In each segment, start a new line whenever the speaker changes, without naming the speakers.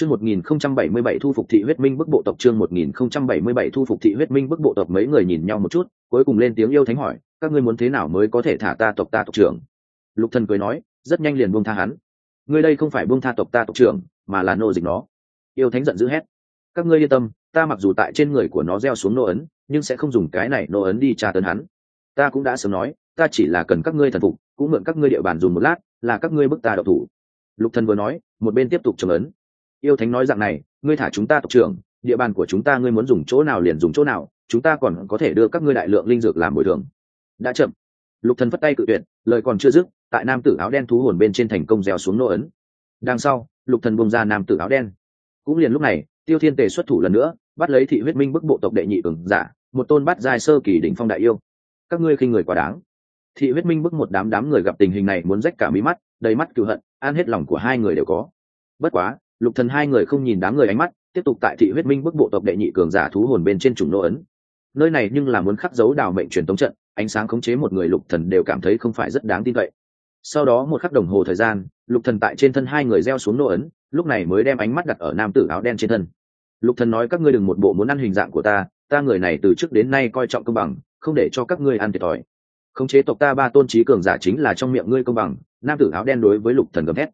Chương 1077 thu phục thị huyết minh bức bộ tộc chương 1077 thu phục thị huyết minh bức bộ tộc mấy người nhìn nhau một chút, cuối cùng lên tiếng yêu thánh hỏi, các ngươi muốn thế nào mới có thể thả ta tộc ta tộc trưởng? Lục Thần cười nói, rất nhanh liền buông tha hắn. Ngươi đây không phải buông tha tộc ta tộc trưởng, mà là nô dịch nó. Yêu thánh giận dữ hét, các ngươi yên tâm, ta mặc dù tại trên người của nó gieo xuống nô ấn, nhưng sẽ không dùng cái này nô ấn đi tra tấn hắn. Ta cũng đã sớm nói, ta chỉ là cần các ngươi thần phục, cũng mượn các ngươi địa bàn dùng một lát, là các ngươi bức ta độc thủ. Lục Thần vừa nói, một bên tiếp tục trầm ấn yêu thánh nói rằng này, ngươi thả chúng ta tộc trưởng, địa bàn của chúng ta ngươi muốn dùng chỗ nào liền dùng chỗ nào, chúng ta còn có thể đưa các ngươi đại lượng linh dược làm bồi thường. Đã chậm. Lục thần phất tay cự tuyệt, lời còn chưa dứt, tại nam tử áo đen thú hồn bên trên thành công gieo xuống nô ấn. Đằng sau, lục thần buông ra nam tử áo đen. Cũng liền lúc này, tiêu thiên tề xuất thủ lần nữa, bắt lấy thị huyết minh bức bộ tộc đệ nhị ứng giả, một tôn bắt giai sơ kỳ đỉnh phong đại yêu. Các ngươi khinh người quá đáng. Thị huyết minh bức một đám đám người gặp tình hình này muốn rách cả mí mắt, đầy mắt cựu hận, an hết lòng của hai người đều có. Bất quá lục thần hai người không nhìn đám người ánh mắt, tiếp tục tại thị huyết minh bức bộ tộc đệ nhị cường giả thú hồn bên trên trùng nô ấn. Nơi này nhưng là muốn khắc dấu đào mệnh truyền tống trận, ánh sáng khống chế một người lục thần đều cảm thấy không phải rất đáng tin cậy. Sau đó một khắc đồng hồ thời gian, lục thần tại trên thân hai người gieo xuống nô ấn, lúc này mới đem ánh mắt đặt ở nam tử áo đen trên thân. Lục thần nói các ngươi đừng một bộ muốn ăn hình dạng của ta ta người này từ trước đến nay coi trọng công bằng, không để cho các ngươi ăn thiệt thòi. Khống chế tộc ta ba tôn trí cường giả chính là trong miệng ngươi công bằng, nam tử áo đen đối với lục thần gầm thét.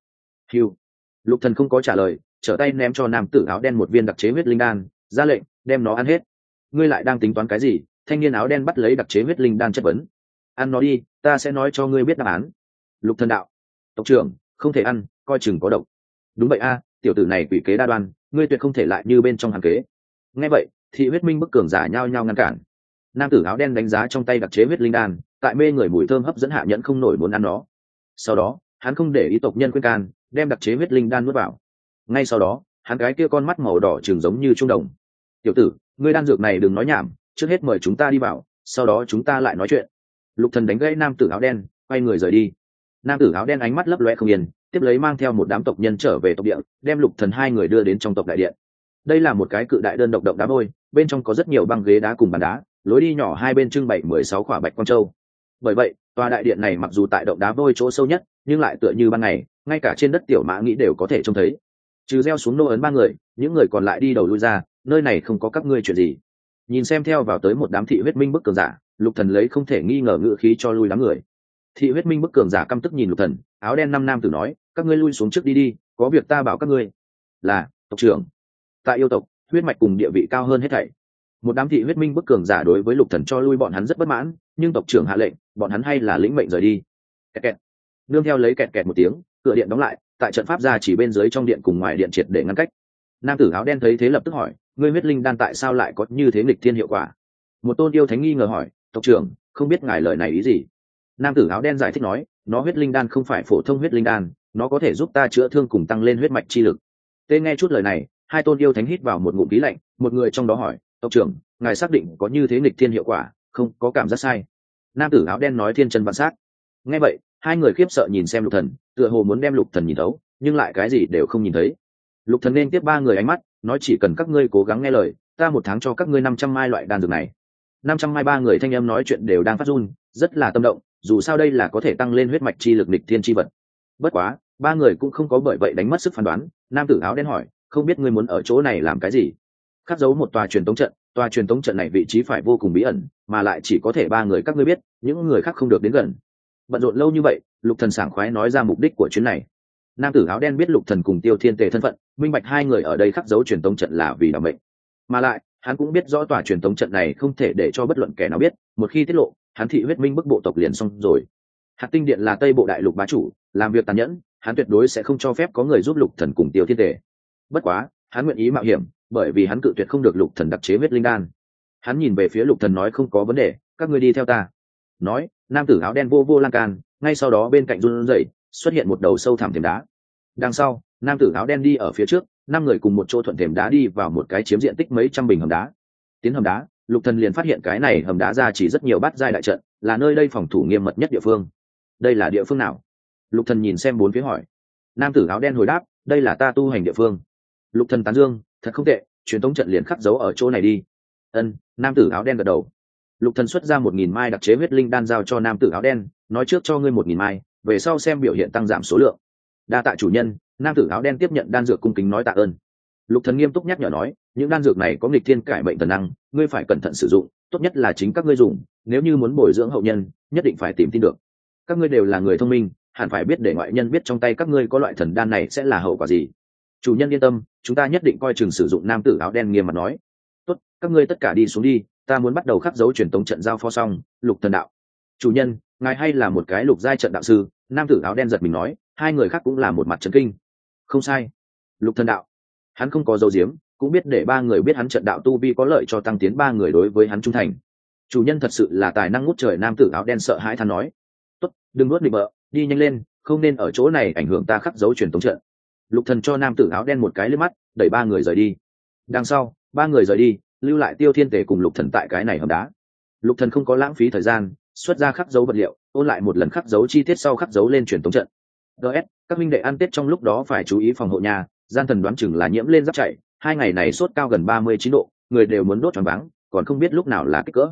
Hiu lục thần không có trả lời, trở tay ném cho nam tử áo đen một viên đặc chế huyết linh đan, ra lệnh, đem nó ăn hết. Ngươi lại đang tính toán cái gì? Thanh niên áo đen bắt lấy đặc chế huyết linh đan chất vấn. Ăn nó đi, ta sẽ nói cho ngươi biết đáp án. Lục thần đạo. Tộc trưởng, không thể ăn, coi chừng có độc. Đúng vậy a, tiểu tử này quỷ kế đa đoan, ngươi tuyệt không thể lại như bên trong hàng kế. Nghe vậy, thị huyết minh bức cường giả nhao nhao ngăn cản. Nam tử áo đen đánh giá trong tay đặc chế huyết linh đan, tại mê người mùi thơm hấp dẫn hạ nhẫn không nổi muốn ăn nó. Sau đó hắn không để ý tộc nhân khuyên can, đem đặc chế huyết linh đan nuốt vào. Ngay sau đó, hắn gái kia con mắt màu đỏ trường giống như trung đồng. Tiểu tử, ngươi đan dược này đừng nói nhảm, trước hết mời chúng ta đi vào, sau đó chúng ta lại nói chuyện. Lục thần đánh gãy nam tử áo đen, quay người rời đi. Nam tử áo đen ánh mắt lấp loe không yên, tiếp lấy mang theo một đám tộc nhân trở về tộc địa, đem lục thần hai người đưa đến trong tộc đại điện. Đây là một cái cự đại đơn độc động đá vôi, bên trong có rất nhiều băng ghế đá cùng bàn đá, lối đi nhỏ hai bên trưng bày mười sáu khỏa bạch quang châu. Bởi vậy, tòa đại điện này mặc dù tại động đá vôi chỗ sâu nhất nhưng lại tựa như ban ngày, ngay cả trên đất tiểu mã nghĩ đều có thể trông thấy. Trừ gieo xuống nô ấn ba người, những người còn lại đi đầu lui ra, nơi này không có các ngươi chuyện gì. Nhìn xem theo vào tới một đám thị huyết minh bức cường giả, lục thần lấy không thể nghi ngờ ngự khí cho lui đám người. Thị huyết minh bức cường giả căm tức nhìn lục thần, áo đen năm nam tử nói, các ngươi lui xuống trước đi đi, có việc ta bảo các ngươi. Là, tộc trưởng. Tại yêu tộc, huyết mạch cùng địa vị cao hơn hết thảy. Một đám thị huyết minh bức cường giả đối với lục thần cho lui bọn hắn rất bất mãn, nhưng tộc trưởng hạ lệnh, bọn hắn hay là lĩnh mệnh rời đi. Kẹt kẹt nương theo lấy kẹt kẹt một tiếng, cửa điện đóng lại, tại trận pháp ra chỉ bên dưới trong điện cùng ngoài điện triệt để ngăn cách. Nam tử áo đen thấy thế lập tức hỏi, ngươi huyết linh đan tại sao lại có như thế nghịch thiên hiệu quả? Một tôn yêu thánh nghi ngờ hỏi, tộc trưởng, không biết ngài lời này ý gì? Nam tử áo đen giải thích nói, nó huyết linh đan không phải phổ thông huyết linh đan, nó có thể giúp ta chữa thương cùng tăng lên huyết mạch chi lực. Tê nghe chút lời này, hai tôn yêu thánh hít vào một ngụm khí lạnh, một người trong đó hỏi, tộc trưởng, ngài xác định có như thế nghịch thiên hiệu quả, không có cảm giác sai? Nam tử áo đen nói thiên chân vạn sát nghe vậy hai người khiếp sợ nhìn xem lục thần, tựa hồ muốn đem lục thần nhìn thấu, nhưng lại cái gì đều không nhìn thấy. Lục thần nên tiếp ba người ánh mắt, nói chỉ cần các ngươi cố gắng nghe lời, ta một tháng cho các ngươi năm trăm mai loại đan dược này. Năm trăm mai ba người thanh âm nói chuyện đều đang phát run, rất là tâm động, dù sao đây là có thể tăng lên huyết mạch chi lực địch thiên chi vật. Bất quá, ba người cũng không có bởi vậy đánh mất sức phán đoán, nam tử áo đen hỏi, không biết ngươi muốn ở chỗ này làm cái gì? Khắc dấu một tòa truyền tống trận, tòa truyền tống trận này vị trí phải vô cùng bí ẩn, mà lại chỉ có thể ba người các ngươi biết, những người khác không được đến gần bận rộn lâu như vậy, lục thần sảng khoái nói ra mục đích của chuyến này. Nam tử áo đen biết lục thần cùng tiêu thiên tề thân phận, minh bạch hai người ở đây khắc dấu truyền tống trận là vì đảm mệnh. Mà lại, hắn cũng biết rõ tòa truyền tống trận này không thể để cho bất luận kẻ nào biết, một khi tiết lộ, hắn thị huyết minh bức bộ tộc liền xong rồi. Hạt tinh điện là tây bộ đại lục bá chủ, làm việc tàn nhẫn, hắn tuyệt đối sẽ không cho phép có người giúp lục thần cùng tiêu thiên tề. Bất quá, hắn nguyện ý mạo hiểm, bởi vì hắn cự tuyệt không được lục thần đặc chế huyết linh đan. Hắn nhìn về phía lục thần nói không có vấn đề, các ngươi đi theo ta nói, nam tử áo đen vô vô lan can, ngay sau đó bên cạnh run rẩy, xuất hiện một đầu sâu thẳm thềm đá. Đằng sau, nam tử áo đen đi ở phía trước, năm người cùng một chỗ thuận thềm đá đi vào một cái chiếm diện tích mấy trăm bình hầm đá. Tiến hầm đá, lục thần liền phát hiện cái này hầm đá ra chỉ rất nhiều bát giai đại trận, là nơi đây phòng thủ nghiêm mật nhất địa phương. Đây là địa phương nào? Lục thần nhìn xem bốn phía hỏi. Nam tử áo đen hồi đáp, đây là ta tu hành địa phương. Lục thần tán dương, thật không tệ, truyền thống trận liền khắc dấu ở chỗ này đi. Ân, nam tử áo đen gật đầu lục thần xuất ra một nghìn mai đặc chế huyết linh đan giao cho nam tử áo đen, nói trước cho ngươi một nghìn mai, về sau xem biểu hiện tăng giảm số lượng. Đa tạ chủ nhân, nam tử áo đen tiếp nhận đan dược cung kính nói tạ ơn. Lục thần nghiêm túc nhắc nhở nói, những đan dược này có nghịch thiên cải mệnh thần năng, ngươi phải cẩn thận sử dụng, tốt nhất là chính các ngươi dùng, nếu như muốn bồi dưỡng hậu nhân, nhất định phải tìm tin được. Các ngươi đều là người thông minh, hẳn phải biết để ngoại nhân biết trong tay các ngươi có loại thần đan này sẽ là hậu quả gì. Chủ nhân yên tâm, chúng ta nhất định coi chừng sử dụng nam tử áo đen nghiêm mặt nói. Tốt, các ngươi tất cả đi xuống đi ta muốn bắt đầu khắc dấu truyền tống trận giao phó xong, lục thần đạo. Chủ nhân, ngài hay là một cái lục giai trận đạo sư, nam tử áo đen giật mình nói, hai người khác cũng là một mặt trấn kinh. Không sai. Lục thần đạo. Hắn không có dấu diếm cũng biết để ba người biết hắn trận đạo tu vi có lợi cho tăng tiến ba người đối với hắn trung thành. Chủ nhân thật sự là tài năng ngút trời, nam tử áo đen sợ hãi than nói. Tốt, đừng nuốt định bợ, đi nhanh lên, không nên ở chỗ này ảnh hưởng ta khắc dấu truyền tống trận. Lục thần cho nam tử áo đen một cái lướt mắt, đẩy ba người rời đi. Đằng sau, ba người rời đi lưu lại tiêu thiên tề cùng lục thần tại cái này hầm đá. Lục thần không có lãng phí thời gian, xuất ra khắc dấu vật liệu, ôn lại một lần khắc dấu chi tiết sau khắc dấu lên truyền tống trận. DS các minh đệ ăn tết trong lúc đó phải chú ý phòng hộ nhà, gian thần đoán chừng là nhiễm lên giáp chạy, hai ngày này sốt cao gần ba mươi chín độ, người đều muốn đốt tròn vắng còn không biết lúc nào là kích cỡ.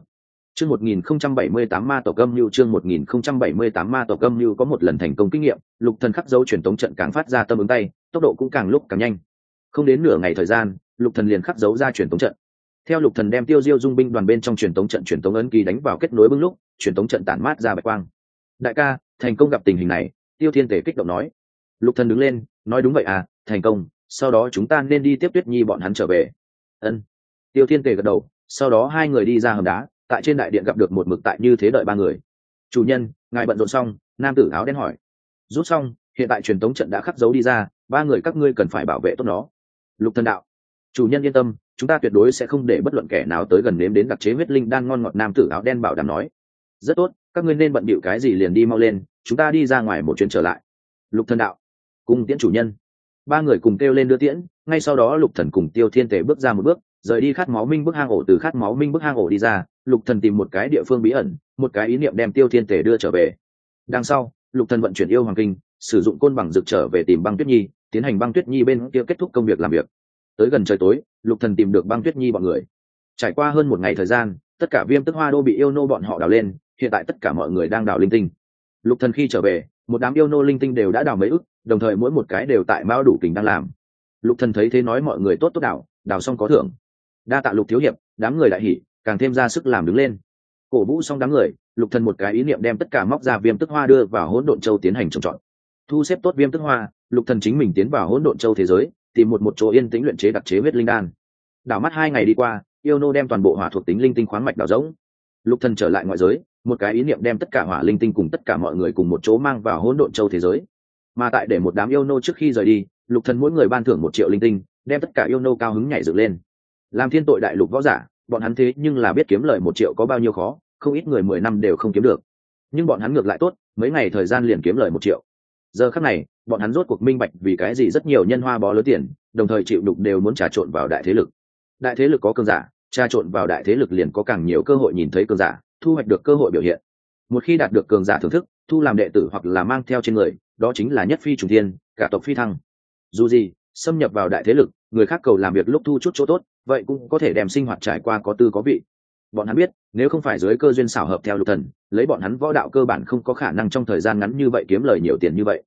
Chương một nghìn không trăm bảy mươi tám ma tổ âm lưu chương một nghìn không trăm bảy mươi tám ma tổ âm lưu có một lần thành công kinh nghiệm, lục thần khắc dấu truyền tống trận càng phát ra tâm ứng tay, tốc độ cũng càng lúc càng nhanh. Không đến nửa ngày thời gian, lục thần liền khắc dấu ra truyền tống trận theo lục thần đem tiêu diêu dung binh đoàn bên trong truyền tống trận truyền tống ấn ký đánh vào kết nối bưng lúc, truyền tống trận tản mát ra bạch quang. Đại ca, thành công gặp tình hình này, tiêu thiên tể kích động nói. Lục thần đứng lên, nói đúng vậy à thành công, sau đó chúng ta nên đi tiếp tuyết nhi bọn hắn trở về. Ân. Tiêu thiên Tề gật đầu, sau đó hai người đi ra hầm đá, tại trên đại điện gặp được một mực tại như thế đợi ba người. Chủ nhân, ngài bận rộn xong? Nam tử áo đen hỏi. Rút xong, hiện tại truyền tống trận đã khắc dấu đi ra, ba người các ngươi cần phải bảo vệ tốt nó. Lục thần đạo. Chủ nhân yên tâm chúng ta tuyệt đối sẽ không để bất luận kẻ nào tới gần nếm đến đặc chế huyết linh đan ngon ngọt nam tử áo đen bảo đảm nói. Rất tốt, các ngươi nên bận bịu cái gì liền đi mau lên, chúng ta đi ra ngoài một chuyến trở lại. Lục thần đạo, cùng tiễn chủ nhân. Ba người cùng kêu lên đưa tiễn, ngay sau đó lục thần cùng tiêu thiên tề bước ra một bước, rời đi khát máu minh bức hang ổ, từ khát máu minh bức hang ổ đi ra, lục thần tìm một cái địa phương bí ẩn, một cái ý niệm đem tiêu thiên tề đưa trở về. Đằng sau, lục thần vận chuyển yêu hoàng kinh, sử dụng côn bằng rực trở về tìm băng tuyết nhi, tiến hành băng tuyết nhi bên kia kết thúc công việc làm việc. Tới gần trời tối lục thần tìm được băng tuyết nhi bọn người. Trải qua hơn một ngày thời gian, tất cả viêm tức hoa đô bị yêu nô bọn họ đào lên, hiện tại tất cả mọi người đang đào linh tinh. Lục thần khi trở về, một đám yêu nô linh tinh đều đã đào mấy ức, đồng thời mỗi một cái đều tại mao đủ kình đang làm. Lục thần thấy thế nói mọi người tốt tốt đào đào xong có thưởng. Đa tạ lục thiếu hiệp, đám người đại hỉ, càng thêm ra sức làm đứng lên. Cổ vũ xong đám người, lục thần một cái ý niệm đem tất cả móc ra viêm tức hoa đưa vào hỗn độn châu tiến hành trồng trọt. Thu xếp tốt viêm tức hoa, lục thần chính mình tiến vào hỗn độn châu thế giới tìm một một chỗ yên tĩnh luyện chế đặc chế huyết linh đan. Đảo mắt hai ngày đi qua, yêu nô đem toàn bộ hỏa thuộc tính linh tinh khoáng mạch đảo rỗng. Lục thần trở lại ngoại giới, một cái ý niệm đem tất cả hỏa linh tinh cùng tất cả mọi người cùng một chỗ mang vào hỗn độn châu thế giới. Mà tại để một đám yêu nô trước khi rời đi, lục thần mỗi người ban thưởng một triệu linh tinh, đem tất cả yêu nô cao hứng nhảy dựng lên. Làm thiên tội đại lục võ giả, bọn hắn thế nhưng là biết kiếm lời một triệu có bao nhiêu khó, không ít người mười năm đều không kiếm được. Nhưng bọn hắn ngược lại tốt, mấy ngày thời gian liền kiếm lời một triệu. Giờ khắc này bọn hắn rốt cuộc minh bạch vì cái gì rất nhiều nhân hoa bó lớn tiền, đồng thời chịu đục đều muốn trà trộn vào đại thế lực. Đại thế lực có cơn giả, trà trộn vào đại thế lực liền có càng nhiều cơ hội nhìn thấy cơn giả, thu hoạch được cơ hội biểu hiện. Một khi đạt được cường giả thưởng thức, thu làm đệ tử hoặc là mang theo trên người, đó chính là nhất phi trùng thiên, cả tộc phi thăng. Dù gì, xâm nhập vào đại thế lực, người khác cầu làm việc lúc thu chút chỗ tốt, vậy cũng có thể đem sinh hoạt trải qua có tư có vị. Bọn hắn biết, nếu không phải dưới cơ duyên xảo hợp theo lục thần, lấy bọn hắn võ đạo cơ bản không có khả năng trong thời gian ngắn như vậy kiếm lời nhiều tiền như vậy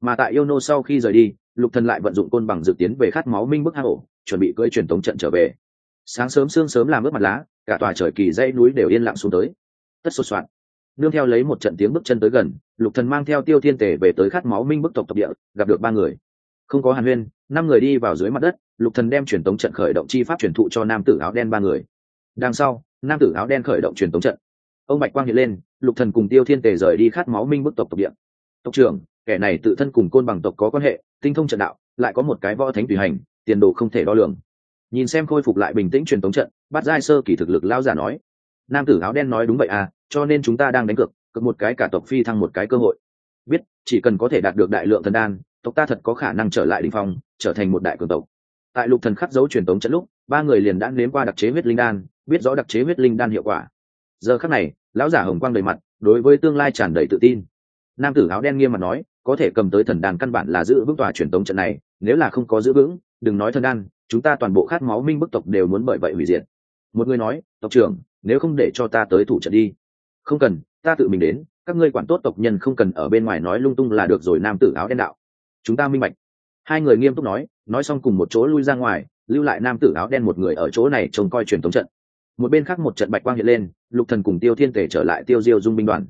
mà tại yêu nô sau khi rời đi, lục thần lại vận dụng côn bằng dự tiến về khát máu minh bức hang ổ, chuẩn bị cưỡi truyền tống trận trở về. Sáng sớm, sương sớm làm ướt mặt lá, cả tòa trời kỳ dãy núi đều yên lặng xuống tới. Tất sột soạn. Nương theo lấy một trận tiếng bước chân tới gần, lục thần mang theo tiêu thiên Tề về tới khát máu minh bức tộc tộc địa, gặp được ba người. Không có hàn huyên, năm người đi vào dưới mặt đất, lục thần đem truyền tống trận khởi động chi pháp truyền thụ cho nam tử áo đen ba người. Đằng sau, nam tử áo đen khởi động truyền tống trận. Ông bạch quang hiện lên, lục thần cùng tiêu thiên tề rời đi khát máu minh bức tộc tộc địa. Tộc trưởng kẻ này tự thân cùng côn bằng tộc có quan hệ, tinh thông trận đạo, lại có một cái võ thánh tùy hành, tiền đồ không thể đo lường. Nhìn xem khôi phục lại bình tĩnh truyền tống trận bắt giai sơ kỳ thực lực lao giả nói, nam tử áo đen nói đúng vậy à cho nên chúng ta đang đánh cược cực một cái cả tộc phi thăng một cái cơ hội. Biết, chỉ cần có thể đạt được đại lượng thần đan, tộc ta thật có khả năng trở lại đình phong, trở thành một đại cường tộc. Tại lục thần khắc dấu truyền tống trận lúc, ba người liền đã nếm qua đặc chế huyết linh đan, biết rõ đặc chế huyết linh đan hiệu quả. Giờ khắc này, lão giả hồng quang đầy mặt, đối với tương lai tràn đầy tự tin. Nam tử áo đen nghiêm mặt nói có thể cầm tới thần đàn căn bản là giữ vững tòa truyền tống trận này, nếu là không có giữ vững, đừng nói thần đan, chúng ta toàn bộ khát máu minh bức tộc đều muốn bởi vậy hủy diệt. Một người nói, tộc trưởng, nếu không để cho ta tới thủ trận đi. Không cần, ta tự mình đến, các ngươi quản tốt tộc nhân không cần ở bên ngoài nói lung tung là được rồi, nam tử áo đen đạo. Chúng ta minh bạch. Hai người nghiêm túc nói nói xong cùng một chỗ lui ra ngoài, lưu lại nam tử áo đen một người ở chỗ này trông coi truyền thống trận. Một bên khác một trận bạch quang hiện lên, lục thần cùng tiêu thiên tề trở lại tiêu diêu dung binh đoàn.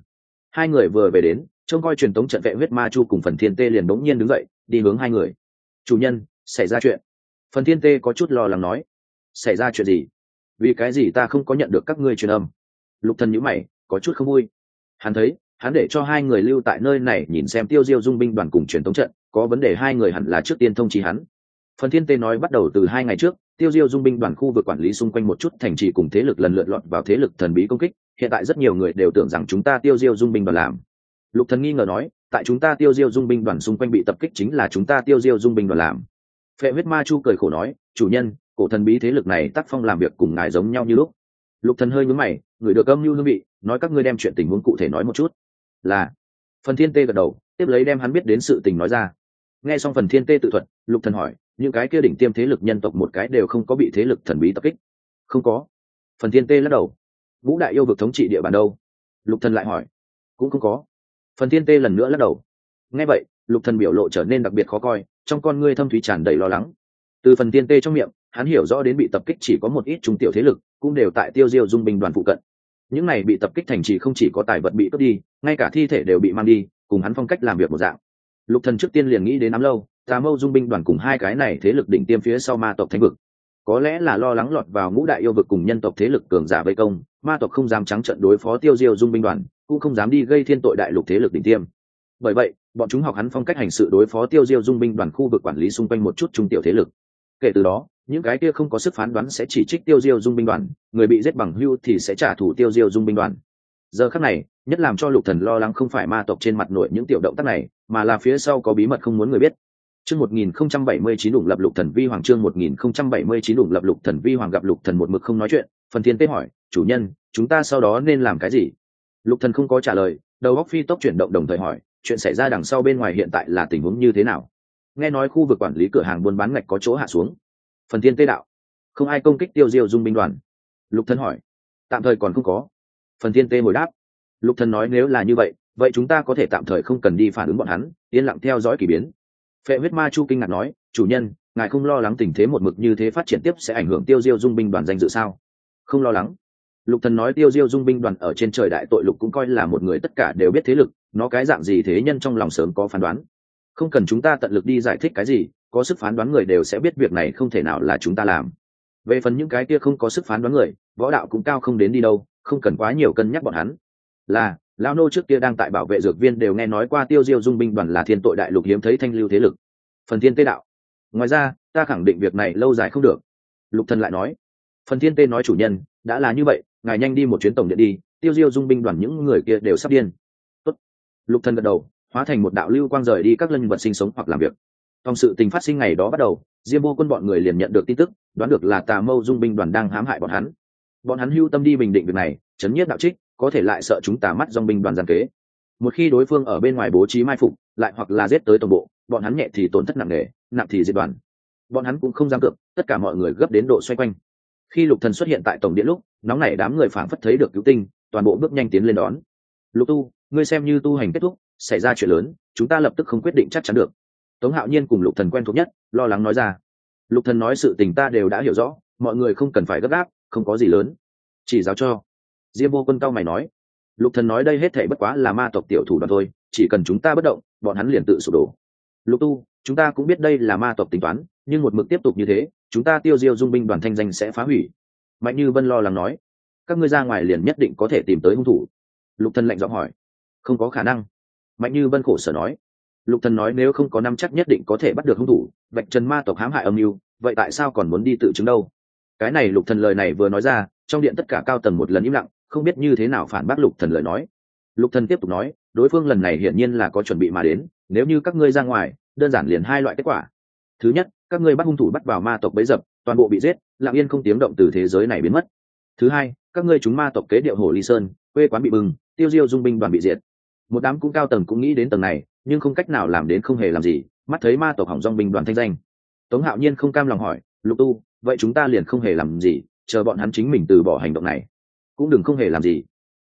Hai người vừa về đến trông coi truyền thống trận vệ huyết ma chu cùng phần thiên tê liền đống nhiên đứng dậy, đi hướng hai người. Chủ nhân, xảy ra chuyện. Phần thiên tê có chút lo lắng nói. Xảy ra chuyện gì? Vì cái gì ta không có nhận được các ngươi truyền âm? Lục thần nhíu mày, có chút không vui. Hắn thấy, hắn để cho hai người lưu tại nơi này nhìn xem tiêu diêu dung binh đoàn cùng truyền thống trận, có vấn đề hai người hẳn là trước tiên thông trí hắn. Phần thiên tê nói bắt đầu từ hai ngày trước, tiêu diêu dung binh đoàn khu vực quản lý xung quanh một chút thành trì cùng thế lực lần lượt lọt vào thế lực thần bí công kích. Hiện tại rất nhiều người đều tưởng rằng chúng ta tiêu diêu dung binh đoàn làm lục thần nghi ngờ nói, tại chúng ta tiêu diêu dung binh đoàn xung quanh bị tập kích chính là chúng ta tiêu diêu dung binh đoàn làm. Phệ huyết ma chu cười khổ nói, chủ nhân, cổ thần bí thế lực này tác phong làm việc cùng ngài giống nhau như lúc. Lục thần hơi nhướng mày, người được âm mưu hương vị, nói các ngươi đem chuyện tình huống cụ thể nói một chút. Là. Phần thiên tê gật đầu, tiếp lấy đem hắn biết đến sự tình nói ra. Nghe xong phần thiên tê tự thuật, lục thần hỏi, những cái kia đỉnh tiêm thế lực nhân tộc một cái đều không có bị thế lực thần bí tập kích? Không có. Phần thiên tê lắc đầu. Vũ đại yêu vực thống trị địa bàn đâu? Lục thần lại hỏi. Cũng không có phần thiên tê lần nữa lắc đầu. Nghe vậy, lục thần biểu lộ trở nên đặc biệt khó coi, trong con ngươi thâm thúy tràn đầy lo lắng. Từ phần thiên tê trong miệng, hắn hiểu rõ đến bị tập kích chỉ có một ít trung tiểu thế lực, cũng đều tại tiêu diêu dung binh đoàn phụ cận. Những này bị tập kích thành trì không chỉ có tài vật bị cướp đi, ngay cả thi thể đều bị mang đi, cùng hắn phong cách làm việc một dạng. Lục thần trước tiên liền nghĩ đến ám lâu, tà mâu dung binh đoàn cùng hai cái này thế lực đỉnh tiêm phía sau ma tộc thánh vực. Có lẽ là lo lắng lọt vào ngũ đại yêu vực cùng nhân tộc thế lực cường giả vây công, ma tộc không dám trắng trận đối phó tiêu diêu dung binh đoàn cũng không dám đi gây thiên tội đại lục thế lực đỉnh tiêm. Bởi vậy, bọn chúng học hắn phong cách hành sự đối phó tiêu diêu dung binh đoàn khu vực quản lý xung quanh một chút trung tiểu thế lực. Kể từ đó, những cái kia không có sức phán đoán sẽ chỉ trích tiêu diêu dung binh đoàn, người bị giết bằng hưu thì sẽ trả thù tiêu diêu dung binh đoàn. Giờ khắc này, nhất làm cho lục thần lo lắng không phải ma tộc trên mặt nội những tiểu động tác này, mà là phía sau có bí mật không muốn người biết. Chương 1079 đủng lập lục thần vi hoàng, chương 1079 đủng lập lục thần vi hoàng gặp lục thần một mực không nói chuyện, phần thiên tế hỏi, chủ nhân, chúng ta sau đó nên làm cái gì? Lục thần không có trả lời, đầu góc phi tốc chuyển động đồng thời hỏi, chuyện xảy ra đằng sau bên ngoài hiện tại là tình huống như thế nào? Nghe nói khu vực quản lý cửa hàng buôn bán ngạch có chỗ hạ xuống. Phần thiên tê đạo. Không ai công kích tiêu diêu dung binh đoàn. Lục thần hỏi. Tạm thời còn không có. Phần thiên tê hồi đáp. Lục thần nói nếu là như vậy vậy chúng ta có thể tạm thời không cần đi phản ứng bọn hắn, yên lặng theo dõi kỳ biến. Phệ huyết ma chu kinh ngạc nói, chủ nhân, ngài không lo lắng tình thế một mực như thế phát triển tiếp sẽ ảnh hưởng tiêu diêu dung binh đoàn danh dự sao? Không lo lắng lục thần nói tiêu diêu dung binh đoàn ở trên trời đại tội lục cũng coi là một người tất cả đều biết thế lực, nó cái dạng gì thế nhân trong lòng sớm có phán đoán. Không cần chúng ta tận lực đi giải thích cái gì, có sức phán đoán người đều sẽ biết việc này không thể nào là chúng ta làm. Về phần những cái kia không có sức phán đoán người, võ đạo cũng cao không đến đi đâu, không cần quá nhiều cân nhắc bọn hắn. Là, Lão nô trước kia đang tại bảo vệ dược viên đều nghe nói qua tiêu diêu dung binh đoàn là thiên tội đại lục hiếm thấy thanh lưu thế lực. Phần thiên tê đạo. Ngoài ra, ta khẳng định việc này lâu dài không được. Lục thần lại nói. Phần thiên tê nói chủ nhân, đã là như vậy ngài nhanh đi một chuyến tổng điện đi, tiêu diêu dung binh đoàn những người kia đều sắp điên. Tốt. lục thần gật đầu, hóa thành một đạo lưu quang rời đi các lân vật sinh sống hoặc làm việc. Trong sự tình phát sinh ngày đó bắt đầu, diêm vô quân bọn người liền nhận được tin tức, đoán được là tà mâu dung binh đoàn đang hãm hại bọn hắn. Bọn hắn hưu tâm đi bình định việc này, chấn nhiếp đạo trích, có thể lại sợ chúng tà mắt dòng binh đoàn gian kế. Một khi đối phương ở bên ngoài bố trí mai phục, lại hoặc là giết tới toàn bộ, bọn hắn nhẹ thì tổn thất nặng nề, nặng thì diệt đoàn. Bọn hắn cũng không dám cược, tất cả mọi người gấp đến độ xoay quanh khi lục thần xuất hiện tại tổng điện lúc, nóng nảy đám người phảng phất thấy được cứu tinh, toàn bộ bước nhanh tiến lên đón. Lục tu, ngươi xem như tu hành kết thúc, xảy ra chuyện lớn, chúng ta lập tức không quyết định chắc chắn được. Tống hạo nhiên cùng lục thần quen thuộc nhất, lo lắng nói ra. Lục thần nói sự tình ta đều đã hiểu rõ, mọi người không cần phải gấp gáp, không có gì lớn. Chỉ giáo cho. Diêm vô quân cao mày nói. Lục thần nói đây hết thảy bất quá là ma tộc tiểu thủ đoạn thôi, chỉ cần chúng ta bất động, bọn hắn liền tự sụp đổ lục tu, chúng ta cũng biết đây là ma tộc tính toán, nhưng một mực tiếp tục như thế, chúng ta tiêu diêu dung binh đoàn thanh danh sẽ phá hủy. Mạnh như vân lo lắng nói. Các ngươi ra ngoài liền nhất định có thể tìm tới hung thủ. Lục thần lạnh giọng hỏi. Không có khả năng. Mạnh như vân khổ sở nói. Lục thần nói nếu không có năm chắc nhất định có thể bắt được hung thủ vạch trần ma tộc hãm hại âm mưu, vậy tại sao còn muốn đi tự chứng đâu? Cái này lục thần lời này vừa nói ra, trong điện tất cả cao tầng một lần im lặng, không biết như thế nào phản bác lục thần lời nói. Lục thần tiếp tục nói đối phương lần này hiển nhiên là có chuẩn bị mà đến, nếu như các ngươi ra ngoài, đơn giản liền hai loại kết quả. Thứ nhất, các ngươi bắt hung thủ bắt vào ma tộc bấy dập, toàn bộ bị giết, lặng yên không tiếng động từ thế giới này biến mất. Thứ hai, các ngươi chúng ma tộc kế điệu hồ ly sơn, quê quán bị bừng, tiêu diêu dung binh đoàn bị diệt. Một đám cũng cao tầng cũng nghĩ đến tầng này, nhưng không cách nào làm đến không hề làm gì, mắt thấy ma tộc hỏng dong binh đoàn thanh danh. Tống hạo nhiên không cam lòng hỏi, lục tu, vậy chúng ta liền không hề làm gì, chờ bọn hắn chính mình từ bỏ hành động này. Cũng đừng không hề làm gì.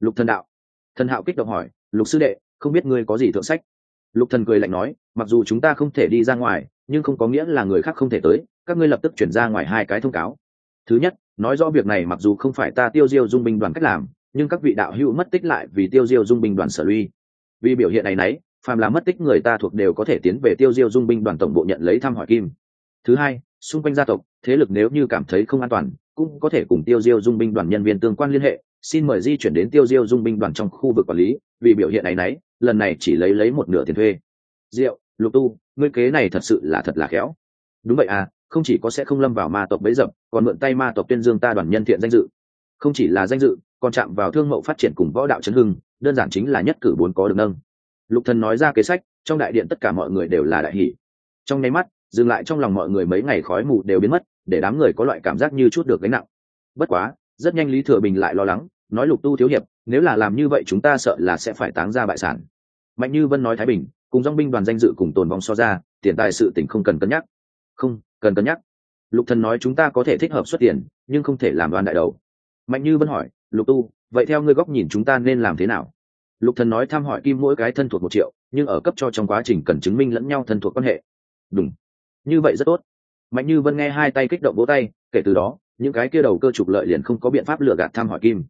Lục thần đạo. Thần hạo kích động hỏi lục sư đệ, không biết ngươi có gì thượng sách? Lục thần cười lạnh nói, mặc dù chúng ta không thể đi ra ngoài, nhưng không có nghĩa là người khác không thể tới, các ngươi lập tức chuyển ra ngoài hai cái thông cáo. Thứ nhất, nói rõ việc này mặc dù không phải ta tiêu diêu dung binh đoàn cách làm, nhưng các vị đạo hữu mất tích lại vì tiêu diêu dung binh đoàn sở luy vì biểu hiện này nấy, phàm là mất tích người ta thuộc đều có thể tiến về tiêu diêu dung binh đoàn tổng bộ nhận lấy thăm hỏi kim. Thứ hai, xung quanh gia tộc, thế lực nếu như cảm thấy không an toàn, cũng có thể cùng tiêu diêu dung binh đoàn nhân viên tương quan liên hệ xin mời di chuyển đến tiêu diêu dung binh đoàn trong khu vực quản lý, vì biểu hiện này nấy lần này chỉ lấy lấy một nửa tiền thuê. Diệu, lục tu, ngươi kế này thật sự là thật là khéo. Đúng vậy à không chỉ có sẽ không lâm vào ma tộc bấy dập, còn mượn tay ma tộc tuyên dương ta đoàn nhân thiện danh dự. Không chỉ là danh dự, còn chạm vào thương mẫu phát triển cùng võ đạo chấn hưng, đơn giản chính là nhất cử bốn có được nâng. Lục thần nói ra kế sách, trong đại điện tất cả mọi người đều là đại hỷ trong nháy mắt, dừng lại trong lòng mọi người mấy ngày khói mù đều biến mất, để đám người có loại cảm giác như chút được gánh nặng. Bất quá rất nhanh lý thừa bình lại lo lắng, nói lục tu thiếu hiệp, nếu là làm như vậy chúng ta sợ là sẽ phải táng ra bại sản. Mạnh như vân nói thái bình, cùng dong binh đoàn danh dự cùng tồn vong so ra, tiền tài sự tình không cần cân nhắc. Không, cần cân nhắc. Lục thần nói chúng ta có thể thích hợp xuất tiền, nhưng không thể làm đoàn đại đầu. Mạnh như vân hỏi, lục tu, vậy theo ngươi góc nhìn chúng ta nên làm thế nào? Lục thần nói thăm hỏi kim mỗi cái thân thuộc một triệu, nhưng ở cấp cho trong quá trình cần chứng minh lẫn nhau thân thuộc quan hệ. Đúng. Như vậy rất tốt. Mạnh như vân nghe hai tay kích động vỗ tay, kể từ đó những cái kia đầu cơ trục lợi liền không có biện pháp lừa gạt thăm hỏi kim.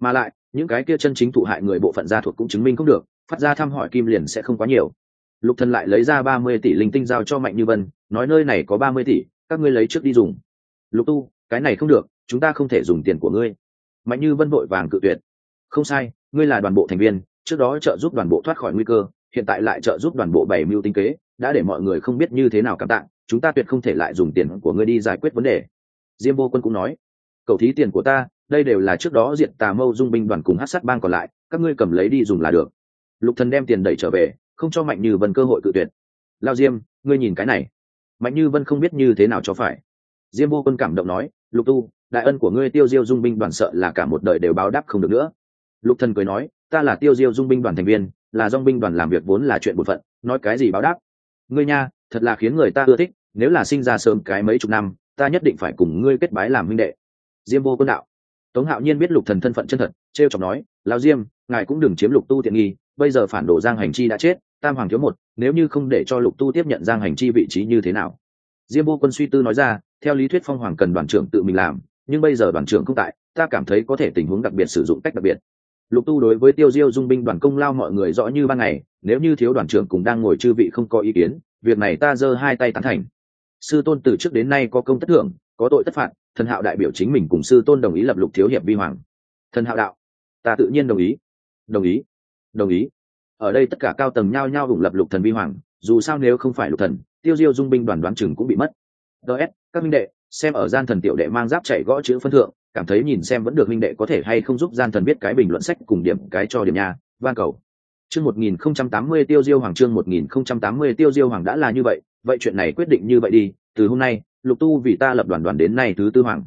Mà lại những cái kia chân chính thụ hại người bộ phận gia thuộc cũng chứng minh không được phát ra thăm hỏi kim liền sẽ không quá nhiều. Lục thần lại lấy ra ba mươi tỷ linh tinh giao cho mạnh như vân nói nơi này có ba mươi tỷ các ngươi lấy trước đi dùng. Lục tu cái này không được chúng ta không thể dùng tiền của ngươi. Mạnh như vân vội vàng cự tuyệt. Không sai ngươi là đoàn bộ thành viên trước đó trợ giúp đoàn bộ thoát khỏi nguy cơ hiện tại lại trợ giúp đoàn bộ bảy mưu tinh kế đã để mọi người không biết như thế nào cảm tạ, chúng ta tuyệt không thể lại dùng tiền của ngươi đi giải quyết vấn đề diêm vô quân cũng nói, cầu thí tiền của ta, đây đều là trước đó diện tà mâu dung binh đoàn cùng hát sát bang còn lại, các ngươi cầm lấy đi dùng là được. Lục thần đem tiền đẩy trở về, không cho mạnh như vân cơ hội cự tuyệt. Lao diêm, ngươi nhìn cái này. Mạnh như vân không biết như thế nào cho phải. Diêm vô quân cảm động nói, lục tu, đại ân của ngươi tiêu diêu dung binh đoàn sợ là cả một đời đều báo đáp không được nữa. Lục thần cười nói, ta là tiêu diêu dung binh đoàn thành viên, là dong binh đoàn làm việc vốn là chuyện bổn phận, nói cái gì báo đáp? Ngươi nha, thật là khiến người ta ưa thích, nếu là sinh ra sớm cái mấy chục năm ta nhất định phải cùng ngươi kết bái làm huynh đệ. Diêm vô quân đạo. Tống hạo nhiên biết lục thần thân phận chân thật t r e o chọc nói lao diêm, ngài cũng đừng chiếm lục tu tiện nghi, bây giờ phản đồ giang hành chi đã chết, tam hoàng thiếu một, nếu như không để cho lục tu tiếp nhận giang hành chi vị trí như thế nào? Diêm vô quân suy tư nói ra, theo lý thuyết phong hoàng cần đoàn trưởng tự mình làm, nhưng bây giờ đoàn trưởng không tại, ta cảm thấy có thể tình huống đặc biệt sử dụng cách đặc biệt. Lục tu đối với tiêu diêu dung binh đoàn công lao mọi người rõ như ban ngày, nếu như thiếu đoàn trưởng cũng đang ngồi chư vị không có ý kiến, việc này ta giơ hai tay tán thành sư tôn từ trước đến nay có công tất thưởng, có tội tất phạt, thần hạo đại biểu chính mình cùng sư tôn đồng ý lập lục thiếu hiệp vi hoàng. Thần hạo đạo, ta tự nhiên đồng ý. Đồng ý đồng ý. Ở đây tất cả cao tầng nhao nhao ủng lập lục thần vi hoàng, dù sao nếu không phải lục thần, tiêu diêu dung binh đoàn đoán chừng cũng bị mất. Ts các minh đệ, xem ở gian thần tiểu đệ mang giáp chạy gõ chữ phân thượng, cảm thấy nhìn xem vẫn được minh đệ có thể hay không giúp gian thần biết cái bình luận sách cùng điểm cái cho điểm nhà van cầu. Chương một nghìn không trăm tám mươi tiêu diêu hoàng, chương một nghìn không trăm tám mươi tiêu diêu hoàng đã là như vậy vậy chuyện này quyết định như vậy đi, từ hôm nay, lục tu vì ta lập đoàn đoàn đến nay thứ tư hoàng.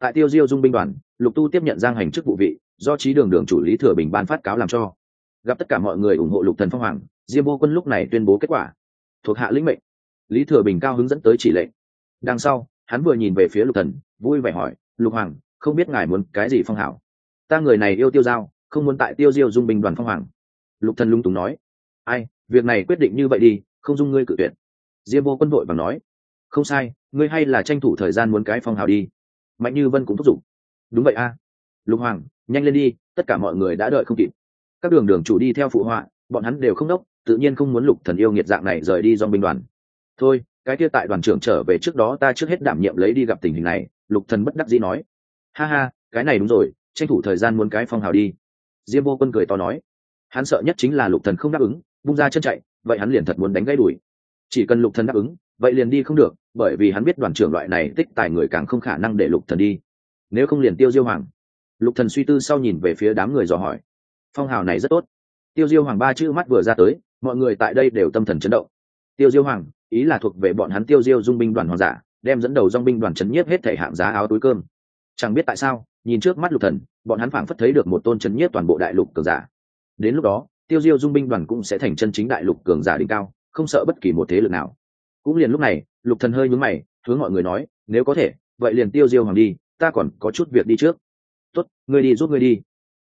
Tại tiêu diêu dung binh đoàn, lục tu tiếp nhận giang hành chức vụ vị, do trí đường đường chủ lý thừa bình ban phát cáo làm cho. Gặp tất cả mọi người ủng hộ lục thần phong hoàng, diêm vô quân lúc này tuyên bố kết quả. Thuộc hạ lĩnh mệnh. Lý thừa bình cao hứng dẫn tới chỉ lệnh. Đằng sau, hắn vừa nhìn về phía lục thần, vui vẻ hỏi, lục hoàng, không biết ngài muốn cái gì phong hảo? Ta người này yêu tiêu giao, không muốn tại tiêu diêu dung binh đoàn phong hoàng. Lục thần lung túng nói, ai, việc này quyết định như vậy đi, không dung ngươi cự tuyệt diêm vô quân vội và nói, không sai, ngươi hay là tranh thủ thời gian muốn cái phong hào đi. Mạnh như vân cũng thúc giục. Đúng vậy a. Lục hoàng, nhanh lên đi, tất cả mọi người đã đợi không kịp. Các đường đường chủ đi theo phụ họa, bọn hắn đều không đốc, tự nhiên không muốn lục thần yêu nghiệt dạng này rời đi do binh đoàn. Thôi, cái kia tại đoàn trưởng trở về trước đó ta trước hết đảm nhiệm lấy đi gặp tình hình này. Lục thần bất đắc dĩ nói. Ha ha, cái này đúng rồi, tranh thủ thời gian muốn cái phong hào đi. Diêm vô quân cười to nói. Hắn sợ nhất chính là lục thần không đáp ứng, bung ra chân chạy, vậy hắn liền thật muốn đánh gãy đuổi chỉ cần lục thần đáp ứng, vậy liền đi không được, bởi vì hắn biết đoàn trưởng loại này tích tài người càng không khả năng để lục thần đi. Nếu không liền tiêu diêu hoàng. Lục thần suy tư sau nhìn về phía đám người dò hỏi. Phong hào này rất tốt. Tiêu diêu hoàng ba chữ mắt vừa ra tới, mọi người tại đây đều tâm thần chấn động. Tiêu diêu hoàng, ý là thuộc về bọn hắn tiêu diêu dung binh đoàn hoàng giả, đem dẫn đầu dong binh đoàn chấn nhiếp hết thể hạng giá áo túi cơm. Chẳng biết tại sao, nhìn trước mắt lục thần, bọn hắn phảng phất thấy được một tôn chấn nhiếp toàn bộ đại lục cường giả. Đến lúc đó, tiêu diêu dung binh đoàn cũng sẽ thành chân chính đại lục cường giả đỉnh cao không sợ bất kỳ một thế lực nào. Cũng liền lúc này, lục thần hơi nhướng mày, hướng mọi người nói, nếu có thể, vậy liền tiêu diêu hoàng đi, ta còn có chút việc đi trước. Tốt, ngươi đi giúp ngươi đi.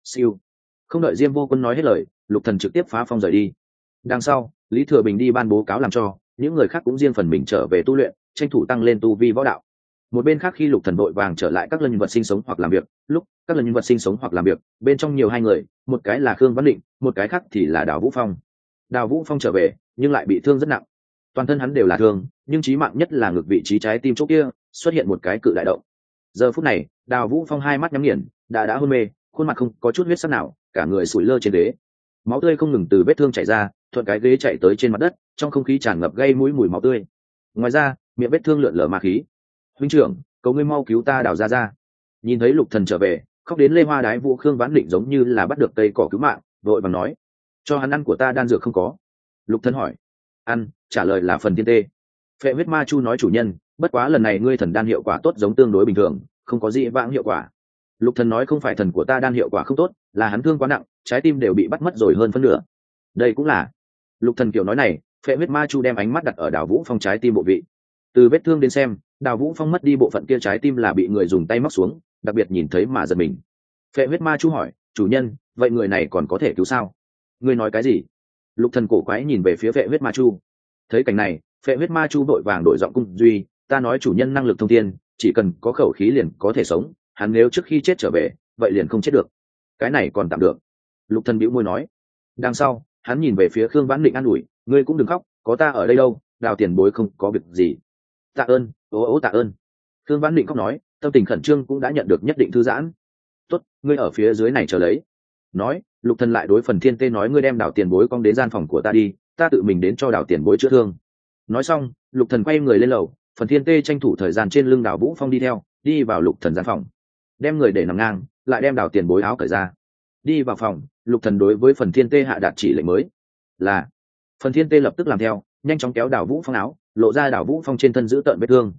Siêu. Không đợi diêm vô quân nói hết lời, lục thần trực tiếp phá phong rời đi. Đằng sau, lý thừa bình đi ban bố cáo làm cho, những người khác cũng riêng phần mình trở về tu luyện, tranh thủ tăng lên tu vi võ đạo. Một bên khác khi lục thần đội vàng trở lại các lần nhân vật sinh sống hoặc làm việc, lúc các lần nhân vật sinh sống hoặc làm việc, bên trong nhiều hai người, một cái là khương văn định, một cái khác thì là đào vũ phong. Đào vũ phong trở về nhưng lại bị thương rất nặng. Toàn thân hắn đều là thương, nhưng chí mạng nhất là ngực vị trí trái tim chỗ kia, xuất hiện một cái cự đại động. Giờ phút này, đào vũ phong hai mắt nhắm nghiền, đã đã hôn mê, khuôn mặt không có chút huyết sắc nào, cả người sủi lơ trên ghế. Máu tươi không ngừng từ vết thương chảy ra, thuận cái ghế chạy tới trên mặt đất, trong không khí tràn ngập gây mũi mùi máu tươi. Ngoài ra, miệng vết thương lượn lờ ma khí. Huynh trưởng, cầu ngươi mau cứu ta, đào ra ra nhìn thấy lục thần trở về, khóc đến lê hoa đái vũ khương vãn định giống như là bắt được cây cỏ cứu mạng, vội vàng nói, cho hắn ăn của ta, đan dược không có lục thần hỏi. Ăn, trả lời là phần thiên tê. Phệ huyết ma chu nói chủ nhân, bất quá lần này ngươi thần đan hiệu quả tốt giống tương đối bình thường, không có gì vãng hiệu quả. Lục thần nói không phải thần của ta đan hiệu quả không tốt, là hắn thương quá nặng, trái tim đều bị bắt mất rồi hơn phân nửa. Đây cũng là. Lục thần kiểu nói này, phệ huyết ma chu đem ánh mắt đặt ở đào vũ phong trái tim bộ vị. Từ vết thương đến xem, đào vũ phong mất đi bộ phận kia trái tim là bị người dùng tay móc xuống, đặc biệt nhìn thấy mà giật mình. Phệ huyết ma chu hỏi, chủ nhân, vậy người này còn có thể cứu sao? Ngươi nói cái gì? Lục thần cổ quái nhìn về phía vệ huyết ma chu. Thấy cảnh này vệ huyết ma chu vội vàng đổi giọng cung duy, ta nói chủ nhân năng lực thông thiên, chỉ cần có khẩu khí liền có thể sống, hắn nếu trước khi chết trở về, vậy liền không chết được. Cái này còn tạm được. Lục thần bĩu môi nói. Đằng sau, hắn nhìn về phía khương vãn định an ủi, ngươi cũng đừng khóc, có ta ở đây đâu, đào tiền bối không có việc gì. Tạ ơn ố ố tạ ơn. Khương vãn định khóc nói, tâm tình khẩn trương cũng đã nhận được nhất định thư giãn. Tốt, ngươi ở phía dưới này chờ lấy. Nói lục thần lại đối phần thiên tê nói, ngươi đem đảo tiền bối cong đến gian phòng của ta đi, ta tự mình đến cho đảo tiền bối chữa thương. Nói xong, lục thần quay người lên lầu, phần thiên tê tranh thủ thời gian trên lưng đảo vũ phong đi theo, đi vào lục thần gian phòng. Đem người để nằm ngang, lại đem đảo tiền bối áo cởi ra. Đi vào phòng, lục thần đối với phần thiên tê hạ đạt chỉ lệnh mới, là phần thiên tê lập tức làm theo, nhanh chóng kéo đảo vũ phong áo, lộ ra đảo vũ phong trên thân giữ tợn vết thương.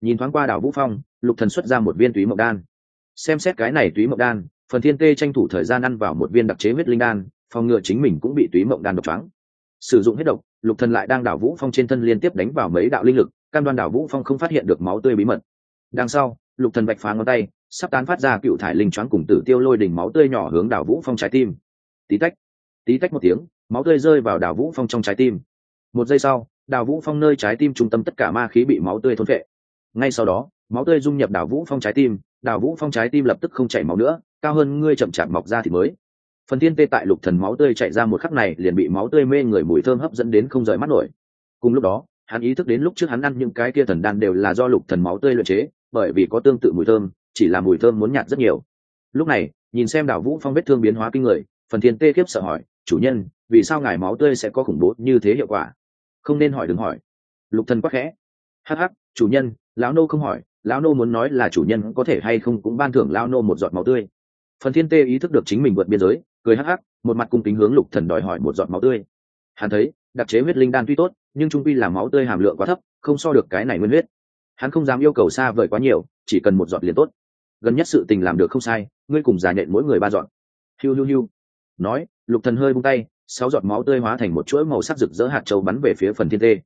Nhìn thoáng qua đảo vũ phong, lục thần xuất ra một viên túy mộc đan. Xem xét cái này túy mộc đan phần thiên tê tranh thủ thời gian ăn vào một viên đặc chế huyết linh đan, phòng ngừa chính mình cũng bị túy mộng đan độc trắng sử dụng hết độc, lục thần lại đang đảo vũ phong trên thân liên tiếp đánh vào mấy đạo linh lực, cam đoan đảo vũ phong không phát hiện được máu tươi bí mật. Đằng sau, lục thần bạch phá ngón tay, sắp tán phát ra cựu thải linh choáng cùng tử tiêu lôi đỉnh máu tươi nhỏ hướng đảo vũ phong trái tim. Tí tách tí tách một tiếng, máu tươi rơi vào đảo vũ phong trong trái tim. Một giây sau, đảo vũ phong nơi trái tim trung tâm tất cả ma khí bị máu tươi thôn phệ. Ngay sau đó, máu tươi dung nhập đảo vũ phong trái tim, đảo vũ phong trái tim lập tức không chảy máu nữa cao hơn ngươi chậm chạp mọc ra thì mới. Phần thiên tê tại lục thần máu tươi chạy ra một khắc này liền bị máu tươi mê người mùi thơm hấp dẫn đến không rời mắt nổi. Cùng lúc đó, hắn ý thức đến lúc trước hắn ăn những cái kia thần đan đều là do lục thần máu tươi luyện chế, bởi vì có tương tự mùi thơm, chỉ là mùi thơm muốn nhạt rất nhiều. Lúc này, nhìn xem đảo vũ phong vết thương biến hóa kinh người, phần thiên tê khiếp sợ hỏi, chủ nhân, vì sao ngài máu tươi sẽ có khủng bố như thế hiệu quả? Không nên hỏi, đừng hỏi. Lục thần quắc khẽ. Hắc hắc, chủ nhân, lão nô không hỏi, lão nô muốn nói là chủ nhân có thể hay không cũng ban thưởng lão nô một giọt máu tươi phần thiên tê ý thức được chính mình vượt biên giới, cười hắc hắc, một mặt cung kính hướng lục thần đòi hỏi một giọt máu tươi. Hắn thấy, đặc chế huyết linh đan tuy tốt, nhưng trung quy là máu tươi hàm lượng quá thấp, không so được cái này nguyên huyết. Hắn không dám yêu cầu xa vời quá nhiều, chỉ cần một giọt liền tốt. Gần nhất sự tình làm được không sai, ngươi cùng giả nhện mỗi người ba giọt. Hiu hiu hiu. Nói, lục thần hơi bung tay, sáu giọt máu tươi hóa thành một chuỗi màu sắc rực rỡ hạt châu bắn về phía phần thiên tê.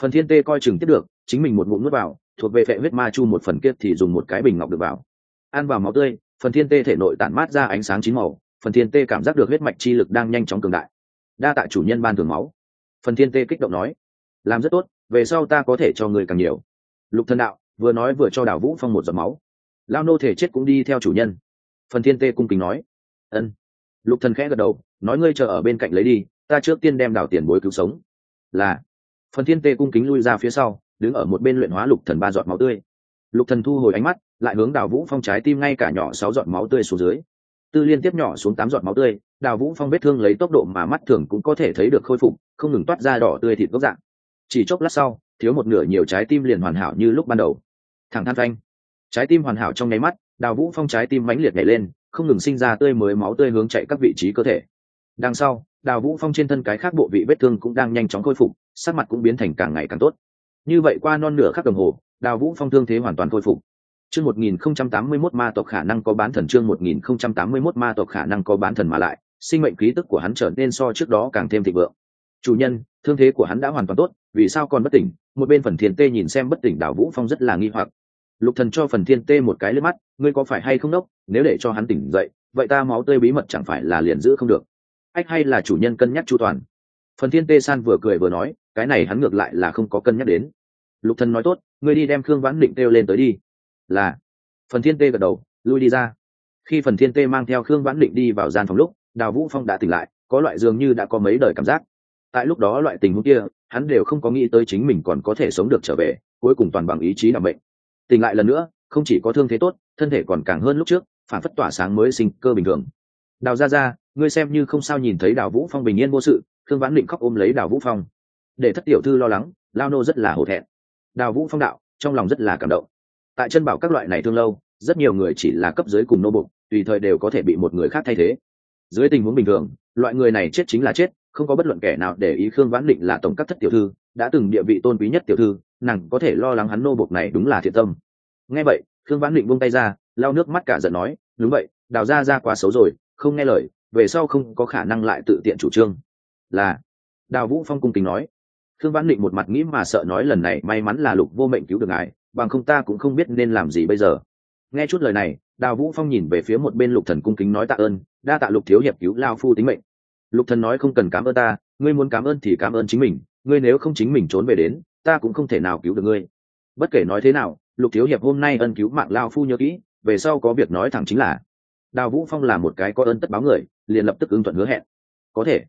Phần thiên tê coi chừng tiếp được, chính mình một ngụm nuốt vào, thuộc về vệ huyết ma chu một phần kia thì dùng một cái bình ngọc được vào. Ăn vào máu tươi phần thiên tê thể nội tản mát ra ánh sáng chín màu, phần thiên tê cảm giác được huyết mạch chi lực đang nhanh chóng cường đại. Đa tạ chủ nhân ban thường máu. Phần thiên tê kích động nói, làm rất tốt, về sau ta có thể cho người càng nhiều. Lục thần đạo, vừa nói vừa cho đào vũ phong một giọt máu. Lao nô thể chết cũng đi theo chủ nhân. Phần thiên tê cung kính nói, ân. Lục thần khẽ gật đầu, nói, ngươi chờ ở bên cạnh lấy đi, ta trước tiên đem đào tiền bối cứu sống. Là. Phần thiên tê cung kính lui ra phía sau, đứng ở một bên luyện hóa lục thần ba giọt máu tươi. Lục thần thu hồi ánh mắt lại hướng đào vũ phong trái tim ngay cả nhỏ sáu giọt máu tươi xuống dưới. Tư liên tiếp nhỏ xuống tám giọt máu tươi, đào vũ phong vết thương lấy tốc độ mà mắt thường cũng có thể thấy được khôi phục, không ngừng toát ra đỏ tươi thịt gốc dạng. Chỉ chốc lát sau, thiếu một nửa nhiều trái tim liền hoàn hảo như lúc ban đầu. Thẳng than phanh. Trái tim hoàn hảo trong nháy mắt, đào vũ phong trái tim mãnh liệt nhảy lên, không ngừng sinh ra tươi mới máu tươi hướng chạy các vị trí cơ thể. Đằng sau, đào vũ phong trên thân cái khác bộ vị vết thương cũng đang nhanh chóng khôi phục, sắc mặt cũng biến thành càng ngày càng tốt. Như vậy qua non nửa khắc đồng hồ, đào vũ phong thương thế hoàn toàn khôi phục chương 1081 ma tộc khả năng có bán thần, chương 1081 ma tộc khả năng có bán thần mà lại, sinh mệnh khí tức của hắn trở nên so trước đó càng thêm thịnh vượng. Chủ nhân, thương thế của hắn đã hoàn toàn tốt, vì sao còn bất tỉnh? Một bên phần thiên tê nhìn xem bất tỉnh đào vũ phong rất là nghi hoặc. Lục thần cho phần thiên tê một cái liếc mắt, ngươi có phải hay không đốc? Nếu để cho hắn tỉnh dậy, vậy ta máu tươi bí mật chẳng phải là liền giữ không được. Ách hay là chủ nhân cân nhắc chu toàn? Phần thiên tê san vừa cười vừa nói, cái này hắn ngược lại là không có cân nhắc đến. Lục thần nói tốt, ngươi đi đem khương vãn định kêu lên tới đi là, phần thiên tê gật đầu, lui đi ra. Khi phần thiên tê mang theo khương vãn định đi vào gian phòng lúc, đào vũ phong đã tỉnh lại, có loại dường như đã có mấy đời cảm giác. Tại lúc đó loại tình huống kia, hắn đều không có nghĩ tới chính mình còn có thể sống được trở về, cuối cùng toàn bằng ý chí làm bệnh tỉnh lại lần nữa, không chỉ có thương thế tốt, thân thể còn càng hơn lúc trước, phản phất tỏa sáng mới sinh cơ bình thường. Đào ra ra ngươi xem như không sao nhìn thấy đào vũ phong bình yên vô sự thương vãn định khóc ôm lấy đào vũ phong. Để thất tiểu thư lo lắng, lao nô rất là hổ thẹn. Đào vũ phong đạo, trong lòng rất là cảm động tại chân bảo các loại này thương lâu, rất nhiều người chỉ là cấp dưới cùng nô bục tùy thời đều có thể bị một người khác thay thế. Dưới tình huống bình thường, loại người này chết chính là chết, không có bất luận kẻ nào để ý khương vãn định là tổng các thất tiểu thư, đã từng địa vị tôn quý nhất tiểu thư, nàng có thể lo lắng hắn nô bục này đúng là thiện tâm. Nghe vậy, khương vãn định buông tay ra, lau nước mắt cả giận nói, đúng vậy, đào ra ra quá xấu rồi, không nghe lời, về sau không có khả năng lại tự tiện chủ trương. Là, đào vũ phong cung kính nói. Khương vãn định một mặt nghĩ mà sợ nói, lần này may mắn là lục vô mệnh cứu được ngài bằng không ta cũng không biết nên làm gì bây giờ. Nghe chút lời này, đào vũ phong nhìn về phía một bên lục thần cung kính nói tạ ơn, đa tạ lục thiếu hiệp cứu lao phu tính mệnh. Lục thần nói không cần cảm ơn ta, ngươi muốn cảm ơn thì cảm ơn chính mình, ngươi nếu không chính mình trốn về đến, ta cũng không thể nào cứu được ngươi. Bất kể nói thế nào, lục thiếu hiệp hôm nay ân cứu mạng lao phu nhớ kỹ, về sau có việc nói thẳng chính là. Đào vũ phong là một cái có ơn tất báo người, liền lập tức ứng thuận hứa hẹn. Có thể.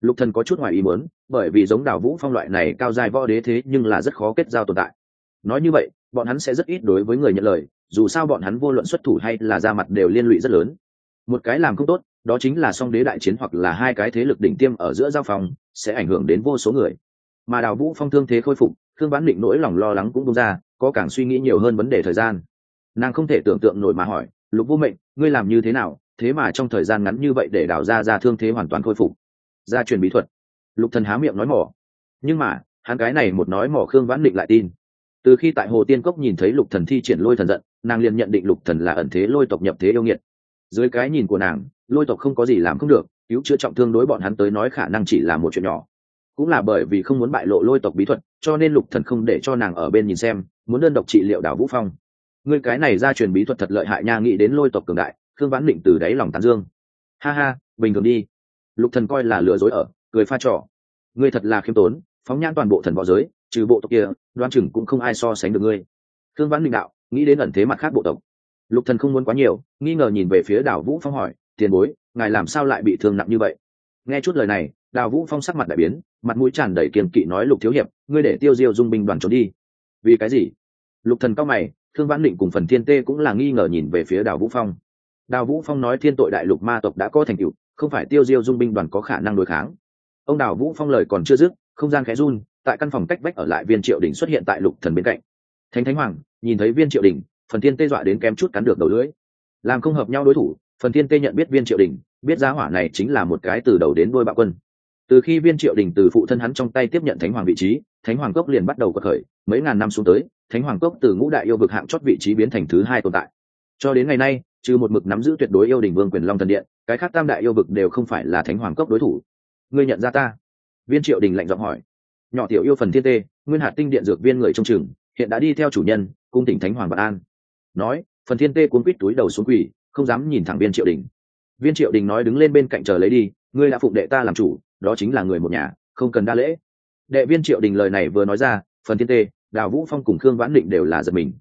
Lục thần có chút ngoài ý muốn, bởi vì giống đào vũ phong loại này cao dài võ đế thế nhưng là rất khó kết giao tồn tại. Nói như vậy bọn hắn sẽ rất ít đối với người nhận lời, dù sao bọn hắn vô luận xuất thủ hay là ra mặt đều liên lụy rất lớn. Một cái làm không tốt, đó chính là song đế đại chiến hoặc là hai cái thế lực đỉnh tiêm ở giữa giao phòng, sẽ ảnh hưởng đến vô số người. Mà đào vũ phong thương thế khôi phục thương bán định nỗi lòng lo lắng cũng bung ra, có càng suy nghĩ nhiều hơn vấn đề thời gian. Nàng không thể tưởng tượng nổi mà hỏi, lục vô mệnh, ngươi làm như thế nào, thế mà trong thời gian ngắn như vậy để đào ra ra thương thế hoàn toàn khôi phục? Gia truyền bí thuật. Lục thần há miệng nói mỏ. Nhưng mà, hắn cái này một nói mỏ khương vãn định lại tin từ khi tại hồ tiên cốc nhìn thấy lục thần thi triển lôi thần giận, nàng liền nhận định lục thần là ẩn thế lôi tộc nhập thế yêu nghiệt. Dưới cái nhìn của nàng, lôi tộc không có gì làm không được, cứu chữa trọng thương đối bọn hắn tới nói khả năng chỉ là một chuyện nhỏ. Cũng là bởi vì không muốn bại lộ lôi tộc bí thuật, cho nên lục thần không để cho nàng ở bên nhìn xem, muốn đơn độc trị liệu đảo vũ phong. Người cái này ra truyền bí thuật thật lợi hại nha, nghĩ đến lôi tộc cường đại thương vãn định từ đáy lòng tán dương. Ha ha, bình thường đi. Lục thần coi là lừa dối ở, cười pha trò. Ngươi thật là khiêm tốn, phóng nhãn toàn bộ thần võ giới trừ bộ tộc kia, đoan chừng cũng không ai so sánh được ngươi. Thương vãn minh đạo, nghĩ đến ẩn thế mặt khác bộ tộc. Lục thần không muốn quá nhiều, nghi ngờ nhìn về phía đào vũ phong hỏi, tiền bối, ngài làm sao lại bị thương nặng như vậy? Nghe chút lời này, đào vũ phong sắc mặt đại biến, mặt mũi tràn đầy kiềm kỵ nói, lục thiếu hiệp, ngươi để tiêu diêu dung binh đoàn trốn đi. Vì cái gì? Lục thần cao mày thương vãn định cùng phần thiên tê cũng là nghi ngờ nhìn về phía đào vũ phong. Đào vũ phong nói, thiên tội đại lục ma tộc đã có thành tựu, không phải tiêu diêu dung binh đoàn có khả năng đối kháng. Ông đào vũ phong lời còn chưa dứt, không gian khẽ run tại căn phòng cách vách ở lại viên triệu đình xuất hiện tại lục thần bên cạnh. Thánh thánh hoàng, nhìn thấy viên triệu đình phần thiên tê dọa đến kém chút cắn được đầu lưỡi. Làm không hợp nhau đối thủ, phần thiên tê nhận biết viên triệu đình biết giá hỏa này chính là một cái từ đầu đến đôi bạo quân. Từ khi viên triệu đình từ phụ thân hắn trong tay tiếp nhận thánh hoàng vị trí, thánh hoàng cốc liền bắt đầu có khởi, mấy ngàn năm xuống tới, thánh hoàng cốc từ ngũ đại yêu vực hạng chót vị trí biến thành thứ hai tồn tại. Cho đến ngày nay, trừ một mực nắm giữ tuyệt đối yêu đình vương quyền long thần điện, cái khác tam đại yêu vực đều không phải là thánh hoàng cốc đối thủ. Ngươi nhận ra ta? Viên triệu đình lạnh giọng hỏi nhỏ tiểu yêu phần thiên tê, nguyên hạt tinh điện dược viên người trong trường hiện đã đi theo chủ nhân, cung tỉnh thánh hoàng vạn an. Nói, phần thiên tê cuốn quít túi đầu xuống quỷ không dám nhìn thẳng viên triệu đình. Viên triệu đình nói đứng lên bên cạnh chờ lấy đi, ngươi đã phụng đệ ta làm chủ, đó chính là người một nhà, không cần đa lễ. Đệ viên triệu đình lời này vừa nói ra, phần thiên tê, đào vũ phong cùng khương vãn định đều là giật mình.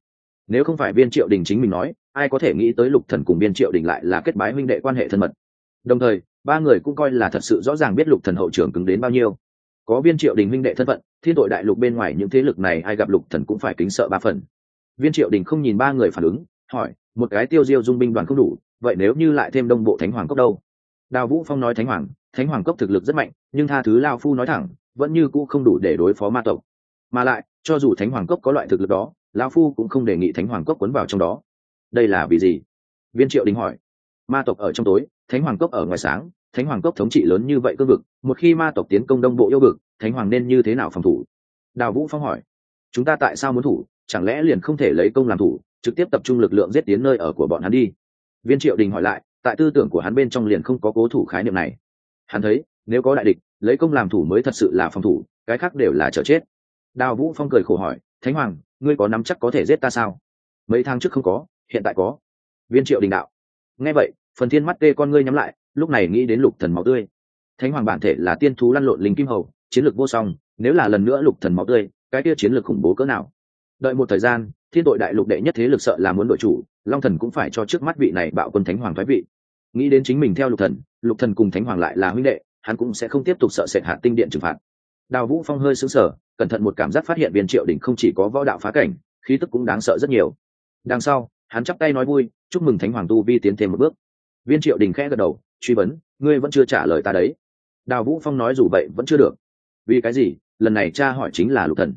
Nếu không phải viên triệu đình chính mình nói, ai có thể nghĩ tới lục thần cùng viên triệu đình lại là kết bái huynh đệ quan hệ thân mật. Đồng thời, ba người cũng coi là thật sự rõ ràng biết lục thần hậu trưởng cứng đến bao nhiêu có viên triệu đình huynh đệ thân phận, thiên tội đại lục bên ngoài những thế lực này ai gặp lục thần cũng phải kính sợ ba phần. Viên triệu đình không nhìn ba người phản ứng, hỏi, một cái tiêu diêu dung binh đoàn không đủ, vậy nếu như lại thêm đông bộ thánh hoàng cốc đâu? Đào vũ phong nói thánh hoàng thánh hoàng cốc thực lực rất mạnh, nhưng tha thứ lao phu nói thẳng, vẫn như cũ không đủ để đối phó ma tộc. Mà lại, cho dù thánh hoàng cốc có loại thực lực đó, lao phu cũng không đề nghị thánh hoàng cốc quấn vào trong đó. Đây là vì gì? Viên triệu đình hỏi. Ma tộc ở trong tối, thánh hoàng cốc ở ngoài sáng thánh hoàng cốc thống trị lớn như vậy cơ vực, một khi ma tộc tiến công đông bộ yêu vực, thánh hoàng nên như thế nào phòng thủ? Đào vũ phong hỏi. Chúng ta tại sao muốn thủ? Chẳng lẽ liền không thể lấy công làm thủ, trực tiếp tập trung lực lượng giết tiến nơi ở của bọn hắn đi? Viên triệu đình hỏi lại, tại tư tưởng của hắn bên trong liền không có cố thủ khái niệm này. Hắn thấy, nếu có đại địch, lấy công làm thủ mới thật sự là phòng thủ, cái khác đều là chờ chết. Đào vũ phong cười khổ hỏi, thánh hoàng, ngươi có nắm chắc có thể giết ta sao? Mấy tháng trước không có, hiện tại có. Viên triệu đình đạo, nghe vậy, phần thiên mắt tê con ngươi nhắm lại lúc này nghĩ đến lục thần máu tươi. Thánh hoàng bản thể là tiên thú lăn lộn linh kim hầu, chiến lược vô song, nếu là lần nữa lục thần máu tươi, cái kia chiến lược khủng bố cỡ nào? Đợi một thời gian, thiên tội đại lục đệ nhất thế lực sợ là muốn đội chủ, long thần cũng phải cho trước mắt vị này bạo quân thánh hoàng thoái vị. Nghĩ đến chính mình theo lục thần lục thần cùng thánh hoàng lại là huynh đệ, hắn cũng sẽ không tiếp tục sợ sệt hạ tinh điện trừng phạt. Đào vũ phong hơi sững sờ, cẩn thận một cảm giác phát hiện viên triệu đỉnh không chỉ có võ đạo phá cảnh, khí tức cũng đáng sợ rất nhiều. Đằng sau, hắn chắp tay nói vui, chúc mừng thánh hoàng tu vi tiến thêm một bước. Viên triệu đình khẽ gật đầu truy vấn, ngươi vẫn chưa trả lời ta đấy. Đào vũ phong nói dù vậy vẫn chưa được. Vì cái gì? Lần này cha hỏi chính là lục thần.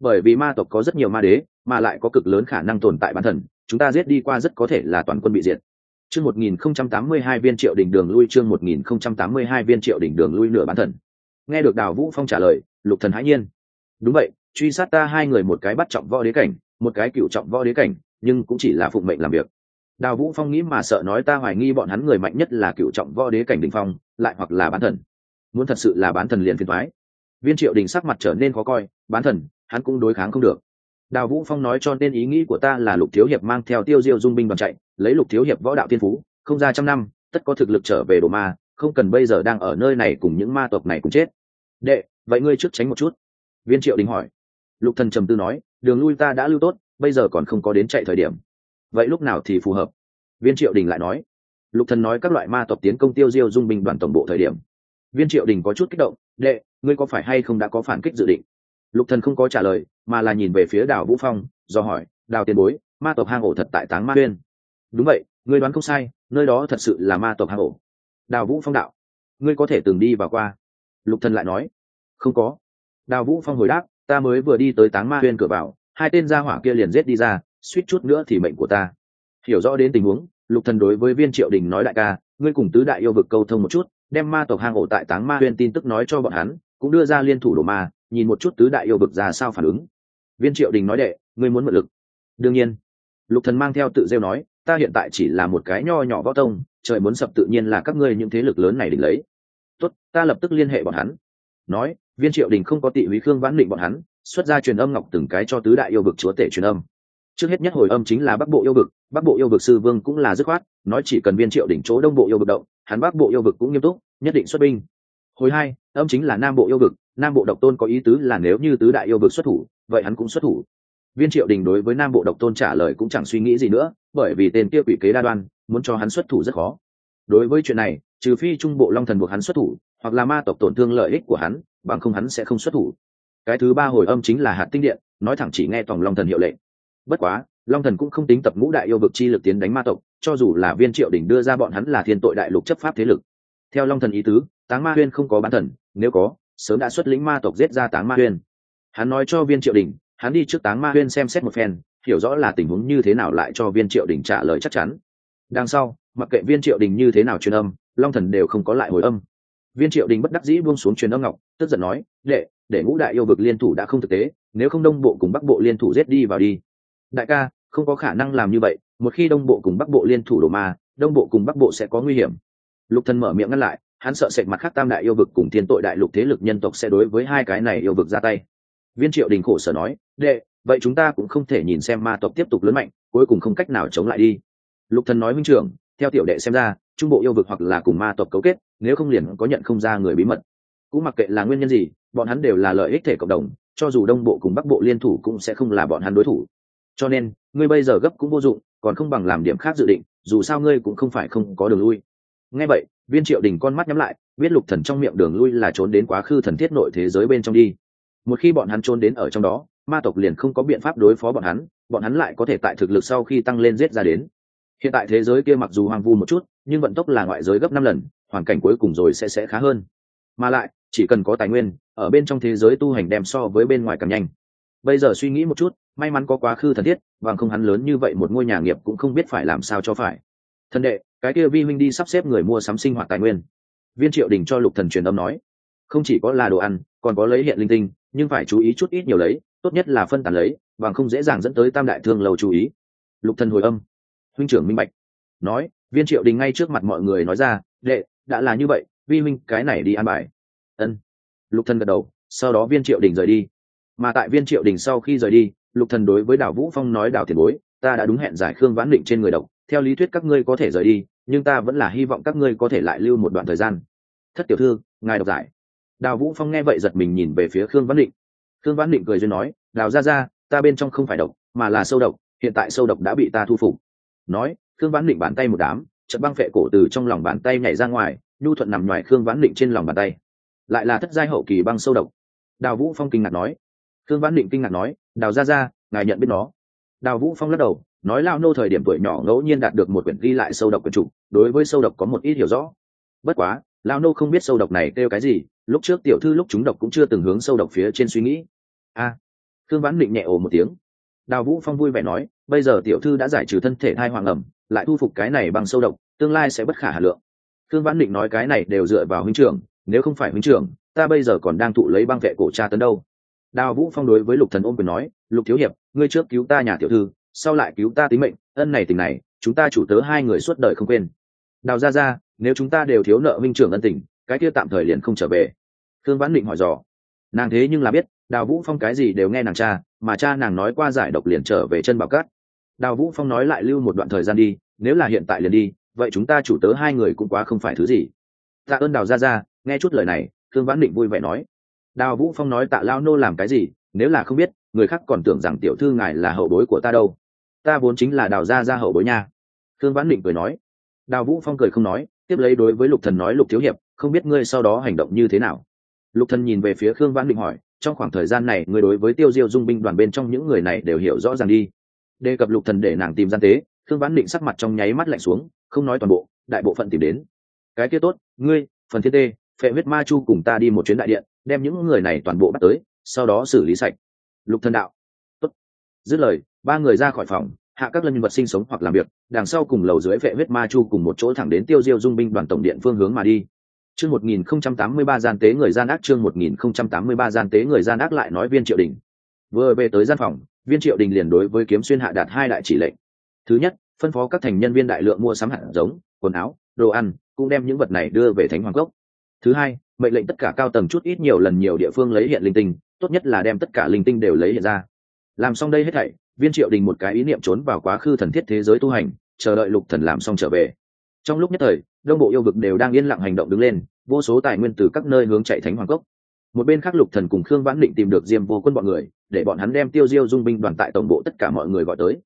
Bởi vì ma tộc có rất nhiều ma đế, mà lại có cực lớn khả năng tồn tại bản thần, chúng ta giết đi qua rất có thể là toàn quân bị diệt. Chương 1082 viên triệu đỉnh đường lui, chương 1082 viên triệu đỉnh đường lui nửa bản thần. Nghe được đào vũ phong trả lời, lục thần hãi nhiên. Đúng vậy, truy sát ta hai người một cái bắt trọng võ đế cảnh, một cái cựu trọng võ đế cảnh, nhưng cũng chỉ là phụng mệnh làm việc đào vũ phong nghĩ mà sợ nói ta hoài nghi bọn hắn người mạnh nhất là cựu trọng võ đế cảnh đình phong, lại hoặc là bán thần. Muốn thật sự là bán thần liền phiền thoái viên triệu đình sắc mặt trở nên khó coi, bán thần, hắn cũng đối kháng không được. Đào vũ phong nói cho nên ý nghĩ của ta là lục thiếu hiệp mang theo tiêu diêu dung binh đoàn chạy, lấy lục thiếu hiệp võ đạo tiên phú, không ra trăm năm, tất có thực lực trở về đồ ma, không cần bây giờ đang ở nơi này cùng những ma tộc này cùng chết. Đệ, vậy ngươi trước tránh một chút. Viên triệu đình hỏi. Lục thần trầm tư nói, đường lui ta đã lưu tốt, bây giờ còn không có đến chạy thời điểm vậy lúc nào thì phù hợp? Viên triệu đình lại nói. Lục thần nói các loại ma tộc tiến công tiêu diêu dung binh đoàn tổng bộ thời điểm. Viên triệu đình có chút kích động. Đệ, ngươi có phải hay không đã có phản kích dự định? Lục thần không có trả lời, mà là nhìn về phía đào vũ phong, do hỏi, đào tiền bối, ma tộc hang ổ thật tại táng ma uyên. Đúng vậy, ngươi đoán không sai, nơi đó thật sự là ma tộc hang ổ. Đào vũ phong đạo, ngươi có thể từng đi và qua. Lục thần lại nói, không có. Đào vũ phong hồi đáp, ta mới vừa đi tới táng ma uyên cửa vào, hai tên gia hỏa kia liền giết đi ra suýt chút nữa thì mệnh của ta. Hiểu rõ đến tình huống, lục thần đối với viên triệu đình nói đại ca, ngươi cùng tứ đại yêu vực câu thông một chút, đem ma tộc hang ổ tại táng ma uyên tin tức nói cho bọn hắn, cũng đưa ra liên thủ đổ ma, nhìn một chút tứ đại yêu vực ra sao phản ứng. Viên triệu đình nói đệ, ngươi muốn mượn lực. Đương nhiên. Lục thần mang theo tự rêu nói, ta hiện tại chỉ là một cái nho nhỏ võ tông, trời muốn sập tự nhiên là các ngươi những thế lực lớn này định lấy. Tốt, ta lập tức liên hệ bọn hắn. Nói, viên triệu đình không có tị húy khương vãn định bọn hắn, xuất ra truyền âm ngọc từng cái cho tứ đại yêu vực chúa tể truyền âm trước hết nhất hồi âm chính là bắc bộ yêu vực, bắc bộ yêu vực sư vương cũng là dứt khoát, nói chỉ cần viên triệu đỉnh chỗ đông bộ yêu vực động, hắn bắc bộ yêu vực cũng nghiêm túc, nhất định xuất binh. Hồi hai, âm chính là nam bộ yêu vực, nam bộ độc tôn có ý tứ là nếu như tứ đại yêu vực xuất thủ, vậy hắn cũng xuất thủ. Viên triệu đình đối với nam bộ độc tôn trả lời cũng chẳng suy nghĩ gì nữa, bởi vì tên kia quỷ kế đa đoan, muốn cho hắn xuất thủ rất khó. Đối với chuyện này, trừ phi trung bộ long thần buộc hắn xuất thủ, hoặc là ma tộc tổn thương lợi ích của hắn, bằng không hắn sẽ không xuất thủ. Cái thứ ba hồi âm chính là hạt tinh điện, nói thẳng chỉ nghe tòng long thần hiệu lệnh bất quá, long thần cũng không tính tập ngũ đại yêu vực chi lực tiến đánh ma tộc, cho dù là viên triệu đỉnh đưa ra bọn hắn là thiên tội đại lục chấp pháp thế lực. Theo long thần ý tứ, táng ma huyên không có bán thần, nếu có, sớm đã xuất lĩnh ma tộc giết ra táng ma huyên. Hắn nói cho viên triệu đình hắn đi trước táng ma huyên xem xét một phen, hiểu rõ là tình huống như thế nào lại cho viên triệu đình trả lời chắc chắn. Đằng sau, mặc kệ viên triệu đình như thế nào truyền âm, long thần đều không có lại hồi âm. Viên triệu đình bất đắc dĩ buông xuống truyền âm ngọc, tức giận nói, đệ, để ngũ đại yêu vực liên thủ đã không thực tế, nếu không đông bộ cùng bắc bộ liên thủ giết đi vào đi đại ca, không có khả năng làm như vậy, một khi đông bộ cùng bắc bộ liên thủ đổ ma, đông bộ cùng bắc bộ sẽ có nguy hiểm. Lục thần mở miệng ngăn lại, hắn sợ sệt mặt khác tam đại yêu vực cùng thiên tội đại lục thế lực nhân tộc sẽ đối với hai cái này yêu vực ra tay. Viên triệu đình khổ sở nói, đệ, vậy chúng ta cũng không thể nhìn xem ma tộc tiếp tục lớn mạnh, cuối cùng không cách nào chống lại đi. Lục thần nói minh trưởng, theo tiểu đệ xem ra, trung bộ yêu vực hoặc là cùng ma tộc cấu kết, nếu không liền có nhận không ra người bí mật. Cũng mặc kệ là nguyên nhân gì, bọn hắn đều là lợi ích thể cộng đồng, cho dù đông bộ cùng bắc bộ liên thủ cũng sẽ không là bọn hắn đối thủ cho nên, ngươi bây giờ gấp cũng vô dụng, còn không bằng làm điểm khác dự định, dù sao ngươi cũng không phải không có đường lui. Nghe vậy, viên triệu đình con mắt nhắm lại, biết lục thần trong miệng đường lui là trốn đến quá khứ thần thiết nội thế giới bên trong đi. Một khi bọn hắn trốn đến ở trong đó, ma tộc liền không có biện pháp đối phó bọn hắn bọn hắn lại có thể tại thực lực sau khi tăng lên giết ra đến. Hiện tại thế giới kia mặc dù hoang vu một chút, nhưng vận tốc là ngoại giới gấp năm lần, hoàn cảnh cuối cùng rồi sẽ sẽ khá hơn. Mà lại, chỉ cần có tài nguyên, ở bên trong thế giới tu hành đem so với bên ngoài càng nhanh bây giờ suy nghĩ một chút, may mắn có quá khứ thần thiết, bằng không hắn lớn như vậy một ngôi nhà nghiệp cũng không biết phải làm sao cho phải. Thần đệ, cái kia vi huynh đi sắp xếp người mua sắm sinh hoạt tài nguyên. Viên triệu đình cho lục thần truyền âm nói, không chỉ có là đồ ăn, còn có lấy hiện linh tinh, nhưng phải chú ý chút ít nhiều lấy, tốt nhất là phân tán lấy, bằng không dễ dàng dẫn tới tam đại thương lầu chú ý. Lục thần hồi âm. Huynh trưởng minh bạch. Nói, viên triệu đình ngay trước mặt mọi người nói ra, đệ, đã là như vậy, vi huynh cái này đi an bài. Ân. Lục thần gật đầu, sau đó viên triệu đình rời đi mà tại viên triệu đình sau khi rời đi, lục thần đối với đào vũ phong nói đào tiền bối, ta đã đúng hẹn giải khương vãn định trên người độc. Theo lý thuyết các ngươi có thể rời đi, nhưng ta vẫn là hy vọng các ngươi có thể lại lưu một đoạn thời gian. Thất tiểu thư, ngài độc giải. Đào vũ phong nghe vậy giật mình nhìn về phía khương vãn định. Khương vãn định cười duyên nói, đào ra ra ta bên trong không phải độc, mà là sâu độc, hiện tại sâu độc đã bị ta thu phục. Nói, khương vãn định bàn tay một đám trận băng phệ cổ từ trong lòng bàn tay nhảy ra ngoài, nhu thuận nằm ngoài khương vãn định trên lòng bàn tay. Lại là thất giai hậu kỳ băng sâu độc. Đào vũ phong kinh ngạc nói thương vãn định kinh ngạc nói đào ra ra ngài nhận biết nó? Đào vũ phong lắc đầu nói lao nô thời điểm tuổi nhỏ ngẫu nhiên đạt được một quyển ghi lại sâu độc quyển chủ đối với sâu độc có một ít hiểu rõ. Bất quá lao nô không biết sâu độc này kêu cái gì lúc trước tiểu thư lúc chúng độc cũng chưa từng hướng sâu độc phía trên suy nghĩ. A! À, thương vãn định nhẹ ồ một tiếng. Đào vũ phong vui vẻ nói bây giờ tiểu thư đã giải trừ thân thể thai hoàng ẩm lại thu phục cái này bằng sâu độc tương lai sẽ bất khả hà lượng. Thương vãn định nói cái này đều dựa vào huynh trưởng nếu không phải huynh trưởng ta bây giờ còn đang thụ lấy băng vệ cổ cha tấn đâu? Đào vũ phong đối với lục thần ôm quyền nói, lục thiếu hiệp, ngươi trước cứu ta nhà tiểu thư, sau lại cứu ta tính mệnh, ân này tình này, chúng ta chủ tớ hai người suốt đời không quên. Đào ra ra nếu chúng ta đều thiếu nợ minh trưởng ân tình, cái kia tạm thời liền không trở về. Thương vãn định hỏi dò. Nàng thế nhưng là biết, đào vũ phong cái gì đều nghe nàng cha, mà cha nàng nói qua giải độc liền trở về chân bảo cát. Đào vũ phong nói lại lưu một đoạn thời gian đi, nếu là hiện tại liền đi, vậy chúng ta chủ tớ hai người cũng quá không phải thứ gì. Tạ ơn đào ra ra nghe chút lời này thương vãn định vui vẻ nói đào vũ phong nói tạ lao nô làm cái gì, nếu là không biết, người khác còn tưởng rằng tiểu thư ngài là hậu bối của ta đâu. Ta vốn chính là đào gia gia hậu bối nha. Thương vãn định cười nói. Đào vũ phong cười không nói, tiếp lấy đối với lục thần nói, lục thiếu hiệp, không biết ngươi sau đó hành động như thế nào? Lục thần nhìn về phía khương vãn định hỏi, trong khoảng thời gian này, ngươi đối với tiêu diêu dung binh đoàn bên trong những người này đều hiểu rõ ràng đi. Đề cập lục thần để nàng tìm gian tế, khương vãn định sắc mặt trong nháy mắt lạnh xuống, không nói toàn bộ, đại bộ phận tìm đến. Cái kia tốt, ngươi, phần thiên tê, phệ huyết ma chu cùng ta đi một chuyến đại điện đem những người này toàn bộ bắt tới, sau đó xử lý sạch. Lục thần đạo. Tốt. Dứt lời, ba người ra khỏi phòng, hạ các lân nhân vật sinh sống hoặc làm việc, đằng sau cùng lầu dưới vệ huyết ma chu cùng một chỗ thẳng đến tiêu diêu dung binh đoàn tổng điện phương hướng mà đi. Chương một nghìn không trăm tám mươi ba gian tế người gian ác, chương một nghìn không trăm tám mươi ba gian tế người gian ác lại nói viên triệu đình. Vừa về tới gian phòng, viên triệu đình liền đối với kiếm xuyên hạ đạt hai đại chỉ lệnh. Thứ nhất, phân phó các thành nhân viên đại lượng mua sắm hạt giống, quần áo, đồ ăn, cũng đem những vật này đưa về thánh hoàng cốc. Thứ hai mệnh lệnh tất cả cao tầng chút ít nhiều lần nhiều địa phương lấy hiện linh tinh, tốt nhất là đem tất cả linh tinh đều lấy hiện ra. Làm xong đây hết thảy, viên triệu đình một cái ý niệm trốn vào quá khứ thần thiết thế giới tu hành, chờ đợi lục thần làm xong trở về. Trong lúc nhất thời, đông bộ yêu vực đều đang yên lặng hành động đứng lên, vô số tài nguyên từ các nơi hướng chạy thánh hoàng cốc. Một bên khác lục thần cùng khương vãn định tìm được diêm vô quân bọn người, để bọn hắn đem tiêu diêu dung binh đoàn tại tổng bộ tất cả mọi người gọi tới.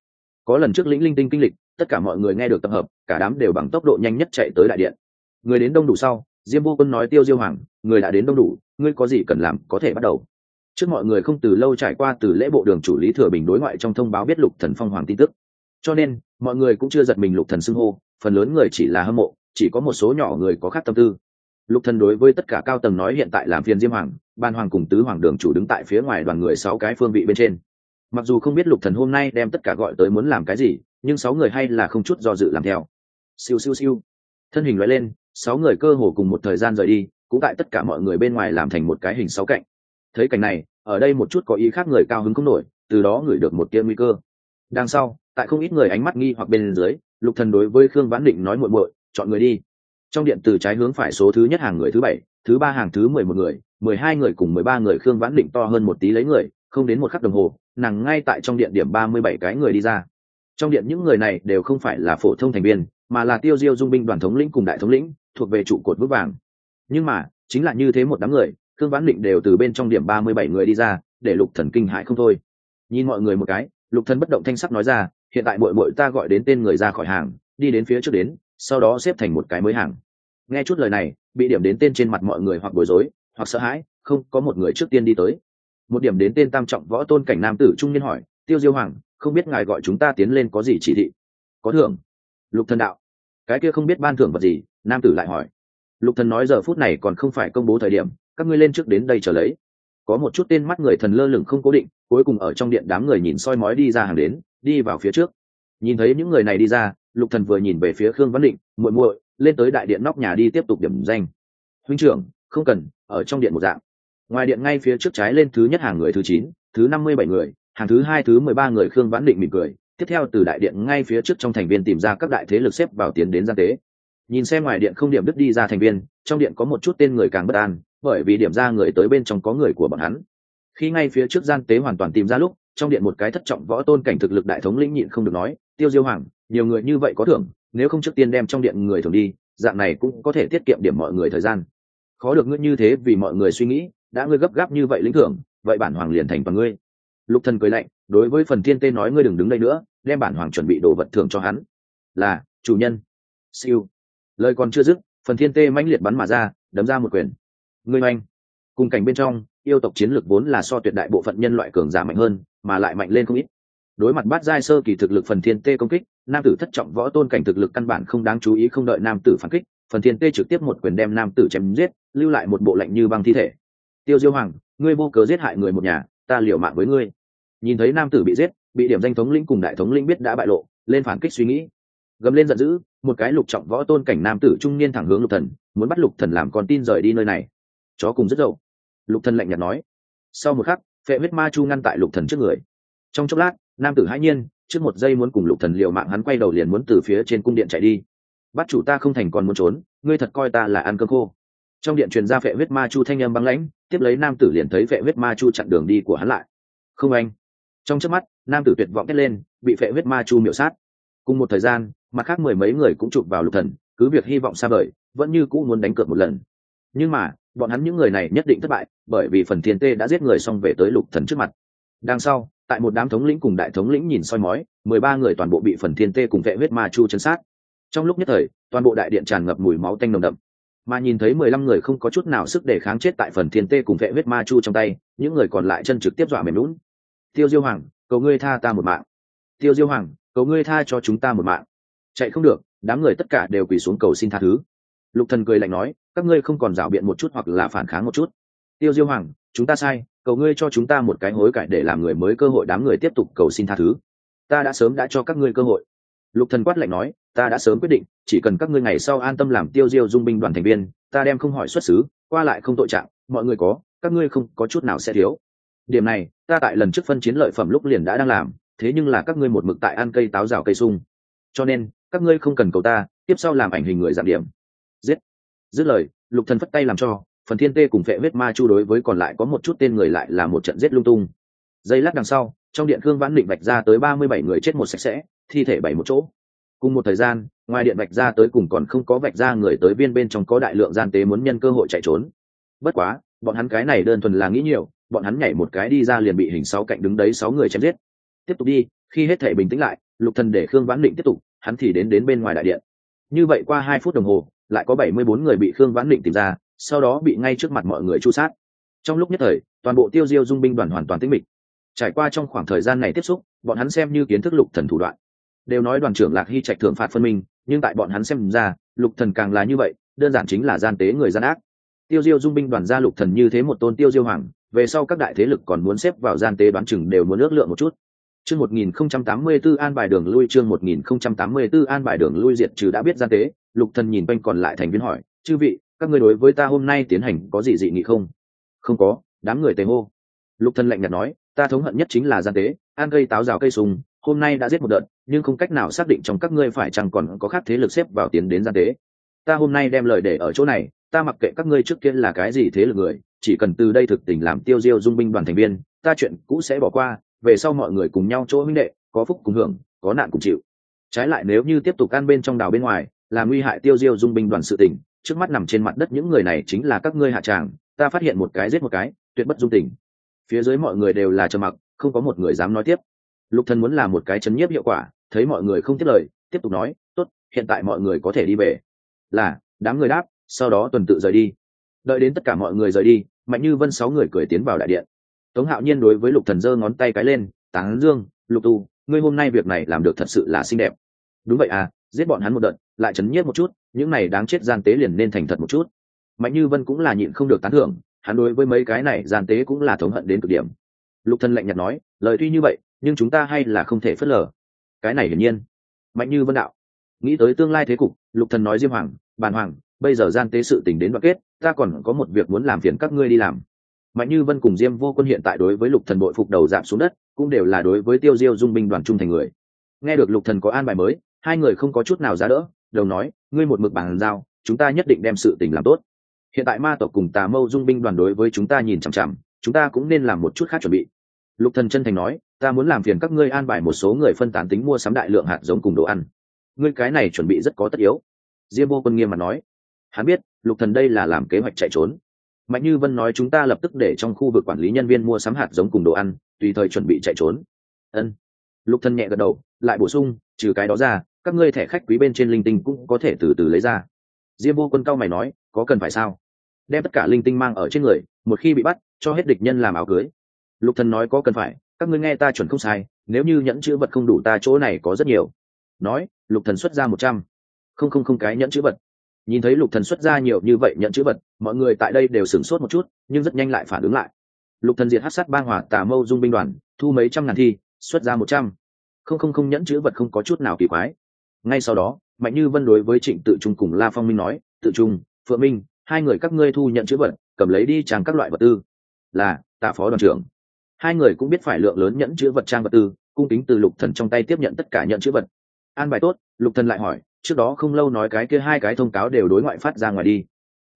Có lần trước lĩnh linh tinh kinh lịch, tất cả mọi người nghe được tập hợp, cả đám đều bằng tốc độ nhanh nhất chạy tới đại điện. Người đến đông đủ sau diêm vô quân nói tiêu diêu hoàng, người đã đến đông đủ, ngươi có gì cần làm, có thể bắt đầu. Trước mọi người không từ lâu trải qua từ lễ bộ đường chủ lý thừa bình đối ngoại trong thông báo biết lục thần phong hoàng tin tức. Cho nên, mọi người cũng chưa giật mình lục thần xưng hô, phần lớn người chỉ là hâm mộ, chỉ có một số nhỏ người có khác tâm tư. Lục thần đối với tất cả cao tầng nói hiện tại làm phiền diêm hoàng, ban hoàng cùng tứ hoàng đường chủ đứng tại phía ngoài đoàn người sáu cái phương vị bên trên. Mặc dù không biết lục thần hôm nay đem tất cả gọi tới muốn làm cái gì, nhưng sáu người hay là không chút do dự làm theo. Siêu siêu siêu thân hình loại lên, sáu người cơ hồ cùng một thời gian rời đi, cũng tại tất cả mọi người bên ngoài làm thành một cái hình sáu cạnh. Thấy cảnh này, ở đây một chút có ý khác người cao hứng không nổi, từ đó ngửi được một tia nguy cơ. Đằng sau, tại không ít người ánh mắt nghi hoặc bên dưới, lục thần đối với khương vãn định nói muội muội chọn người đi. Trong điện từ trái hướng phải số thứ nhất hàng người thứ bảy, thứ ba hàng thứ mười một người, mười hai người cùng mười ba người khương vãn định to hơn một tí lấy người, không đến một khắc đồng hồ, nàng ngay tại trong điện điểm ba mươi bảy cái người đi ra trong điện những người này đều không phải là phổ thông thành viên, mà là tiêu diêu dung binh đoàn thống lĩnh cùng đại thống lĩnh, thuộc về trụ cột vững vàng. Nhưng mà, chính là như thế một đám người thương vãn định đều từ bên trong điểm ba mươi bảy người đi ra, để lục thần kinh hãi không thôi. Nhìn mọi người một cái, lục thần bất động thanh sắc nói ra, hiện tại muội muội ta gọi đến tên người ra khỏi hàng, đi đến phía trước đến, sau đó xếp thành một cái mới hàng. Nghe chút lời này, bị điểm đến tên trên mặt mọi người hoặc bối rối, hoặc sợ hãi, không, có một người trước tiên đi tới. Một điểm đến tên tam trọng võ tôn cảnh nam tử trung niên hỏi tiêu diêu hoàng, không biết ngài gọi chúng ta tiến lên có gì chỉ thị? Có thưởng. Lục thần đạo. Cái kia không biết ban thưởng vật gì? Nam tử lại hỏi. Lục thần nói giờ phút này còn không phải công bố thời điểm, các ngươi lên trước đến đây chờ lấy. Có một chút tên mắt người thần lơ lửng không cố định, cuối cùng ở trong điện đám người nhìn soi mói đi ra hàng đến, đi vào phía trước. Nhìn thấy những người này đi ra, lục thần vừa nhìn về phía khương văn định, muội muội, lên tới đại điện nóc nhà đi tiếp tục điểm danh. Huynh trưởng, không cần, ở trong điện một dạng. Ngoài điện ngay phía trước trái lên thứ nhất hàng người thứ chín, thứ năm mươi bảy người hàng thứ hai, thứ mười ba người khương vãn định mỉm cười, tiếp theo từ đại điện ngay phía trước trong thành viên tìm ra các đại thế lực xếp vào tiến đến gian tế. Nhìn xem ngoài điện không điểm đứt đi ra thành viên, trong điện có một chút tên người càng bất an, bởi vì điểm ra người tới bên trong có người của bọn hắn. Khi ngay phía trước gian tế hoàn toàn tìm ra lúc, trong điện một cái thất trọng võ tôn cảnh thực lực đại thống lĩnh nhịn không được nói, tiêu diêu hoàng, nhiều người như vậy có thưởng, nếu không trước tiên đem trong điện người thường đi, dạng này cũng có thể tiết kiệm điểm mọi người thời gian. Khó được ngươi như thế vì mọi người suy nghĩ, đã ngươi gấp gáp như vậy lĩnh thưởng, vậy bản hoàng liền thành và ngươi lục thần cười lạnh, đối với phần thiên tê nói ngươi đừng đứng đây nữa, đem bản hoàng chuẩn bị đồ vật thưởng cho hắn. Là, chủ nhân. Siêu. Lời còn chưa dứt, phần thiên tê mãnh liệt bắn mà ra, đấm ra một quyền. Ngươi oanh. Cùng cảnh bên trong, yêu tộc chiến lược vốn là so tuyệt đại bộ phận nhân loại cường giả mạnh hơn, mà lại mạnh lên không ít. Đối mặt bát giai sơ kỳ thực lực phần thiên tê công kích, nam tử thất trọng võ tôn cảnh thực lực căn bản không đáng chú ý không đợi nam tử phản kích, phần thiên tê trực tiếp một quyền đem nam tử chém giết, lưu lại một bộ lạnh như băng thi thể. Tiêu diêu hoàng, ngươi vô cớ giết hại người một nhà ta liều mạng với ngươi. Nhìn thấy nam tử bị giết, bị điểm danh thống lĩnh cùng đại thống lĩnh biết đã bại lộ, lên phản kích suy nghĩ. Gầm lên giận dữ, một cái lục trọng võ tôn cảnh nam tử trung niên thẳng hướng lục thần, muốn bắt lục thần làm con tin rời đi nơi này. Chó cùng rất dậu. Lục thần lạnh nhạt nói. Sau một khắc, phệ huyết ma chu ngăn tại lục thần trước người. Trong chốc lát, nam tử hãi nhiên, trước một giây muốn cùng lục thần liều mạng, hắn quay đầu liền muốn từ phía trên cung điện chạy đi. Bắt chủ ta không thành còn muốn trốn, ngươi thật coi ta là ăn cơm khô. Trong điện truyền ra phệ huyết ma chu thanh âm băng lãnh tiếp lấy nam tử liền thấy vệ huyết ma chu chặn đường đi của hắn lại. Không anh. Trong chớp mắt, nam tử tuyệt vọng kết lên, bị vệ huyết ma chu miểu sát. Cùng một thời gian, mặt khác mười mấy người cũng chụp vào lục thần, cứ việc hy vọng xa vời, vẫn như cũ muốn đánh cược một lần. Nhưng mà, bọn hắn những người này nhất định thất bại, bởi vì phần thiên tê đã giết người xong về tới lục thần trước mặt. Đằng sau, tại một đám thống lĩnh cùng đại thống lĩnh nhìn soi mói, mười ba người toàn bộ bị phần thiên tê cùng vệ huyết ma chu chân sát. Trong lúc nhất thời, toàn bộ đại điện tràn ngập mùi máu tanh nồng đậm mà nhìn thấy mười lăm người không có chút nào sức để kháng chết tại phần thiên tê cùng vệ huyết ma chu trong tay, những người còn lại chân trực tiếp dọa mềm lún. Tiêu diêu hoàng, cầu ngươi tha ta một mạng. Tiêu diêu hoàng, cầu ngươi tha cho chúng ta một mạng. Chạy không được, đám người tất cả đều quỳ xuống cầu xin tha thứ. Lục thần cười lạnh nói, các ngươi không còn rảo biện một chút hoặc là phản kháng một chút. Tiêu diêu hoàng, chúng ta sai, cầu ngươi cho chúng ta một cái hối cải để làm người mới cơ hội đám người tiếp tục cầu xin tha thứ. Ta đã sớm đã cho các ngươi cơ hội. Lục thần quát lạnh nói ta đã sớm quyết định, chỉ cần các ngươi ngày sau an tâm làm tiêu diêu dung binh đoàn thành viên, ta đem không hỏi xuất xứ, qua lại không tội trạng, mọi người có, các ngươi không có chút nào sẽ thiếu. Điểm này, ta tại lần trước phân chiến lợi phẩm lúc liền đã đang làm, thế nhưng là các ngươi một mực tại ăn cây táo rào cây sung. Cho nên, các ngươi không cần cầu ta, tiếp sau làm ảnh hình người giảm điểm. Giết. Dứt lời, lục thần phất tay làm cho, phần thiên tê cùng phệ huyết ma chu đối với còn lại có một chút tên người lại là một trận giết lung tung. Giây lát đằng sau, trong điện khương vãn định vạch ra tới ba mươi bảy người chết một sạch sẽ, thi thể bảy một chỗ cùng một thời gian, ngoài điện vạch ra tới cùng còn không có vạch ra người tới viên bên trong có đại lượng gian tế muốn nhân cơ hội chạy trốn. Bất quá, bọn hắn cái này đơn thuần là nghĩ nhiều, bọn hắn nhảy một cái đi ra liền bị hình sáu cạnh đứng đấy sáu người chém giết. Tiếp tục đi, khi hết thể bình tĩnh lại, lục thần để khương vãn định tiếp tục, hắn thì đến đến bên ngoài đại điện. Như vậy qua hai phút đồng hồ, lại có bảy mươi bốn người bị khương vãn định tìm ra, sau đó bị ngay trước mặt mọi người chu sát. Trong lúc nhất thời, toàn bộ tiêu diêu dung binh đoàn hoàn toàn tĩnh mịch. Trải qua trong khoảng thời gian này tiếp xúc, bọn hắn xem như kiến thức lục thần thủ đoạn đều nói đoàn trưởng lạc hy trạch thưởng phạt phân minh, nhưng tại bọn hắn xem ra, lục thần càng là như vậy, đơn giản chính là gian tế người gian ác. Tiêu diêu dung binh đoàn gia lục thần như thế một tôn tiêu diêu hoàng, về sau các đại thế lực còn muốn xếp vào gian tế đoán chừng đều muốn ước lượng một chút. Chương 1084 an bài đường lui, chương 1084 an bài đường lui diệt trừ đã biết gian tế, lục thần nhìn quanh còn lại thành viên hỏi, chư vị, các ngươi đối với ta hôm nay tiến hành có gì dị nghị không? Không có, đám người tề hô. Lục thần lạnh nhạt nói, ta thống hận nhất chính là gian tế, an cây táo rào cây sùng hôm nay đã giết một đợt, nhưng không cách nào xác định trong các ngươi phải chăng còn có khác thế lực xếp vào tiến đến gian tế. Ta hôm nay đem lời để ở chỗ này, ta mặc kệ các ngươi trước kia là cái gì thế lực người, chỉ cần từ đây thực tình làm tiêu diêu dung binh đoàn thành viên, ta chuyện cũ sẽ bỏ qua, về sau mọi người cùng nhau chỗ huynh đệ, có phúc cùng hưởng, có nạn cùng chịu. Trái lại nếu như tiếp tục can bên trong đảo bên ngoài, làm nguy hại tiêu diêu dung binh đoàn sự tình, trước mắt nằm trên mặt đất những người này chính là các ngươi hạ tràng, ta phát hiện một cái giết một cái, tuyệt bất dung tình. Phía dưới mọi người đều là trầm mặc, không có một người dám nói tiếp lục thần muốn làm một cái chấn nhiếp hiệu quả, thấy mọi người không tiếp lời, tiếp tục nói, tốt, hiện tại mọi người có thể đi về. Là. Đám người đáp, sau đó tuần tự rời đi. Đợi đến tất cả mọi người rời đi, mạnh như vân sáu người cười tiến vào đại điện. Tống hạo nhiên đối với lục thần giơ ngón tay cái lên, tán dương, lục tu, ngươi hôm nay việc này làm được thật sự là xinh đẹp. Đúng vậy à giết bọn hắn một đợt, lại chấn nhiếp một chút, những này đáng chết gian tế liền nên thành thật một chút. Mạnh như vân cũng là nhịn không được tán thưởng, hắn đối với mấy cái này gian tế cũng là thống hận đến cực điểm. Lục thần lạnh nhạt nói, lời tuy như vậy nhưng chúng ta hay là không thể phớt lờ. Cái này hiển nhiên. Mạnh như vân đạo. Nghĩ tới tương lai thế cục, lục thần nói diêm hoàng, bàn hoàng, bây giờ gian tế sự tình đến đoạn kết, ta còn có một việc muốn làm phiền các ngươi đi làm. Mạnh như vân cùng diêm vô quân hiện tại đối với lục thần bội phục đầu giảm xuống đất, cũng đều là đối với tiêu diêu dung binh đoàn trung thành người. Nghe được lục thần có an bài mới, hai người không có chút nào giá đỡ đầu nói, ngươi một mực bàn giao, chúng ta nhất định đem sự tình làm tốt. Hiện tại ma tộc cùng tà mâu dung binh đoàn đối với chúng ta nhìn chằm chằm, chúng ta cũng nên làm một chút khác chuẩn bị lục thần chân thành nói, ta muốn làm phiền các ngươi an bài một số người phân tán tính mua sắm đại lượng hạt giống cùng đồ ăn. Ngươi cái này chuẩn bị rất có tất yếu. Diêm vô quân nghiêm mặt nói, hắn biết, lục thần đây là làm kế hoạch chạy trốn. Mạnh như vân nói chúng ta lập tức để trong khu vực quản lý nhân viên mua sắm hạt giống cùng đồ ăn, tùy thời chuẩn bị chạy trốn. Ân. Lục thần nhẹ gật đầu, lại bổ sung, trừ cái đó ra, các ngươi thẻ khách quý bên trên linh tinh cũng có thể từ từ lấy ra. Diêm vô quân cao mày nói, có cần phải sao? Đem tất cả linh tinh mang ở trên người, một khi bị bắt, cho hết địch nhân làm áo cưới lục thần nói có cần phải, các ngươi nghe ta chuẩn không sai, nếu như nhẫn chữ vật không đủ ta chỗ này có rất nhiều. Nói, lục thần xuất ra một trăm. Không không không, cái nhẫn chữ vật. Nhìn thấy lục thần xuất ra nhiều như vậy nhẫn chữ vật, mọi người tại đây đều sửng sốt một chút, nhưng rất nhanh lại phản ứng lại. Lục thần diệt hát sát bang hỏa tà mâu dung binh đoàn, thu mấy trăm ngàn thi, xuất ra một trăm. Không không không, nhẫn chữ vật không có chút nào kỳ quái. Ngay sau đó, mạnh như vân đối với trịnh tự trung cùng la phong minh nói, tự trung, phượng minh, hai người các ngươi thu nhận chữ vật, cầm lấy đi trang các loại vật tư. Là, tạ phó đoàn trưởng hai người cũng biết phải lượng lớn nhẫn chữ vật trang vật tư, cung kính từ lục thần trong tay tiếp nhận tất cả nhận chữ vật. An bài tốt, lục thần lại hỏi, trước đó không lâu nói cái kia hai cái thông cáo đều đối ngoại phát ra ngoài đi.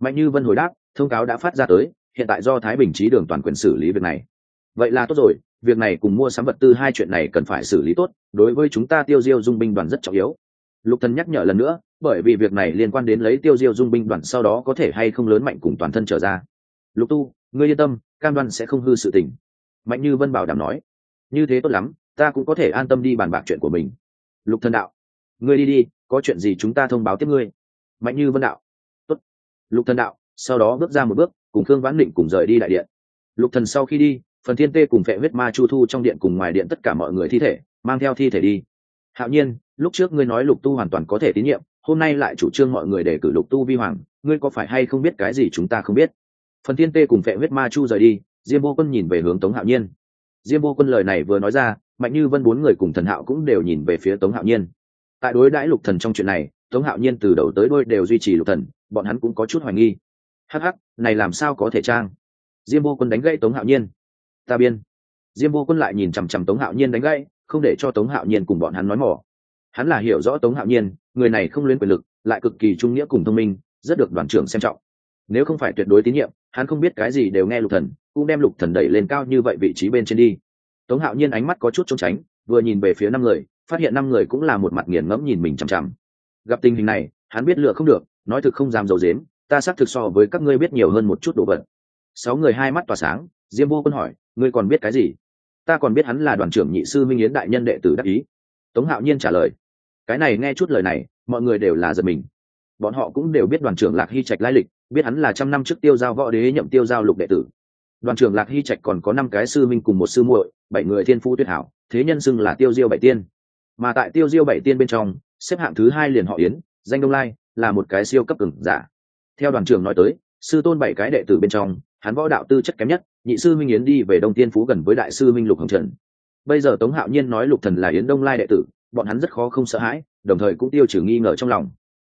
Mạnh như vân hồi đáp, thông cáo đã phát ra tới, hiện tại do thái bình trí đường toàn quyền xử lý việc này. Vậy là tốt rồi, việc này cùng mua sắm vật tư hai chuyện này cần phải xử lý tốt, đối với chúng ta tiêu diêu dung binh đoàn rất trọng yếu. Lục thần nhắc nhở lần nữa, bởi vì việc này liên quan đến lấy tiêu diêu dung binh đoàn sau đó có thể hay không lớn mạnh cùng toàn thân trở ra. Lục tu, ngươi yên tâm, cam đoan sẽ không hư sự tình mạnh như vân bảo đảm nói, như thế tốt lắm, ta cũng có thể an tâm đi bàn bạc chuyện của mình. Lục thần đạo, ngươi đi đi, có chuyện gì chúng ta thông báo tiếp ngươi. Mạnh như vân đạo, Tốt. lục thần đạo, sau đó bước ra một bước, cùng khương vãn định cùng rời đi đại điện. Lục thần sau khi đi, phần thiên tê cùng phệ huyết ma chu thu trong điện cùng ngoài điện tất cả mọi người thi thể, mang theo thi thể đi. Hạo nhiên, lúc trước ngươi nói lục tu hoàn toàn có thể tín nhiệm, hôm nay lại chủ trương mọi người để cử lục tu vi hoàng, ngươi có phải hay không biết cái gì chúng ta không biết? Phần thiên tê cùng phệ huyết ma chu rời đi diêm vô quân nhìn về hướng tống hạo nhiên. Diêm vô quân lời này vừa nói ra, mạnh như vân bốn người cùng thần hạo cũng đều nhìn về phía tống hạo nhiên. Tại đối đãi lục thần trong chuyện này, tống hạo nhiên từ đầu tới đôi đều duy trì lục thần, bọn hắn cũng có chút hoài nghi. Hắc hắc, này làm sao có thể trang? Diêm vô quân đánh gãy tống hạo nhiên. Ta biên. Diêm vô quân lại nhìn chằm chằm tống hạo nhiên đánh gãy, không để cho tống hạo nhiên cùng bọn hắn nói mỏ. Hắn là hiểu rõ tống hạo nhiên, người này không liên quyền lực, lại cực kỳ trung nghĩa cùng thông minh, rất được đoàn trưởng xem trọng. Nếu không phải tuyệt đối tín nhiệm, hắn không biết cái gì đều nghe lục thần cũng đem lục thần đẩy lên cao như vậy vị trí bên trên đi. Tống hạo nhiên ánh mắt có chút trốn tránh, vừa nhìn về phía năm người, phát hiện năm người cũng là một mặt nghiền ngẫm nhìn mình chằm chằm. Gặp tình hình này, hắn biết lựa không được, nói thực không dám dầu dếm ta xác thực so với các ngươi biết nhiều hơn một chút đồ vật. Sáu người hai mắt tỏa sáng, diêm vô quân hỏi, ngươi còn biết cái gì? Ta còn biết hắn là đoàn trưởng nhị sư minh yến đại nhân đệ tử đắc ý. Tống hạo nhiên trả lời, cái này nghe chút lời này, mọi người đều là giật mình. Bọn họ cũng đều biết đoàn trưởng lạc hy trạch lai lịch, biết hắn là trăm năm trước tiêu giao võ đế nhậm tiêu giao lục đệ tử đoàn trưởng lạc hy trạch còn có năm cái sư minh cùng một sư muội, bảy người thiên phú tuyệt hảo, thế nhân xưng là tiêu diêu bảy tiên. Mà tại tiêu diêu bảy tiên bên trong, xếp hạng thứ hai liền họ yến, danh đông lai, là một cái siêu cấp cứng giả. Theo đoàn trưởng nói tới, sư tôn bảy cái đệ tử bên trong, hắn võ đạo tư chất kém nhất, nhị sư minh yến đi về đông tiên phú gần với đại sư minh lục hồng trần. Bây giờ tống hạo nhiên nói lục thần là yến đông lai đệ tử, bọn hắn rất khó không sợ hãi, đồng thời cũng tiêu trừ nghi ngờ trong lòng.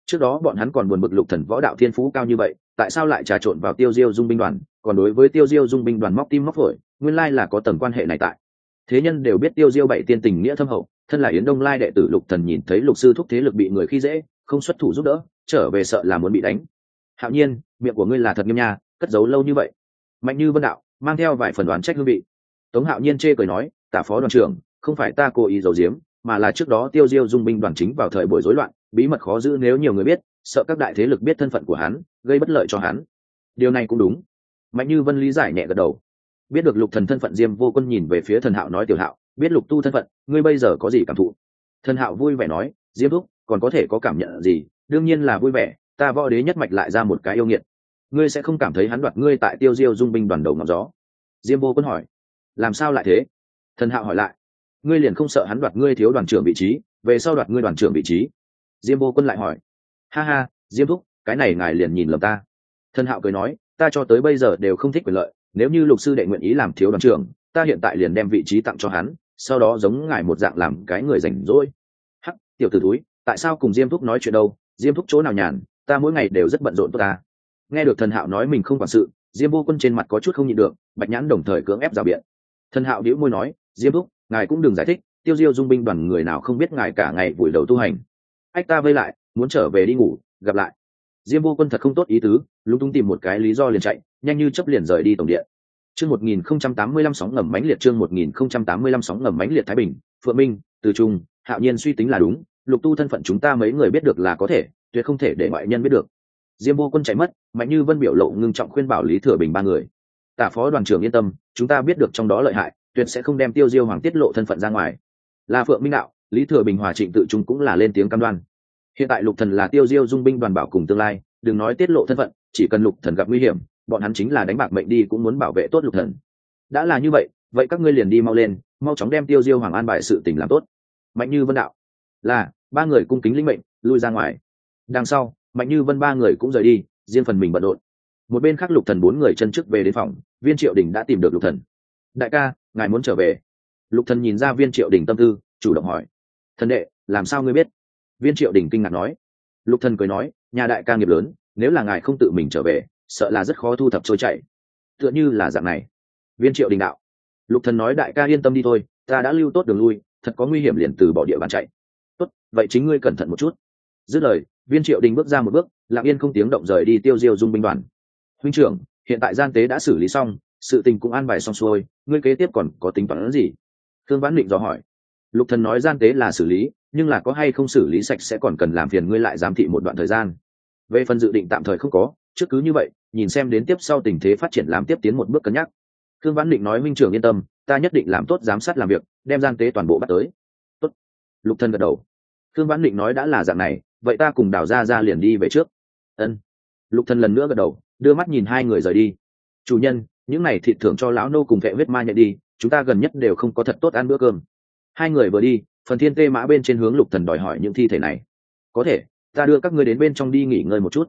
Trước đó bọn hắn còn buồn bực lục thần võ đạo thiên phú cao như vậy, tại sao lại trà trộn vào tiêu diêu dung binh đoàn? Còn đối với tiêu diêu dung binh đoàn móc tim móc phổi, nguyên lai là có tầng quan hệ này tại. Thế nhân đều biết tiêu diêu bảy tiên tình nghĩa thâm hậu, thân là yến đông lai đệ tử lục thần nhìn thấy lục sư thúc thế lực bị người khi dễ, không xuất thủ giúp đỡ, trở về sợ là muốn bị đánh. Hạo nhiên, miệng của ngươi là thật nghiêm nha, cất giấu lâu như vậy. Mạnh như vân đạo, mang theo vài phần đoán trách hương vị. Tống hạo nhiên chê cười nói, tả phó đoàn trưởng, không phải ta cố ý giấu giếm, mà là trước đó tiêu diêu dung binh đoàn chính vào thời buổi rối loạn, bí mật khó giữ nếu nhiều người biết, sợ các đại thế lực biết thân phận của hắn, gây bất lợi cho hắn. Điều này cũng đúng mạnh như vân lý giải nhẹ gật đầu. Biết được lục thần thân phận, diêm vô quân nhìn về phía thần hạo nói, tiểu hạo, biết lục tu thân phận, ngươi bây giờ có gì cảm thụ? Thần hạo vui vẻ nói, diêm thúc, còn có thể có cảm nhận gì? Đương nhiên là vui vẻ, ta võ đế nhất mạch lại ra một cái yêu nghiệt. Ngươi sẽ không cảm thấy hắn đoạt ngươi tại tiêu diêu dung binh đoàn đầu ngọc gió. Diêm vô quân hỏi, làm sao lại thế? Thần hạo hỏi lại, ngươi liền không sợ hắn đoạt ngươi thiếu đoàn trưởng vị trí, về sau đoạt ngươi đoàn trưởng vị trí? Diêm vô quân lại hỏi, ha ha, diêm thúc, cái này ngài liền nhìn lầm ta. Thần hạo cười nói ta cho tới bây giờ đều không thích quyền lợi, nếu như lục sư đệ nguyện ý làm thiếu đoàn trưởng, ta hiện tại liền đem vị trí tặng cho hắn, sau đó giống ngài một dạng làm cái người rảnh rỗi. Hắc, tiểu t ử túi tại sao cùng diêm thúc nói chuyện đâu? Diêm thúc chỗ nào nhàn? Ta mỗi ngày đều rất bận rộn tốt ta. Nghe được thần hạo nói mình không quản sự, diêm vô quân trên mặt có chút không nhịn được, bạch nhãn đồng thời cưỡng ép rào biện. Thần hạo đĩu môi nói, diêm thúc, ngài cũng đừng giải thích, tiêu diêu dung binh đoàn người nào không biết ngài cả ngày buổi đầu tu hành. Ách ta vây lại, muốn trở về đi ngủ, gặp lại. Diêm vô quân thật không tốt ý tứ lúng túng tìm một cái lý do liền chạy, nhanh như chấp liền rời đi tổng điện. Chương một nghìn không trăm tám mươi lăm sóng ngầm mãnh liệt, chương một nghìn không trăm tám mươi lăm sóng ngầm mãnh liệt thái bình, phượng minh, từ trung, hạo nhiên suy tính là đúng, lục tu thân phận chúng ta mấy người biết được là có thể, tuyệt không thể để ngoại nhân biết được. Diêm vô quân chạy mất, mạnh như vân biểu lộ ngưng trọng khuyên bảo lý thừa bình ba người. Tả phó đoàn trưởng yên tâm, chúng ta biết được trong đó lợi hại, tuyệt sẽ không đem tiêu diêu hoàng tiết lộ thân phận ra ngoài. Là phượng minh đạo, lý thừa bình hòa trịnh tự trung cũng là lên tiếng cam đoan. Hiện tại lục thần là tiêu diêu dung binh đoàn bảo cùng tương lai, đừng nói tiết lộ thân phận chỉ cần lục thần gặp nguy hiểm, bọn hắn chính là đánh bạc mệnh đi cũng muốn bảo vệ tốt lục thần. Đã là như vậy vậy các ngươi liền đi mau lên, mau chóng đem tiêu diêu hoàng an bài sự tình làm tốt. Mạnh như vân đạo. Là, ba người cung kính linh mệnh, lui ra ngoài. Đằng sau, mạnh như vân ba người cũng rời đi, riêng phần mình bận rộn. Một bên khác lục thần bốn người chân trước về đến phòng, viên triệu đình đã tìm được lục thần. Đại ca, ngài muốn trở về? Lục thần nhìn ra viên triệu đình tâm tư, chủ động hỏi. Thần đệ, làm sao ngươi biết? Viên triệu đình kinh ngạc nói. Lục thần cười nói, nhà đại ca nghiệp lớn nếu là ngài không tự mình trở về, sợ là rất khó thu thập trôi chảy. Tựa như là dạng này. Viên triệu đình đạo. Lục thần nói đại ca yên tâm đi thôi, ta đã lưu tốt đường lui, thật có nguy hiểm liền từ bỏ địa bàn chạy. Tốt, vậy chính ngươi cẩn thận một chút. Dứt lời, viên triệu đình bước ra một bước, lặng yên không tiếng động rời đi tiêu diêu dung binh đoàn. Huynh trưởng, hiện tại gian tế đã xử lý xong, sự tình cũng an bài xong xuôi, ngươi kế tiếp còn có tính toán gì? Thương vãn định dò hỏi. Lục thần nói gian tế là xử lý, nhưng là có hay không xử lý sạch sẽ còn cần làm phiền ngươi lại giám thị một đoạn thời gian về phần dự định tạm thời không có, trước cứ như vậy, nhìn xem đến tiếp sau tình thế phát triển làm tiếp tiến một bước cân nhắc. Thương văn định nói minh trưởng yên tâm, ta nhất định làm tốt giám sát làm việc, đem gian tế toàn bộ bắt tới. Tốt. lục thần gật đầu. Thương văn định nói đã là dạng này, vậy ta cùng đào ra ra liền đi về trước. Ân. Lục thần lần nữa gật đầu, đưa mắt nhìn hai người rời đi. Chủ nhân, những này thịt thưởng cho lão nô cùng vệ huyết ma nhận đi, chúng ta gần nhất đều không có thật tốt ăn bữa cơm. Hai người vừa đi, phần thiên tê mã bên trên hướng lục thần đòi hỏi những thi thể này. Có thể ta đưa các ngươi đến bên trong đi nghỉ ngơi một chút.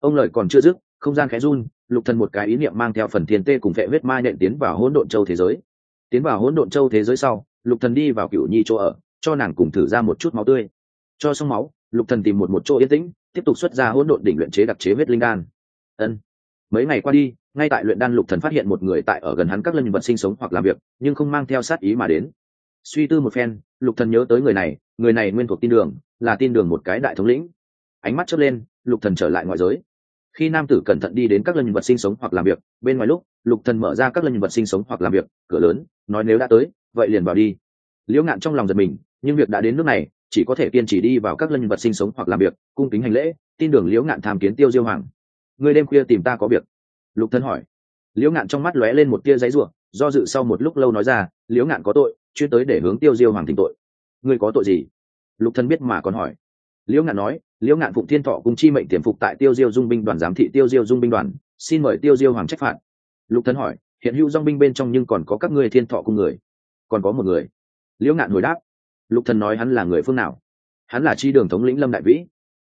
Ông lời còn chưa dứt, không gian khẽ run, lục thần một cái ý niệm mang theo phần thiên tê cùng vệ huyết ma nện tiến vào hỗn độn châu thế giới. Tiến vào hỗn độn châu thế giới sau, lục thần đi vào cựu nhi chỗ ở, cho nàng cùng thử ra một chút máu tươi. Cho xong máu, lục thần tìm một một chỗ yên tĩnh, tiếp tục xuất ra hỗn độn đỉnh luyện chế đặc chế huyết linh đan. Ân. Mấy ngày qua đi, ngay tại luyện đan lục thần phát hiện một người tại ở gần hắn các lân vật sinh sống hoặc làm việc, nhưng không mang theo sát ý mà đến. Suy tư một phen, lục thần nhớ tới người này người này nguyên thuộc tin đường, là tin đường một cái đại thống lĩnh ánh mắt chớp lên lục thần trở lại ngoại giới. Khi nam tử cẩn thận đi đến các lân vật sinh sống hoặc làm việc bên ngoài lúc lục thần mở ra các lân vật sinh sống hoặc làm việc cửa lớn nói nếu đã tới vậy liền vào đi. Liễu ngạn trong lòng giật mình nhưng việc đã đến nước này chỉ có thể kiên trì đi vào các lân vật sinh sống hoặc làm việc cung kính hành lễ tin đường liễu ngạn tham kiến tiêu diêu hoàng. Người đêm khuya tìm ta có việc. Lục Thần hỏi. Liễu ngạn trong mắt lóe lên một tia giấy rủa, do dự sau một lúc lâu nói ra liễu ngạn có tội chuyên tới để hướng tiêu diêu hoàng thỉnh tội. Ngươi có tội gì? Lục Thần biết mà còn hỏi liễu ngạn nói, liễu ngạn phụng thiên thọ cùng chi mệnh tiềm phục tại tiêu diêu dung binh đoàn, giám thị tiêu diêu dung binh đoàn, xin mời tiêu diêu hoàng trách phạt. Lục thân hỏi, hiện hữu dong binh bên trong nhưng còn có các ngươi thiên thọ cùng người? Còn có một người? Liễu ngạn hồi đáp, lục thần nói hắn là người phương nào? Hắn là chi đường thống lĩnh lâm đại vĩ.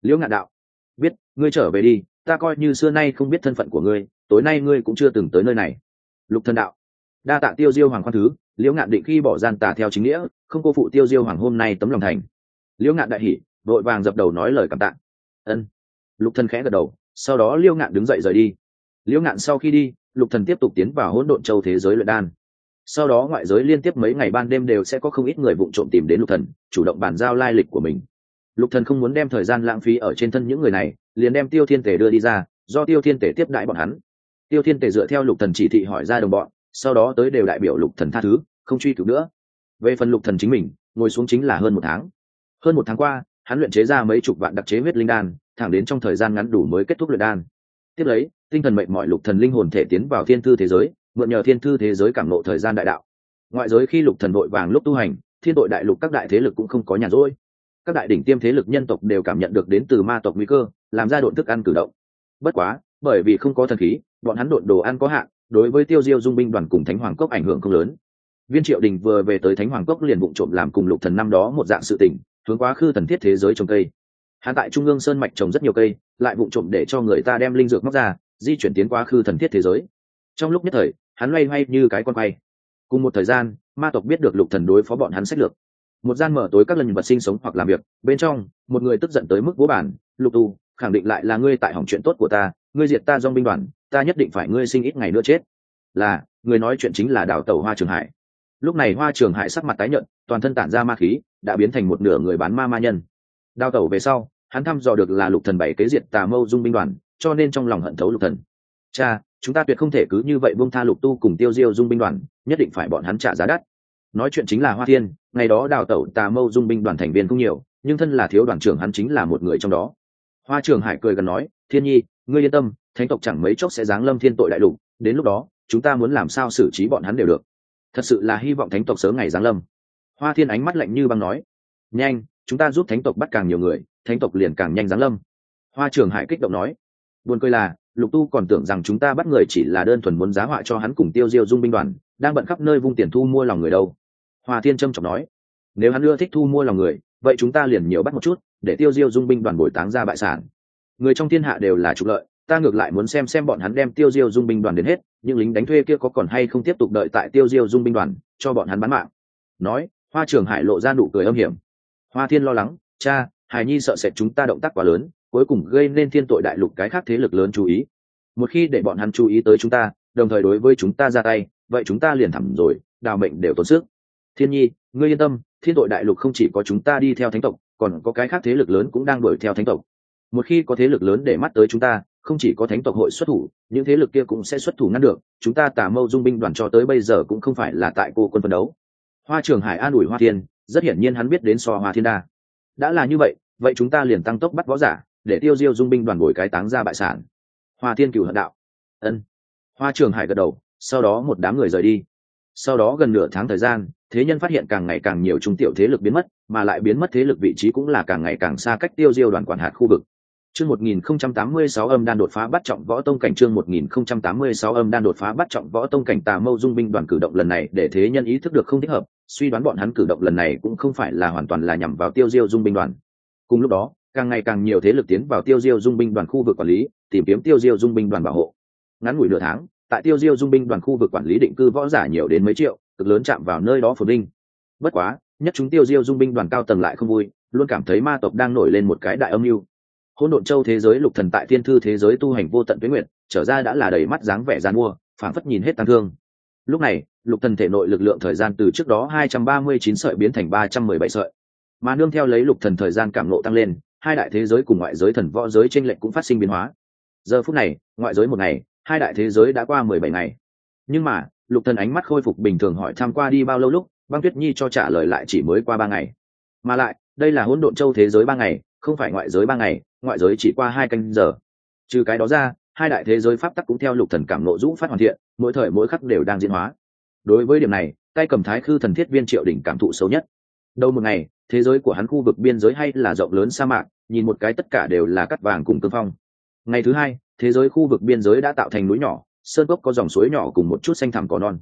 Liễu ngạn đạo, biết, ngươi trở về đi, ta coi như xưa nay không biết thân phận của ngươi, tối nay ngươi cũng chưa từng tới nơi này. Lục thần đạo, đa tạ tiêu diêu hoàng khoan thứ, liễu ngạn định khi bỏ gian tà theo chính nghĩa, không cô phụ tiêu diêu hoàng hôm nay tấm lòng thành. Liễu ngạn đại hỉ vội vàng dập đầu nói lời cảm tạ. Ân. Lục thần khẽ gật đầu, sau đó Liêu ngạn đứng dậy rời đi. Liễu ngạn sau khi đi, lục thần tiếp tục tiến vào hỗn độn châu thế giới luyện đan. Sau đó ngoại giới liên tiếp mấy ngày ban đêm đều sẽ có không ít người vụng trộm tìm đến lục thần, chủ động bàn giao lai lịch của mình. Lục thần không muốn đem thời gian lãng phí ở trên thân những người này, liền đem tiêu thiên tể đưa đi ra, do tiêu thiên tể tiếp đãi bọn hắn. Tiêu thiên tể dựa theo lục thần chỉ thị hỏi ra đồng bọn, sau đó tới đều đại biểu lục thần tha thứ, không truy cứu nữa. Về phần lục thần chính mình, ngồi xuống chính là hơn một tháng. Hơn một tháng qua hắn luyện chế ra mấy chục vạn đặc chế huyết linh đan, thẳng đến trong thời gian ngắn đủ mới kết thúc luyện đan. Tiếp lấy, tinh thần mệnh mọi lục thần linh hồn thể tiến vào thiên thư thế giới, mượn nhờ thiên thư thế giới cảm nộ thời gian đại đạo. Ngoại giới khi lục thần đội vàng lúc tu hành, thiên đội đại lục các đại thế lực cũng không có nhàn rỗi. Các đại đỉnh tiêm thế lực nhân tộc đều cảm nhận được đến từ ma tộc nguy cơ, làm ra độn thức ăn cử động. Bất quá, bởi vì không có thần khí, bọn hắn độn đồ ăn có hạn, đối với tiêu diêu dung binh đoàn cùng thánh hoàng cốc ảnh hưởng không lớn. Viên triệu đình vừa về tới thánh hoàng cốc liền bụng trộm làm cùng lục thần năm đó một dạng sự tình hướng quá khứ thần thiết thế giới trồng cây. Hắn tại trung ương sơn mạch trồng rất nhiều cây, lại bụng trộm để cho người ta đem linh dược móc ra, di chuyển tiến quá khứ thần thiết thế giới. Trong lúc nhất thời, hắn loay hoay như cái con quay. Cùng một thời gian, ma tộc biết được lục thần đối phó bọn hắn sách lược. Một gian mở tối các lần vật sinh sống hoặc làm việc, bên trong, một người tức giận tới mức vũ bản lục tu, khẳng định lại là ngươi tại hỏng chuyện tốt của ta, ngươi diệt ta dong binh đoàn, ta nhất định phải ngươi sinh ít ngày nữa chết. Là, người nói chuyện chính là đào tẩu hoa trường hải lúc này hoa trường hải sắc mặt tái nhợt, toàn thân tản ra ma khí, đã biến thành một nửa người bán ma ma nhân. Đao tẩu về sau, hắn thăm dò được là lục thần bảy kế diệt tà mâu dung binh đoàn, cho nên trong lòng hận thấu lục thần. Cha, chúng ta tuyệt không thể cứ như vậy buông tha lục tu cùng tiêu diêu dung binh đoàn, nhất định phải bọn hắn trả giá đắt. Nói chuyện chính là hoa thiên, ngày đó đào tẩu tà mâu dung binh đoàn thành viên cũng nhiều, nhưng thân là thiếu đoàn trưởng hắn chính là một người trong đó. Hoa trường hải cười gần nói, thiên nhi, ngươi yên tâm, thánh tộc chẳng mấy chốc sẽ giáng lâm thiên tội đại lục, đến lúc đó, chúng ta muốn làm sao xử trí bọn hắn đều được thật sự là hy vọng thánh tộc sớm ngày giáng lâm. Hoa thiên ánh mắt lạnh như băng nói, nhanh, chúng ta giúp thánh tộc bắt càng nhiều người, thánh tộc liền càng nhanh giáng lâm. Hoa trường hải kích động nói, buồn cười là, lục tu còn tưởng rằng chúng ta bắt người chỉ là đơn thuần muốn giá họa cho hắn cùng tiêu diêu dung binh đoàn, đang bận khắp nơi vung tiền thu mua lòng người đâu. Hoa thiên trâm trọng nói, nếu hắn ưa thích thu mua lòng người, vậy chúng ta liền nhiều bắt một chút, để tiêu diêu dung binh đoàn bồi táng ra bại sản. Người trong thiên hạ đều là trục lợi ta ngược lại muốn xem xem bọn hắn đem tiêu diêu dung binh đoàn đến hết, những lính đánh thuê kia có còn hay không tiếp tục đợi tại tiêu diêu dung binh đoàn, cho bọn hắn bán mạng. Nói, hoa trường hải lộ ra nụ cười âm hiểm. Hoa thiên lo lắng, cha hải nhi sợ sệt chúng ta động tác quá lớn, cuối cùng gây nên thiên tội đại lục cái khác thế lực lớn chú ý. Một khi để bọn hắn chú ý tới chúng ta, đồng thời đối với chúng ta ra tay, vậy chúng ta liền thẳng rồi, đào mệnh đều tốn sức. Thiên nhi, ngươi yên tâm, thiên tội đại lục không chỉ có chúng ta đi theo thánh tộc, còn có cái khác thế lực lớn cũng đang đuổi theo thánh tộc. Một khi có thế lực lớn để mắt tới chúng ta không chỉ có thánh tộc hội xuất thủ, những thế lực kia cũng sẽ xuất thủ ngăn được. Chúng ta tà mâu dung binh đoàn cho tới bây giờ cũng không phải là tại cô quân phân đấu. Hoa trường hải an ủi hoa thiên, rất hiển nhiên hắn biết đến so hoa thiên đa. Đã là như vậy vậy chúng ta liền tăng tốc bắt võ giả, để tiêu diêu dung binh đoàn bồi cái táng ra bại sản. Hoa thiên cửu hận đạo. Ân. Hoa trường hải gật đầu, sau đó một đám người rời đi. Sau đó gần nửa tháng thời gian, thế nhân phát hiện càng ngày càng nhiều trung tiểu thế lực biến mất, mà lại biến mất thế lực vị trí cũng là càng ngày càng xa cách tiêu diêu đoàn quản hạt khu vực. Chương 1086 âm đan đột phá bắt trọng võ tông cảnh chương 1086 âm đan đột phá bắt trọng võ tông cảnh Tà Mâu Dung binh đoàn cử động lần này để thế nhân ý thức được không thích hợp, suy đoán bọn hắn cử động lần này cũng không phải là hoàn toàn là nhằm vào Tiêu Diêu Dung binh đoàn. Cùng lúc đó, càng ngày càng nhiều thế lực tiến vào Tiêu Diêu Dung binh đoàn khu vực quản lý, tìm kiếm Tiêu Diêu Dung binh đoàn bảo hộ. Ngắn ngủi nửa tháng, tại Tiêu Diêu Dung binh đoàn khu vực quản lý định cư võ giả nhiều đến mấy triệu, cực lớn chạm vào nơi đó phồn linh. Bất quá, nhất chúng Tiêu Diêu Dung binh đoàn cao tầng lại không vui, luôn cảm thấy ma tộc đang nổi lên một cái đại âm mưu hỗn độn châu thế giới lục thần tại thiên thư thế giới tu hành vô tận tuyến nguyện trở ra đã là đầy mắt dáng vẻ gian mua, phảng phất nhìn hết tăng thương. Lúc này, lục thần thể nội lực lượng thời gian từ trước đó 239 sợi biến thành 317 sợi. Mà nương theo lấy lục thần thời gian cảm ngộ tăng lên, hai đại thế giới cùng ngoại giới thần võ giới tranh lệch cũng phát sinh biến hóa. Giờ phút này, ngoại giới một ngày, hai đại thế giới đã qua 17 ngày. Nhưng mà, lục thần ánh mắt khôi phục bình thường hỏi tham qua đi bao lâu lúc, băng tuyết nhi cho trả lời lại chỉ mới qua ba ngày. Mà lại, đây là hỗn độn châu thế giới ba ngày không phải ngoại giới ba ngày, ngoại giới chỉ qua hai canh giờ. Trừ cái đó ra, hai đại thế giới pháp tắc cũng theo lục thần cảm nộ rũ phát hoàn thiện, mỗi thời mỗi khắc đều đang diễn hóa. Đối với điểm này, tay cầm thái khư thần thiết viên triệu đỉnh cảm thụ sâu nhất. Đâu một ngày, thế giới của hắn khu vực biên giới hay là rộng lớn sa mạc, nhìn một cái tất cả đều là cắt vàng cùng cương phong. Ngày thứ hai, thế giới khu vực biên giới đã tạo thành núi nhỏ, sơn cốc có dòng suối nhỏ cùng một chút xanh thẳm cỏ non.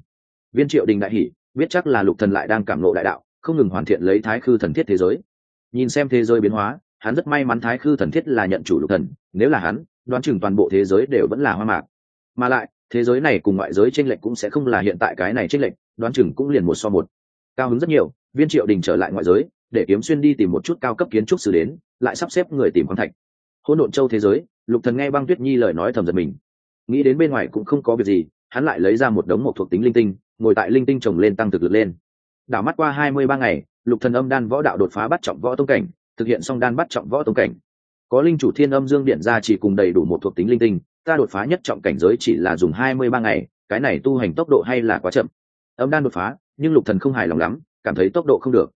Viên triệu đình đại hỷ biết chắc là lục thần lại đang cảm nộ đại đạo, không ngừng hoàn thiện lấy thái khư thần thiết thế giới. Nhìn xem thế giới biến hóa hắn rất may mắn thái khư thần thiết là nhận chủ lục thần, nếu là hắn, đoán chừng toàn bộ thế giới đều vẫn là hoa mạc. Mà lại, thế giới này cùng ngoại giới tranh lệch cũng sẽ không là hiện tại cái này tranh lệch, đoán chừng cũng liền một so một. Cao hứng rất nhiều, viên triệu đình trở lại ngoại giới, để kiếm xuyên đi tìm một chút cao cấp kiến trúc sư đến, lại sắp xếp người tìm quan thạch. Hỗn độn châu thế giới, lục thần nghe băng tuyết nhi lời nói thầm giật mình. Nghĩ đến bên ngoài cũng không có việc gì, hắn lại lấy ra một đống một thuộc tính linh tinh, ngồi tại linh tinh trồng lên tăng thực lực lên. Đảo mắt qua hai mươi ba ngày, lục thần âm đan võ đạo đột phá bắt trọng võ tông cảnh thực hiện xong đan bắt trọng võ tông cảnh. Có linh chủ thiên âm dương điện ra chỉ cùng đầy đủ một thuộc tính linh tinh, ta đột phá nhất trọng cảnh giới chỉ là dùng hai mươi ba ngày, cái này tu hành tốc độ hay là quá chậm. Âm đan đột phá, nhưng lục thần không hài lòng lắm, cảm thấy tốc độ không được.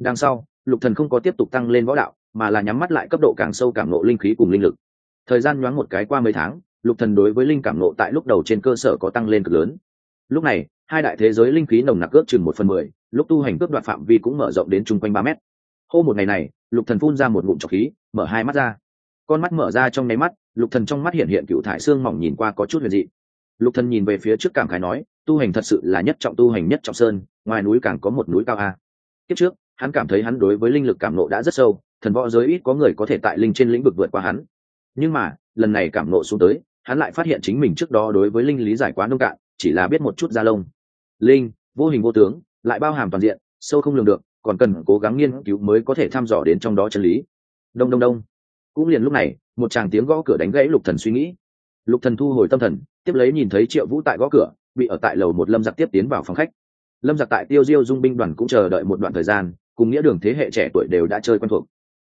Đằng sau, lục thần không có tiếp tục tăng lên võ đạo, mà là nhắm mắt lại cấp độ càng sâu cảm nộ linh khí cùng linh lực. Thời gian nhoáng một cái qua mấy tháng, lục thần đối với linh cảm nộ tại lúc đầu trên cơ sở có tăng lên cực lớn. Lúc này, hai đại thế giới linh khí nồng nặc ước chừng một phần mười, lúc tu hành cướp đoạt phạm vi cũng mở rộng đến chung quanh ba mét hô một ngày này, lục thần phun ra một ngụm trọc khí, mở hai mắt ra. Con mắt mở ra trong nháy mắt, lục thần trong mắt hiện hiện cựu thải xương mỏng nhìn qua có chút huyền dị. Lục thần nhìn về phía trước cảm khái nói, tu hành thật sự là nhất trọng tu hành nhất trọng sơn, ngoài núi càng có một núi cao a. Kiếp trước, hắn cảm thấy hắn đối với linh lực cảm nộ đã rất sâu, thần võ giới ít có người có thể tại linh trên lĩnh vực vượt qua hắn. Nhưng mà, lần này cảm nộ xuống tới, hắn lại phát hiện chính mình trước đó đối với linh lý giải quá nông cạn, chỉ là biết một chút da lông. Linh, vô hình vô tướng, lại bao hàm toàn diện, sâu không lường được còn cần cố gắng nghiên cứu mới có thể thăm dò đến trong đó chân lý. Đông đông đông. Cũng liền lúc này, một chàng tiếng gõ cửa đánh gãy lục thần suy nghĩ. Lục thần thu hồi tâm thần, tiếp lấy nhìn thấy triệu vũ tại gõ cửa, bị ở tại lầu một lâm giặc tiếp tiến vào phòng khách. Lâm giặc tại tiêu diêu dung binh đoàn cũng chờ đợi một đoạn thời gian, cùng nghĩa đường thế hệ trẻ tuổi đều đã chơi quen thuộc.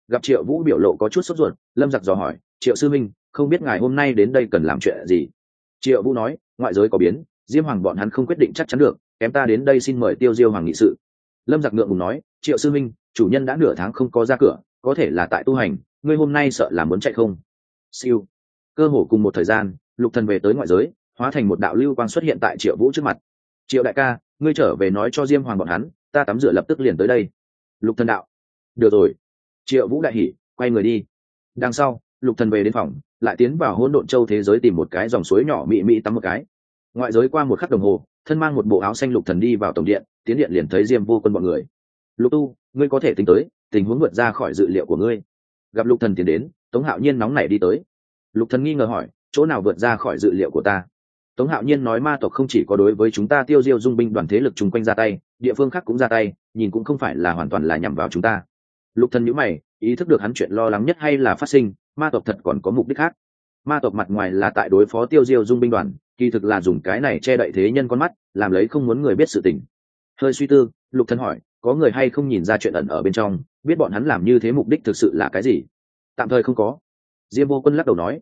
Gặp triệu vũ biểu lộ có chút sốt ruột, lâm giặc dò hỏi, triệu sư minh, không biết ngài hôm nay đến đây cần làm chuyện gì? Triệu vũ nói, ngoại giới có biến, diêm hoàng bọn hắn không quyết định chắc chắn được, kém ta đến đây xin mời tiêu diêu hoàng nghị sự lâm giặc ngượng ngùng nói, triệu sư minh chủ nhân đã nửa tháng không có ra cửa, có thể là tại tu hành, ngươi hôm nay sợ là muốn chạy không? Siêu. Cơ hồ cùng một thời gian, lục thần về tới ngoại giới, hóa thành một đạo lưu quang xuất hiện tại triệu vũ trước mặt. Triệu đại ca, ngươi trở về nói cho diêm hoàng bọn hắn, ta tắm rửa lập tức liền tới đây. Lục thần đạo. Được rồi. Triệu vũ đại hỉ, quay người đi. Đằng sau, lục thần về đến phòng, lại tiến vào hỗn độn châu thế giới tìm một cái dòng suối nhỏ mị mị tắm một cái. Ngoại giới qua một khắc đồng hồ thân mang một bộ áo xanh lục thần đi vào tổng điện, tiến điện liền thấy diêm vô quân bọn người. Lục tu, ngươi có thể tính tới, tình huống vượt ra khỏi dự liệu của ngươi. Gặp lục thần tiến đến, tống hạo nhiên nóng nảy đi tới. Lục thần nghi ngờ hỏi, chỗ nào vượt ra khỏi dự liệu của ta? Tống hạo nhiên nói ma tộc không chỉ có đối với chúng ta tiêu diêu dung binh đoàn thế lực chung quanh ra tay, địa phương khác cũng ra tay, nhìn cũng không phải là hoàn toàn là nhằm vào chúng ta. Lục thần nhữ mày, ý thức được hắn chuyện lo lắng nhất hay là phát sinh, ma tộc thật còn có mục đích khác. Ma tộc mặt ngoài là tại đối phó tiêu diêu dung binh đoàn kỳ thực là dùng cái này che đậy thế nhân con mắt, làm lấy không muốn người biết sự tình. Hơi suy tư, lục Thân hỏi, có người hay không nhìn ra chuyện ẩn ở bên trong, biết bọn hắn làm như thế mục đích thực sự là cái gì? Tạm thời không có. Diêm vô quân lắc đầu nói,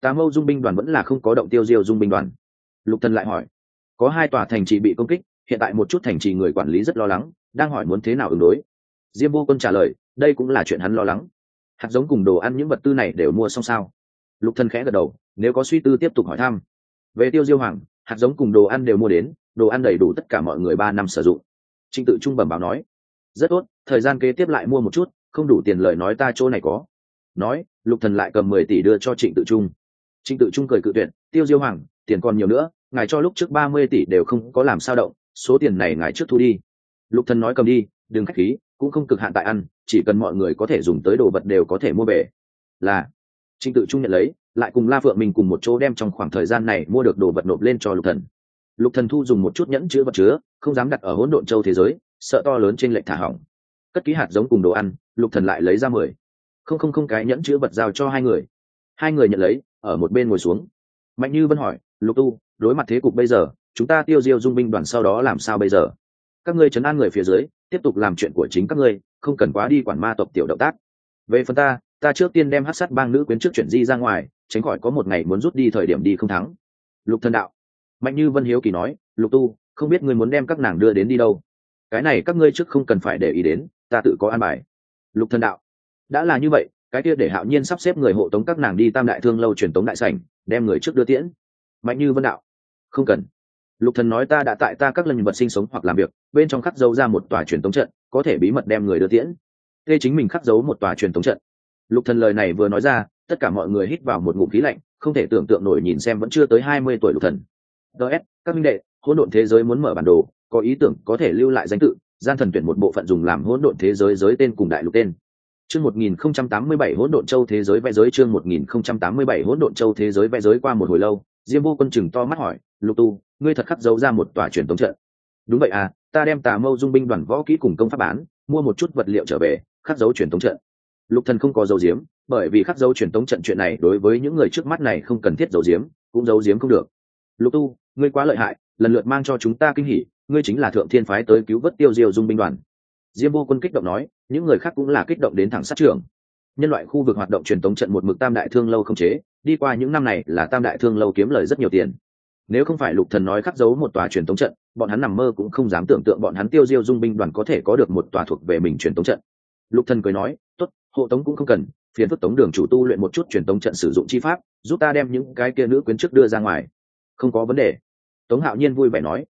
tà mâu dung binh đoàn vẫn là không có động tiêu diêu dung binh đoàn. Lục Thân lại hỏi, có hai tòa thành trì bị công kích, hiện tại một chút thành trì người quản lý rất lo lắng, đang hỏi muốn thế nào ứng đối. Diêm vô quân trả lời, đây cũng là chuyện hắn lo lắng. Hạt giống cùng đồ ăn những vật tư này đều mua xong sao? Lục Thân khẽ gật đầu, nếu có suy tư tiếp tục hỏi thăm về tiêu diêu hoàng, hạt giống cùng đồ ăn đều mua đến, đồ ăn đầy đủ tất cả mọi người ba năm sử dụng. Trịnh tự trung bẩm báo nói, rất tốt, thời gian kế tiếp lại mua một chút, không đủ tiền lời nói ta chỗ này có. Nói, lục thần lại cầm mười tỷ đưa cho trịnh tự trung. Trịnh tự trung cười cự tuyệt, tiêu diêu hoàng, tiền còn nhiều nữa, ngài cho lúc trước ba mươi tỷ đều không có làm sao động, số tiền này ngài trước thu đi. Lục thần nói cầm đi, đừng khách khí, cũng không cực hạn tại ăn, chỉ cần mọi người có thể dùng tới đồ vật đều có thể mua về. Là, trịnh tự trung nhận lấy lại cùng la phượng mình cùng một chỗ đem trong khoảng thời gian này mua được đồ vật nộp lên cho lục thần. Lục thần thu dùng một chút nhẫn chứa vật chứa, không dám đặt ở hỗn độn châu thế giới, sợ to lớn trên lệnh thả hỏng. Cất ký hạt giống cùng đồ ăn, lục thần lại lấy ra mười. Không không không, cái nhẫn chứa vật giao cho hai người. Hai người nhận lấy, ở một bên ngồi xuống. Mạnh như vân hỏi, lục tu, đối mặt thế cục bây giờ, chúng ta tiêu diêu dung binh đoàn sau đó làm sao bây giờ? Các ngươi chấn an người phía dưới, tiếp tục làm chuyện của chính các ngươi, không cần quá đi quản ma tộc tiểu động tác. Về phần ta ta trước tiên đem hát sát bang nữ quyến trước chuyển di ra ngoài, tránh khỏi có một ngày muốn rút đi thời điểm đi không thắng. Lục thần đạo. Mạnh như vân hiếu kỳ nói, lục tu, không biết ngươi muốn đem các nàng đưa đến đi đâu? Cái này các ngươi trước không cần phải để ý đến, ta tự có an bài. Lục thần đạo. Đã là như vậy, cái kia để hạo nhiên sắp xếp người hộ tống các nàng đi tam đại thương lâu truyền tống đại sảnh, đem người trước đưa tiễn. Mạnh như vân đạo. Không cần. Lục thần nói, ta đã tại ta các lần vật sinh sống hoặc làm việc, bên trong khắc dấu ra một tòa truyền tống trận, có thể bí mật đem người đưa tiễn. Tê chính mình khắc dấu một tòa truyền tống trận lục thần lời này vừa nói ra, tất cả mọi người hít vào một ngụm khí lạnh, không thể tưởng tượng nổi nhìn xem vẫn chưa tới hai mươi tuổi lục thần. Ts các minh đệ, hỗn độn thế giới muốn mở bản đồ, có ý tưởng, có thể lưu lại danh tự, gian thần tuyển một bộ phận dùng làm hỗn độn thế giới giới tên cùng đại lục tên. Chương 1087 hỗn độn châu thế giới vẽ giới, chương 1087 hỗn độn châu thế giới vẽ giới qua một hồi lâu, diêm vô quân chừng to mắt hỏi, lục tu, ngươi thật khắc dấu ra một tòa truyền tống trận? Đúng vậy à ta đem tà mâu dung binh đoàn võ kỹ cùng công pháp bán, mua một chút vật liệu trở về, khắc dấu truyền tống trận lục thần không có dấu diếm bởi vì khắc dấu truyền tống trận chuyện này đối với những người trước mắt này không cần thiết dấu diếm cũng dấu diếm không được. Lục tu, ngươi quá lợi hại, lần lượt mang cho chúng ta kinh hỉ, ngươi chính là thượng thiên phái tới cứu vớt tiêu diêu dung binh đoàn. Diêm vô quân kích động nói, những người khác cũng là kích động đến thẳng sát trưởng. Nhân loại khu vực hoạt động truyền tống trận một mực tam đại thương lâu không chế, đi qua những năm này là tam đại thương lâu kiếm lời rất nhiều tiền. Nếu không phải lục thần nói khắc dấu một tòa truyền tống trận, bọn hắn nằm mơ cũng không dám tưởng tượng bọn hắn tiêu diêu dung binh đoàn có thể có được một tòa thuộc về mình truyền tống trận. Lục thần cười nói, tốt hộ tống cũng không cần, phiền phức tống đường chủ tu luyện một chút truyền tống trận sử dụng chi pháp, giúp ta đem những cái kia nữ quyến trước đưa ra ngoài. Không có vấn đề. Tống hạo nhiên vui vẻ nói.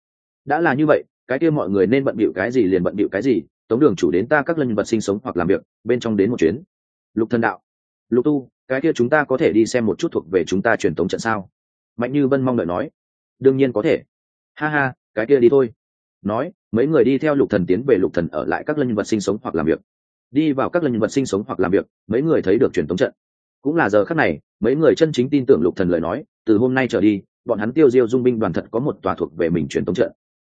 Đã là như vậy, cái kia mọi người nên bận bịu cái gì liền bận bịu cái gì, tống đường chủ đến ta các lân vật sinh sống hoặc làm việc, bên trong đến một chuyến. Lục thần đạo. Lục tu, cái kia chúng ta có thể đi xem một chút thuộc về chúng ta truyền tống trận sao? Mạnh như vân mong đợi nói. Đương nhiên có thể. Ha ha, cái kia đi thôi. Nói, mấy người đi theo lục thần tiến về lục thần ở lại các lân vật sinh sống hoặc làm việc đi vào các lần vật sinh sống hoặc làm việc, mấy người thấy được truyền tống trận. Cũng là giờ khắc này, mấy người chân chính tin tưởng lục thần lời nói, từ hôm nay trở đi, bọn hắn tiêu diêu dung binh đoàn thật có một tòa thuộc về mình truyền tống trận.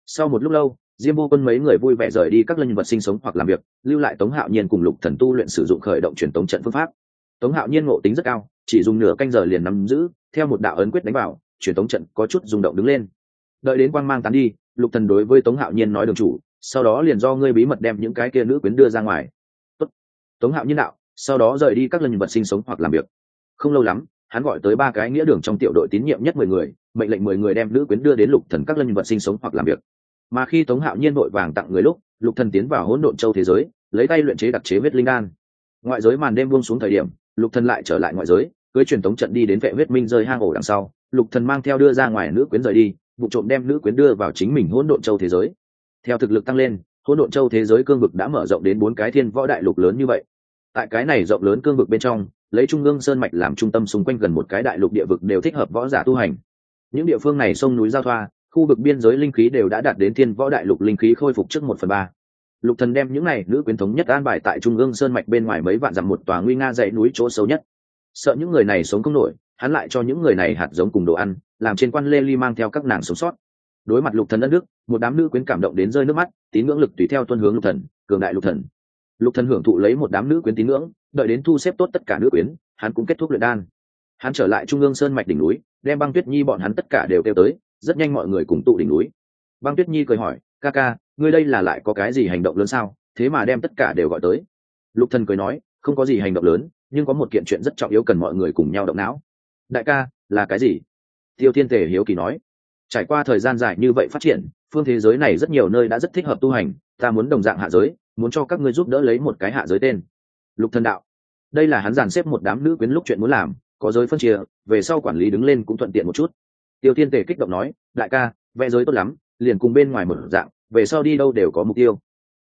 Sau một lúc lâu, diêm vô quân mấy người vui vẻ rời đi các lân vật sinh sống hoặc làm việc, lưu lại tống hạo nhiên cùng lục thần tu luyện sử dụng khởi động truyền tống trận phương pháp. Tống hạo nhiên ngộ tính rất cao, chỉ dùng nửa canh giờ liền nắm giữ, theo một đạo ấn quyết đánh vào, truyền tống trận có chút rung động đứng lên. Đợi đến quang mang tán đi, lục thần đối với tống hạo nhiên nói đường chủ, sau đó liền do ngươi bí mật đem những cái kia nữ quyến đưa ra ngoài tống hạo nhiên đạo, sau đó rời đi các lần vật sinh sống hoặc làm việc. Không lâu lắm, hắn gọi tới ba cái nghĩa đường trong tiểu đội tín nhiệm nhất mười người, mệnh lệnh mười người đem nữ quyến đưa đến lục thần các lân vật sinh sống hoặc làm việc. Mà khi tống hạo nhiên vội vàng tặng người lúc, lục thần tiến vào hỗn độn châu thế giới, lấy tay luyện chế đặc chế huyết linh đan. Ngoại giới màn đêm buông xuống thời điểm, lục thần lại trở lại ngoại giới, cưới truyền tống trận đi đến vệ huyết minh rơi hang ổ đằng sau. Lục thần mang theo đưa ra ngoài nữ quyến rời đi, vụ trộm đem nữ quyến đưa vào chính mình hỗn độn châu thế giới. Theo thực lực tăng lên hỗn độn châu thế giới cương vực đã mở rộng đến bốn cái thiên võ đại lục lớn như vậy. Tại cái này rộng lớn cương vực bên trong, lấy trung ương sơn mạch làm trung tâm xung quanh gần một cái đại lục địa vực đều thích hợp võ giả tu hành. Những địa phương này sông núi giao thoa, khu vực biên giới linh khí đều đã đạt đến thiên võ đại lục linh khí khôi phục trước một phần ba. Lục thần đem những này nữ quyến thống nhất an bài tại trung ương sơn mạch bên ngoài mấy vạn dặm một tòa nguy nga dãy núi chỗ xấu nhất. Sợ những người này sống không nổi, hắn lại cho những người này hạt giống cùng đồ ăn, làm trên quan lê ly mang theo các nàng sống sót đối mặt lục thần đất nước một đám nữ quyến cảm động đến rơi nước mắt, tín ngưỡng lực tùy theo tuân hướng lục thần, cường đại lục thần. Lục thần hưởng thụ lấy một đám nữ quyến tín ngưỡng, đợi đến thu xếp tốt tất cả nữ quyến, hắn cũng kết thúc luyện đan. Hắn trở lại trung ương sơn mạch đỉnh núi, đem băng tuyết nhi bọn hắn tất cả đều kêu tới, rất nhanh mọi người cùng tụ đỉnh núi. Băng tuyết nhi cười hỏi, ca ca, ngươi đây là lại có cái gì hành động lớn sao? Thế mà đem tất cả đều gọi tới. Lục thần cười nói, không có gì hành động lớn, nhưng có một kiện chuyện rất trọng yếu cần mọi người cùng nhau động não. Đại ca, là cái gì? Tiêu thiên tề hiếu kỳ nói trải qua thời gian dài như vậy phát triển, phương thế giới này rất nhiều nơi đã rất thích hợp tu hành. Ta muốn đồng dạng hạ giới, muốn cho các ngươi giúp đỡ lấy một cái hạ giới tên. Lục thần đạo. Đây là hắn dàn xếp một đám nữ quyến lúc chuyện muốn làm, có giới phân chia, về sau quản lý đứng lên cũng thuận tiện một chút. Tiêu thiên tề kích động nói, đại ca, vẽ giới tốt lắm, liền cùng bên ngoài một dạng, về sau đi đâu đều có mục tiêu.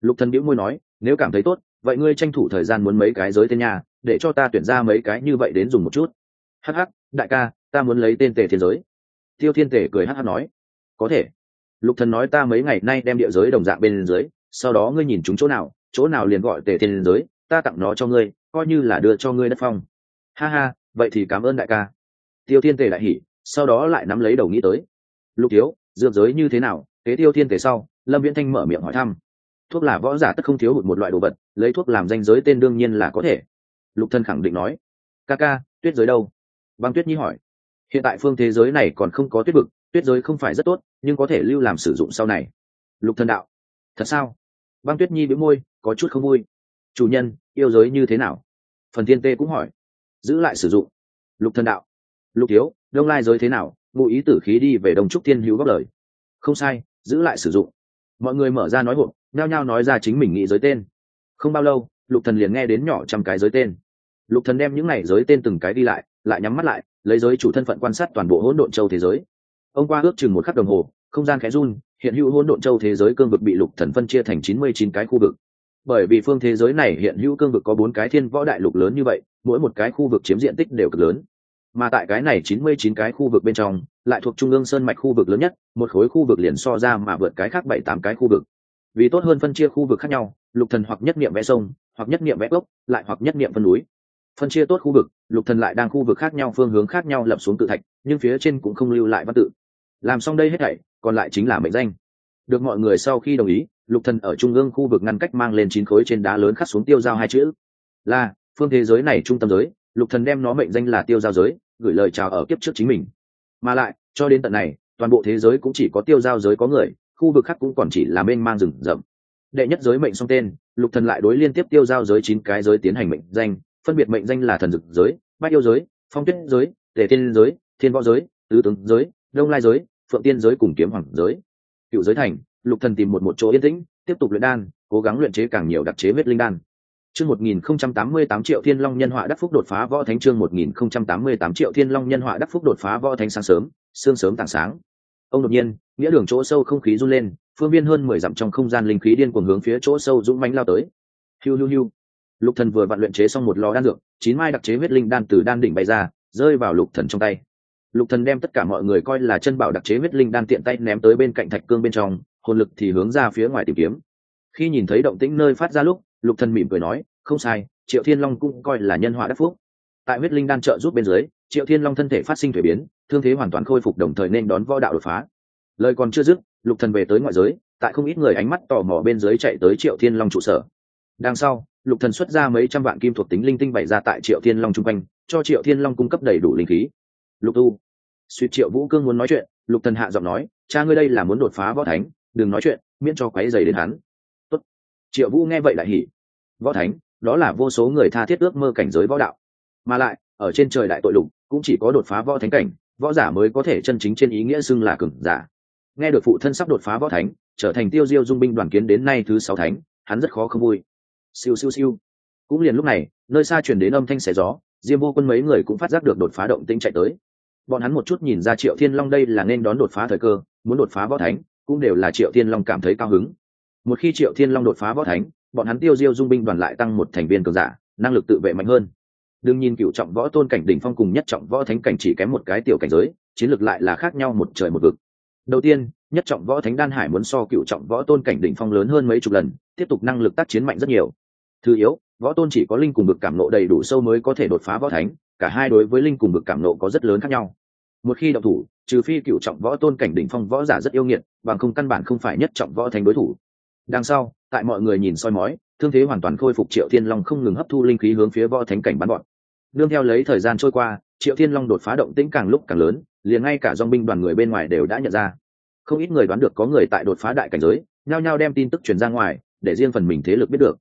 Lục thần bĩu môi nói, nếu cảm thấy tốt, vậy ngươi tranh thủ thời gian muốn mấy cái giới tên nhà để cho ta tuyển ra mấy cái như vậy đến dùng một chút. Hắc hắc, đại ca, ta muốn lấy tên tề thiên giới tiêu thiên tề cười hát hát nói, có thể. Lục thần nói ta mấy ngày nay đem địa giới đồng dạng bên dưới, sau đó ngươi nhìn chúng chỗ nào chỗ nào liền gọi tề thiên giới, ta tặng nó cho ngươi, coi như là đưa cho ngươi đất phong. Ha ha, vậy thì cảm ơn đại ca. Tiêu thiên tề đại hỉ, sau đó lại nắm lấy đầu nghĩ tới. Lục thiếu, dược giới như thế nào? Kế tiêu thiên tề sau, lâm viễn thanh mở miệng hỏi thăm. Thuốc là võ giả tất không thiếu hụt một loại đồ vật, lấy thuốc làm danh giới tên đương nhiên là có thể. Lục thân khẳng định nói. Ca ca, tuyết giới đâu? Băng tuyết nhi hỏi hiện tại phương thế giới này còn không có tuyết vực, tuyết giới không phải rất tốt, nhưng có thể lưu làm sử dụng sau này. Lục Thần đạo. Thật sao? Băng tuyết nhi bĩu môi, có chút không vui. Chủ nhân, yêu giới như thế nào? Phần thiên tê cũng hỏi. Giữ lại sử dụng. Lục Thần đạo. Lục thiếu, đông lai giới thế nào? Ngụ ý tử khí đi về đồng trúc thiên hữu góp lời. Không sai, giữ lại sử dụng. Mọi người mở ra nói hộp, nhao nhao nói ra chính mình nghĩ giới tên. Không bao lâu, lục thần liền nghe đến nhỏ trăm cái giới tên. Lục thần đem những này giới tên từng cái đi lại lại nhắm mắt lại lấy giới chủ thân phận quan sát toàn bộ hỗn độn châu thế giới. Ông qua ước chừng một khắc đồng hồ, không gian khẽ run, hiện hữu hỗn độn châu thế giới cương vực bị lục thần phân chia thành chín mươi chín cái khu vực. Bởi vì phương thế giới này hiện hữu cương vực có bốn cái thiên võ đại lục lớn như vậy, mỗi một cái khu vực chiếm diện tích đều cực lớn. Mà tại cái này chín mươi chín cái khu vực bên trong, lại thuộc trung ương sơn mạch khu vực lớn nhất, một khối khu vực liền so ra mà vượt cái khác bảy tám cái khu vực. Vì tốt hơn phân chia khu vực khác nhau, lục thần hoặc nhất niệm vẽ sông, hoặc nhất niệm vẽ gốc lại hoặc nhất niệm phân núi phân chia tốt khu vực, lục thần lại đang khu vực khác nhau, phương hướng khác nhau lập xuống tự thạch, nhưng phía trên cũng không lưu lại văn tự. Làm xong đây hết thảy, còn lại chính là mệnh danh. Được mọi người sau khi đồng ý, lục thần ở trung ương khu vực ngăn cách mang lên chín khối trên đá lớn khắc xuống tiêu giao hai chữ. Là, phương thế giới này trung tâm giới, lục thần đem nó mệnh danh là tiêu giao giới, gửi lời chào ở kiếp trước chính mình. Mà lại, cho đến tận này, toàn bộ thế giới cũng chỉ có tiêu giao giới có người, khu vực khác cũng còn chỉ là mênh mang rừng rậm. Đệ nhất giới mệnh song tên, lục thần lại đối liên tiếp tiêu giao giới chín cái giới tiến hành mệnh danh phân biệt mệnh danh là thần dực giới bát yêu giới phong tuyết giới tề tiên giới thiên võ giới tứ tướng giới đông lai giới phượng tiên giới cùng kiếm hoàng giới cựu giới thành lục thần tìm một một chỗ yên tĩnh tiếp tục luyện đan cố gắng luyện chế càng nhiều đặc chế huyết linh đan Chương 1088 triệu Thiên Long nhân họa đắc phúc đột phá võ thánh chương 1088 triệu Thiên Long nhân họa đắc phúc đột phá võ thánh sáng sớm, sương sớm tảng sáng. Ông đột nhiên, nghĩa đường chỗ sâu không khí run lên, phương viên hơn mười dặm trong không gian linh khí điên cuồng hướng phía chỗ sâu dũng mãnh lao tới. Hiu hiu hiu. Lục Thần vừa vặn luyện chế xong một lò đan dược, chín mai đặc chế huyết linh đan từ đan đỉnh bay ra, rơi vào Lục Thần trong tay. Lục Thần đem tất cả mọi người coi là chân bảo đặc chế huyết linh đan tiện tay ném tới bên cạnh thạch cương bên trong, hồn lực thì hướng ra phía ngoài tìm kiếm. Khi nhìn thấy động tĩnh nơi phát ra lúc, Lục Thần mỉm cười nói, không sai triệu thiên long cũng coi là nhân họa đắc phúc tại huyết linh đan trợ giúp bên dưới triệu thiên long thân thể phát sinh thuế biến thương thế hoàn toàn khôi phục đồng thời nên đón võ đạo đột phá lời còn chưa dứt lục thần về tới ngoại giới tại không ít người ánh mắt tò mò bên dưới chạy tới triệu thiên long trụ sở đằng sau lục thần xuất ra mấy trăm vạn kim thuộc tính linh tinh bày ra tại triệu thiên long trung quanh, cho triệu thiên long cung cấp đầy đủ linh khí. Lục tu. Suy triệu vũ cương muốn nói chuyện, lục thần hạ giọng nói, cha ngươi đây là muốn đột phá võ thánh, đừng nói chuyện, miễn cho quấy dày đến hắn. Tốt. triệu vũ nghe vậy lại hỉ. Võ thánh, đó là vô số người tha thiết ước mơ cảnh giới võ đạo. Mà lại, ở trên trời đại tội lục, cũng chỉ có đột phá võ thánh cảnh, võ giả mới có thể chân chính trên ý nghĩa xưng là cường giả. Nghe được phụ thân sắp đột phá võ thánh, trở thành tiêu diêu dung binh đoàn kiến đến nay thứ sáu thánh, hắn rất khó không vui siêu siêu siêu. Cũng liền lúc này, nơi xa chuyển đến âm thanh xẻ gió, diêm vô quân mấy người cũng phát giác được đột phá động tĩnh chạy tới. Bọn hắn một chút nhìn ra triệu thiên long đây là nên đón đột phá thời cơ, muốn đột phá võ thánh, cũng đều là triệu thiên long cảm thấy cao hứng. Một khi triệu thiên long đột phá võ thánh, bọn hắn tiêu diêu dung binh đoàn lại tăng một thành viên cường giả, năng lực tự vệ mạnh hơn. Đừng nhìn cựu trọng võ tôn cảnh đỉnh phong cùng nhất trọng võ thánh cảnh chỉ kém một cái tiểu cảnh giới, chiến lược lại là khác nhau một trời một vực. Đầu tiên, nhất trọng võ thánh đan hải muốn so cựu trọng võ tôn cảnh đỉnh phong lớn hơn mấy chục lần, tiếp tục năng lực tác chiến mạnh rất nhiều thứ yếu, võ tôn chỉ có linh cùng bực cảm nộ đầy đủ sâu mới có thể đột phá võ thánh, cả hai đối với linh cùng bực cảm nộ có rất lớn khác nhau. Một khi động thủ, trừ phi cựu trọng võ tôn cảnh đỉnh phong võ giả rất yêu nghiệt, bằng không căn bản không phải nhất trọng võ thánh đối thủ. Đằng sau, tại mọi người nhìn soi mói, thương thế hoàn toàn khôi phục triệu thiên long không ngừng hấp thu linh khí hướng phía võ thánh cảnh bắn bọn. Đương theo lấy thời gian trôi qua, triệu thiên long đột phá động tĩnh càng lúc càng lớn, liền ngay cả dong binh đoàn người bên ngoài đều đã nhận ra. Không ít người đoán được có người tại đột phá đại cảnh giới, nhao nhao đem tin tức truyền ra ngoài, để riêng phần mình thế lực biết được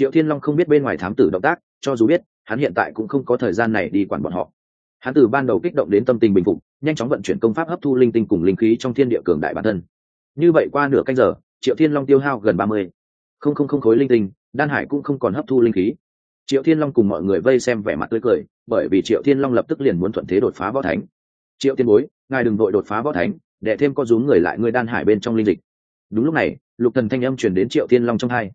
triệu thiên long không biết bên ngoài thám tử động tác, cho dù biết, hắn hiện tại cũng không có thời gian này đi quản bọn họ. Hắn từ ban đầu kích động đến tâm tình bình phục, nhanh chóng vận chuyển công pháp hấp thu linh tinh cùng linh khí trong thiên địa cường đại bản thân. Như vậy qua nửa canh giờ, triệu thiên long tiêu hao gần ba mươi. Không không không khối linh tinh, đan hải cũng không còn hấp thu linh khí. Triệu thiên long cùng mọi người vây xem vẻ mặt tươi cười, bởi vì triệu thiên long lập tức liền muốn thuận thế đột phá võ thánh. Triệu tiên bối, ngài đừng vội đột phá võ thánh, để thêm có rúm người lại người đan hải bên trong linh dịch. Đúng lúc này, lục thần thanh âm truyền đến triệu thiên long trong hai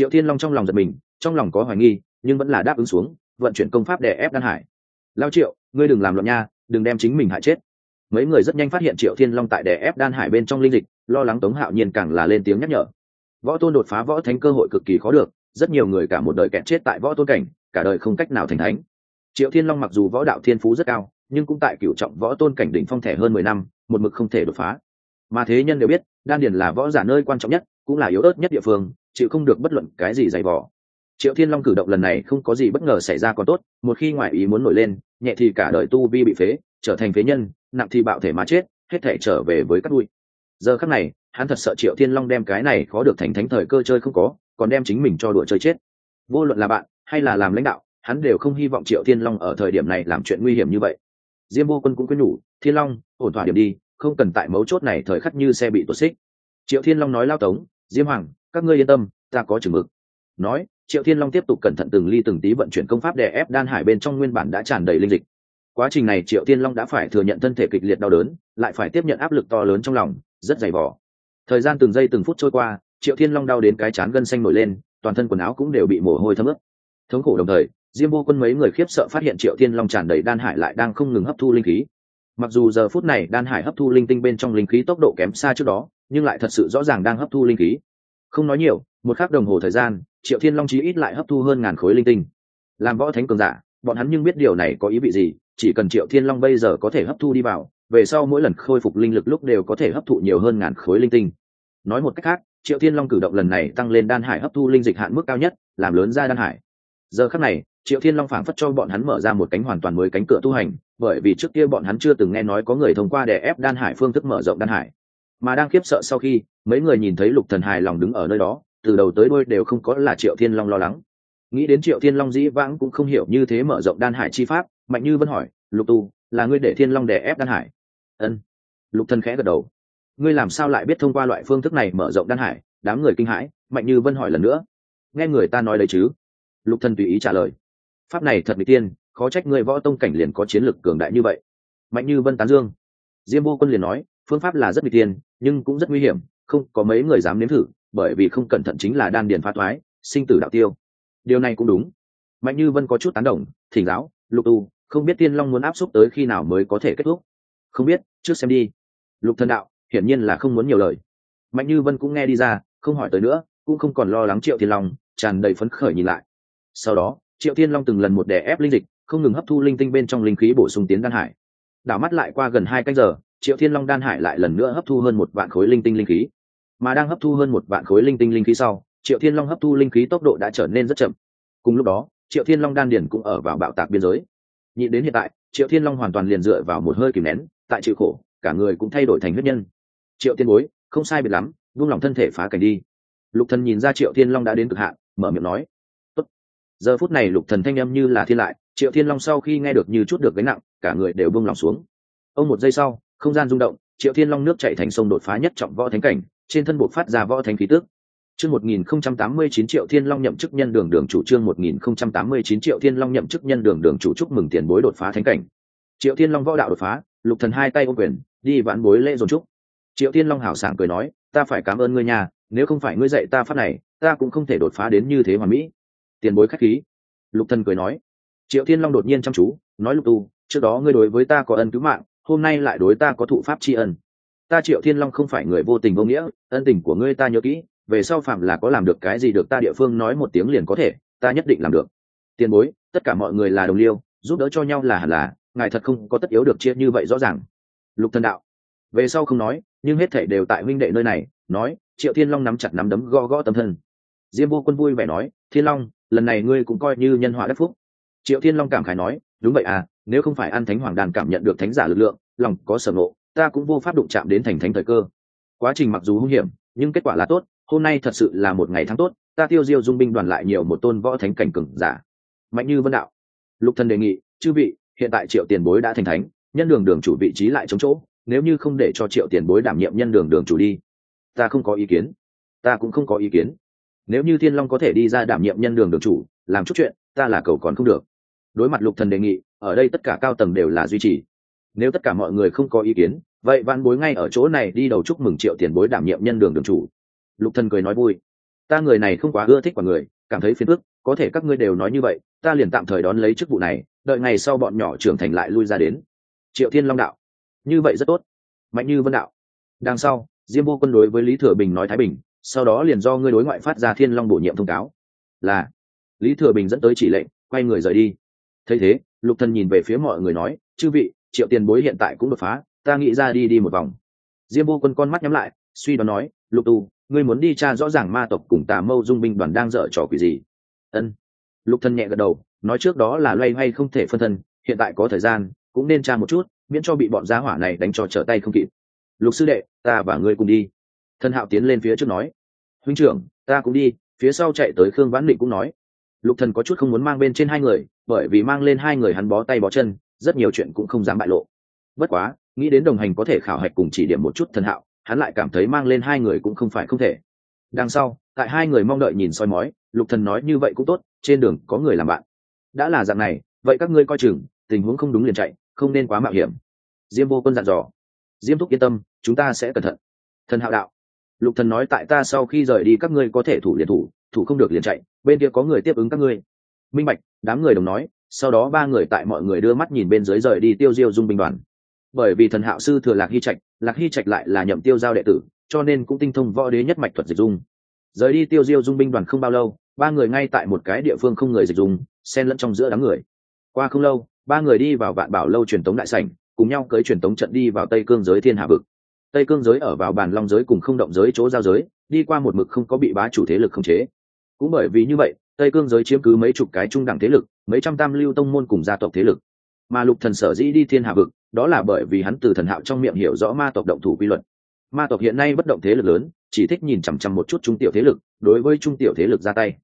triệu thiên long trong lòng giật mình, trong lòng có hoài nghi, nhưng vẫn là đáp ứng xuống, vận chuyển công pháp để ép đan hải. Lao triệu, ngươi đừng làm loạn nha, đừng đem chính mình hại chết. Mấy người rất nhanh phát hiện triệu thiên long tại đè ép đan hải bên trong linh dịch, lo lắng tống hạo nhiên càng là lên tiếng nhắc nhở. Võ tôn đột phá võ thánh cơ hội cực kỳ khó được, rất nhiều người cả một đời kẹt chết tại võ tôn cảnh, cả đời không cách nào thành thánh. Triệu thiên long mặc dù võ đạo thiên phú rất cao, nhưng cũng tại cựu trọng võ tôn cảnh đỉnh phong thẻ hơn mười năm, một mực không thể đột phá. Mà thế nhân đều biết, đan điền là võ giả nơi quan trọng nhất, cũng là yếu ớt nhất địa phương chịu không được bất luận cái gì dày vỏ triệu thiên long cử động lần này không có gì bất ngờ xảy ra còn tốt, một khi ngoại ý muốn nổi lên, nhẹ thì cả đời tu vi bị phế, trở thành phế nhân, nặng thì bạo thể mà chết, hết thể trở về với cát bụi giờ khắc này, hắn thật sợ triệu thiên long đem cái này khó được thành thánh thời cơ chơi không có, còn đem chính mình cho đùa chơi chết. Vô luận là bạn, hay là làm lãnh đạo, hắn đều không hy vọng triệu thiên long ở thời điểm này làm chuyện nguy hiểm như vậy. Diêm vô quân cũng quyết nhủ, thiên long, ổn thỏa điểm đi, không cần tại mấu chốt này thời khắc như xe bị tuột xích. Triệu thiên long nói lao tống, diêm hoàng các ngươi yên tâm, ta có chừng mực. Nói, triệu thiên long tiếp tục cẩn thận từng ly từng tí vận chuyển công pháp đè ép đan hải bên trong nguyên bản đã tràn đầy linh dịch. Quá trình này triệu thiên long đã phải thừa nhận thân thể kịch liệt đau đớn, lại phải tiếp nhận áp lực to lớn trong lòng, rất dày vỏ thời gian từng giây từng phút trôi qua, triệu thiên long đau đến cái chán gân xanh nổi lên, toàn thân quần áo cũng đều bị mồ hôi thấm ướt. Thống khổ đồng thời, diêm vô quân mấy người khiếp sợ phát hiện triệu thiên long tràn đầy đan hải lại đang không ngừng hấp thu linh khí. Mặc dù giờ phút này đan hải hấp thu linh tinh bên trong linh khí tốc độ kém xa trước đó, nhưng lại thật sự rõ ràng đang hấp thu linh khí không nói nhiều, một khắc đồng hồ thời gian, triệu thiên long chí ít lại hấp thu hơn ngàn khối linh tinh. Làm võ thánh cường giả, bọn hắn nhưng biết điều này có ý vị gì, chỉ cần triệu thiên long bây giờ có thể hấp thu đi vào, về sau mỗi lần khôi phục linh lực lúc đều có thể hấp thụ nhiều hơn ngàn khối linh tinh. Nói một cách khác, triệu thiên long cử động lần này tăng lên đan hải hấp thu linh dịch hạn mức cao nhất, làm lớn ra đan hải. Giờ khắc này, triệu thiên long phảng phất cho bọn hắn mở ra một cánh hoàn toàn mới cánh cửa tu hành, bởi vì trước kia bọn hắn chưa từng nghe nói có người thông qua để ép đan hải phương thức mở rộng đan hải mà đang khiếp sợ sau khi, mấy người nhìn thấy lục thần hài lòng đứng ở nơi đó, từ đầu tới đôi đều không có là triệu thiên long lo lắng. Nghĩ đến triệu thiên long dĩ vãng cũng không hiểu như thế mở rộng đan hải chi pháp, mạnh như vân hỏi, lục tu, là ngươi để thiên long đè ép đan hải? Ân lục thần khẽ gật đầu. Ngươi làm sao lại biết thông qua loại phương thức này mở rộng đan hải? Đám người kinh hãi, mạnh như vân hỏi lần nữa. Nghe người ta nói đấy chứ? Lục thần tùy ý trả lời. Pháp này thật bị tiên, khó trách ngươi võ tông cảnh liền có chiến lược cường đại như vậy. Mạnh như vân tán dương. Diêm vô quân liền nói, phương pháp là rất bị tiên nhưng cũng rất nguy hiểm, không có mấy người dám nếm thử, bởi vì không cẩn thận chính là đan điền phá thoái, sinh tử đạo tiêu. Điều này cũng đúng. Mạnh như vân có chút tán đồng, thỉnh giáo, lục tu, không biết tiên long muốn áp xúc tới khi nào mới có thể kết thúc? Không biết, trước xem đi. Lục thần đạo, hiển nhiên là không muốn nhiều lời. Mạnh như vân cũng nghe đi ra, không hỏi tới nữa, cũng không còn lo lắng triệu thiên long, tràn đầy phấn khởi nhìn lại. Sau đó, triệu thiên long từng lần một đè ép linh dịch, không ngừng hấp thu linh tinh bên trong linh khí bổ sung tiến đan hải. Đảo mắt lại qua gần hai canh giờ triệu thiên long đan hải lại lần nữa hấp thu hơn một vạn khối linh tinh linh khí. Mà đang hấp thu hơn một vạn khối linh tinh linh khí sau, triệu thiên long hấp thu linh khí tốc độ đã trở nên rất chậm. Cùng lúc đó, triệu thiên long đan điển cũng ở vào bạo tạc biên giới. Nhị đến hiện tại, triệu thiên long hoàn toàn liền dựa vào một hơi kìm nén, tại chịu khổ, cả người cũng thay đổi thành huyết nhân. Triệu tiên bối, không sai biệt lắm vung lòng thân thể phá cảnh đi. Lục thần nhìn ra triệu thiên long đã đến cực hạn, mở miệng nói, Tốt. giờ phút này lục thần thanh âm như là thiên lại, triệu thiên long sau khi nghe được như chút được gánh nặng, cả người đều vung lòng xuống. Ông một giây sau không gian rung động, triệu thiên long nước chạy thành sông đột phá nhất trọng võ thánh cảnh, trên thân buộc phát ra võ thánh khí tước chương 1089 triệu thiên long nhậm chức nhân đường đường chủ trương 1089 triệu thiên long nhậm chức nhân đường đường chủ chúc mừng tiền bối đột phá thánh cảnh. Triệu thiên long võ đạo đột phá, lục thần hai tay ôm quyền, đi vãn bối lễ dồn trúc triệu thiên long hảo sảng cười nói, ta phải cảm ơn ngươi nhà nếu không phải ngươi dạy ta phát này, ta cũng không thể đột phá đến như thế hoàn mỹ. Tiền bối khách khí. Lục thần cười nói. Triệu thiên long đột nhiên chăm chú, nói lục tu, trước đó ngươi đối với ta có ân cứu mạng hôm nay lại đối ta có thụ pháp tri ân. Ta triệu thiên long không phải người vô tình vô nghĩa, ân tình của ngươi ta nhớ kỹ, về sau phạm là có làm được cái gì được ta địa phương nói một tiếng liền có thể, ta nhất định làm được. Tiền bối, tất cả mọi người là đồng liêu, giúp đỡ cho nhau là hẳn là, ngài thật không có tất yếu được chia như vậy rõ ràng. Lục thần đạo, về sau không nói, nhưng hết thảy đều tại huynh đệ nơi này, nói, triệu thiên long nắm chặt nắm đấm gõ gõ tâm thân. Diêm vô quân vui vẻ nói, thiên long, lần này ngươi cũng coi như nhân họa đắc phúc. Triệu thiên long cảm khái nói, đúng vậy à nếu không phải ăn thánh hoàng đàn cảm nhận được thánh giả lực lượng, lòng có sở ngộ, ta cũng vô pháp đụng chạm đến thành thánh thời cơ. Quá trình mặc dù hung hiểm, nhưng kết quả là tốt, hôm nay thật sự là một ngày tháng tốt, ta tiêu diêu dung binh đoàn lại nhiều một tôn võ thánh cảnh cừng giả. Mạnh như vân đạo. Lục thần đề nghị, chư vị, hiện tại triệu tiền bối đã thành thánh, nhân đường đường chủ vị trí lại chống chỗ, nếu như không để cho triệu tiền bối đảm nhiệm nhân đường đường chủ đi, ta không có ý kiến. Ta cũng không có ý kiến. Nếu như thiên long có thể đi ra đảm nhiệm nhân đường đường chủ, làm chút chuyện, ta là cầu còn không được đối mặt lục thần đề nghị, ở đây tất cả cao tầng đều là duy trì. Nếu tất cả mọi người không có ý kiến, vậy văn bối ngay ở chỗ này đi đầu chúc mừng triệu tiền bối đảm nhiệm nhân đường đường chủ. Lục thần cười nói vui. Ta người này không quá ưa thích quả người, cảm thấy phiền phức, có thể các ngươi đều nói như vậy, ta liền tạm thời đón lấy chức vụ này, đợi ngày sau bọn nhỏ trưởng thành lại lui ra đến. Triệu thiên long đạo. Như vậy rất tốt. Mạnh như vân đạo. Đằng sau, diêm vô quân đối với lý thừa bình nói thái bình, sau đó liền do ngươi đối ngoại phát ra thiên long bổ nhiệm thông cáo. Là, lý thừa bình dẫn tới chỉ lệnh, quay người rời đi thấy thế, lục thần nhìn về phía mọi người nói, chư vị, triệu tiền bối hiện tại cũng đột phá, ta nghĩ ra đi đi một vòng. Diêm vô quân con mắt nhắm lại, suy đoán nói, lục tu, ngươi muốn đi tra rõ ràng ma tộc cùng tà mâu dung binh đoàn đang dở trò quỷ gì? Ân. Lục thần nhẹ gật đầu, nói trước đó là loay hoay không thể phân thân, hiện tại có thời gian, cũng nên tra một chút, miễn cho bị bọn giá hỏa này đánh cho trở tay không kịp. Lục sư đệ, ta và ngươi cùng đi. Thân hạo tiến lên phía trước nói. Huynh trưởng, ta cũng đi. Phía sau chạy tới khương vãn định cũng nói lục thần có chút không muốn mang bên trên hai người, bởi vì mang lên hai người hắn bó tay bó chân, rất nhiều chuyện cũng không dám bại lộ. Bất quá, nghĩ đến đồng hành có thể khảo hạch cùng chỉ điểm một chút thần hạo, hắn lại cảm thấy mang lên hai người cũng không phải không thể. Đằng sau, tại hai người mong đợi nhìn soi mói, lục thần nói như vậy cũng tốt, trên đường có người làm bạn. Đã là dạng này, vậy các ngươi coi chừng, tình huống không đúng liền chạy, không nên quá mạo hiểm. Diêm vô quân dặn dò. Diêm thúc yên tâm, chúng ta sẽ cẩn thận. Thần hạo đạo. Lục thần nói tại ta sau khi rời đi các ngươi có thể thủ liền thủ thủ không được liền chạy, bên kia có người tiếp ứng các ngươi. Minh bạch, đám người đồng nói, sau đó ba người tại mọi người đưa mắt nhìn bên dưới rời đi tiêu diêu dung binh đoàn. Bởi vì thần hạo sư thừa lạc hy trạch, lạc hy trạch lại là nhậm tiêu giao đệ tử, cho nên cũng tinh thông võ đế nhất mạch thuật dịch dung. Rời đi tiêu diêu dung binh đoàn không bao lâu, ba người ngay tại một cái địa phương không người dịch dung, xen lẫn trong giữa đám người. Qua không lâu, ba người đi vào vạn bảo lâu truyền tống đại sảnh, cùng nhau cưới truyền tống trận đi vào tây cương giới thiên hạ vực. Tây cương giới ở vào bàn long giới cùng không động giới chỗ giao giới, đi qua một mực không có bị bá chủ thế lực khống chế cũng bởi vì như vậy, tây cương giới chiếm cứ mấy chục cái trung đẳng thế lực, mấy trăm tam lưu tông môn cùng gia tộc thế lực. Mà lục thần sở dĩ đi thiên hạ vực, đó là bởi vì hắn từ thần hạo trong miệng hiểu rõ ma tộc động thủ quy luật. Ma tộc hiện nay bất động thế lực lớn, chỉ thích nhìn chằm chằm một chút trung tiểu thế lực, đối với trung tiểu thế lực ra tay.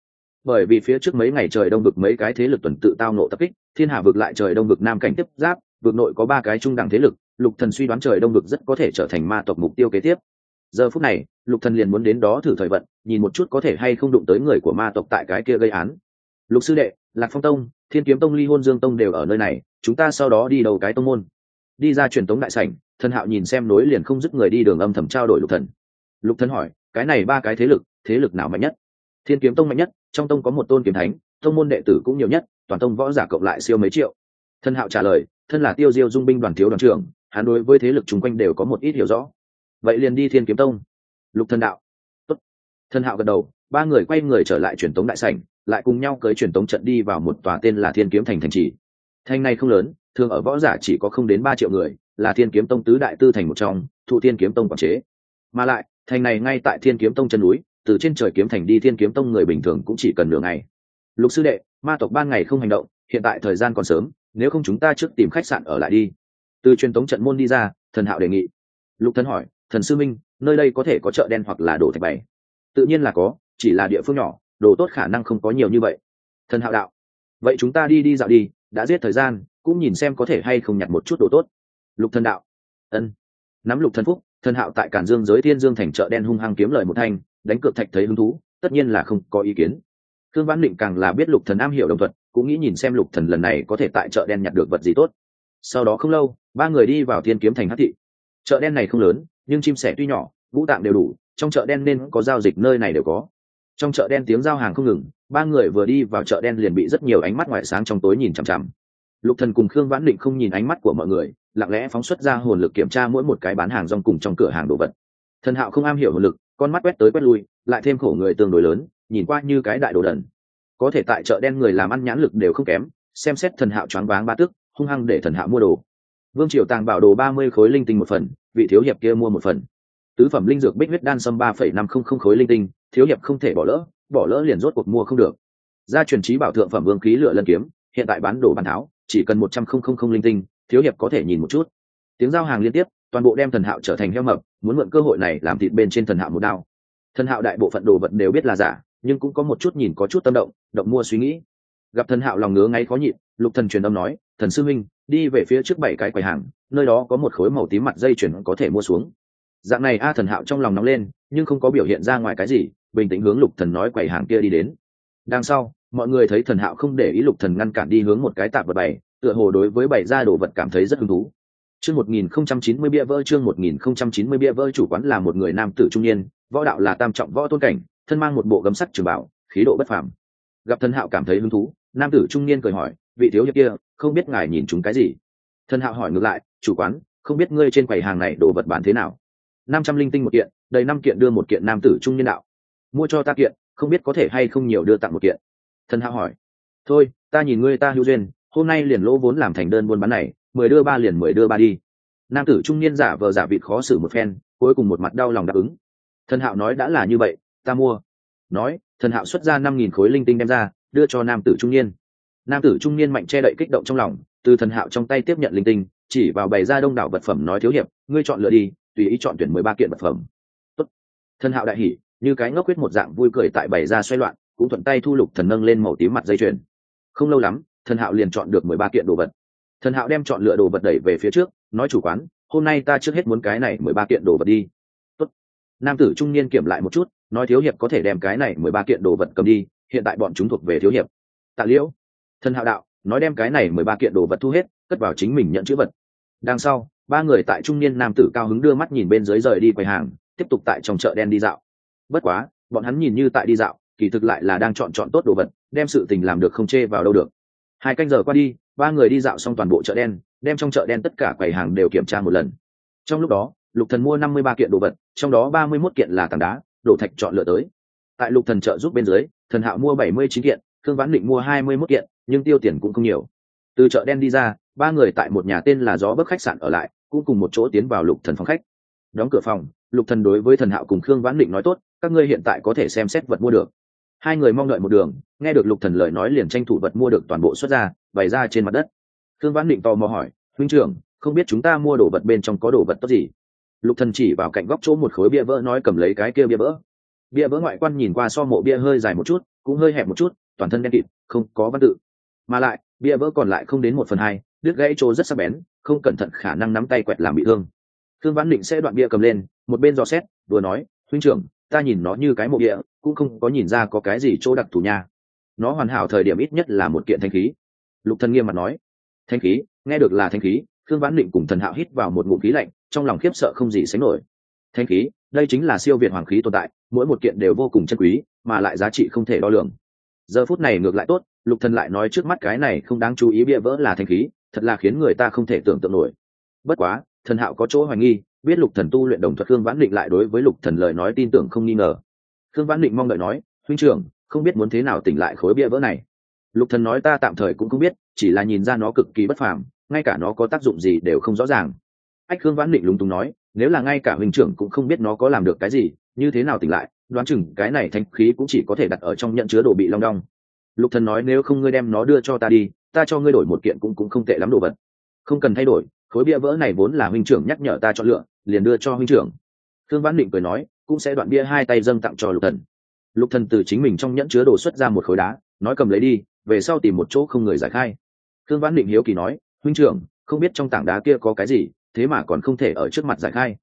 Bởi vì phía trước mấy ngày trời đông vực mấy cái thế lực tuần tự tao nộ tập kích, thiên hạ vực lại trời đông vực nam cảnh tiếp giáp, vực nội có ba cái trung đẳng thế lực, lục thần suy đoán trời đông vực rất có thể trở thành ma tộc mục tiêu kế tiếp giờ phút này, lục thần liền muốn đến đó thử thời vận, nhìn một chút có thể hay không đụng tới người của ma tộc tại cái kia gây án. Lục sư đệ, lạc phong tông, thiên kiếm tông, ly hôn dương tông đều ở nơi này, chúng ta sau đó đi đầu cái tông môn. Đi ra truyền tống đại sảnh, thần hạo nhìn xem nối liền không dứt người đi đường âm thầm trao đổi lục thần. Lục thần hỏi, cái này ba cái thế lực thế lực nào mạnh nhất? Thiên kiếm tông mạnh nhất, trong tông có một tôn kiếm thánh, tông môn đệ tử cũng nhiều nhất, toàn tông võ giả cộng lại siêu mấy triệu. Thân hạo trả lời, thân là tiêu diêu dung binh đoàn thiếu đoàn trưởng, hắn đối với thế lực chung quanh đều có một ít hiểu rõ vậy liền đi thiên kiếm tông. Lục thần đạo. Tốt. thân hạo gật đầu, ba người quay người trở lại truyền tống đại sảnh, lại cùng nhau cưới truyền tống trận đi vào một tòa tên là thiên kiếm thành thành trì. Thành này không lớn, thường ở võ giả chỉ có không đến ba triệu người, là thiên kiếm tông tứ đại tư thành một trong, thụ thiên kiếm tông quản chế. Mà lại, thành này ngay tại thiên kiếm tông chân núi, từ trên trời kiếm thành đi thiên kiếm tông người bình thường cũng chỉ cần nửa ngày. Lục sư đệ, ma tộc ban ngày không hành động, hiện tại thời gian còn sớm, nếu không chúng ta trước tìm khách sạn ở lại đi. Từ truyền tống trận môn đi ra, thần hạo đề nghị. Lục thần hỏi thần sư minh, nơi đây có thể có chợ đen hoặc là đồ thạch bày. Tự nhiên là có, chỉ là địa phương nhỏ, đồ tốt khả năng không có nhiều như vậy. Thần hạo đạo, vậy chúng ta đi đi dạo đi, đã giết thời gian, cũng nhìn xem có thể hay không nhặt một chút đồ tốt. Lục thần đạo, ân. Nắm lục thần phúc, thần hạo tại cản dương giới thiên dương thành chợ đen hung hăng kiếm lời một thanh, đánh cược thạch thấy hứng thú, tất nhiên là không có ý kiến. Thương văn định càng là biết lục thần am hiểu đồng thuật, cũng nghĩ nhìn xem lục thần lần này có thể tại chợ đen nhặt được vật gì tốt. Sau đó không lâu, ba người đi vào thiên kiếm thành hát thị. Chợ đen này không lớn nhưng chim sẻ tuy nhỏ, ngũ tạng đều đủ, trong chợ đen nên có giao dịch nơi này đều có. Trong chợ đen tiếng giao hàng không ngừng, ba người vừa đi vào chợ đen liền bị rất nhiều ánh mắt ngoại sáng trong tối nhìn chằm chằm. Lục thần cùng khương vãn định không nhìn ánh mắt của mọi người, lặng lẽ phóng xuất ra hồn lực kiểm tra mỗi một cái bán hàng rong cùng trong cửa hàng đồ vật. Thần hạo không am hiểu hồn lực, con mắt quét tới quét lui, lại thêm khổ người tương đối lớn, nhìn qua như cái đại đồ đần. Có thể tại chợ đen người làm ăn nhãn lực đều không kém, xem xét thần hạo choáng váng ba tức, hung hăng để thần hạo mua đồ vương triều tàng bảo đồ ba mươi khối linh tinh một phần, vị thiếu hiệp kia mua một phần. Tứ phẩm linh dược bích huyết đan sâm ba phẩy năm không không khối linh tinh, thiếu hiệp không thể bỏ lỡ bỏ lỡ liền rốt cuộc mua không được. Gia truyền trí bảo thượng phẩm vương khí lựa lân kiếm, hiện tại bán đồ bàn tháo chỉ cần một trăm không không không linh tinh, thiếu hiệp có thể nhìn một chút. Tiếng giao hàng liên tiếp, toàn bộ đem thần hạo trở thành heo mập, muốn mượn cơ hội này làm thịt bên trên thần hạo một đao. Thần hạo đại bộ phận đồ vật đều biết là giả, nhưng cũng có một chút nhìn có chút tâm động động mua suy nghĩ. Gặp thần hạo lòng ngứa ngay khó nhịn, lục thần truyền âm nói thần sư minh đi về phía trước bảy cái quầy hàng, nơi đó có một khối màu tím mặt dây chuyển có thể mua xuống. Dạng này a thần hạo trong lòng nóng lên, nhưng không có biểu hiện ra ngoài cái gì, bình tĩnh hướng lục thần nói quầy hàng kia đi đến. Đằng sau, mọi người thấy thần hạo không để ý lục thần ngăn cản đi hướng một cái tạp vật bày, tựa hồ đối với bày ra đồ vật cảm thấy rất hứng thú. Chương một nghìn không trăm chín mươi bia vỡ chương một nghìn không trăm chín mươi bia vỡ chủ quán là một người nam tử trung niên, võ đạo là tam trọng võ tôn cảnh, thân mang một bộ gấm sắt trường bảo, khí độ bất phàm. Gặp thần hạo cảm thấy hứng thú, nam tử trung niên cười hỏi, vị thiếu hiệp kia không biết ngài nhìn chúng cái gì. Thần hạo hỏi ngược lại, chủ quán, không biết ngươi trên quầy hàng này đồ vật bán thế nào? Năm trăm linh tinh một kiện, đầy năm kiện đưa một kiện nam tử trung niên đạo. Mua cho ta kiện, không biết có thể hay không nhiều đưa tặng một kiện. Thần hạo hỏi. Thôi, ta nhìn ngươi ta hữu duyên, hôm nay liền lỗ vốn làm thành đơn buôn bán này, mười đưa ba liền mười đưa ba đi. Nam tử trung niên giả vờ giả vịt khó xử một phen, cuối cùng một mặt đau lòng đáp ứng. Thần hạo nói, đã là như vậy, ta mua. Nói, thần hạo xuất ra năm nghìn khối linh tinh đem ra, đưa cho nam tử trung niên nam tử trung niên mạnh che đậy kích động trong lòng, từ thần hạo trong tay tiếp nhận linh tinh, chỉ vào bày ra đông đảo vật phẩm nói thiếu hiệp, ngươi chọn lựa đi, tùy ý chọn tuyển mười ba kiện vật phẩm. Tốt. thần hạo đại hỉ, như cái ngốc quyết một dạng vui cười tại bày ra xoay loạn, cũng thuận tay thu lục thần nâng lên màu tím mặt dây chuyền. Không lâu lắm, thần hạo liền chọn được mười ba kiện đồ vật. Thần hạo đem chọn lựa đồ vật đẩy về phía trước, nói chủ quán, hôm nay ta trước hết muốn cái này mười ba kiện đồ vật đi. Tốt. nam tử trung niên kiểm lại một chút, nói thiếu hiệp có thể đem cái này mười ba kiện đồ vật cầm đi, hiện tại bọn chúng thuộc về thiếu hiệp. Tạ liễu thần hạo đạo, nói đem cái này mười ba kiện đồ vật thu hết, cất vào chính mình nhận chữ vật. Đằng sau, ba người tại trung niên nam tử cao hứng đưa mắt nhìn bên dưới rời đi quầy hàng, tiếp tục tại trong chợ đen đi dạo. Bất quá, bọn hắn nhìn như tại đi dạo, kỳ thực lại là đang chọn chọn tốt đồ vật, đem sự tình làm được không chê vào đâu được. Hai canh giờ qua đi, ba người đi dạo xong toàn bộ chợ đen, đem trong chợ đen tất cả quầy hàng đều kiểm tra một lần. Trong lúc đó, lục thần mua năm mươi ba kiện đồ vật, trong đó ba mươi mốt kiện là tảng đá đổ thạch chọn lựa tới. Tại lục thần chợ giúp bên dưới, thần hạo mua bảy mươi chín kiện thương vãn định mua hai mươi mốt kiện nhưng tiêu tiền cũng không nhiều. Từ chợ đen đi ra, ba người tại một nhà tên là gió bấc khách sạn ở lại, cũng cùng một chỗ tiến vào lục thần phòng khách. Đóng cửa phòng, lục thần đối với thần hạo cùng khương vãn định nói tốt, các ngươi hiện tại có thể xem xét vật mua được. Hai người mong đợi một đường, nghe được lục thần lời nói liền tranh thủ vật mua được toàn bộ xuất ra, bày ra trên mặt đất. Khương vãn định tò mò hỏi, huynh trưởng, không biết chúng ta mua đồ vật bên trong có đồ vật tốt gì? Lục thần chỉ vào cạnh góc chỗ một khối bia vỡ nói cầm lấy cái kia bia vỡ. Bia vỡ ngoại quan nhìn qua so mộ bia hơi dài một chút, cũng hơi hẹp một chút, toàn thân đen kịt, không có văn tự mà lại, bia vỡ còn lại không đến một phần hai, đứt gãy chỗ rất sắc bén, không cẩn thận khả năng nắm tay quẹt làm bị thương. Thương vãn định sẽ đoạn bia cầm lên, một bên dò xét, vừa nói, huynh trưởng, ta nhìn nó như cái mộ địa, cũng không có nhìn ra có cái gì chỗ đặc thù nha. Nó hoàn hảo thời điểm ít nhất là một kiện thanh khí. Lục thần nghiêm mặt nói, thanh khí? Nghe được là thanh khí. Thương vãn định cùng thần hạo hít vào một ngụm khí lạnh, trong lòng khiếp sợ không gì sánh nổi. Thanh khí? Đây chính là siêu việt hoàng khí tồn tại, mỗi một kiện đều vô cùng chân quý, mà lại giá trị không thể đo lường. Giờ phút này ngược lại tốt lục thần lại nói trước mắt cái này không đáng chú ý bịa vỡ là thanh khí, thật là khiến người ta không thể tưởng tượng nổi. Bất quá, thần hạo có chỗ hoài nghi, biết lục thần tu luyện đồng thuật khương vãn định lại đối với lục thần lời nói tin tưởng không nghi ngờ. Khương vãn định mong đợi nói, huynh trưởng, không biết muốn thế nào tỉnh lại khối bia vỡ này. Lục thần nói ta tạm thời cũng không biết, chỉ là nhìn ra nó cực kỳ bất phàm, ngay cả nó có tác dụng gì đều không rõ ràng. Ách khương vãn định lúng túng nói, nếu là ngay cả huynh trưởng cũng không biết nó có làm được cái gì, như thế nào tỉnh lại, đoán chừng cái này thanh khí cũng chỉ có thể đặt ở trong nhận chứa đồ bị long đong lục thần nói, nếu không ngươi đem nó đưa cho ta đi, ta cho ngươi đổi một kiện cũng cũng không tệ lắm đồ vật. Không cần thay đổi, khối bia vỡ này vốn là huynh trưởng nhắc nhở ta chọn lựa, liền đưa cho huynh trưởng. Thương văn định cười nói, cũng sẽ đoạn bia hai tay dâng tặng cho lục thần. Lục thần từ chính mình trong nhẫn chứa đồ xuất ra một khối đá, nói, cầm lấy đi, về sau tìm một chỗ không người giải khai. Thương văn định hiếu kỳ nói, huynh trưởng, không biết trong tảng đá kia có cái gì, thế mà còn không thể ở trước mặt giải khai.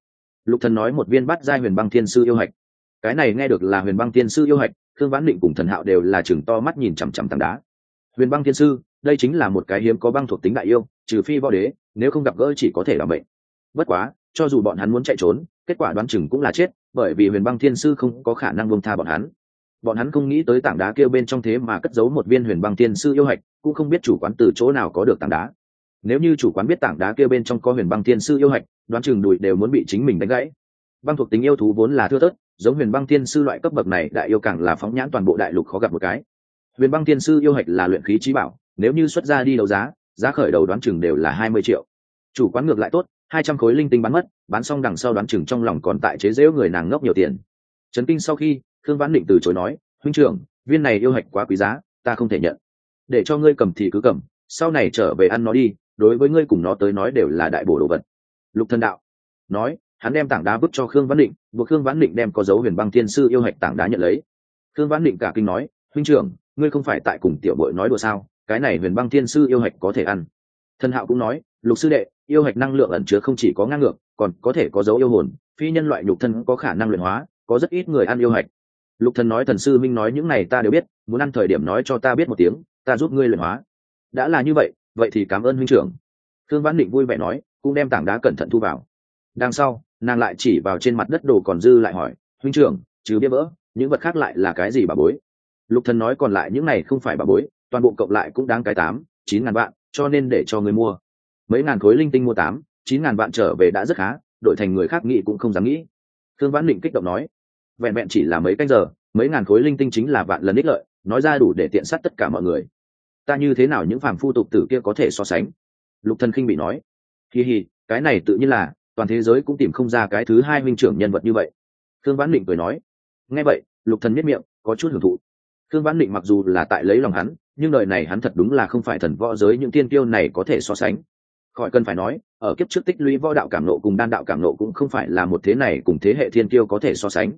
Lục thần nói, một viên bát giai huyền băng thiên sư yêu hạch. Cái này nghe được là huyền băng thiên sư yêu hạch thương vãn định cùng thần hạo đều là chừng to mắt nhìn chằm chằm tảng đá. Huyền băng thiên sư, đây chính là một cái hiếm có băng thuộc tính đại yêu, trừ phi võ đế, nếu không gặp gỡ chỉ có thể làm bệnh bất quá, cho dù bọn hắn muốn chạy trốn, kết quả đoán chừng cũng là chết, bởi vì huyền băng thiên sư không có khả năng bông tha bọn hắn. Bọn hắn không nghĩ tới tảng đá kia bên trong thế mà cất giấu một viên huyền băng thiên sư yêu hạch, cũng không biết chủ quán từ chỗ nào có được tảng đá. Nếu như chủ quán biết tảng đá kia bên trong có huyền băng thiên sư yêu hạch, đoán chừng đùi đều muốn bị chính mình đánh gãy. Băng thuộc tính yêu thú vốn là thưa thớt giống huyền băng thiên sư loại cấp bậc này, đại yêu càng là phóng nhãn toàn bộ đại lục khó gặp một cái. Huyền băng thiên sư yêu hạch là luyện khí trí bảo, nếu như xuất ra đi đấu giá giá khởi đầu đoán chừng đều là hai mươi triệu. Chủ quán ngược lại tốt, hai trăm khối linh tinh bán mất, bán xong đằng sau đoán chừng trong lòng còn tại chế dễu người nàng ngốc nhiều tiền. Trấn kinh sau khi thương vãn định từ chối nói, huynh trưởng, viên này yêu hạch quá quý giá, ta không thể nhận. Để cho ngươi cầm thì cứ cầm, sau này trở về ăn nó đi, đối với ngươi cùng nó tới nói đều là đại bổ đồ vật. Lục thần đạo nói hắn đem tảng đá vứt cho khương văn định, buộc khương văn định đem có dấu huyền băng thiên sư yêu hạch tảng đá nhận lấy. Khương văn định cả kinh nói, huynh trưởng, ngươi không phải tại cùng tiểu bội nói đùa sao? Cái này huyền băng thiên sư yêu hạch có thể ăn. Thần hạo cũng nói, lục sư đệ, yêu hạch năng lượng ẩn chứa không chỉ có ngang ngược, còn có thể có dấu yêu hồn, phi nhân loại nhục thân có khả năng luyện hóa, có rất ít người ăn yêu hạch. Lục thần nói, thần sư minh nói những này ta đều biết, muốn ăn thời điểm nói cho ta biết một tiếng, ta giúp ngươi luyện hóa. Đã là như vậy vậy thì cảm ơn huynh trưởng. Thương văn định vui vẻ nói, cũng đem tảng đá cẩn thận thu vào. Đằng sau nàng lại chỉ vào trên mặt đất đồ còn dư lại hỏi, huynh trưởng, chứ biết vỡ những vật khác lại là cái gì bà bối? Lục thần nói còn lại những này không phải bà bối, toàn bộ cộng lại cũng đáng cái tám, chín ngàn vạn, cho nên để cho người mua. Mấy ngàn khối linh tinh mua tám, chín ngàn vạn trở về đã rất khá, đổi thành người khác nghĩ cũng không dám nghĩ. Thương vãn định kích động nói, vẹn vẹn chỉ là mấy canh giờ, mấy ngàn khối linh tinh chính là vạn lần ích lợi, nói ra đủ để tiện sát tất cả mọi người. Ta như thế nào những phàm phu tục tử kia có thể so sánh? Lục thần khinh bị nói kỳ hì cái này tự nhiên là toàn thế giới cũng tìm không ra cái thứ hai minh trưởng nhân vật như vậy. Thương vãn định cười nói, nghe vậy, lục thần miết miệng, có chút hưởng thụ. Thương vãn định mặc dù là tại lấy lòng hắn, nhưng đời này hắn thật đúng là không phải thần võ giới những tiên tiêu này có thể so sánh. Khỏi cần phải nói, ở kiếp trước tích lũy võ đạo cảm nộ cùng đan đạo cảm nộ cũng không phải là một thế này cùng thế hệ thiên tiêu có thể so sánh.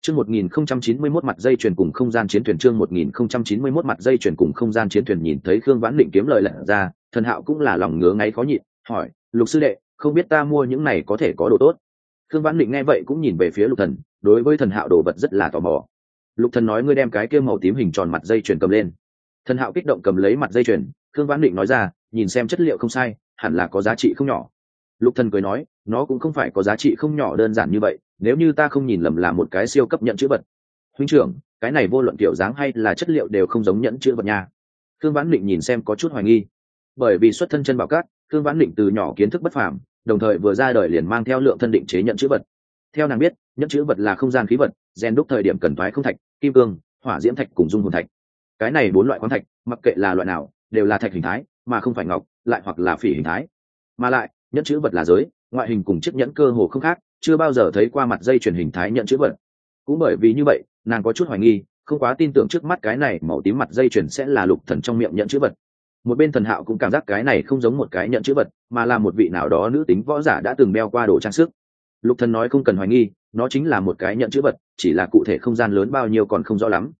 Chương 1091 mặt dây chuyền cùng không gian chiến thuyền, chương 1091 mặt dây chuyền cùng không gian chiến thuyền nhìn thấy khương vãn định kiếm lời lận ra, thần hạo cũng là lòng ngứa ngáy khó nhịn, hỏi, lục sư đệ không biết ta mua những này có thể có đồ tốt. Khương vãn định nghe vậy cũng nhìn về phía lục thần, đối với thần hạo đồ vật rất là tò mò. Lục thần nói ngươi đem cái kia màu tím hình tròn mặt dây chuyền cầm lên. Thần hạo kích động cầm lấy mặt dây chuyền, khương vãn định nói ra, nhìn xem chất liệu không sai, hẳn là có giá trị không nhỏ. Lục thần cười nói, nó cũng không phải có giá trị không nhỏ đơn giản như vậy, nếu như ta không nhìn lầm là một cái siêu cấp nhận chữ vật. Huynh trưởng, cái này vô luận kiểu dáng hay là chất liệu đều không giống nhẫn chữ vật nha. Khương vãn định nhìn xem có chút hoài nghi. Bởi vì xuất thân chân bảo cát thương vãn định từ nhỏ kiến thức bất phàm, đồng thời vừa ra đời liền mang theo lượng thân định chế nhận chữ vật. Theo nàng biết, nhận chữ vật là không gian khí vật rèn đúc thời điểm cần thoái không thạch, kim cương, hỏa diễm thạch cùng dung hồn thạch. Cái này bốn loại khoáng thạch, mặc kệ là loại nào, đều là thạch hình thái, mà không phải ngọc, lại hoặc là phỉ hình thái. Mà lại nhẫn chữ vật là giới, ngoại hình cùng chiếc nhẫn cơ hồ không khác, chưa bao giờ thấy qua mặt dây truyền hình thái nhận chữ vật. Cũng bởi vì như vậy, nàng có chút hoài nghi, không quá tin tưởng trước mắt cái này màu tím mặt dây chuyền sẽ là lục thần trong miệng nhận chữ vật một bên thần hạo cũng cảm giác cái này không giống một cái nhận chữ vật, mà là một vị nào đó nữ tính võ giả đã từng đeo qua đồ trang sức. Lục thần nói không cần hoài nghi, nó chính là một cái nhận chữ vật, chỉ là cụ thể không gian lớn bao nhiêu còn không rõ lắm.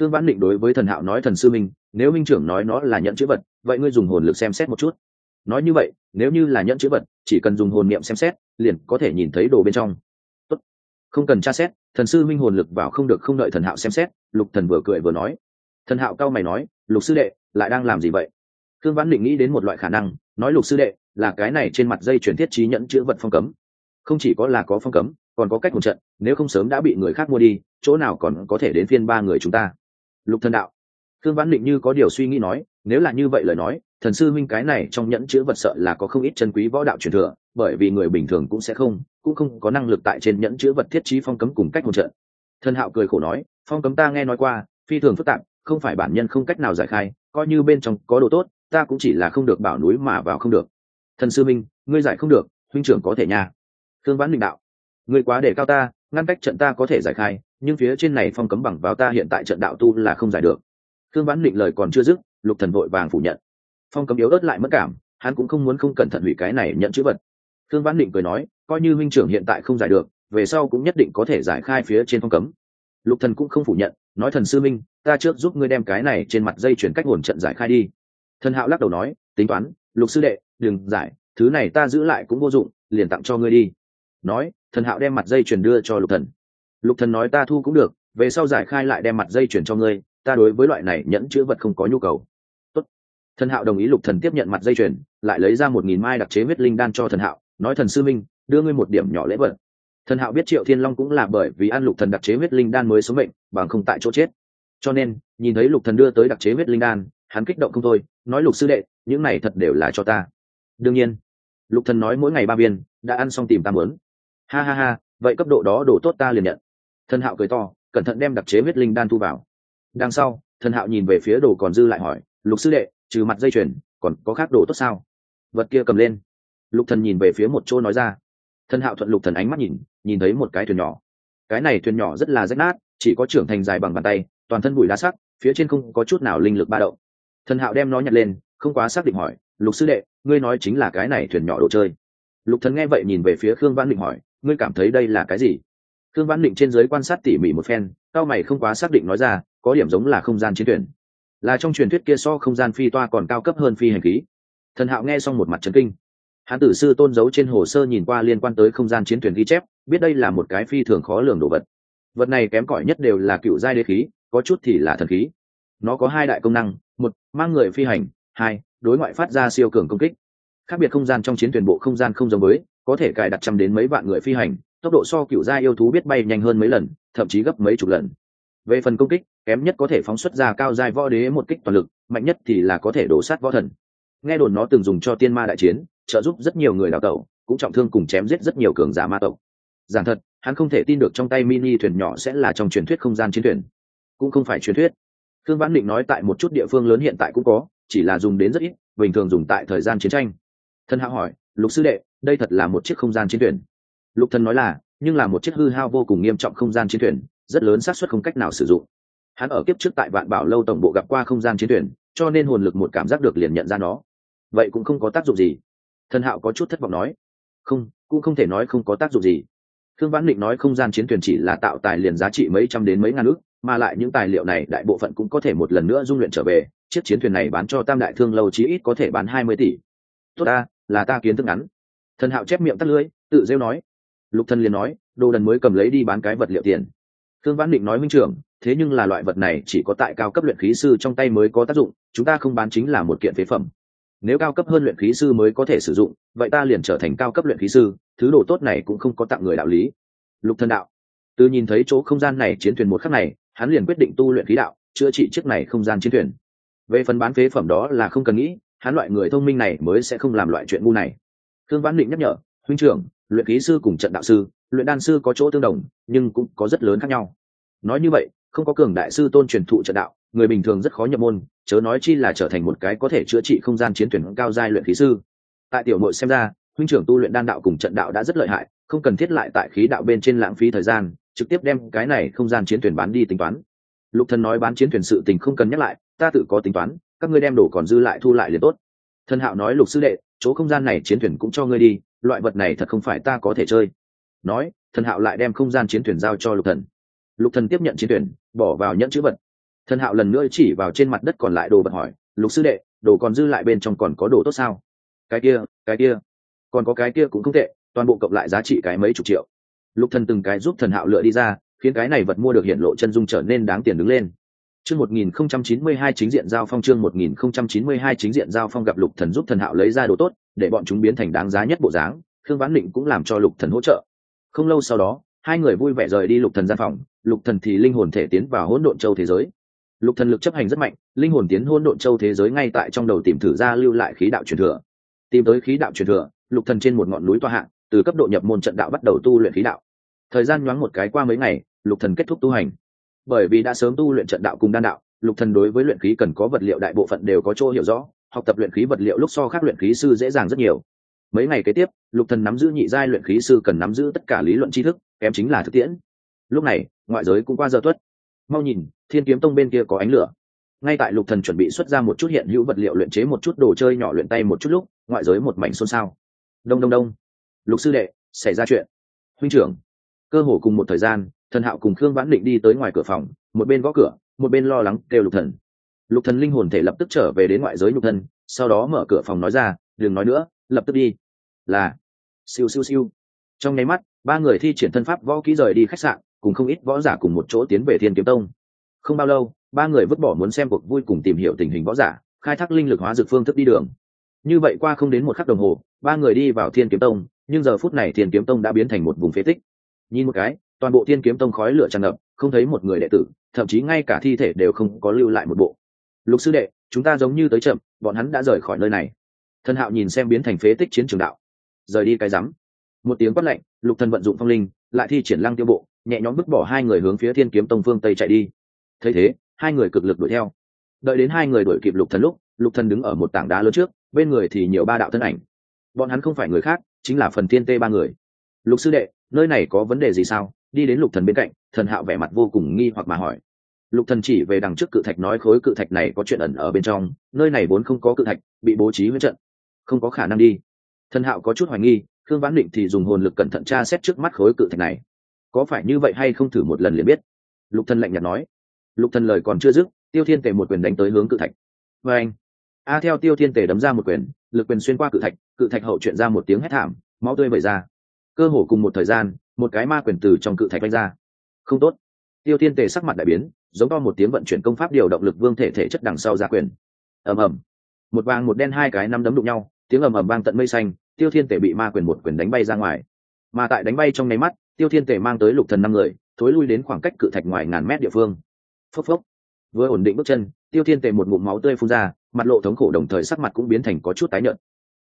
Thương vãn định đối với thần hạo nói, thần sư minh, nếu minh trưởng nói nó là nhận chữ vật, vậy ngươi dùng hồn lực xem xét một chút. Nói như vậy, nếu như là nhận chữ vật, chỉ cần dùng hồn niệm xem xét, liền có thể nhìn thấy đồ bên trong. Tốt. không cần tra xét, thần sư minh hồn lực vào không được, không đợi thần hạo xem xét, lục thần vừa cười vừa nói. Thần hạo cao mày nói, lục sư đệ, lại đang làm gì vậy? Khương vãn định nghĩ đến một loại khả năng, nói lục sư đệ, là cái này trên mặt dây chuyển thiết trí nhẫn chữ vật phong cấm. Không chỉ có là có phong cấm, còn có cách hồn trận, nếu không sớm đã bị người khác mua đi, chỗ nào còn có thể đến phiên ba người chúng ta. Lục thần đạo. Khương vãn định như có điều suy nghĩ nói, nếu là như vậy lời nói, thần sư minh cái này trong nhẫn chữ vật sợ là có không ít chân quý võ đạo truyền thừa, bởi vì người bình thường cũng sẽ không, cũng không có năng lực tại trên nhẫn chữ vật thiết trí phong cấm cùng cách hồn trận. Thần hạo cười khổ nói, phong cấm ta nghe nói qua, phi thường phức tạp, không phải bản nhân không cách nào giải khai, coi như bên trong có đồ tốt ta cũng chỉ là không được bảo núi mà vào không được. Thần sư minh, ngươi giải không được, huynh trưởng có thể nha. Thương vãn định đạo, ngươi quá để cao ta, ngăn cách trận ta có thể giải khai, nhưng phía trên này phong cấm bằng vào ta hiện tại trận đạo tu là không giải được. Thương vãn định lời còn chưa dứt, lục thần vội vàng phủ nhận. Phong cấm yếu ớt lại mất cảm, hắn cũng không muốn không cẩn thận hủy cái này nhận chữ vật. Thương vãn định cười nói, coi như minh trưởng hiện tại không giải được, về sau cũng nhất định có thể giải khai phía trên phong cấm. Lục thần cũng không phủ nhận, nói thần sư minh, ta trước giúp ngươi đem cái này trên mặt dây chuyển cách hồn trận giải khai đi thần hạo lắc đầu nói, tính toán, lục sư đệ, đừng giải, thứ này ta giữ lại cũng vô dụng, liền tặng cho ngươi đi. Nói, thần hạo đem mặt dây chuyền đưa cho lục thần. Lục thần nói, ta thu cũng được, về sau giải khai lại đem mặt dây chuyền cho ngươi, ta đối với loại này nhẫn chữ vật không có nhu cầu. Tốt. thần hạo đồng ý lục thần tiếp nhận mặt dây chuyền, lại lấy ra một nghìn mai đặc chế huyết linh đan cho thần hạo, nói, thần sư minh, đưa ngươi một điểm nhỏ lễ vật. Thần hạo biết triệu thiên long cũng là bởi vì ăn lục thần đặc chế huyết linh đan mới sống bệnh bằng không tại chỗ chết. Cho nên, nhìn thấy lục thần đưa tới đặc chế huyết linh đan hắn kích động không thôi, nói, lục sư đệ, những này thật đều là cho ta. Đương nhiên. Lục thần nói, mỗi ngày ba viên, đã ăn xong tìm ta muốn. Ha ha ha, vậy cấp độ đó đủ tốt ta liền nhận. Thần hạo cười to, cẩn thận đem đặc chế huyết linh đan thu vào. Đằng sau, thần hạo nhìn về phía đồ còn dư lại hỏi, lục sư đệ, trừ mặt dây chuyền, còn có khác đồ tốt sao? Vật kia cầm lên. Lục thần nhìn về phía một chỗ nói ra. Thần hạo thuận lục thần ánh mắt nhìn nhìn thấy một cái thuyền nhỏ. Cái này thuyền nhỏ rất là rách nát, chỉ có trưởng thành dài bằng bàn tay, toàn thân bụi đá sắc, phía trên không có chút nào linh lực ba động thần hạo đem nó nhặt lên, không quá xác định hỏi, lục sư đệ, ngươi nói chính là cái này thuyền nhỏ đồ chơi? Lục thần nghe vậy nhìn về phía khương văn định hỏi, ngươi cảm thấy đây là cái gì? Khương văn định trên giới quan sát tỉ mỉ một phen, cao mày không quá xác định nói ra, có điểm giống là không gian chiến thuyền. Là trong truyền thuyết kia so không gian phi toa còn cao cấp hơn phi hành khí. Thần hạo nghe xong một mặt trấn kinh. Hán tử sư tôn giấu trên hồ sơ nhìn qua liên quan tới không gian chiến thuyền ghi chép, biết đây là một cái phi thường khó lường đồ vật. Vật này kém cỏi nhất đều là cựu giai đế khí, có chút thì là thần khí nó có hai đại công năng, một, mang người phi hành, hai, đối ngoại phát ra siêu cường công kích. Khác biệt không gian trong chiến thuyền bộ không gian không giống với, có thể cài đặt trăm đến mấy vạn người phi hành, tốc độ so cựu gia yêu thú biết bay nhanh hơn mấy lần, thậm chí gấp mấy chục lần. Về phần công kích, kém nhất có thể phóng xuất ra cao giai võ đế một kích toàn lực, mạnh nhất thì là có thể đổ sát võ thần. Nghe đồn nó từng dùng cho tiên ma đại chiến, trợ giúp rất nhiều người đào tẩu, cũng trọng thương cùng chém giết rất nhiều cường giả ma tộc. Giảng thật, hắn không thể tin được trong tay mini thuyền nhỏ sẽ là trong truyền thuyết không gian chiến thuyền. Cũng không phải truyền thuyết thương vãn định nói tại một chút địa phương lớn hiện tại cũng có, chỉ là dùng đến rất ít, bình thường dùng tại thời gian chiến tranh. Thân hạo hỏi, lục sư đệ, đây thật là một chiếc không gian chiến thuyền? Lục thần nói là, nhưng là một chiếc hư hao vô cùng nghiêm trọng không gian chiến thuyền, rất lớn xác suất không cách nào sử dụng. Hắn ở kiếp trước tại vạn bảo lâu tổng bộ gặp qua không gian chiến thuyền, cho nên hồn lực một cảm giác được liền nhận ra nó. Vậy cũng không có tác dụng gì. Thần hạo có chút thất vọng nói, không, cũng không thể nói không có tác dụng gì. Thương vãn định nói không gian chiến thuyền chỉ là tạo tài liền giá trị mấy trăm đến mấy ngàn ước mà lại những tài liệu này đại bộ phận cũng có thể một lần nữa dung luyện trở về, chiếc chiến thuyền này bán cho tam đại thương lâu chí ít có thể bán hai mươi tỷ. Tốt ta, là ta kiến thức ngắn. Thần hạo chép miệng tắt lưới tự rêu nói. Lục thân liền nói, đồ đần mới cầm lấy đi bán cái vật liệu tiền. Thương vãn định nói minh trưởng thế nhưng là loại vật này chỉ có tại cao cấp luyện khí sư trong tay mới có tác dụng, chúng ta không bán chính là một kiện phế phẩm. Nếu cao cấp hơn luyện khí sư mới có thể sử dụng, vậy ta liền trở thành cao cấp luyện khí sư, thứ đồ tốt này cũng không có tặng người đạo lý. Lục thân đạo, từ nhìn thấy chỗ không gian này chiến thuyền một khắc này hắn liền quyết định tu luyện khí đạo, chữa trị chiếc này không gian chiến thuyền. Về phần bán phế phẩm đó là không cần nghĩ, hắn loại người thông minh này mới sẽ không làm loại chuyện ngu này. Thương vãn định nhắc nhở, huynh trưởng, luyện khí sư cùng trận đạo sư, luyện đan sư có chỗ tương đồng, nhưng cũng có rất lớn khác nhau. Nói như vậy, không có cường đại sư tôn truyền thụ trận đạo, người bình thường rất khó nhập môn, chớ nói chi là trở thành một cái có thể chữa trị không gian chiến thuyền cao giai luyện khí sư. Tại tiểu nội xem ra, huynh trưởng tu luyện đan đạo cùng trận đạo đã rất lợi hại, không cần thiết lại tại khí đạo bên trên lãng phí thời gian trực tiếp đem cái này không gian chiến thuyền bán đi tính toán. Lục thần nói bán chiến thuyền sự tình không cần nhắc lại ta tự có tính toán các ngươi đem đồ còn dư lại thu lại liền tốt. Thần hạo nói lục sư đệ chỗ không gian này chiến thuyền cũng cho ngươi đi loại vật này thật không phải ta có thể chơi. Nói thần hạo lại đem không gian chiến thuyền giao cho lục thần. Lục thần tiếp nhận chiến thuyền, bỏ vào nhẫn chữ vật. Thần hạo lần nữa chỉ vào trên mặt đất còn lại đồ vật hỏi lục sư đệ đồ còn dư lại bên trong còn có đồ tốt sao? Cái kia cái kia còn có cái kia cũng không tệ toàn bộ cộng lại giá trị cái mấy chục triệu lục thần từng cái giúp thần hạo lựa đi ra, khiến cái này vật mua được hiện lộ chân dung trở nên đáng tiền đứng lên. Chương 1092 chính diện giao phong, chương 1092 chính diện giao phong gặp lục thần giúp thần hạo lấy ra đồ tốt, để bọn chúng biến thành đáng giá nhất bộ dáng thương vãn định cũng làm cho lục thần hỗ trợ. Không lâu sau đó, hai người vui vẻ rời đi lục thần gian phòng, lục thần thì linh hồn thể tiến vào hỗn độn châu thế giới. Lục thần lực chấp hành rất mạnh, linh hồn tiến hỗn độn châu thế giới ngay tại trong đầu tìm thử ra lưu lại khí đạo truyền thừa. Tìm tới khí đạo truyền thừa, lục thần trên một ngọn núi toa hạng từ cấp độ nhập môn trận đạo bắt đầu tu luyện khí đạo. Thời gian nhoáng một cái qua mấy ngày, lục thần kết thúc tu hành. Bởi vì đã sớm tu luyện trận đạo cùng đan đạo, lục thần đối với luyện khí cần có vật liệu đại bộ phận đều có chỗ hiểu rõ, học tập luyện khí vật liệu lúc so khác luyện khí sư dễ dàng rất nhiều. Mấy ngày kế tiếp, lục thần nắm giữ nhị giai luyện khí sư cần nắm giữ tất cả lý luận tri thức, kém chính là thực tiễn. Lúc này, ngoại giới cũng qua giờ tuất. Mau nhìn, thiên kiếm tông bên kia có ánh lửa. Ngay tại lục thần chuẩn bị xuất ra một chút hiện hữu vật liệu luyện chế một chút đồ chơi nhỏ luyện tay một chút lúc, ngoại giới một mảnh xôn xao. Đông đông đông lục sư đệ, xảy ra chuyện. Huynh trưởng, cơ hồ cùng một thời gian, thần hạo cùng khương vãn định đi tới ngoài cửa phòng, một bên gõ cửa, một bên lo lắng kêu lục thần. Lục thần linh hồn thể lập tức trở về đến ngoại giới nhục thân sau đó mở cửa phòng nói ra, đừng nói nữa, lập tức đi. Là, siêu siêu siêu. Trong nháy mắt, ba người thi triển thân pháp võ kỹ rời đi khách sạn, cùng không ít võ giả cùng một chỗ tiến về thiên kiếm tông. Không bao lâu, ba người vứt bỏ muốn xem cuộc vui cùng tìm hiểu tình hình võ giả, khai thác linh lực hóa dược phương thức đi đường như vậy qua không đến một khắc đồng hồ, ba người đi vào thiên kiếm tông, nhưng giờ phút này thiên kiếm tông đã biến thành một vùng phế tích. Nhìn một cái, toàn bộ thiên kiếm tông khói lửa tràn ngập, không thấy một người đệ tử, thậm chí ngay cả thi thể đều không có lưu lại một bộ. Lục sư đệ, chúng ta giống như tới chậm, bọn hắn đã rời khỏi nơi này. Thần hạo nhìn xem biến thành phế tích chiến trường đạo. Rời đi cái rắm. Một tiếng quát lạnh, lục thần vận dụng phong linh, lại thi triển lăng tiêu bộ, nhẹ nhõm vứt bỏ hai người hướng phía thiên kiếm tông phương tây chạy đi. Thấy thế, hai người cực lực đuổi theo. Đợi đến hai người đuổi kịp lục thần lúc, lục thần đứng ở một tảng đá lớn trước bên người thì nhiều ba đạo thân ảnh. Bọn hắn không phải người khác, chính là phần thiên tê ba người. Lục sư đệ, nơi này có vấn đề gì sao? Đi đến lục thần bên cạnh, thần hạo vẻ mặt vô cùng nghi hoặc mà hỏi. Lục thần chỉ về đằng trước cự thạch nói khối cự thạch này có chuyện ẩn ở bên trong, nơi này vốn không có cự thạch, bị bố trí huyết trận, không có khả năng đi. Thần hạo có chút hoài nghi, khương vãn định thì dùng hồn lực cẩn thận tra xét trước mắt khối cự thạch này. Có phải như vậy hay không thử một lần liền biết. Lục thần lạnh nhạt nói. Lục thần lời còn chưa dứt, tiêu thiên tề một quyền đánh tới hướng cự thạch. Và anh a theo tiêu thiên tề đấm ra một quyền, lực quyền xuyên qua cự thạch cự thạch hậu chuyện ra một tiếng hét thảm, máu tươi vẩy ra. Cơ hồ cùng một thời gian, một cái ma quyền từ trong cự thạch vanh ra. Không tốt. Tiêu thiên tề sắc mặt đại biến, giống to một tiếng vận chuyển công pháp điều động lực vương thể thể chất đằng sau ra quyền. Ầm ầm. Một vàng một đen hai cái năm đấm đụng nhau, tiếng ầm ầm vang tận mây xanh, tiêu thiên tề bị ma quyền một quyền đánh bay ra ngoài. Mà tại đánh bay trong nháy mắt, tiêu thiên tề mang tới lục thần năm người, thối lui đến khoảng cách cự thạch ngoài ngàn mét địa phương. Phốc phốc. Vừa ổn định bước chân, tiêu thiên tề một ngụm máu tươi phun ra mặt lộ thống khổ đồng thời sắc mặt cũng biến thành có chút tái nhợt.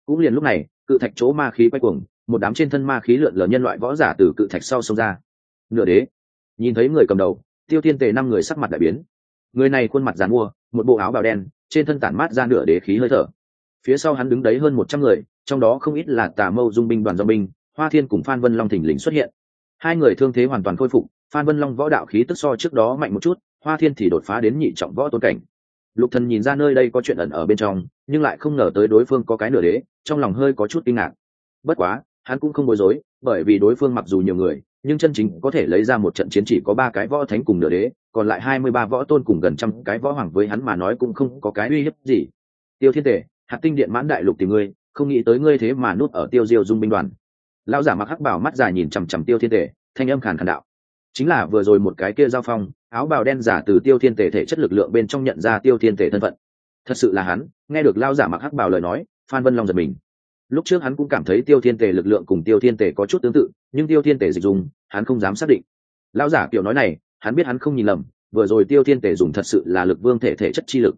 Cũng liền lúc này, cự thạch chỗ ma khí quay cuồng, một đám trên thân ma khí lượn lờ nhân loại võ giả từ cự thạch sau xông ra. Nửa đế, nhìn thấy người cầm đầu, tiêu thiên tề năm người sắc mặt đại biến. Người này khuôn mặt dàn mua một bộ áo bào đen, trên thân tản mát ra nửa đế khí hơi thở. Phía sau hắn đứng đấy hơn một trăm người, trong đó không ít là tà mâu dung binh đoàn do binh, hoa thiên cùng phan vân long thình lình xuất hiện. Hai người thương thế hoàn toàn khôi phục, phan vân long võ đạo khí tức so trước đó mạnh một chút, hoa thiên thì đột phá đến nhị trọng võ tôn cảnh lục thần nhìn ra nơi đây có chuyện ẩn ở bên trong, nhưng lại không ngờ tới đối phương có cái nửa đế, trong lòng hơi có chút kinh ngạc. Bất quá, hắn cũng không bối rối, bởi vì đối phương mặc dù nhiều người, nhưng chân chính có thể lấy ra một trận chiến chỉ có ba cái võ thánh cùng nửa đế, còn lại hai mươi ba võ tôn cùng gần trăm cái võ hoàng với hắn mà nói cũng không có cái uy hiếp gì. Tiêu thiên tể hạt tinh điện mãn đại lục tìm ngươi, không nghĩ tới ngươi thế mà núp ở tiêu diêu dung binh đoàn. Lão giả mặc hắc bảo mắt dài nhìn chằm chằm tiêu thiên tể thanh âm khàn khàn đạo chính là vừa rồi một cái kia giao phong, áo bào đen giả từ tiêu thiên tể thể chất lực lượng bên trong nhận ra tiêu thiên tể thân phận. Thật sự là hắn, nghe được lao giả mặc hắc bào lời nói, phan vân long giật mình. Lúc trước hắn cũng cảm thấy tiêu thiên tể lực lượng cùng tiêu thiên tể có chút tương tự, nhưng tiêu thiên tể dịch dùng, hắn không dám xác định. Lao giả kiểu nói này, hắn biết hắn không nhìn lầm, vừa rồi tiêu thiên tể dùng thật sự là lực vương thể thể chất chi lực.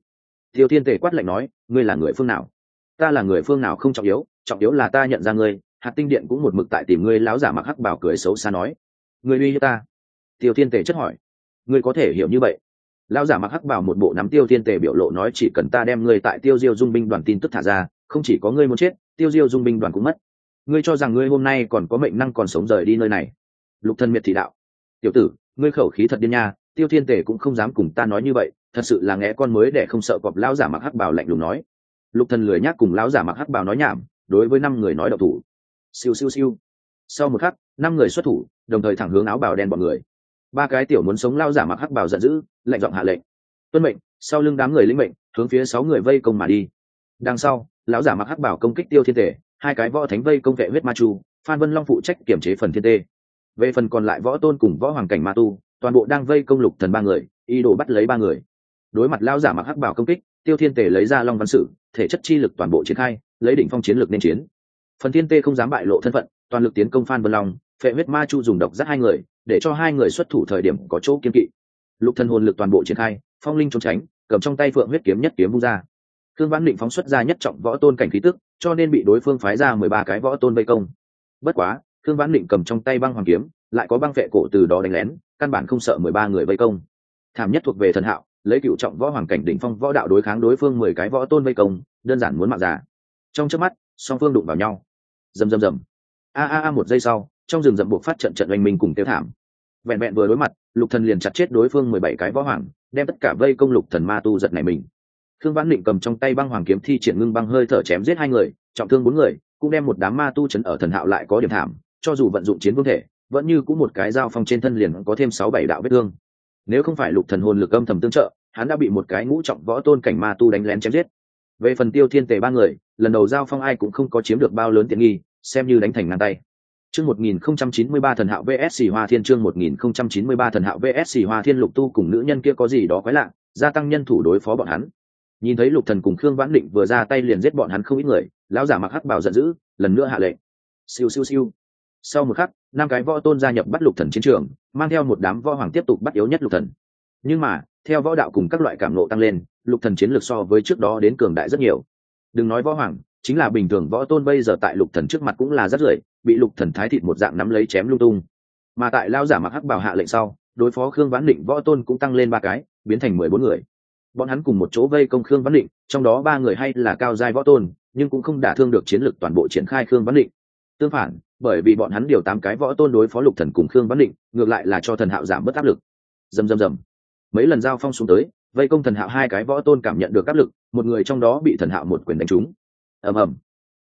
Tiêu thiên tể quát lạnh nói, ngươi là người phương nào? Ta là người phương nào không trọng yếu trọng yếu là ta nhận ra ngươi. Hạt tinh điện cũng một mực tại tìm ngươi, lão giả mặc hắc bảo cười xấu xa nói. Ngươi uy hiếp ta tiêu thiên Tề chất hỏi. Ngươi có thể hiểu như vậy. Lão giả mặc hắc vào một bộ nắm tiêu thiên tề biểu lộ nói chỉ cần ta đem ngươi tại tiêu diêu dung binh đoàn tin tức thả ra, không chỉ có ngươi muốn chết, tiêu diêu dung binh đoàn cũng mất. Ngươi cho rằng ngươi hôm nay còn có mệnh năng còn sống rời đi nơi này? Lục thân miệt thị đạo. Tiểu tử, ngươi khẩu khí thật điên nha, tiêu thiên tề cũng không dám cùng ta nói như vậy, thật sự là nghe con mới để không sợ cọp lão giả mặc hắc bảo lạnh lùng nói. Lục thần lười nhác cùng lão giả mặc hắc bảo nói nhảm, đối với năm người nói độc thủ. Siêu siêu siêu. Sau một khắc, năm người xuất thủ, đồng thời thẳng hướng áo bào đen bọn người ba cái tiểu muốn sống lao giả mặc hắc bào giận dữ lệnh giọng hạ lệnh. Tuân mệnh, sau lưng đám người lĩnh mệnh, hướng phía sáu người vây công mà đi. Đằng sau, lão giả mặc hắc bảo công kích tiêu thiên tể hai cái võ thánh vây công vệ huyết ma chu, phan vân long phụ trách kiểm chế phần thiên tê. Về phần còn lại võ tôn cùng võ hoàng cảnh ma tu, toàn bộ đang vây công lục thần ba người y đồ bắt lấy ba người. Đối mặt lão giả mặc hắc bảo công kích, tiêu thiên tể lấy ra long văn sự thể chất chi lực toàn bộ triển khai, lấy đỉnh phong chiến lược nên chiến. Phần thiên tê không dám bại lộ thân phận toàn lực tiến công phan vân long, phệ huyết ma chu dùng độc giác hai người, để cho hai người xuất thủ thời điểm có chỗ kiên kỵ. Lục thần hồn lực toàn bộ triển khai, phong linh trốn tránh, cầm trong tay phượng huyết kiếm nhất kiếm vung ra. Thương vãn định phóng xuất ra nhất trọng võ tôn cảnh khí tức, cho nên bị đối phương phái ra mười ba cái võ tôn vây công. Bất quá thương vãn định cầm trong tay băng hoàng kiếm, lại có băng vệ cổ từ đó đánh lén, căn bản không sợ mười ba người vây công. Thảm nhất thuộc về thần hạo, lấy cựu trọng võ hoàng cảnh đỉnh phong võ đạo đối kháng đối phương mười cái võ tôn vây công, đơn giản muốn mạng giả. trong chớp mắt, song phương đụng vào nhau. Rầm rầm rầm a a a một giây sau, trong rừng rậm buộc phát trận trận oanh minh cùng tiêu thảm. Vẹn vẹn vừa đối mặt, lục thần liền chặt chết đối phương mười bảy cái võ hoàng, đem tất cả vây công lục thần ma tu giật này mình. Thương vãn định cầm trong tay băng hoàng kiếm thi triển ngưng băng hơi thở chém giết hai người, trọng thương bốn người, cũng đem một đám ma tu chấn ở thần hạo lại có điểm thảm, cho dù vận dụng chiến vương thể, vẫn như cũng một cái dao phong trên thân liền có thêm sáu bảy đạo vết thương. Nếu không phải lục thần hồn lực âm thầm tương trợ, hắn đã bị một cái ngũ trọng võ tôn cảnh ma tu đánh lén chém giết. Về phần tiêu thiên tề ba người, lần đầu giao phong ai cũng không có chiếm được bao lớn tiện nghi xem như đánh thành ngang tay Chương 1093 thần hạo VS Hoa Thiên chương 1093 thần hạo VS Hoa Thiên Lục Tu cùng nữ nhân kia có gì đó quái lạ, gia tăng nhân thủ đối phó bọn hắn. Nhìn thấy Lục Thần cùng Khương Vãn Định vừa ra tay liền giết bọn hắn không ít người, lão giả mặc hắc bào giận dữ, lần nữa hạ lệnh. Siêu siêu siêu. Sau một khắc, năm cái võ tôn gia nhập bắt lục thần chiến trường mang theo một đám võ hoàng tiếp tục bắt yếu nhất lục thần nhưng mà theo võ đạo cùng các loại cảm ngộ tăng lên lục thần chiến lược so với trước đó đến cường đại rất nhiều đừng nói võ hoàng chính là bình thường võ tôn bây giờ tại lục thần trước mặt cũng là rất rưởi, bị lục thần thái thịt một dạng nắm lấy chém lung tung. Mà tại lao giả mặc hắc bảo hạ lệnh sau, đối phó khương vãn định võ tôn cũng tăng lên ba cái, biến thành mười bốn người. Bọn hắn cùng một chỗ vây công khương vãn định, trong đó ba người hay là cao giai võ tôn, nhưng cũng không đả thương được chiến lược toàn bộ triển khai khương vãn định. Tương phản, bởi vì bọn hắn điều tám cái võ tôn đối phó lục thần cùng khương vãn định, ngược lại là cho thần hạo giảm bớt áp lực. Dầm dầm dầm mấy lần giao phong xuống tới, vây công thần hạo hai cái võ tôn cảm nhận được áp lực, một người trong đó bị thần hạo một quyền đánh trúng ầm ầm.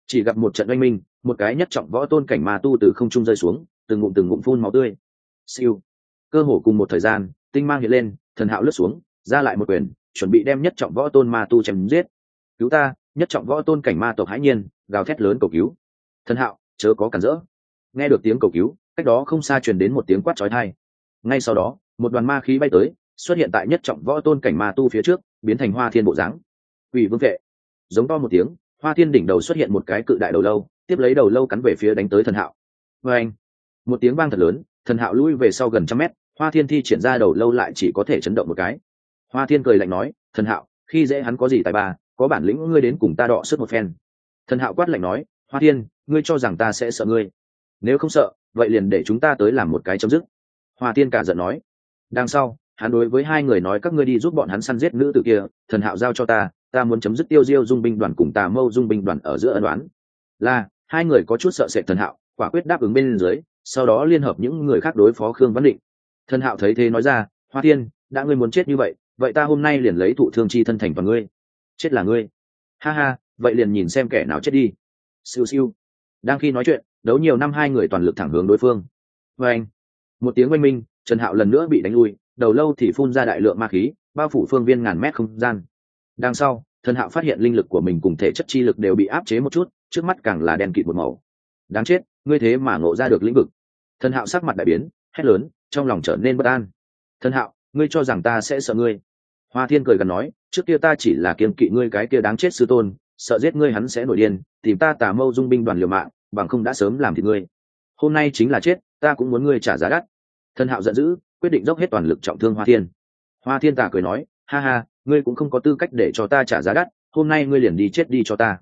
Chỉ gặp một trận oanh minh, một cái nhất trọng võ tôn cảnh ma tu từ không trung rơi xuống, từng ngụm từng ngụm phun máu tươi. Siêu. Cơ hồ cùng một thời gian, tinh mang hiện lên, thần hạo lướt xuống, ra lại một quyền, chuẩn bị đem nhất trọng võ tôn ma tu chém giết. Cứu ta, nhất trọng võ tôn cảnh ma tộc hãi nhiên, gào thét lớn cầu cứu. Thần hạo, chớ có cản rỡ. Nghe được tiếng cầu cứu, cách đó không xa truyền đến một tiếng quát trói thai ngay sau đó, một đoàn ma khí bay tới, xuất hiện tại nhất trọng võ tôn cảnh ma tu phía trước, biến thành hoa thiên bộ dáng. Quỷ vương vệ. Giống to một tiếng hoa thiên đỉnh đầu xuất hiện một cái cự đại đầu lâu, tiếp lấy đầu lâu cắn về phía đánh tới thần hạo. Vê anh, một tiếng vang thật lớn, thần hạo lui về sau gần trăm mét, hoa thiên thi triển ra đầu lâu lại chỉ có thể chấn động một cái. Hoa thiên cười lạnh nói, thần hạo, khi dễ hắn có gì tài ba, có bản lĩnh ngươi đến cùng ta đọ sức một phen. Thần hạo quát lạnh nói, hoa thiên, ngươi cho rằng ta sẽ sợ ngươi. Nếu không sợ, vậy liền để chúng ta tới làm một cái chấm dứt. Hoa thiên cả giận nói, đằng sau, hắn đối với hai người nói các ngươi đi giúp bọn hắn săn giết nữ tử kia, thần hạo giao cho ta ta muốn chấm dứt tiêu diêu dung binh đoàn cùng tà mâu dung binh đoàn ở giữa ân đoán là, hai người có chút sợ sệt thần hạo, quả quyết đáp ứng bên dưới, sau đó liên hợp những người khác đối phó khương văn định. Thần hạo thấy thế nói ra, hoa thiên, đã ngươi muốn chết như vậy vậy ta hôm nay liền lấy thụ thương chi thân thành vào ngươi. Chết là ngươi. Ha ha, vậy liền nhìn xem kẻ nào chết đi. Siêu siêu. Đang khi nói chuyện, đấu nhiều năm hai người toàn lực thẳng hướng đối phương. Vê anh. Một tiếng oanh minh, trần hạo lần nữa bị đánh lui, đầu lâu thì phun ra đại lượng ma khí, bao phủ phương viên ngàn mét không gian đằng sau, thần hạo phát hiện linh lực của mình cùng thể chất chi lực đều bị áp chế một chút, trước mắt càng là đen kịt một màu. Đáng chết, ngươi thế mà ngộ ra được lĩnh vực. Thần hạo sắc mặt đại biến, hét lớn, trong lòng trở nên bất an. Thần hạo, ngươi cho rằng ta sẽ sợ ngươi? Hoa thiên cười gần nói, trước kia ta chỉ là kiềm kỵ ngươi cái kia đáng chết sư tôn, sợ giết ngươi hắn sẽ nổi điên, tìm ta tà mâu dung binh đoàn liều mạng, bằng không đã sớm làm thì ngươi. Hôm nay chính là chết, ta cũng muốn ngươi trả giá đắt. Thần hạo giận dữ, quyết định dốc hết toàn lực trọng thương hoa thiên. Hoa thiên tà cười nói, ha ha ngươi cũng không có tư cách để cho ta trả giá đắt, hôm nay ngươi liền đi chết đi cho ta.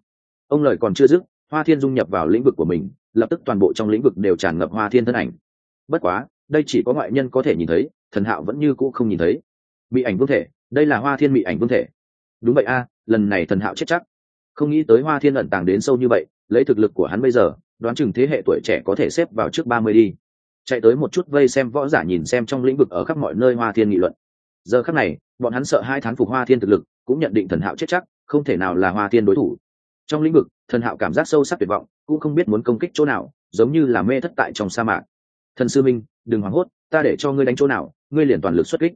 Ông lời còn chưa dứt, hoa thiên dung nhập vào lĩnh vực của mình, lập tức toàn bộ trong lĩnh vực đều tràn ngập hoa thiên thân ảnh. Bất quá, đây chỉ có ngoại nhân có thể nhìn thấy, thần hạo vẫn như cũ không nhìn thấy. Bị ảnh vương thể, đây là hoa thiên bị ảnh vương thể. Đúng vậy a, lần này thần hạo chết chắc. Không nghĩ tới hoa thiên ẩn tàng đến sâu như vậy, lấy thực lực của hắn bây giờ, đoán chừng thế hệ tuổi trẻ có thể xếp vào trước ba mươi đi. Chạy tới một chút vây xem võ giả nhìn xem trong lĩnh vực ở khắp mọi nơi hoa thiên nghị luận giờ khắc này, bọn hắn sợ hai thán phục hoa thiên thực lực, cũng nhận định thần hạo chết chắc, không thể nào là hoa thiên đối thủ. Trong lĩnh vực, thần hạo cảm giác sâu sắc tuyệt vọng, cũng không biết muốn công kích chỗ nào, giống như là mê thất tại trong sa mạc. Thần sư minh, đừng hoảng hốt, ta để cho ngươi đánh chỗ nào, ngươi liền toàn lực xuất kích.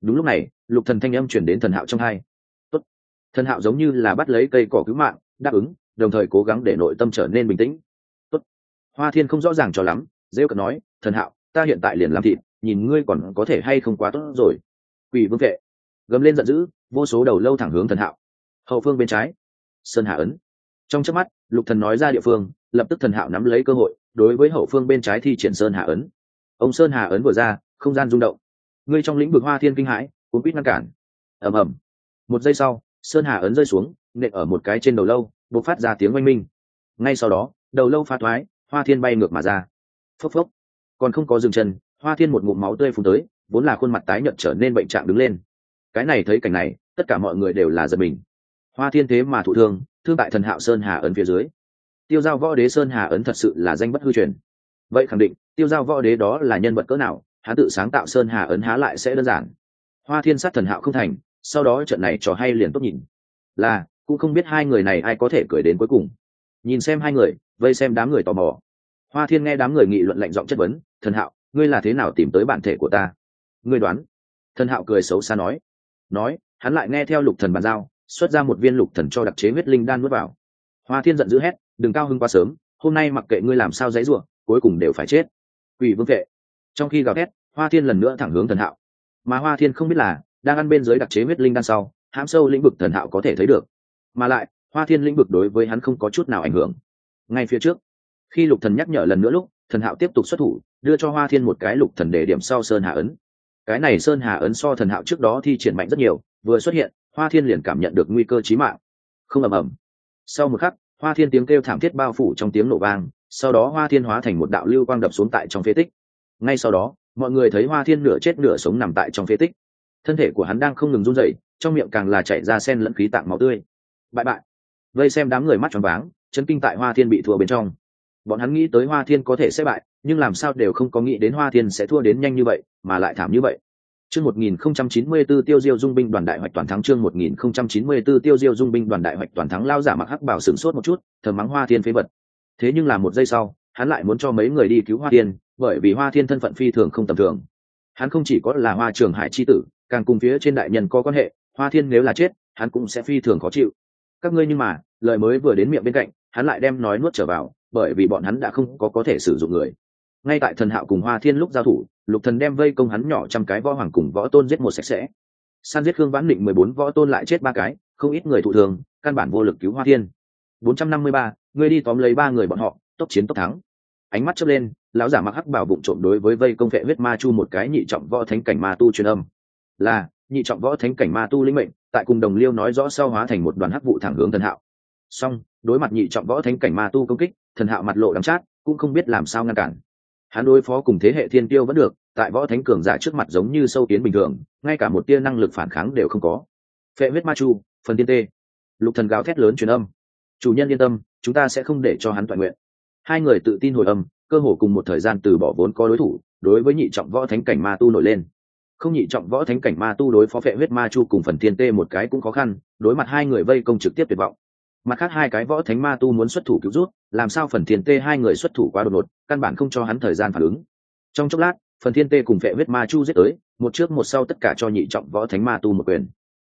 Đúng lúc này, lục thần thanh âm chuyển đến thần hạo trong hai. Tốt. thần hạo giống như là bắt lấy cây cỏ cứu mạng, đáp ứng, đồng thời cố gắng để nội tâm trở nên bình tĩnh. Tốt. hoa thiên không rõ ràng cho lắm dễ cận nói, thần hạo, ta hiện tại liền làm thịt, nhìn ngươi còn có thể hay không quá tốt rồi quỷ vương vệ. Gầm lên giận dữ, vô số đầu lâu thẳng hướng thần hạo. Hậu phương bên trái, sơn hạ ấn. Trong chớp mắt, lục thần nói ra địa phương, lập tức thần hạo nắm lấy cơ hội, đối với hậu phương bên trái thi triển sơn hạ ấn. Ông sơn hà ấn vừa ra, không gian rung động. Ngươi trong lĩnh vực hoa thiên kinh hãi, cuốn quýt ngăn cản. Ầm ầm. Một giây sau, sơn hà ấn rơi xuống, nện ở một cái trên đầu lâu, bộc phát ra tiếng oanh minh. Ngay sau đó, đầu lâu phá thoái, hoa thiên bay ngược mà ra. Phốc phốc. Còn không có dừng chân, hoa thiên một ngụm máu tươi phun tới vốn là khuôn mặt tái nhợt trở nên bệnh trạng đứng lên. Cái này thấy cảnh này, tất cả mọi người đều là giật mình. Hoa thiên thế mà thụ thương thương tại thần hạo sơn hà ấn phía dưới. Tiêu giao võ đế sơn hà ấn thật sự là danh bất hư truyền. Vậy khẳng định, tiêu giao võ đế đó là nhân vật cỡ nào hắn tự sáng tạo sơn hà ấn há lại sẽ đơn giản. Hoa thiên sát thần hạo không thành, sau đó trận này trò hay liền tốt nhìn. Là, cũng không biết hai người này ai có thể cười đến cuối cùng. Nhìn xem hai người, vây xem đám người tò mò. Hoa thiên nghe đám người nghị luận lạnh giọng chất vấn, thần hạo, ngươi là thế nào tìm tới bản thể của ta? Ngươi đoán. Thần hạo cười xấu xa nói. Nói, hắn lại nghe theo lục thần bàn giao, xuất ra một viên lục thần cho đặc chế huyết linh đan nuốt vào. Hoa thiên giận dữ hét, đừng cao hưng quá sớm, hôm nay mặc kệ ngươi làm sao dãy rủa, cuối cùng đều phải chết. Quỷ vương vệ. Trong khi gào thét, hoa thiên lần nữa thẳng hướng thần hạo. Mà hoa thiên không biết là, đang ăn bên dưới đặc chế huyết linh đan sau, hãm sâu lĩnh vực thần hạo có thể thấy được. Mà lại, hoa thiên lĩnh vực đối với hắn không có chút nào ảnh hưởng. Ngay phía trước, khi lục thần nhắc nhở lần nữa lúc, thần hạo tiếp tục xuất thủ, đưa cho hoa thiên một cái lục thần để điểm sau sơn hạ ấn cái này sơn hà ấn so thần hạo trước đó thi triển mạnh rất nhiều, vừa xuất hiện, hoa thiên liền cảm nhận được nguy cơ chí mạng. Không ầm ầm. Sau một khắc, hoa thiên tiếng kêu thảm thiết bao phủ trong tiếng nổ vang, sau đó hoa thiên hóa thành một đạo lưu quang đập xuống tại trong phế tích. Ngay sau đó, mọi người thấy hoa thiên nửa chết nửa sống nằm tại trong phế tích. Thân thể của hắn đang không ngừng run rẩy, trong miệng càng là chảy ra sen lẫn khí tạng máu tươi. Bại bại. Vây xem đám người mắt tròn váng chân kinh tại hoa thiên bị thua bên trong bọn hắn nghĩ tới hoa thiên có thể sẽ bại nhưng làm sao đều không có nghĩ đến hoa thiên sẽ thua đến nhanh như vậy mà lại thảm như vậy Chương 1094 Tiêu Diêu Dung binh đoàn đại hoạch toàn thắng chương 1094 Tiêu Diêu Dung binh đoàn đại hoạch toàn thắng lao giả mặc hắc bảo sửng sốt một chút, thầm mắng Hoa Thiên phế vật. Thế nhưng là một giây sau, hắn lại muốn cho mấy người đi cứu Hoa Thiên, bởi vì Hoa Thiên thân phận phi thường không tầm thường. Hắn không chỉ có là Hoa Trường Hải chi tử, càng cùng phía trên đại nhân có quan hệ, Hoa Thiên nếu là chết, hắn cũng sẽ phi thường khó chịu. Các ngươi nhưng mà, lời mới vừa đến miệng bên cạnh, hắn lại đem nói nuốt trở vào, bởi vì bọn hắn đã không có có thể sử dụng người. Ngay tại thần hạo cùng Hoa Thiên lúc giao thủ, lục thần đem vây công hắn nhỏ trăm cái võ hoàng cùng võ tôn giết một sạch sẽ. San giết khương vãn định mười bốn võ tôn lại chết ba cái không ít người thụ thường căn bản vô lực cứu hoa thiên. bốn trăm năm mươi ba người đi tóm lấy ba người bọn họ tốc chiến tốc thắng. Ánh mắt chớp lên lão giả mặc hắc bảo bụng trộm đối với vây công vệ huyết ma chu một cái nhị trọng võ thánh cảnh ma tu truyền âm. Là nhị trọng võ thánh cảnh ma tu linh mệnh tại cùng đồng liêu nói rõ sau hóa thành một đoàn hắc vụ thẳng hướng thần hạo. Song đối mặt nhị trọng võ thánh cảnh ma tu công kích thần hạo mặt lộ đắm chát, cũng không biết làm sao ngăn cản. Hắn đối phó cùng thế hệ thiên tiêu vẫn được, tại võ thánh cường giả trước mặt giống như sâu kiến bình thường, ngay cả một tia năng lực phản kháng đều không có. Phệ huyết ma chu, phần tiên tê. Lục thần gào thét lớn truyền âm. Chủ nhân yên tâm, chúng ta sẽ không để cho hắn toàn nguyện. Hai người tự tin hồi âm, cơ hồ cùng một thời gian từ bỏ vốn có đối thủ, đối với nhị trọng võ thánh cảnh ma tu nổi lên. Không nhị trọng võ thánh cảnh ma tu đối phó phệ huyết ma chu cùng phần tiên tê một cái cũng khó khăn, đối mặt hai người vây công trực tiếp tuyệt vọng mặt khác hai cái võ thánh ma tu muốn xuất thủ cứu rút làm sao phần thiên tê hai người xuất thủ quá đột ngột, căn bản không cho hắn thời gian phản ứng. Trong chốc lát, phần thiên tê cùng vệ huyết ma chu giết tới, một trước một sau tất cả cho nhị trọng võ thánh ma tu một quyền.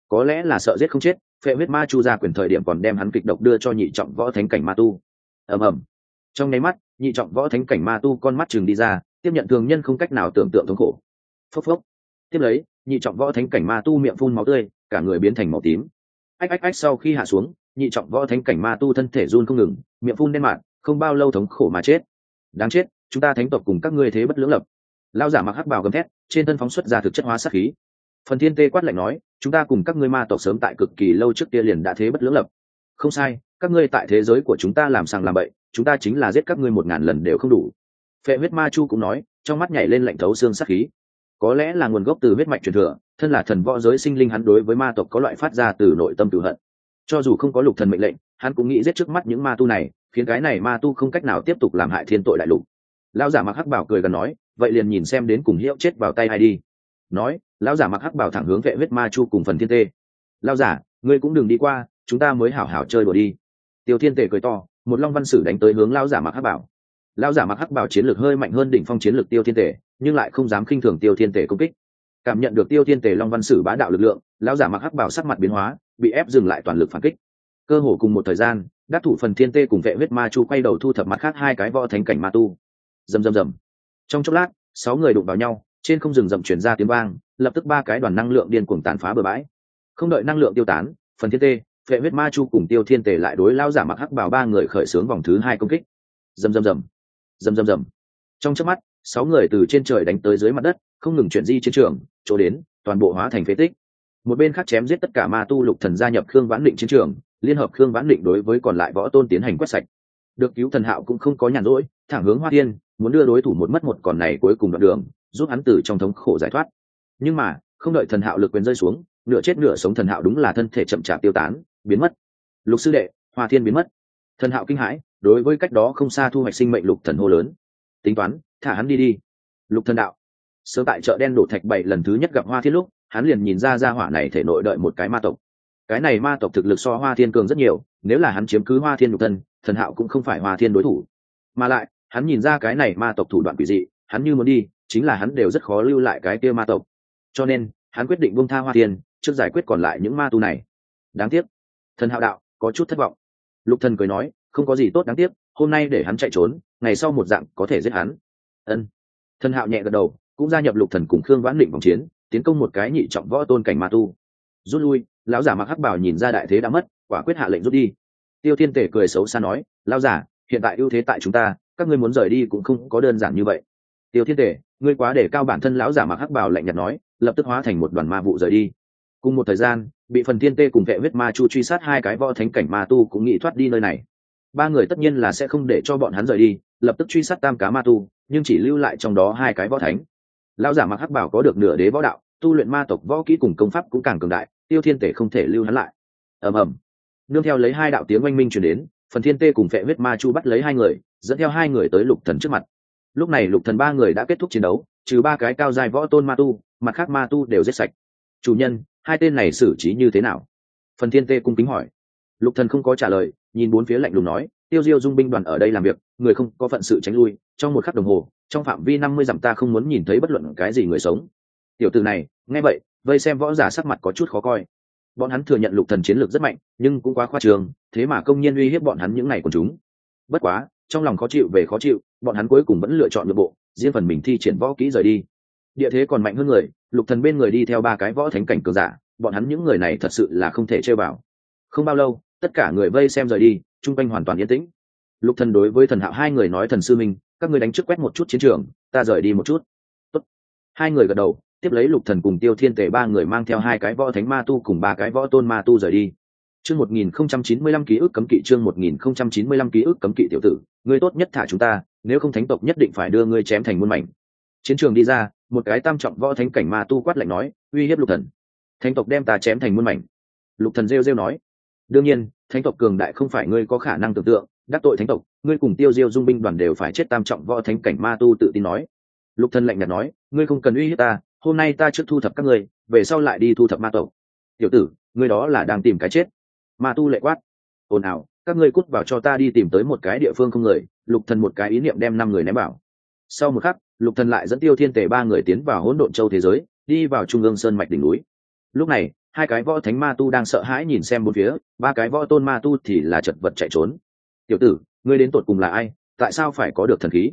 Có lẽ là sợ giết không chết vệ huyết ma chu ra quyền thời điểm còn đem hắn kịch độc đưa cho nhị trọng võ thánh cảnh ma tu. Ầm ầm. Trong nháy mắt, nhị trọng võ thánh cảnh ma tu con mắt chừng đi ra, tiếp nhận thường nhân không cách nào tưởng tượng thống khổ. Phốc phốc. Tiếp lấy, nhị trọng võ thánh cảnh ma tu miệng phun máu tươi, cả người biến thành màu tím ách ách ách, sau khi hạ xuống, nhị trọng võ thánh cảnh ma tu thân thể run không ngừng, miệng phun đen mạn không bao lâu thống khổ mà chết. Đáng chết, chúng ta thánh tộc cùng các ngươi thế bất lưỡng lập. Lao giả mặc hắc bào gầm thét, trên thân phóng xuất ra thực chất hóa sát khí. Phần thiên tê quát lạnh nói, chúng ta cùng các ngươi ma tộc sớm tại cực kỳ lâu trước kia liền đã thế bất lưỡng lập. Không sai, các ngươi tại thế giới của chúng ta làm sàng làm bậy, chúng ta chính là giết các ngươi một ngàn lần đều không đủ. Phệ huyết ma chu cũng nói, trong mắt nhảy lên lạnh thấu xương sát khí có lẽ là nguồn gốc từ huyết mạch truyền thừa, thân là thần võ giới sinh linh hắn đối với ma tộc có loại phát ra từ nội tâm tự hận. Cho dù không có lục thần mệnh lệnh, hắn cũng nghĩ giết trước mắt những ma tu này, khiến cái này ma tu không cách nào tiếp tục làm hại thiên tội đại lục. Lão giả mặc hắc bảo cười gần nói, vậy liền nhìn xem đến cùng hiệu chết vào tay ai đi. Nói, lão giả mặc hắc bảo thẳng hướng vệ huyết ma chu cùng phần thiên tê. Lão giả, ngươi cũng đừng đi qua, chúng ta mới hảo hảo chơi đùa đi. Tiêu thiên tề cười to, một long văn sử đánh tới hướng lão giả mặc hắc bảo lão giả mặc hắc bảo chiến lược hơi mạnh hơn đỉnh phong chiến lược tiêu thiên tể, nhưng lại không dám khinh thường tiêu thiên tể công kích. Cảm nhận được tiêu thiên tể long văn sử bá đạo lực lượng, lão giả mặc hắc bảo sắc mặt biến hóa, bị ép dừng lại toàn lực phản kích. Cơ hồ cùng một thời gian, đắc thủ phần thiên tê cùng vệ huyết ma chu quay đầu thu thập mặt khác hai cái võ thánh cảnh ma tu. Rầm rầm rầm. Trong chốc lát, sáu người đụng vào nhau, trên không rừng rậm chuyển ra tiếng vang, lập tức ba cái đoàn năng lượng điên cuồng tàn phá bờ bãi. Không đợi năng lượng tiêu tán, phần thiên tê, vệ huyết ma chu cùng tiêu thiên tề lại đối lao giả mặc hắc bảo ba người khởi xướng vòng thứ hai công kích. Rầm rầm rầm rầm rầm rầm. Trong chớp mắt, sáu người từ trên trời đánh tới dưới mặt đất, không ngừng chuyển di chiến trường, chỗ đến, toàn bộ hóa thành phế tích. Một bên khác chém giết tất cả ma tu lục thần gia nhập khương vãn định chiến trường, liên hợp khương vãn định đối với còn lại võ tôn tiến hành quét sạch. Được cứu thần hạo cũng không có nhàn rỗi, thẳng hướng hoa thiên, muốn đưa đối thủ một mất một còn này cuối cùng đoạn đường, giúp hắn từ trong thống khổ giải thoát. Nhưng mà, không đợi thần hạo lực quyền rơi xuống, nửa chết nửa sống thần hạo đúng là thân thể chậm chạp tiêu tán, biến mất. Lục sư đệ, hoa thiên biến mất. Thần hạo kinh hãi đối với cách đó không xa thu hoạch sinh mệnh lục thần hô lớn. Tính toán, thả hắn đi đi. Lục thần đạo. Sớm tại chợ đen đổ thạch bảy lần thứ nhất gặp hoa thiên lúc, hắn liền nhìn ra ra hỏa này thể nội đợi một cái ma tộc. Cái này ma tộc thực lực so hoa thiên cường rất nhiều, nếu là hắn chiếm cứ hoa thiên nhục thân, thần hạo cũng không phải hoa thiên đối thủ. Mà lại, hắn nhìn ra cái này ma tộc thủ đoạn quỷ dị, hắn như muốn đi, chính là hắn đều rất khó lưu lại cái kia ma tộc. Cho nên, hắn quyết định buông tha hoa thiên, trước giải quyết còn lại những ma tu này. Đáng tiếc. Thần hạo đạo, có chút thất vọng. Lục thần cười nói không có gì tốt đáng tiếc, hôm nay để hắn chạy trốn, ngày sau một dạng có thể giết hắn. Ân. Thần hạo nhẹ gật đầu, cũng gia nhập lục thần cùng khương vãn định vòng chiến, tiến công một cái nhị trọng võ tôn cảnh ma tu. Rút lui, lão giả mặc hắc bảo nhìn ra đại thế đã mất, quả quyết hạ lệnh rút đi. Tiêu thiên tể cười xấu xa nói, lão giả, hiện tại ưu thế tại chúng ta, các ngươi muốn rời đi cũng không có đơn giản như vậy. Tiêu thiên tể, ngươi quá để cao bản thân lão giả mặc hắc bảo lạnh nhạt nói, lập tức hóa thành một đoàn ma vụ rời đi. Cùng một thời gian, bị phần thiên tê cùng vệ huyết ma chu truy sát hai cái võ thánh cảnh ma tu cũng nghĩ thoát đi nơi này ba người tất nhiên là sẽ không để cho bọn hắn rời đi, lập tức truy sát tam cá ma tu, nhưng chỉ lưu lại trong đó hai cái võ thánh. Lão giả mặc hắc bảo có được nửa đế võ đạo, tu luyện ma tộc võ kỹ cùng công pháp cũng càng cường đại, tiêu thiên tể không thể lưu hắn lại. Ầm ầm. Nương theo lấy hai đạo tiếng oanh minh truyền đến, phần thiên tê cùng phệ huyết ma chu bắt lấy hai người, dẫn theo hai người tới lục thần trước mặt. Lúc này lục thần ba người đã kết thúc chiến đấu, trừ ba cái cao dài võ tôn ma tu, mặt khác ma tu đều giết sạch. Chủ nhân, hai tên này xử trí như thế nào? Phần thiên tê cung kính hỏi. Lục thần không có trả lời nhìn bốn phía lạnh lùng nói, tiêu diêu dung binh đoàn ở đây làm việc, người không có phận sự tránh lui, trong một khắc đồng hồ, trong phạm vi năm mươi dặm ta không muốn nhìn thấy bất luận cái gì người sống. Tiểu tử này, nghe vậy, vây xem võ giả sắc mặt có chút khó coi. Bọn hắn thừa nhận lục thần chiến lược rất mạnh, nhưng cũng quá khoa trường thế mà công nhiên uy hiếp bọn hắn những ngày của chúng. Bất quá, trong lòng khó chịu về khó chịu, bọn hắn cuối cùng vẫn lựa chọn nội bộ, riêng phần mình thi triển võ kỹ rời đi. Địa thế còn mạnh hơn người, lục thần bên người đi theo ba cái võ thánh cảnh cường giả, bọn hắn những người này thật sự là không thể chơi vào. Không bao lâu tất cả người vây xem rời đi trung quanh hoàn toàn yên tĩnh. Lục thần đối với thần hạo hai người nói, thần sư minh, các ngươi đánh trước quét một chút chiến trường, ta rời đi một chút. Tốt. hai người gật đầu, tiếp lấy lục thần cùng tiêu thiên tề ba người mang theo hai cái võ thánh ma tu cùng ba cái võ tôn ma tu rời đi. Chương một nghìn không trăm chín mươi lăm ký ức cấm kỵ, chương một nghìn không trăm chín mươi lăm ký ức cấm kỵ tiểu tử, ngươi tốt nhất thả chúng ta, nếu không thánh tộc nhất định phải đưa ngươi chém thành muôn mảnh. Chiến trường đi ra, một cái tam trọng võ thánh cảnh ma tu quát lạnh nói, uy hiếp lục thần. Thánh tộc đem ta chém thành muôn mảnh. Lục thần rêu rêu nói đương nhiên, thánh tộc cường đại không phải ngươi có khả năng tưởng tượng, đắc tội thánh tộc, ngươi cùng tiêu diêu dung binh đoàn đều phải chết tam trọng võ thánh cảnh ma tu tự tin nói. Lục thần lạnh nhạt nói, ngươi không cần uy hiếp ta, hôm nay ta trước thu thập các ngươi, về sau lại đi thu thập ma tộc. Tiểu tử, ngươi đó là đang tìm cái chết. Ma tu lệ quát, ồn ào, các ngươi cút vào cho ta đi tìm tới một cái địa phương không người. Lục thần một cái ý niệm đem năm người ném bảo sau một khắc, lục thần lại dẫn tiêu thiên tề ba người tiến vào hỗn độn châu thế giới, đi vào trung ương sơn mạch đỉnh núi. Lúc này hai cái võ thánh ma tu đang sợ hãi nhìn xem bốn phía, ba cái võ tôn ma tu thì là chật vật chạy trốn. Tiểu tử, ngươi đến tột cùng là ai? Tại sao phải có được thần khí?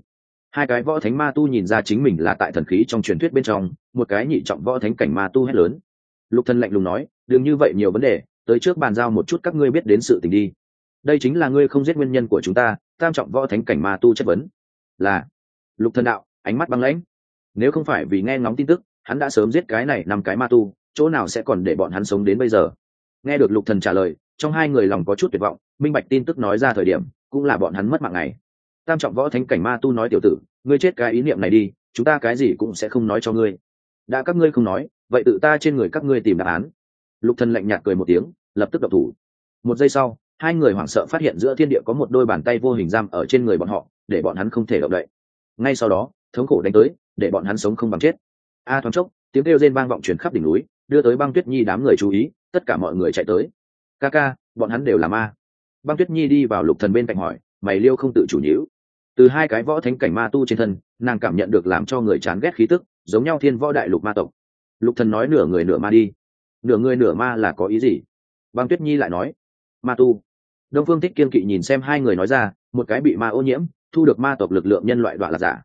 Hai cái võ thánh ma tu nhìn ra chính mình là tại thần khí trong truyền thuyết bên trong, một cái nhị trọng võ thánh cảnh ma tu hét lớn. Lục thần lạnh lùng nói, đừng như vậy nhiều vấn đề, tới trước bàn giao một chút các ngươi biết đến sự tình đi. Đây chính là ngươi không giết nguyên nhân của chúng ta, tam trọng võ thánh cảnh ma tu chất vấn. Là. Lục thần đạo, ánh mắt băng lãnh. Nếu không phải vì nghe ngóng tin tức, hắn đã sớm giết cái này năm cái ma tu chỗ nào sẽ còn để bọn hắn sống đến bây giờ? Nghe được lục thần trả lời, trong hai người lòng có chút tuyệt vọng, minh bạch tin tức nói ra thời điểm, cũng là bọn hắn mất mạng này tam trọng võ thánh cảnh ma tu nói tiểu tử, ngươi chết cái ý niệm này đi, chúng ta cái gì cũng sẽ không nói cho ngươi. Đã các ngươi không nói, vậy tự ta trên người các ngươi tìm đáp án. Lục thần lạnh nhạt cười một tiếng, lập tức động thủ. Một giây sau, hai người hoảng sợ phát hiện giữa thiên địa có một đôi bàn tay vô hình giam ở trên người bọn họ, để bọn hắn không thể động đậy. Ngay sau đó, thống khổ đánh tới, để bọn hắn sống không bằng chết. A thoáng chốc, tiếng kêu rên vang vọng truyền khắp đỉnh núi đưa tới băng tuyết nhi đám người chú ý, tất cả mọi người chạy tới. Ca ca, bọn hắn đều là ma. Băng tuyết nhi đi vào lục thần bên cạnh hỏi, mày liêu không tự chủ nhíu? Từ hai cái võ thánh cảnh ma tu trên thân, nàng cảm nhận được làm cho người chán ghét khí tức, giống nhau thiên võ đại lục ma tộc. Lục thần nói nửa người nửa ma đi. Nửa người nửa ma là có ý gì? Băng tuyết nhi lại nói, ma tu. Đông phương thích kiên kỵ nhìn xem hai người nói ra, một cái bị ma ô nhiễm, thu được ma tộc lực lượng nhân loại đoạn là giả.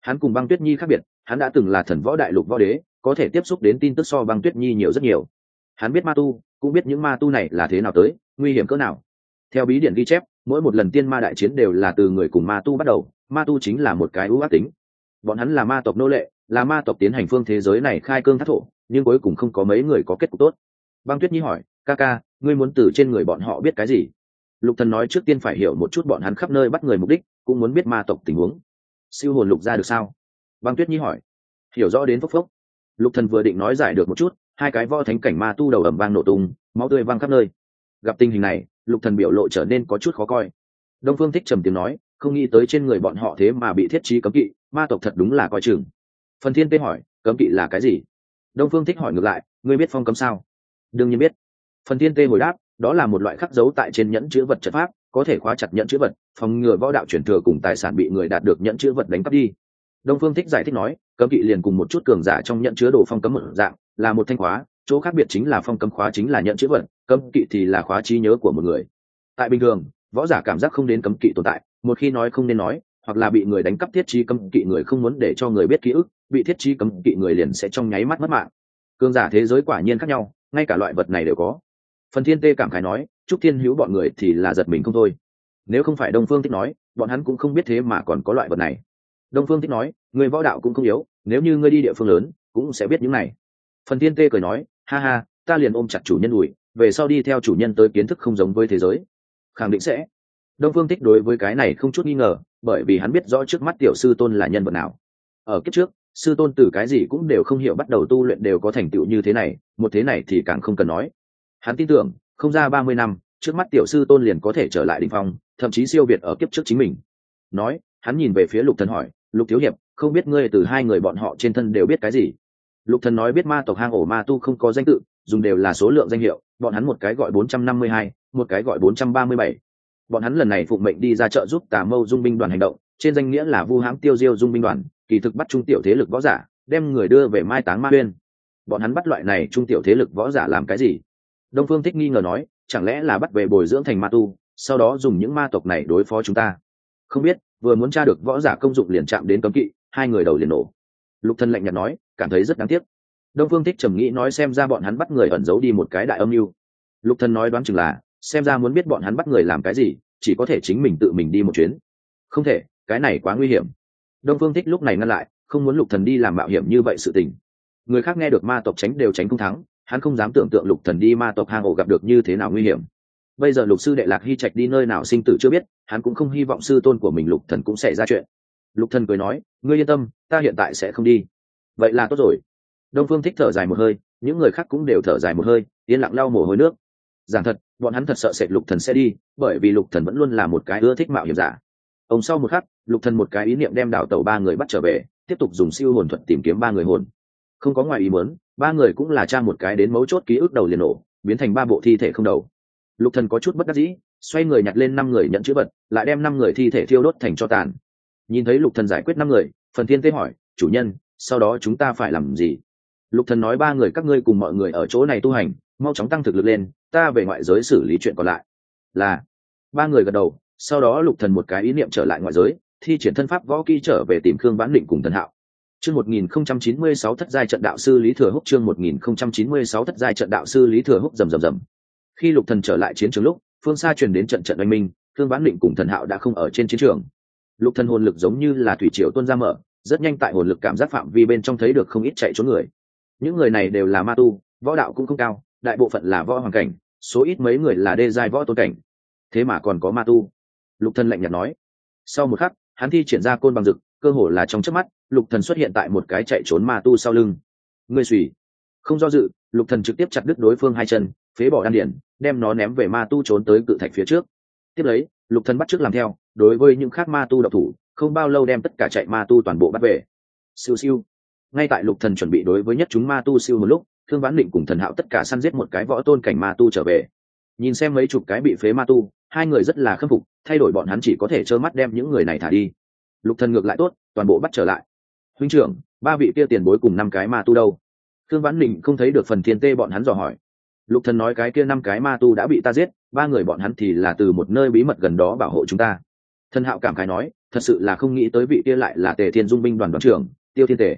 Hắn cùng băng tuyết nhi khác biệt, hắn đã từng là thần võ đại lục võ đế có thể tiếp xúc đến tin tức so băng tuyết nhi nhiều rất nhiều. Hắn biết ma tu, cũng biết những ma tu này là thế nào tới, nguy hiểm cỡ nào. Theo bí điển ghi chép, mỗi một lần tiên ma đại chiến đều là từ người cùng ma tu bắt đầu, ma tu chính là một cái ưu ác tính. Bọn hắn là ma tộc nô lệ, là ma tộc tiến hành phương thế giới này khai cương thác thổ, nhưng cuối cùng không có mấy người có kết cục tốt. Băng tuyết nhi hỏi, ca ca, ngươi muốn từ trên người bọn họ biết cái gì? Lục thần nói trước tiên phải hiểu một chút bọn hắn khắp nơi bắt người mục đích, cũng muốn biết ma tộc tình huống. Siêu hồn lục ra được sao? Băng tuyết nhi hỏi. Hiểu rõ đến phốc phốc lục thần vừa định nói giải được một chút, hai cái võ thánh cảnh ma tu đầu ẩm vang nổ tung, máu tươi văng khắp nơi. Gặp tình hình này, lục thần biểu lộ trở nên có chút khó coi. Đông phương thích trầm tiếng nói, không nghĩ tới trên người bọn họ thế mà bị thiết trí cấm kỵ, ma tộc thật đúng là coi chừng. Phần thiên tê hỏi, cấm kỵ là cái gì? Đông phương thích hỏi ngược lại, ngươi biết phong cấm sao? Đương nhiên biết. Phần thiên tê hồi đáp, đó là một loại khắc dấu tại trên nhẫn chữ vật trận pháp, có thể khóa chặt nhẫn chữ vật, phòng ngừa võ đạo chuyển thừa cùng tài sản bị người đạt được nhẫn chữ vật đánh cắp đi. Đông phương thích giải thích nói cấm kỵ liền cùng một chút cường giả trong nhận chứa đồ phong cấm một dạng, là một thanh khóa, chỗ khác biệt chính là phong cấm khóa chính là nhận chữ vật, cấm kỵ thì là khóa trí nhớ của một người. Tại bình thường, võ giả cảm giác không đến cấm kỵ tồn tại, một khi nói không nên nói, hoặc là bị người đánh cắp thiết trí cấm kỵ người không muốn để cho người biết ký ức, bị thiết trí cấm kỵ người liền sẽ trong nháy mắt mất mạng. Cường giả thế giới quả nhiên khác nhau, ngay cả loại vật này đều có. Phần thiên tê cảm khái nói chúc thiên hữu bọn người thì là giật mình không thôi. Nếu không phải đông phương thích nói, bọn hắn cũng không biết thế mà còn có loại vật này. Đông phương thích nói người võ đạo cũng không yếu, nếu như ngươi đi địa phương lớn, cũng sẽ biết những này. Phần thiên tê cười nói, ha ha, ta liền ôm chặt chủ nhân ủi về sau đi theo chủ nhân tới kiến thức không giống với thế giới. Khẳng định sẽ. Đông phương thích đối với cái này không chút nghi ngờ, bởi vì hắn biết rõ trước mắt tiểu sư tôn là nhân vật nào. Ở kiếp trước, sư tôn từ cái gì cũng đều không hiểu bắt đầu tu luyện đều có thành tựu như thế này, một thế này thì càng không cần nói. Hắn tin tưởng, không ra ba mươi năm, trước mắt tiểu sư tôn liền có thể trở lại đ ỉ n h phong, thậm chí siêu việt ở kiếp trước chính mình. Nói, hắn nhìn về phía lục thần hỏi lục thiếu hiệp, không biết ngươi từ hai người bọn họ trên thân đều biết cái gì? Lục thần nói biết ma tộc hang ổ ma tu không có danh tự, dùng đều là số lượng danh hiệu, bọn hắn một cái gọi bốn trăm năm mươi hai, một cái gọi bốn trăm ba mươi bảy. Bọn hắn lần này phụng mệnh đi ra chợ giúp tà mâu dung binh đoàn hành động, trên danh nghĩa là vu hãm tiêu diêu dung binh đoàn, kỳ thực bắt trung tiểu thế lực võ giả, đem người đưa về mai táng ma uyên. Bọn hắn bắt loại này trung tiểu thế lực võ giả làm cái gì? Đông phương thích nghi ngờ nói, chẳng lẽ là bắt về bồi dưỡng thành ma tu, sau đó dùng những ma tộc này đối phó chúng ta? Không biết vừa muốn tra được võ giả công dụng liền chạm đến cấm kỵ, hai người đầu liền nổ. Lục thân lạnh nhạt nói, cảm thấy rất đáng tiếc. Đông phương thích trầm nghĩ nói xem ra bọn hắn bắt người ẩn giấu đi một cái đại âm mưu. Lục thân nói đoán chừng là, xem ra muốn biết bọn hắn bắt người làm cái gì, chỉ có thể chính mình tự mình đi một chuyến. Không thể, cái này quá nguy hiểm. Đông phương thích lúc này ngăn lại, không muốn lục thần đi làm mạo hiểm như vậy sự tình. Người khác nghe được ma tộc tránh đều tránh không thắng, hắn không dám tưởng tượng lục thần đi ma tộc hang ổ gặp được như thế nào nguy hiểm bây giờ lục sư đệ lạc hy trạch đi nơi nào sinh tử chưa biết, hắn cũng không hy vọng sư tôn của mình lục thần cũng sẽ ra chuyện. Lục thần cười nói, ngươi yên tâm, ta hiện tại sẽ không đi. Vậy là tốt rồi. Đông phương thích thở dài một hơi, những người khác cũng đều thở dài một hơi, yên lặng lau mồ hôi nước. Giảng thật, bọn hắn thật sợ sệt lục thần sẽ đi, bởi vì lục thần vẫn luôn là một cái ưa thích mạo hiểm giả. Ông sau một khắc, lục thần một cái ý niệm đem đào tẩu ba người bắt trở về, tiếp tục dùng siêu hồn thuật tìm kiếm ba người hồn. Không có ngoài ý muốn, ba người cũng là tra một cái đến mấu chốt ký ức đầu liền nổ, biến thành ba bộ thi thể không đầu lục thần có chút bất đắc dĩ, xoay người nhặt lên năm người nhận chữ vật, lại đem năm người thi thể thiêu đốt thành cho tàn. Nhìn thấy lục thần giải quyết năm người, phần thiên tế hỏi, chủ nhân, sau đó chúng ta phải làm gì? Lục thần nói, ba người các ngươi cùng mọi người ở chỗ này tu hành, mau chóng tăng thực lực lên, ta về ngoại giới xử lý chuyện còn lại. Là, ba người gật đầu, sau đó lục thần một cái ý niệm trở lại ngoại giới, thi triển thân pháp võ kỹ trở về tìm khương vãn định cùng thần hạo. Chương 1096 thất giai trận đạo sư lý thừa húc, chương 1096 thất giai trận đạo sư lý thừa húc rầm rầm rầm khi lục thần trở lại chiến trường lúc, phương xa truyền đến trận trận oanh minh Thương vãn định cùng thần hạo đã không ở trên chiến trường. Lục thần hồn lực giống như là thủy triều tuôn ra mở, rất nhanh tại hồn lực cảm giác phạm vi bên trong thấy được không ít chạy trốn người. Những người này đều là ma tu, võ đạo cũng không cao, đại bộ phận là võ hoàng cảnh, số ít mấy người là đê giai võ tôn cảnh. Thế mà còn có ma tu. Lục thần lạnh nhạt nói. Sau một khắc, hắn thi triển ra côn bằng rực cơ hồ là trong chớp mắt, lục thần xuất hiện tại một cái chạy trốn ma tu sau lưng. Ngươi suy. Không do dự, lục thần trực tiếp chặt đứt đối phương hai chân, phế bỏ đan điển đem nó ném về ma tu trốn tới cự thạch phía trước. Tiếp lấy, lục thần bắt trước làm theo, đối với những khác ma tu độc thủ, không bao lâu đem tất cả chạy ma tu toàn bộ bắt về. Siêu siêu. Ngay tại lục thần chuẩn bị đối với nhất chúng ma tu siêu một lúc, thương vãn định cùng thần hạo tất cả săn giết một cái võ tôn cảnh ma tu trở về. Nhìn xem mấy chục cái bị phế ma tu, hai người rất là khâm phục, thay đổi bọn hắn chỉ có thể trơ mắt đem những người này thả đi. Lục thần ngược lại tốt, toàn bộ bắt trở lại. Huynh trưởng, ba vị kia tiền bối cùng năm cái ma tu đâu? Thương vãn định không thấy được phần thiên tê bọn hắn dò hỏi lục thần nói cái kia năm cái ma tu đã bị ta giết, ba người bọn hắn thì là từ một nơi bí mật gần đó bảo hộ chúng ta. Thần hạo cảm khái nói, thật sự là không nghĩ tới vị kia lại là tề thiên dung binh đoàn đoàn trưởng, tiêu thiên tề.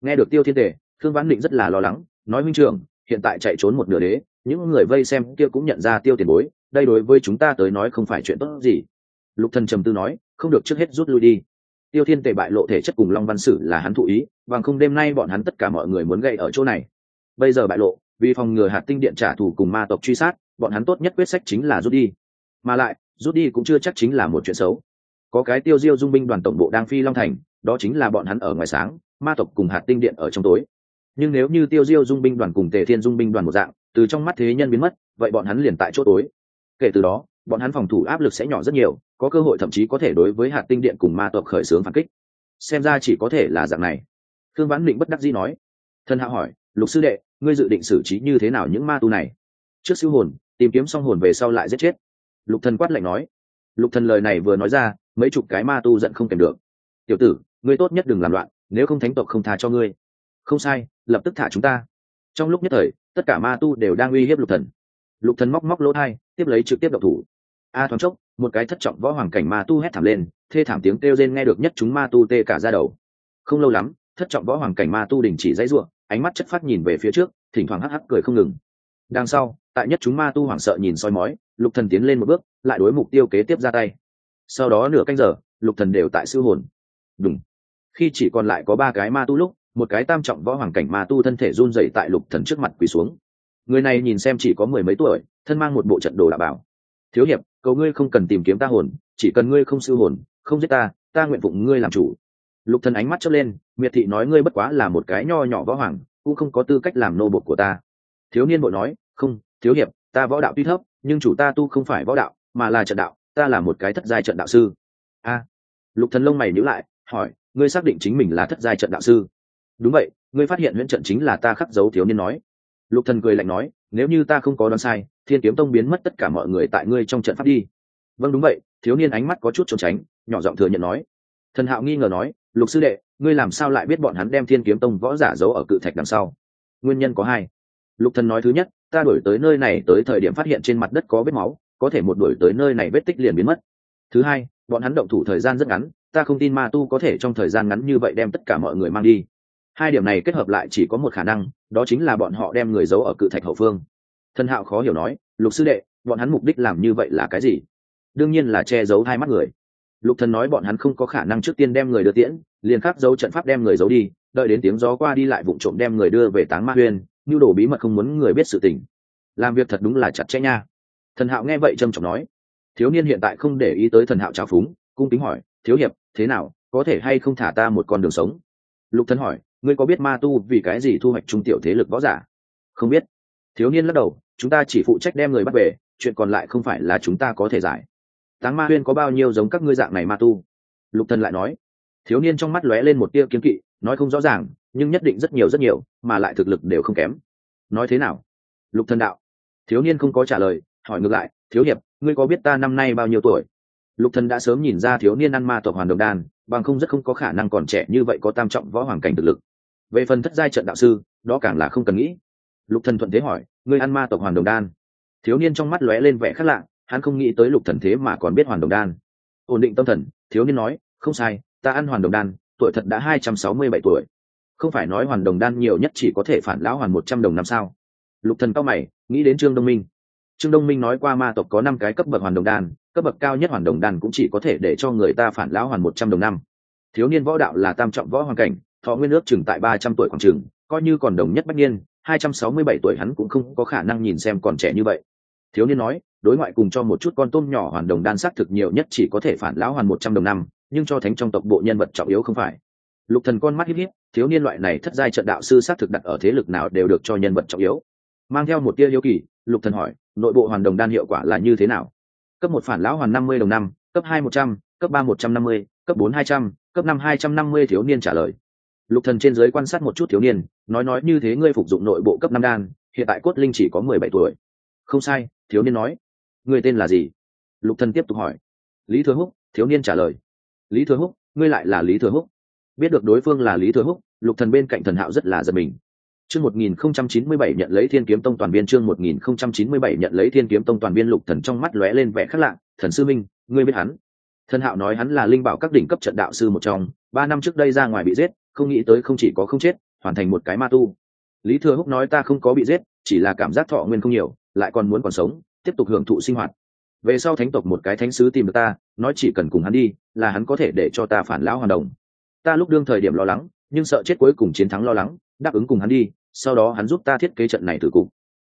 Nghe được tiêu thiên tề thương vãn định rất là lo lắng, nói Minh trưởng, hiện tại chạy trốn một nửa đế, những người vây xem kia cũng nhận ra tiêu tiền bối, đây đối với chúng ta tới nói không phải chuyện tốt gì. Lục thần trầm tư nói, không được trước hết rút lui đi. Tiêu thiên tề bại lộ thể chất cùng long văn sử là hắn thụ ý, bằng không đêm nay bọn hắn tất cả mọi người muốn gây ở chỗ này. Bây giờ bại lộ vì phòng ngừa hạt tinh điện trả thù cùng ma tộc truy sát, bọn hắn tốt nhất quyết sách chính là rút đi. Mà lại, rút đi cũng chưa chắc chính là một chuyện xấu. Có cái tiêu diêu dung binh đoàn tổng bộ đang phi long thành, đó chính là bọn hắn ở ngoài sáng, ma tộc cùng hạt tinh điện ở trong tối. Nhưng nếu như tiêu diêu dung binh đoàn cùng tề thiên dung binh đoàn một dạng, từ trong mắt thế nhân biến mất, vậy bọn hắn liền tại chỗ tối. Kể từ đó, bọn hắn phòng thủ áp lực sẽ nhỏ rất nhiều, có cơ hội thậm chí có thể đối với hạt tinh điện cùng ma tộc khởi xướng phản kích. Xem ra chỉ có thể là dạng này. Thương vãn định bất đắc dĩ nói. Thân hạ hỏi, lục sư đệ ngươi dự định xử trí như thế nào những ma tu này? Trước siêu hồn, tìm kiếm xong hồn về sau lại giết chết. Lục thần quát lạnh nói. Lục thần lời này vừa nói ra, mấy chục cái ma tu giận không kèm được. Tiểu tử, ngươi tốt nhất đừng làm loạn, nếu không thánh tộc không tha cho ngươi. Không sai, lập tức thả chúng ta. Trong lúc nhất thời, tất cả ma tu đều đang uy hiếp lục thần. Lục thần móc móc lỗ thai, tiếp lấy trực tiếp độc thủ. A thoáng chốc, một cái thất trọng võ hoàng cảnh ma tu hét thảm lên, thê thảm tiếng kêu rên nghe được nhất chúng ma tu tê cả ra đầu. Không lâu lắm thất trọng võ hoàng cảnh ma tu đình chỉ dãy ruộng ánh mắt chất phát nhìn về phía trước, thỉnh thoảng hắc hắc cười không ngừng. Đằng sau, tại nhất chúng ma tu hoảng sợ nhìn soi mói, lục thần tiến lên một bước, lại đối mục tiêu kế tiếp ra tay. Sau đó nửa canh giờ, lục thần đều tại sư hồn. Đúng khi chỉ còn lại có ba cái ma tu lúc, một cái tam trọng võ hoàng cảnh ma tu thân thể run rẩy tại lục thần trước mặt quỳ xuống. Người này nhìn xem chỉ có mười mấy tuổi, thân mang một bộ trận đồ đạo bảo. Thiếu hiệp, cầu ngươi không cần tìm kiếm ta hồn, chỉ cần ngươi không siêu hồn, không giết ta ta nguyện phụng ngươi làm chủ lục thần ánh mắt chớp lên, miệt thị nói ngươi bất quá là một cái nho nhỏ võ hoàng, cũng không có tư cách làm nô bộc của ta. Thiếu niên bộ nói, không, thiếu hiệp, ta võ đạo tuy thấp, nhưng chủ ta tu không phải võ đạo, mà là trận đạo, ta là một cái thất giai trận đạo sư. A. Lục thần lông mày nhíu lại, hỏi, ngươi xác định chính mình là thất giai trận đạo sư? Đúng vậy, ngươi phát hiện huyễn trận chính là ta khắc dấu thiếu niên nói. Lục thần cười lạnh nói, nếu như ta không có đoán sai, thiên kiếm tông biến mất tất cả mọi người tại ngươi trong trận pháp đi. Vâng đúng vậy. Thiếu niên ánh mắt có chút trốn tránh, nhỏ giọng thừa nhận nói thần hạo nghi ngờ nói, lục sư đệ, ngươi làm sao lại biết bọn hắn đem thiên kiếm tông võ giả giấu ở cự thạch đằng sau? Nguyên nhân có hai. Lục thần nói thứ nhất, ta đổi tới nơi này tới thời điểm phát hiện trên mặt đất có vết máu, có thể một đổi tới nơi này vết tích liền biến mất. Thứ hai, bọn hắn động thủ thời gian rất ngắn, ta không tin ma tu có thể trong thời gian ngắn như vậy đem tất cả mọi người mang đi. Hai điểm này kết hợp lại chỉ có một khả năng, đó chính là bọn họ đem người giấu ở cự thạch hậu phương. Thần hạo khó hiểu nói, lục sư đệ, bọn hắn mục đích làm như vậy là cái gì? Đương nhiên là che giấu hai mắt người lục thần nói bọn hắn không có khả năng trước tiên đem người đưa tiễn, liền khắc dấu trận pháp đem người giấu đi, đợi đến tiếng gió qua đi lại vụng trộm đem người đưa về táng ma huyên như đồ bí mật không muốn người biết sự tình. Làm việc thật đúng là chặt chẽ nha. Thần hạo nghe vậy trầm trọng nói, thiếu niên hiện tại không để ý tới thần hạo trào phúng, cung kính hỏi, thiếu hiệp, thế nào, có thể hay không thả ta một con đường sống? Lục thần hỏi, ngươi có biết ma tu vì cái gì thu hoạch trung tiểu thế lực võ giả? Không biết. Thiếu niên lắc đầu, chúng ta chỉ phụ trách đem người bắt về, chuyện còn lại không phải là chúng ta có thể giải táng ma huyên có bao nhiêu giống các ngươi dạng này ma tu? Lục thần lại nói. Thiếu niên trong mắt lóe lên một tia kiếm kỵ, nói không rõ ràng, nhưng nhất định rất nhiều rất nhiều, mà lại thực lực đều không kém. Nói thế nào? Lục thần đạo. Thiếu niên không có trả lời, hỏi ngược lại, thiếu hiệp, ngươi có biết ta năm nay bao nhiêu tuổi? Lục thần đã sớm nhìn ra thiếu niên ăn ma tộc hoàn đồng đan, bằng không rất không có khả năng còn trẻ như vậy có tam trọng võ hoàng cảnh thực lực. Về phần thất giai trận đạo sư, đó càng là không cần nghĩ. Lục thần thuận thế hỏi, ngươi ăn ma tộc hoàn đồng đan? Thiếu niên trong mắt lóe lên vẻ khác lạ hắn không nghĩ tới lục thần thế mà còn biết hoàn đồng đan. Ổn định tâm thần, thiếu niên nói, không sai, ta ăn hoàn đồng đan, tuổi thật đã hai trăm sáu mươi bảy tuổi. Không phải nói hoàn đồng đan nhiều nhất chỉ có thể phản lão hoàn một trăm đồng năm sao? Lục thần cao mày, nghĩ đến trương đông minh. Trương đông minh nói qua ma tộc có năm cái cấp bậc hoàn đồng đan, cấp bậc cao nhất hoàn đồng đan cũng chỉ có thể để cho người ta phản lão hoàn một trăm đồng năm. Thiếu niên võ đạo là tam trọng võ hoàn cảnh, thọ nguyên ước chừng tại ba trăm tuổi khoảng chừng, coi như còn đồng nhất bách niên, hai trăm sáu mươi bảy tuổi hắn cũng không có khả năng nhìn xem còn trẻ như vậy. Thiếu niên nói đối ngoại cùng cho một chút con tôm nhỏ hoàn đồng đan xác thực nhiều nhất chỉ có thể phản lão hoàn một trăm đồng năm, nhưng cho thánh trong tộc bộ nhân vật trọng yếu không phải. Lục thần con mắt híp híp, thiếu niên loại này thất giai trận đạo sư xác thực đặt ở thế lực nào đều được cho nhân vật trọng yếu. Mang theo một tia yếu kỳ, lục thần hỏi, nội bộ hoàn đồng đan hiệu quả là như thế nào? Cấp một phản lão hoàn năm mươi đồng năm, cấp hai một trăm, cấp ba một trăm năm mươi, cấp bốn hai trăm, cấp năm hai trăm năm mươi thiếu niên trả lời. Lục thần trên giới quan sát một chút thiếu niên, nói nói như thế ngươi phục dụng nội bộ cấp năm đan, hiện tại cốt linh chỉ có mười bảy tuổi. Không sai, thiếu niên nói người tên là gì? Lục thần tiếp tục hỏi. Lý thừa húc, thiếu niên trả lời. Lý thừa húc, ngươi lại là lý thừa húc. Biết được đối phương là lý thừa húc, lục thần bên cạnh thần hạo rất là giật mình. Chương 1097 nhận lấy thiên kiếm tông toàn viên, chương 1097 nhận lấy thiên kiếm tông toàn viên, lục thần trong mắt lóe lên vẻ khác lạ. Thần sư minh, ngươi biết hắn? Thần hạo nói hắn là linh bảo các đỉnh cấp trận đạo sư một trong, ba năm trước đây ra ngoài bị giết, không nghĩ tới không chỉ có không chết, hoàn thành một cái ma tu. Lý thừa húc nói ta không có bị giết, chỉ là cảm giác thọ nguyên không nhiều, lại còn muốn còn sống tiếp tục hưởng thụ sinh hoạt. Về sau thánh tộc một cái thánh sứ tìm được ta, nói chỉ cần cùng hắn đi, là hắn có thể để cho ta phản lão hoàn đồng. Ta lúc đương thời điểm lo lắng, nhưng sợ chết cuối cùng chiến thắng lo lắng, đáp ứng cùng hắn đi, sau đó hắn giúp ta thiết kế trận này thử cục.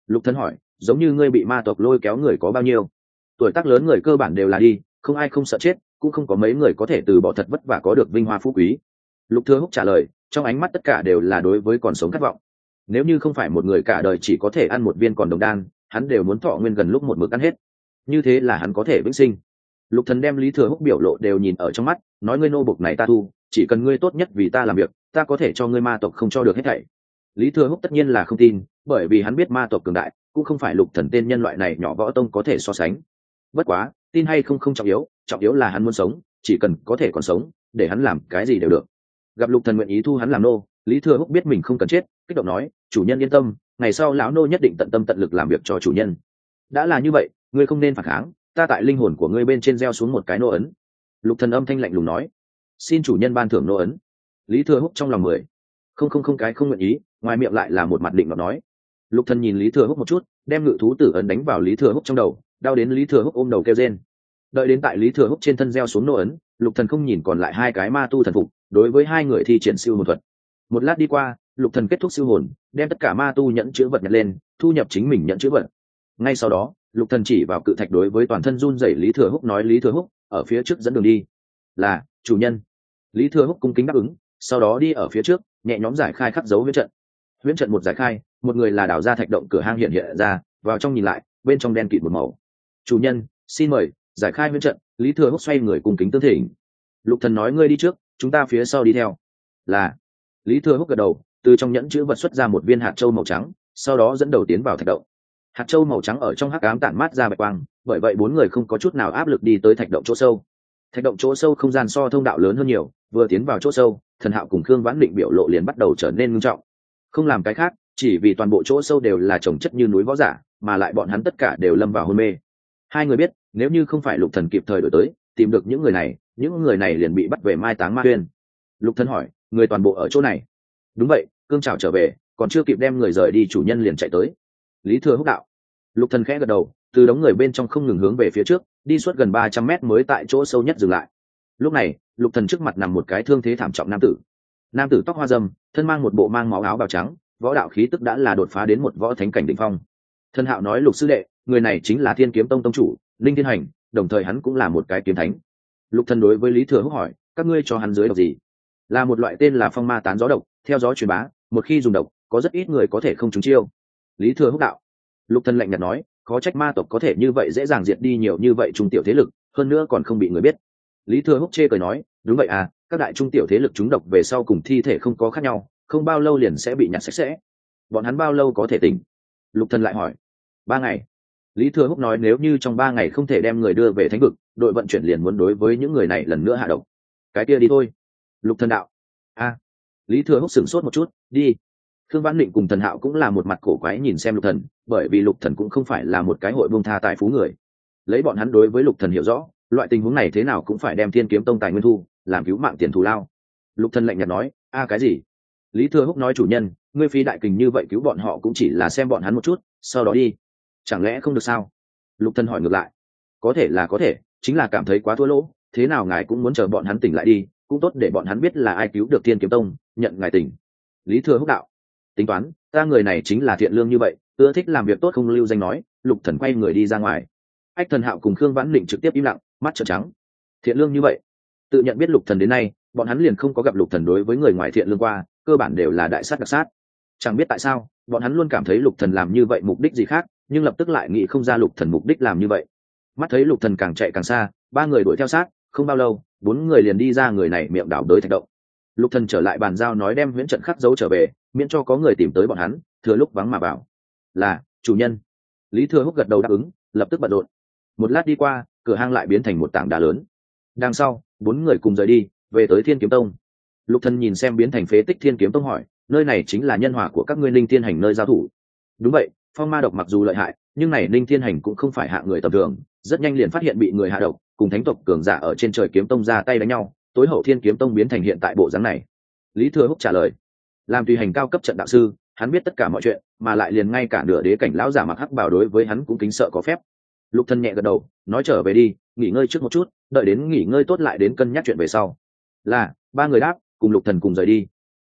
Lục thân hỏi, giống như ngươi bị ma tộc lôi kéo người có bao nhiêu? Tuổi tác lớn người cơ bản đều là đi, không ai không sợ chết, cũng không có mấy người có thể từ bỏ thật vất vả có được vinh hoa phú quý. Lục thừa húc trả lời, trong ánh mắt tất cả đều là đối với còn sống khát vọng. Nếu như không phải một người cả đời chỉ có thể ăn một viên còn đồng đan hắn đều muốn thọ nguyên gần lúc một mực ăn hết. Như thế là hắn có thể vĩnh sinh. Lục thần đem lý thừa húc biểu lộ đều nhìn ở trong mắt, nói ngươi nô bộc này ta thu, chỉ cần ngươi tốt nhất vì ta làm việc, ta có thể cho ngươi ma tộc không cho được hết thảy. Lý thừa húc tất nhiên là không tin, bởi vì hắn biết ma tộc cường đại, cũng không phải lục thần tên nhân loại này nhỏ võ tông có thể so sánh. Bất quá, tin hay không không trọng yếu trọng yếu là hắn muốn sống, chỉ cần có thể còn sống, để hắn làm cái gì đều được. Gặp lục thần nguyện ý thu hắn làm nô, lý thừa húc biết mình không cần chết, kích động nói, chủ nhân yên tâm ngày sau lão nô nhất định tận tâm tận lực làm việc cho chủ nhân. Đã là như vậy, ngươi không nên phản kháng, ta tại linh hồn của ngươi bên trên gieo xuống một cái nô ấn. Lục thần âm thanh lạnh lùng nói. Xin chủ nhân ban thưởng nô ấn. Lý thừa húc trong lòng mười. Không không không, cái không nguyện ý. Ngoài miệng lại là một mặt định nó nói. Lục thần nhìn lý thừa húc một chút, đem ngự thú tử ấn đánh vào lý thừa húc trong đầu, đau đến lý thừa húc ôm đầu kêu rên. Đợi đến tại lý thừa húc trên thân gieo xuống nô ấn, lục thần không nhìn còn lại hai cái ma tu thần phục, đối với hai người thi triển siêu hồn thuật. Một lát đi qua lục thần kết thúc siêu hồn, đem tất cả ma tu nhận chữ vật nhặt lên, thu nhập chính mình nhận chữ vật. Ngay sau đó, lục thần chỉ vào cự thạch đối với toàn thân run rẩy lý thừa húc nói, lý thừa húc, ở phía trước dẫn đường đi. Là, chủ nhân. Lý thừa húc cung kính đáp ứng, sau đó đi ở phía trước, nhẹ nhóm giải khai khắc dấu huyễn trận. Huyễn trận một giải khai, một người là đào ra thạch động cửa hang hiện hiện ra, vào trong nhìn lại, bên trong đen kịt một màu. Chủ nhân, xin mời, giải khai huyễn trận. Lý thừa húc xoay người cung kính tương thỉnh. Lục thần nói ngươi đi trước, chúng ta phía sau đi theo. Là. Lý thừa húc gật đầu từ trong nhẫn chữ vật xuất ra một viên hạt châu màu trắng, sau đó dẫn đầu tiến vào thạch động. Hạt châu màu trắng ở trong hắc ám tản mát ra bạch quang, bởi vậy bốn người không có chút nào áp lực đi tới thạch động chỗ sâu. Thạch động chỗ sâu không gian so thông đạo lớn hơn nhiều, vừa tiến vào chỗ sâu, thần hạo cùng khương vãn định biểu lộ liền bắt đầu trở nên ngưng trọng. Không làm cái khác, chỉ vì toàn bộ chỗ sâu đều là trồng chất như núi võ giả, mà lại bọn hắn tất cả đều lâm vào hôn mê. Hai người biết, nếu như không phải lục thần kịp thời đổi tới, tìm được những người này, những người này liền bị bắt về mai táng ma tuyên lục thần hỏi, người toàn bộ ở chỗ này? Đúng vậy cương trào trở về, còn chưa kịp đem người rời đi, chủ nhân liền chạy tới. Lý thừa húc đạo. Lục thần khẽ gật đầu, từ đống người bên trong không ngừng hướng về phía trước, đi suốt gần ba trăm mét mới tại chỗ sâu nhất dừng lại. Lúc này, lục thần trước mặt nằm một cái thương thế thảm trọng nam tử. Nam tử tóc hoa râm, thân mang một bộ mang máu áo bào trắng, võ đạo khí tức đã là đột phá đến một võ thánh cảnh đỉnh phong. Thân hạo nói, lục sư đệ, người này chính là thiên kiếm tông tông chủ, linh thiên hành, đồng thời hắn cũng là một cái kiếm thánh. Lục thần đối với lý thừa húc hỏi, các ngươi cho hắn dưới độc gì? Là một loại tên là phong ma tán gió độc, theo gió truyền bá một khi dùng độc, có rất ít người có thể không trúng chiêu. Lý thừa húc đạo. Lục thần lạnh nhạt nói, khó trách ma tộc có thể như vậy dễ dàng diệt đi nhiều như vậy trung tiểu thế lực, hơn nữa còn không bị người biết. Lý thừa húc chê cười nói, đúng vậy à các đại trung tiểu thế lực trúng độc về sau cùng thi thể không có khác nhau, không bao lâu liền sẽ bị nhặt sạch sẽ. Bọn hắn bao lâu có thể tỉnh? Lục thần lại hỏi. Ba ngày. Lý thừa húc nói nếu như trong ba ngày không thể đem người đưa về thánh vực, đội vận chuyển liền muốn đối với những người này lần nữa hạ độc. Cái kia đi thôi. Lục thần đạo. A lý thừa húc sửng sốt một chút, đi. Khương văn định cùng thần hạo cũng là một mặt cổ quái nhìn xem lục thần, bởi vì lục thần cũng không phải là một cái hội buông tha tài phú người. Lấy bọn hắn đối với lục thần hiểu rõ, loại tình huống này thế nào cũng phải đem thiên kiếm tông tài nguyên thu, làm cứu mạng tiền thù lao. Lục thần lạnh nhạt nói, a, cái gì? Lý thừa húc nói, chủ nhân, ngươi phi đại kình như vậy cứu bọn họ cũng chỉ là xem bọn hắn một chút, sau đó đi. Chẳng lẽ không được sao? Lục thần hỏi ngược lại. Có thể là có thể, chính là cảm thấy quá thua lỗ, thế nào ngài cũng muốn chờ bọn hắn tỉnh lại đi, cũng tốt để bọn hắn biết là ai cứu được thiên kiếm tông nhận ngài tỉnh lý thừa húc đạo, tính toán, ta người này chính là thiện lương như vậy, ưa thích làm việc tốt không lưu danh nói. Lục thần quay người đi ra ngoài. Ách thần hạo cùng khương vãn định trực tiếp im lặng, mắt trợn trắng. Thiện lương như vậy? Tự nhận biết lục thần đến nay, bọn hắn liền không có gặp lục thần đối với người ngoài thiện lương qua, cơ bản đều là đại sát đặc sát. Chẳng biết tại sao, bọn hắn luôn cảm thấy lục thần làm như vậy mục đích gì khác, nhưng lập tức lại nghĩ không ra lục thần mục đích làm như vậy. Mắt thấy lục thần càng chạy càng xa, ba người đuổi theo sát, không bao lâu, bốn người liền đi ra người này miệng đảo đới thạch động lục thần trở lại bàn giao nói đem huyễn trận khắc dấu trở về, miễn cho có người tìm tới bọn hắn, thừa lúc vắng mà vào là, chủ nhân. Lý thừa húc gật đầu đáp ứng, lập tức bận rộn. Một lát đi qua, cửa hang lại biến thành một tảng đá lớn. Đằng sau, bốn người cùng rời đi, về tới thiên kiếm tông. Lục thần nhìn xem biến thành phế tích thiên kiếm tông hỏi, nơi này chính là nhân hòa của các ngươi linh thiên hành nơi giao thủ. Đúng vậy, phong ma độc mặc dù lợi hại, nhưng này linh thiên hành cũng không phải hạ người tầm thường, rất nhanh liền phát hiện bị người hạ độc, cùng thánh tộc cường giả ở trên trời kiếm tông ra tay đánh nhau tối hậu thiên kiếm tông biến thành hiện tại bộ dáng này. Lý thừa húc trả lời, làm tùy hành cao cấp trận đạo sư, hắn biết tất cả mọi chuyện, mà lại liền ngay cả nửa đế cảnh lão giả mặc hắc bảo đối với hắn cũng kính sợ có phép. Lục thân nhẹ gật đầu, nói trở về đi, nghỉ ngơi trước một chút, đợi đến nghỉ ngơi tốt lại đến cân nhắc chuyện về sau. Là, ba người đáp, cùng lục thần cùng rời đi.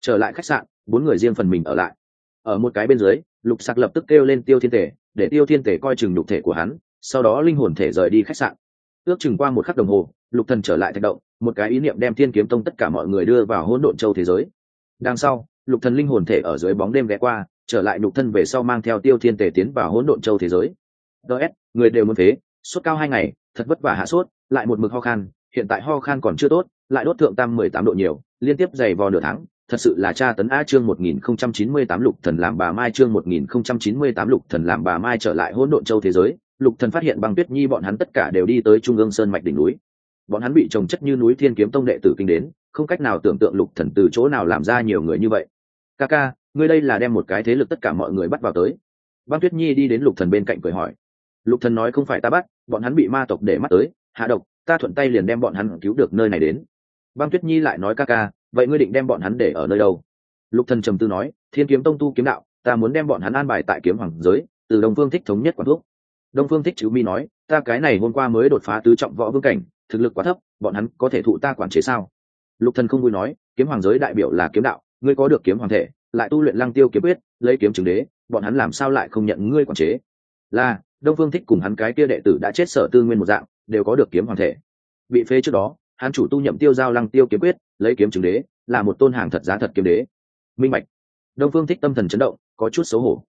Trở lại khách sạn, bốn người riêng phần mình ở lại. Ở một cái bên dưới, lục sạc lập tức kêu lên tiêu thiên tể, để tiêu thiên tể coi chừng lục thể của hắn, sau đó linh hồn thể rời đi khách sạn. Ước chừng qua một khắc đồng hồ lục thần trở lại thạch động, một cái ý niệm đem thiên kiếm tông tất cả mọi người đưa vào hỗn độn châu thế giới. Đằng sau, lục thần linh hồn thể ở dưới bóng đêm ghé qua, trở lại lục thân về sau mang theo tiêu thiên Tề tiến vào hỗn độn châu thế giới. Ds người đều muốn phế, suốt cao hai ngày, thật vất vả hạ sốt, lại một mực ho khan, hiện tại ho khan còn chưa tốt, lại đốt thượng tam mười tám độ nhiều, liên tiếp dày vò nửa tháng, thật sự là cha tấn a chương một nghìn không trăm chín mươi tám lục thần làm bà mai chương một nghìn không trăm chín mươi tám lục thần làm bà mai trở lại hỗn độn châu thế giới. Lục thần phát hiện băng tuyết nhi bọn hắn tất cả đều đi tới trung ương sơn mạch đỉnh núi bọn hắn bị trồng chất như núi thiên kiếm tông đệ tử kinh đến, không cách nào tưởng tượng lục thần từ chỗ nào làm ra nhiều người như vậy. Ca ca ngươi đây là đem một cái thế lực tất cả mọi người bắt vào tới. Băng tuyết nhi đi đến lục thần bên cạnh cười hỏi. Lục thần nói, không phải ta bắt, bọn hắn bị ma tộc để mắt tới, hạ độc, ta thuận tay liền đem bọn hắn cứu được nơi này đến. Băng tuyết nhi lại nói ca ca vậy ngươi định đem bọn hắn để ở nơi đâu? Lục thần trầm tư nói, thiên kiếm tông tu kiếm đạo, ta muốn đem bọn hắn an bài tại kiếm hoàng giới, từ đông phương thích thống nhất quản thuốc đông phương thích chữ mi nói, ta cái này hôm qua mới đột phá tứ trọng võ vương cảnh thực lực quá thấp, bọn hắn có thể thụ ta quản chế sao? Lục thần không vui nói, kiếm hoàng giới đại biểu là kiếm đạo, ngươi có được kiếm hoàng thể, lại tu luyện lăng tiêu kiếm quyết, lấy kiếm chứng đế, bọn hắn làm sao lại không nhận ngươi quản chế? Là, đông phương thích cùng hắn cái kia đệ tử đã chết sở tư nguyên một dạng, đều có được kiếm hoàng thể. Bị phế trước đó, hắn chủ tu nhậm tiêu giao lăng tiêu kiếm quyết, lấy kiếm chứng đế, là một tôn hàng thật giá thật kiếm đế. Minh bạch. Đông phương thích tâm thần chấn động, có chút xấu hổ.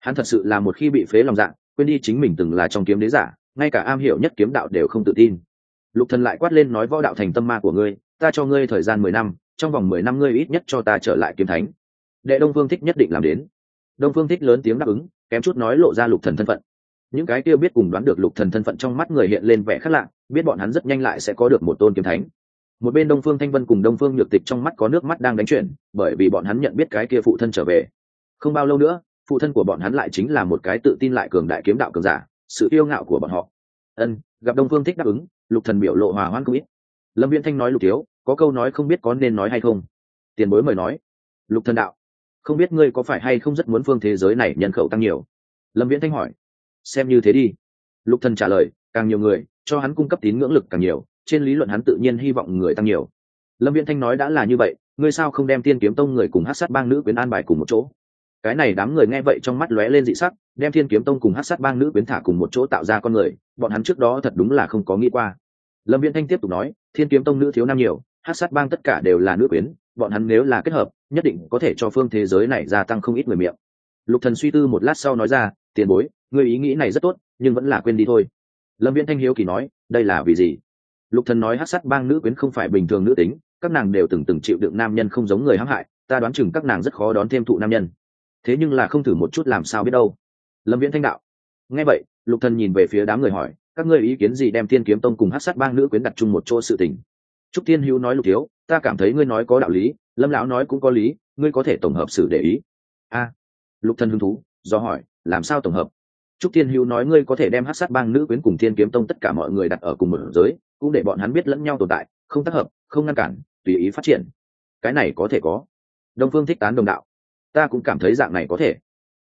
Hắn thật sự là một khi bị phế lòng dạng quên đi chính mình từng là trong kiếm đế giả, ngay cả am hiểu nhất kiếm đạo đều không tự tin lục thần lại quát lên nói, võ đạo thành tâm ma của ngươi, ta cho ngươi thời gian mười năm, trong vòng mười năm ngươi ít nhất cho ta trở lại kiếm thánh. Đệ đông phương thích nhất định làm đến. Đông phương thích lớn tiếng đáp ứng, kém chút nói lộ ra lục thần thân phận. Những cái kia biết cùng đoán được lục thần thân phận trong mắt người hiện lên vẻ khác lạ, biết bọn hắn rất nhanh lại sẽ có được một tôn kiếm thánh. Một bên đông phương thanh vân cùng đông phương nhược tịch trong mắt có nước mắt đang đánh chuyển, bởi vì bọn hắn nhận biết cái kia phụ thân trở về. Không bao lâu nữa, phụ thân của bọn hắn lại chính là một cái tự tin lại cường đại kiếm đạo cường giả, sự yêu ngạo của bọn họ. Ân, gặp đông phương thích đáp ứng lục thần biểu lộ hòa hoan không ít. Lâm viễn thanh nói lục thiếu, có câu nói không biết có nên nói hay không. Tiền bối mời nói. Lục thần đạo, không biết ngươi có phải hay không rất muốn phương thế giới này nhân khẩu tăng nhiều. Lâm viễn thanh hỏi, xem như thế đi. Lục thần trả lời, càng nhiều người, cho hắn cung cấp tín ngưỡng lực càng nhiều, trên lý luận hắn tự nhiên hy vọng người tăng nhiều. Lâm viễn thanh nói đã là như vậy, ngươi sao không đem tiên kiếm tông người cùng hát sát bang nữ quyến an bài cùng một chỗ? Cái này đám người nghe vậy trong mắt lóe lên dị sắc, đem thiên kiếm tông cùng hát sát bang nữ biến thả cùng một chỗ tạo ra con người, bọn hắn trước đó thật đúng là không có nghĩ qua. Lâm viễn thanh tiếp tục nói, thiên kiếm tông nữ thiếu nam nhiều hát sát bang tất cả đều là nữ quyến, bọn hắn nếu là kết hợp, nhất định có thể cho phương thế giới này gia tăng không ít người miệng. Lục thần suy tư một lát sau nói ra, tiền bối người ý nghĩ này rất tốt, nhưng vẫn là quên đi thôi. Lâm viễn thanh hiếu kỳ nói, đây là vì gì? Lục thần nói hát sát bang nữ quyến không phải bình thường nữ tính, các nàng đều từng từng chịu đựng nam nhân không giống người hãm hại, ta đoán chừng các nàng rất khó đón thêm thụ nam nhân thế nhưng là không thử một chút làm sao biết đâu. Lâm viễn thanh đạo, nghe vậy, lục thần nhìn về phía đám người hỏi, các ngươi ý kiến gì đem thiên kiếm tông cùng hát sát bang nữ quyến đặt chung một chỗ sự tình? Trúc thiên hữu nói, lục thiếu, ta cảm thấy ngươi nói có đạo lý, lâm lão nói cũng có lý, ngươi có thể tổng hợp xử để ý. A? Lục thần hứng thú, do hỏi, làm sao tổng hợp? Trúc thiên hữu nói, ngươi có thể đem hát sát bang nữ quyến cùng thiên kiếm tông tất cả mọi người đặt ở cùng một giới, cũng để bọn hắn biết lẫn nhau tồn tại, không tác hợp, không ngăn cản, tùy ý phát triển. Cái này có thể có. Đông phương thích tán đồng đạo ta cũng cảm thấy dạng này có thể.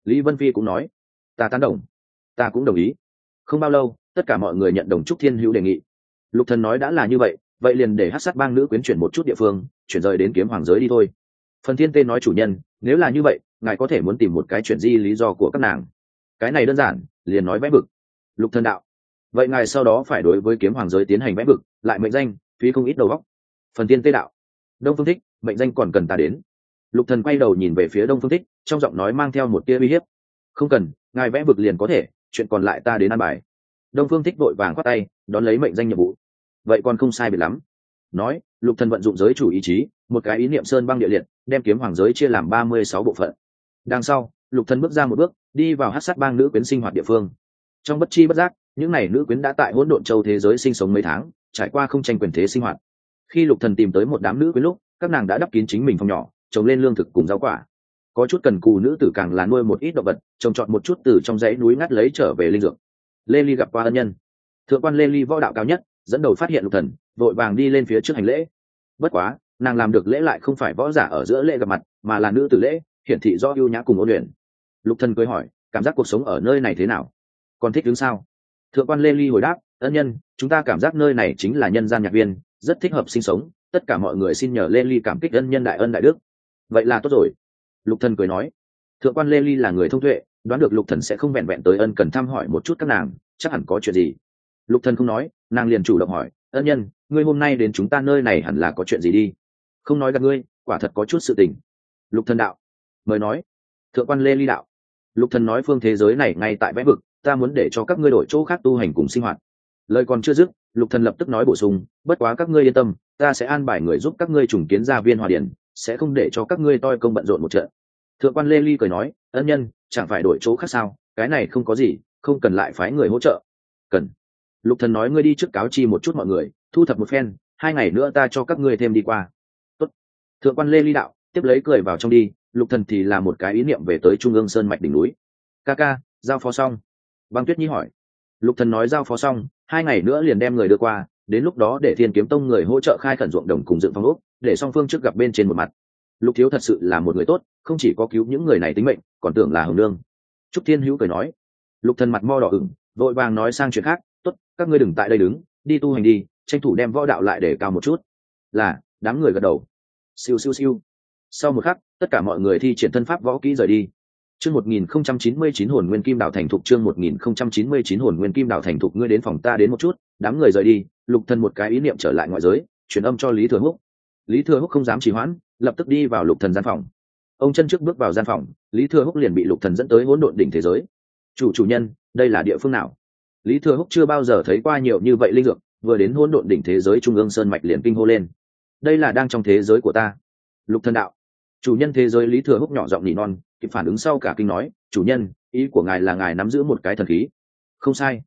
Lý vân phi cũng nói. Ta tán đồng. Ta cũng đồng ý. Không bao lâu, tất cả mọi người nhận đồng trúc thiên hữu đề nghị. Lục thần nói đã là như vậy vậy liền để hát sát bang nữ quyến chuyển một chút địa phương, chuyển rời đến kiếm hoàng giới đi thôi. Phần thiên tê nói chủ nhân, nếu là như vậy, ngài có thể muốn tìm một cái chuyện di lý do của các nàng? Cái này đơn giản, liền nói vẽ vực. Lục thần đạo. Vậy ngài sau đó phải đối với kiếm hoàng giới tiến hành vẽ vực, lại mệnh danh, phí không ít đầu góc phần thiên tê đạo. Đông phương thích, mệnh danh còn cần ta đến lục thần quay đầu nhìn về phía đông phương thích, trong giọng nói mang theo một tia uy hiếp. Không cần, ngài vẽ vực liền có thể, chuyện còn lại ta đến ăn bài. Đông phương thích vội vàng khoát tay, đón lấy mệnh danh nhiệm vụ. Vậy còn không sai biệt lắm. Nói, lục thần vận dụng giới chủ ý chí, một cái ý niệm sơn băng địa liệt, đem kiếm hoàng giới chia làm ba mươi sáu bộ phận. Đằng sau, lục thần bước ra một bước, đi vào hát sát bang nữ quyến sinh hoạt địa phương. Trong bất chi bất giác, những n à y nữ quyến đã tại hỗn độn châu thế giới sinh sống mấy tháng, trải qua không tranh quyền thế sinh hoạt. Khi lục thần tìm tới một đám nữ quyến lúc, các nàng đã đắp kín chính mình phòng nhỏ trồng lên lương thực cùng rau quả. Có chút cần cù nữ tử càng là nuôi một ít động vật, trồng trọt một chút từ trong dãy núi ngắt lấy trở về linh dược. Lê ly gặp qua ân nhân. Thượng quan lê ly võ đạo cao nhất, dẫn đầu phát hiện lục thần, vội vàng đi lên phía trước hành lễ. Bất quá, nàng làm được lễ lại không phải võ giả ở giữa lễ gặp mặt, mà là nữ tử lễ, hiển thị do ưu nhã cùng ôn luyện. Lục thần cười hỏi, cảm giác cuộc sống ở nơi này thế nào? Còn thích đứng sao? Thượng quan lê ly hồi đáp, ân nhân, chúng ta cảm giác nơi này chính là nhân gian nhạc viên, rất thích hợp sinh sống, tất cả mọi người xin nhờ lê ly cảm kích ân nhân đại ân đại đức vậy là tốt rồi. Lục thần cười nói, thượng quan lê ly là người thông tuệ, đoán được lục thần sẽ không vẹn vẹn tới ân cần thăm hỏi một chút các nàng, chắc hẳn có chuyện gì? Lục thần không nói, nàng liền chủ động hỏi, ân nhân, ngươi hôm nay đến chúng ta nơi này hẳn là có chuyện gì đi? Không nói gặp ngươi, quả thật có chút sự tình. Lục thần đạo, mời nói. Thượng quan lê ly đạo, lục thần nói phương thế giới này ngay tại vẽ vực, ta muốn để cho các ngươi đổi chỗ khác tu hành cùng sinh hoạt. Lời còn chưa dứt, lục thần lập tức nói bổ sung, bất quá các ngươi yên tâm, ta sẽ an bài người giúp các ngươi trùng kiến gia viên hòa điển sẽ không để cho các ngươi toi công bận rộn một trận. Thượng quan lê ly cười nói, ân nhân, chẳng phải đổi chỗ khác sao? Cái này không có gì, không cần lại phái người hỗ trợ. Cần. Lục thần nói, ngươi đi trước cáo chi một chút mọi người, thu thập một phen, hai ngày nữa ta cho các ngươi thêm đi qua. Tốt. thượng quan lê ly đạo, tiếp lấy cười vào trong đi, lục thần thì là một cái ý niệm về tới trung ương sơn mạch đỉnh núi. Ca ca, giao phó xong. Băng tuyết nhi hỏi. Lục thần nói, giao phó xong, hai ngày nữa liền đem người đưa qua, đến lúc đó để thiên kiếm tông người hỗ trợ khai khẩn ruộng đồng cùng dựng phong ốc để song phương trước gặp bên trên một mặt. Lục thiếu thật sự là một người tốt, không chỉ có cứu những người này tính mệnh, còn tưởng là hồng nương trúc thiên hữu cười nói. Lục thần mặt mo đỏ ửng, vội vàng nói sang chuyện khác, tốt, các ngươi đừng tại đây đứng, đi tu hành đi, tranh thủ đem võ đạo lại để cao một chút. Là, đám người gật đầu. Siêu siêu siêu. Sau một khắc, tất cả mọi người thi triển thân pháp võ kỹ rời đi. Chương một nghìn không trăm chín mươi chín hồn nguyên kim đào thành thục, chương một nghìn không trăm chín mươi chín hồn nguyên kim đào thành thục, ngươi đến phòng ta đến một chút, đám người rời đi, lục thần một cái ý niệm trở lại ngoại giới, truyền âm cho lý thừa húc lý thừa húc không dám trì hoãn, lập tức đi vào lục thần gian phòng. Ông chân trước bước vào gian phòng, lý thừa húc liền bị lục thần dẫn tới hỗn độn đỉnh thế giới. Chủ chủ nhân, đây là địa phương nào? Lý thừa húc chưa bao giờ thấy qua nhiều như vậy linh dược, vừa đến hỗn độn đỉnh thế giới trung ương sơn mạch liền kinh hô lên. Đây là đang trong thế giới của ta. Lục thần đạo. Chủ nhân thế giới lý thừa húc nhỏ giọng nỉ non, kịp phản ứng sau cả kinh nói, chủ nhân, ý của ngài là ngài nắm giữ một cái thần khí. Không sai.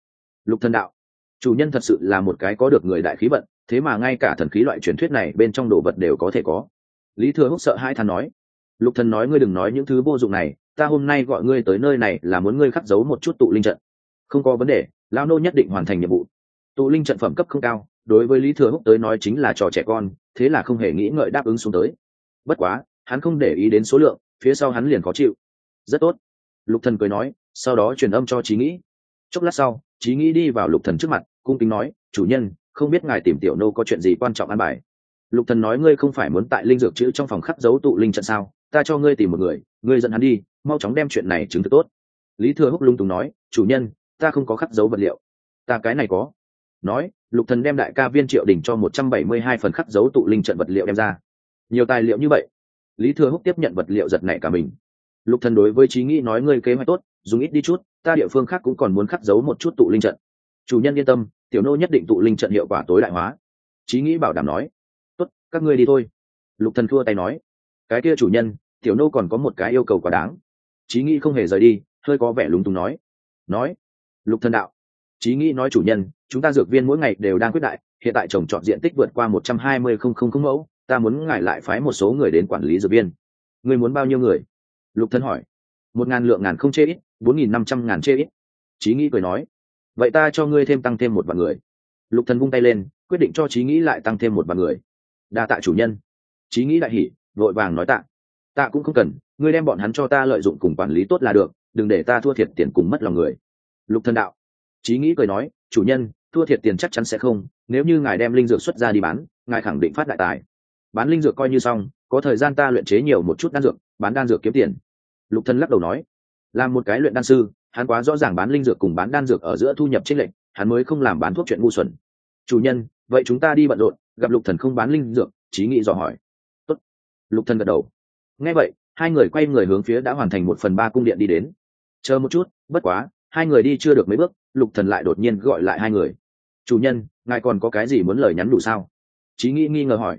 Lục thần đạo. Chủ nhân thật sự là một cái có được người đại khí vận thế mà ngay cả thần khí loại truyền thuyết này bên trong đồ vật đều có thể có. Lý thừa húc sợ hai thằng nói, lục thần nói ngươi đừng nói những thứ vô dụng này, ta hôm nay gọi ngươi tới nơi này là muốn ngươi khắc giấu một chút tụ linh trận. Không có vấn đề, lão nô nhất định hoàn thành nhiệm vụ. Tụ linh trận phẩm cấp không cao, đối với lý thừa húc tới nói chính là trò trẻ con, thế là không hề nghĩ ngợi đáp ứng xuống tới. Bất quá, hắn không để ý đến số lượng, phía sau hắn liền khó chịu. Rất tốt. Lục thần cười nói, sau đó truyền âm cho trí nghĩ. Chốc lát sau trí nghĩ đi vào lục thần trước mặt, cung kính nói, chủ nhân không biết ngài tìm tiểu nô có chuyện gì quan trọng an bài. Lục thần nói ngươi không phải muốn tại linh dược chữ trong phòng khắc dấu tụ linh trận sao? Ta cho ngươi tìm một người, ngươi dẫn hắn đi, mau chóng đem chuyện này chứng thực tốt. Lý thừa húc lung tung nói, chủ nhân, ta không có khắc dấu vật liệu. Ta cái này có. Nói, lục thần đem đại ca viên triệu đình cho một trăm bảy mươi hai phần khắc dấu tụ linh trận vật liệu đem ra. Nhiều tài liệu như vậy. Lý thừa húc tiếp nhận vật liệu giật nảy cả mình. Lục thần đối với trí nghĩ nói ngươi kế hoạch tốt, dùng ít đi chút, ta địa phương khác cũng còn muốn khắc dấu một chút tụ linh trận chủ nhân yên tâm, tiểu nô nhất định tụ linh trận hiệu quả tối đại hóa. Trí nghĩ bảo đảm nói, tốt, các ngươi đi thôi. Lục thần thua tay nói, cái kia chủ nhân, tiểu nô còn có một cái yêu cầu quá đáng. Trí nghĩ không hề rời đi, hơi có vẻ lúng túng nói nói. Lục thần đạo trí nghĩ nói chủ nhân, chúng ta dược viên mỗi ngày đều đang quyết đại, hiện tại trồng trọt diện tích vượt qua một trăm hai mươi không không không mẫu, ta muốn ngài lại phái một số người đến quản lý dược viên. Người muốn bao nhiêu người? Lục thần hỏi. Một ngàn lượng ngàn không chê ít, bốn nghìn năm trăm ngàn chê ít. Trí nghĩ cười nói vậy ta cho ngươi thêm tăng thêm một vạn người. Lục thần vung tay lên, quyết định cho trí nghĩ lại tăng thêm một vạn người. Đa tạ chủ nhân. Trí nghĩ đại hỉ, vội vàng nói tạ. Tạ cũng không cần, ngươi đem bọn hắn cho ta lợi dụng cùng quản lý tốt là được, đừng để ta thua thiệt tiền cùng mất lòng người. Lục thần đạo. Trí nghĩ cười nói, chủ nhân, thua thiệt tiền chắc chắn sẽ không, nếu như ngài đem linh dược xuất ra đi bán, ngài khẳng định phát đại tài. Bán linh dược coi như xong, có thời gian ta luyện chế nhiều một chút đan dược, bán đan dược kiếm tiền. Lục thần lắc đầu nói, làm một cái luyện đan sư hắn quá rõ ràng bán linh dược cùng bán đan dược ở giữa thu nhập trên lệnh hắn mới không làm bán thuốc chuyện ngu xuẩn. Chủ nhân, vậy chúng ta đi bận rộn, gặp lục thần không bán linh dược trí nghị dò hỏi. Tốt. lục thần gật đầu. Nghe vậy, hai người quay người hướng phía đã hoàn thành một phần ba cung điện đi đến. Chờ một chút, bất quá, hai người đi chưa được mấy bước, lục thần lại đột nhiên gọi lại hai người. Chủ nhân, ngài còn có cái gì muốn lời nhắn đủ sao? Trí nghĩ nghi ngờ hỏi.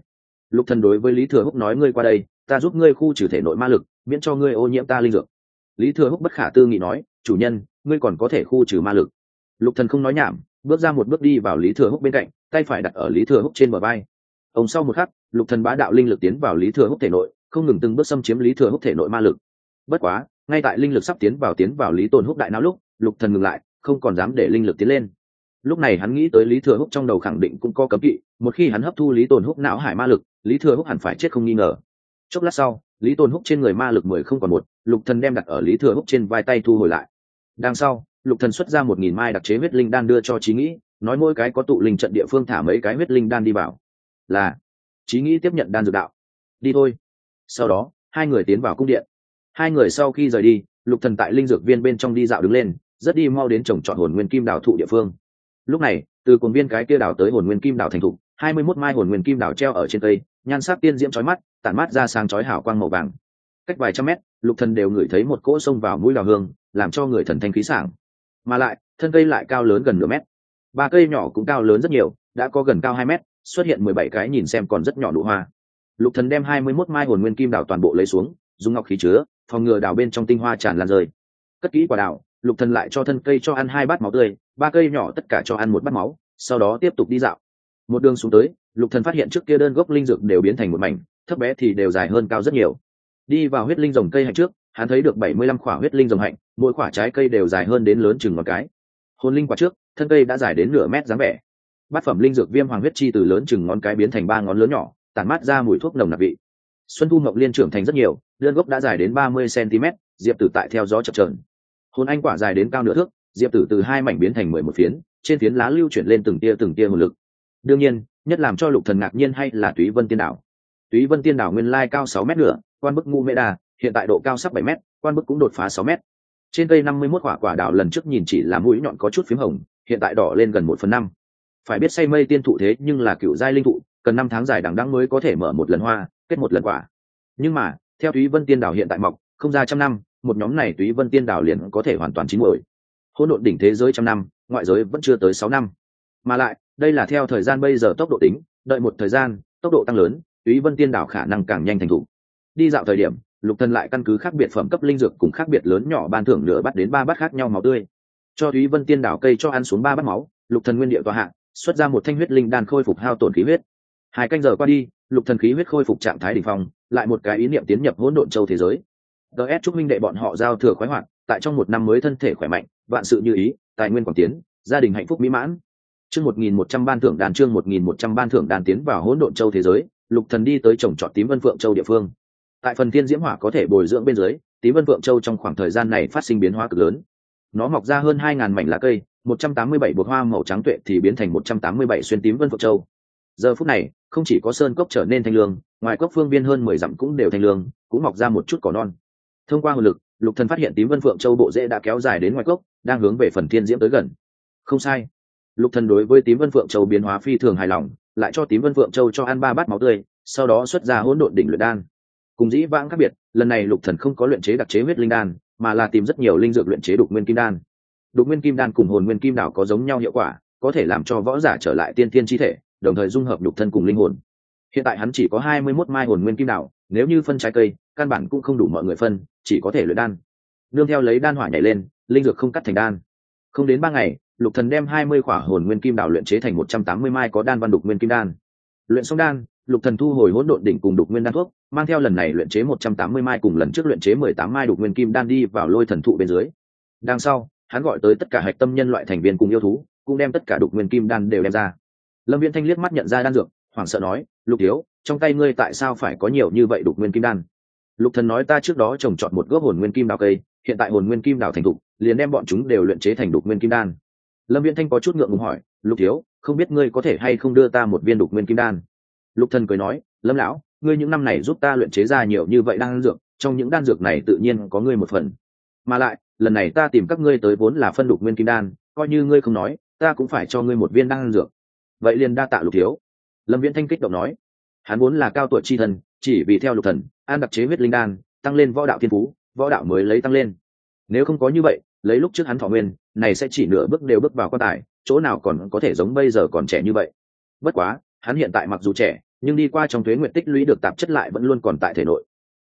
Lục thần đối với lý thừa húc nói, ngươi qua đây, ta giúp ngươi khu trừ thể nội ma lực, miễn cho ngươi ô nhiễm ta linh dược lý thừa húc bất khả tư nghị nói, chủ nhân, ngươi còn có thể khu trừ ma lực. Lục thần không nói nhảm, bước ra một bước đi vào lý thừa húc bên cạnh, tay phải đặt ở lý thừa húc trên bờ vai. Ông sau một khắc, lục thần bá đạo linh lực tiến vào lý thừa húc thể nội, không ngừng từng bước xâm chiếm lý thừa húc thể nội ma lực. Bất quá, ngay tại linh lực sắp tiến vào tiến vào lý tồn húc đại não lúc, lục thần ngừng lại, không còn dám để linh lực tiến lên. Lúc này hắn nghĩ tới lý thừa húc trong đầu khẳng định cũng có cấm kỵ, một khi hắn hấp thu lý tồn húc não hải ma lực, lý thừa húc hẳn phải chết không nghi ngờ. Chốc lát sau lý Tôn húc trên người ma lực mười không còn một, lục thần đem đặt ở lý thừa húc trên vai tay thu hồi lại. Đằng sau, lục thần xuất ra một nghìn mai đặc chế huyết linh đan đưa cho trí nghĩ, nói mỗi cái có tụ linh trận địa phương thả mấy cái huyết linh đan đi vào. Là trí nghĩ tiếp nhận đan dược đạo. Đi thôi. Sau đó, hai người tiến vào cung điện. Hai người sau khi rời đi, lục thần tại linh dược viên bên trong đi dạo đứng lên, rất đi mau đến trồng trọt hồn nguyên kim đào thụ địa phương. Lúc này, từ cồn viên cái kia đào tới hồn nguyên kim đào thành thụ hai mươi 21 mai hồn nguyên kim đảo treo ở trên cây, nhan sắc tiên diễm chói mắt, tản mát ra sáng chói hào quang màu vàng. Cách vài trăm mét, lục thần đều ngửi thấy một cỗ sông vào mũi đào hương, làm cho người thần thanh khí sảng. Mà lại, thân cây lại cao lớn gần nửa mét. Ba cây nhỏ cũng cao lớn rất nhiều, đã có gần cao hai mét, xuất hiện mười bảy cái nhìn xem còn rất nhỏ nụ hoa. Lục thần đem hai mươi 21 mai hồn nguyên kim đảo toàn bộ lấy xuống, dùng ngọc khí chứa, phòng ngừa đào bên trong tinh hoa tràn lan rơi. Cất kỹ quả đào lục thần lại cho thân cây cho ăn hai bát máu tươi, ba cây nhỏ tất cả cho ăn một bát máu, sau đó tiếp tục đi dạo một đường xuống tới, lục thần phát hiện trước kia đơn gốc linh dược đều biến thành một mảnh, thấp bé thì đều dài hơn cao rất nhiều. Đi vào huyết linh rồng cây hạnh trước, hắn thấy được bảy mươi lăm quả huyết linh rồng hạnh, mỗi quả trái cây đều dài hơn đến lớn chừng một cái. Hồn linh quả trước, thân cây đã dài đến nửa mét dáng vẻ. Bát phẩm linh dược viêm hoàng huyết chi từ lớn chừng ngón cái biến thành ba ngón lớn nhỏ, tản mát ra mùi thuốc nồng nặc vị. Xuân thu ngọc liên trưởng thành rất nhiều, đơn gốc đã dài đến ba mươi cm diệp tử tại theo gió chập trờn hồn anh quả dài đến cao nửa thước, diệp tử từ hai mảnh biến thành mười một phiến, trên phiến lá lưu chuyển lên từng tia từng tia hồn lực đương nhiên, nhất làm cho lục thần ngạc nhiên hay là túy vân tiên đảo. Túy vân tiên đảo nguyên lai cao sáu mét nữa, quan bức ngu mễ đà hiện tại độ cao sắp bảy mét, quan bức cũng đột phá sáu mét. Trên cây năm mươi 51 quả quả đảo lần trước nhìn chỉ là mũi nhọn có chút phím hồng, hiện tại đỏ lên gần một phần năm. Phải biết say mây tiên thụ thế nhưng là cựu giai linh thụ, cần năm tháng dài đằng đẵng mới có thể mở một lần hoa, kết một lần quả. Nhưng mà, theo túy vân tiên đảo hiện tại mọc, không ra trăm năm, một nhóm này túy vân tiên đảo liền có thể hoàn toàn chín muồi. Hỗn độn đỉnh thế giới trăm năm, ngoại giới vẫn chưa tới sáu năm. Mà lại đây là theo thời gian bây giờ tốc độ tính, đợi một thời gian, tốc độ tăng lớn, túy vân tiên đảo khả năng càng nhanh thành thục. Đi dạo thời điểm, lục thần lại căn cứ khác biệt phẩm cấp linh dược cùng khác biệt lớn nhỏ ban thưởng nửa bắt đến ba bát khác nhau máu tươi. Cho túy vân tiên đảo cây cho ăn xuống ba bát máu, lục thần nguyên địa tòa hạ, xuất ra một thanh huyết linh đan khôi phục hao tổn khí huyết. Hai canh giờ qua đi, lục thần khí huyết khôi phục trạng thái đỉnh phong, lại một cái ý niệm tiến nhập hỗn độn châu thế giới. Ts chúc minh đệ bọn họ giao thừa khoái hoạt, tại trong một năm mới thân thể khỏe mạnh, vạn sự như ý, tài nguyên quảng tiến, gia đình hạnh phúc mỹ mãn chương một nghìn một trăm ban thưởng đàn, chương một nghìn một trăm ban thưởng đàn tiến vào hỗn độn châu thế giới, lục thần đi tới trồng trọt tím vân phượng châu địa phương. Tại phần thiên diễm hỏa có thể bồi dưỡng bên dưới, tím vân phượng châu trong khoảng thời gian này phát sinh biến hóa cực lớn. Nó mọc ra hơn hai ngàn mảnh lá cây, một trăm tám mươi bảy bột hoa màu trắng tuệ thì biến thành một trăm tám mươi bảy xuyên tím vân phượng châu. Giờ phút này, không chỉ có sơn cốc trở nên thanh lương, ngoài cốc phương biên hơn mười dặm cũng đều thanh lương, cũng mọc ra một chút cỏ non. Thông qua hồn lực, lục thần phát hiện tím vân phượng châu bộ rễ đã kéo dài đến ngoài cốc, đang hướng về phần thiên diễm tới gần. Không sai lục thần đối với tím vân phượng châu biến hóa phi thường hài lòng, lại cho tím vân phượng châu cho ăn ba bát máu tươi, sau đó xuất ra hỗn độn đỉnh luyện đan. Cùng dĩ vãng khác biệt, lần này lục thần không có luyện chế đặc chế huyết linh đan, mà là tìm rất nhiều linh dược luyện chế đục nguyên kim đan. Đục nguyên kim đan cùng hồn nguyên kim đảo có giống nhau hiệu quả, có thể làm cho võ giả trở lại tiên thiên chi thể, đồng thời dung hợp nhục thân cùng linh hồn. Hiện tại hắn chỉ có hai mươi 21 mai hồn nguyên kim đảo, nếu như phân trái cây, căn bản cũng không đủ mọi người phân, chỉ có thể luyện đan. Nương theo lấy đan hỏa nhảy lên, linh dược không cắt thành đan. Không đến ba ngày lục thần đem hai mươi khỏa hồn nguyên kim đảo luyện chế thành một trăm tám mươi mai có đan văn đục nguyên kim đan. Luyện xong đan, lục thần thu hồi hỗn độn đỉnh cùng đục nguyên đan thuốc, mang theo lần này luyện chế một trăm tám mươi mai cùng lần trước luyện chế mười tám mai đục nguyên kim đan đi vào lôi thần thụ bên dưới. Đằng sau, hắn gọi tới tất cả hạch tâm nhân loại thành viên cùng yêu thú, cũng đem tất cả đục nguyên kim đan đều đem ra. Lâm viễn thanh liếc mắt nhận ra đan dược, hoảng sợ nói, lục thiếu, trong tay ngươi tại sao phải có nhiều như vậy đục nguyên kim đan? Lục thần nói, ta trước đó trồng trọt một gốc hồn nguyên kim đào cây, hiện tại hồn nguyên kim đào thành thục, liền đem bọn chúng đều luyện chế thành đục nguyên kim đan lâm viễn thanh có chút ngượng ngùng hỏi, lục thiếu, không biết ngươi có thể hay không đưa ta một viên đục nguyên kim đan? Lục thần cười nói, lâm lão, ngươi những năm này giúp ta luyện chế ra nhiều như vậy đan dược, trong những đan dược này tự nhiên có ngươi một phần. Mà lại, lần này ta tìm các ngươi tới vốn là phân đục nguyên kim đan, coi như ngươi không nói, ta cũng phải cho ngươi một viên đan dược. Vậy liền đa tạ lục thiếu. Lâm viễn thanh kích động nói, hắn vốn là cao tuổi chi thần, chỉ vì theo lục thần, an đặc chế huyết linh đan, tăng lên võ đạo thiên phú, võ đạo mới lấy tăng lên. Nếu không có như vậy lấy lúc trước hắn thọ nguyên, này sẽ chỉ nửa bước đều bước vào quan tài, chỗ nào còn có thể giống bây giờ còn trẻ như vậy. Bất quá, hắn hiện tại mặc dù trẻ, nhưng đi qua trong thuế nguyện tích lũy được tạp chất lại vẫn luôn còn tại thể nội.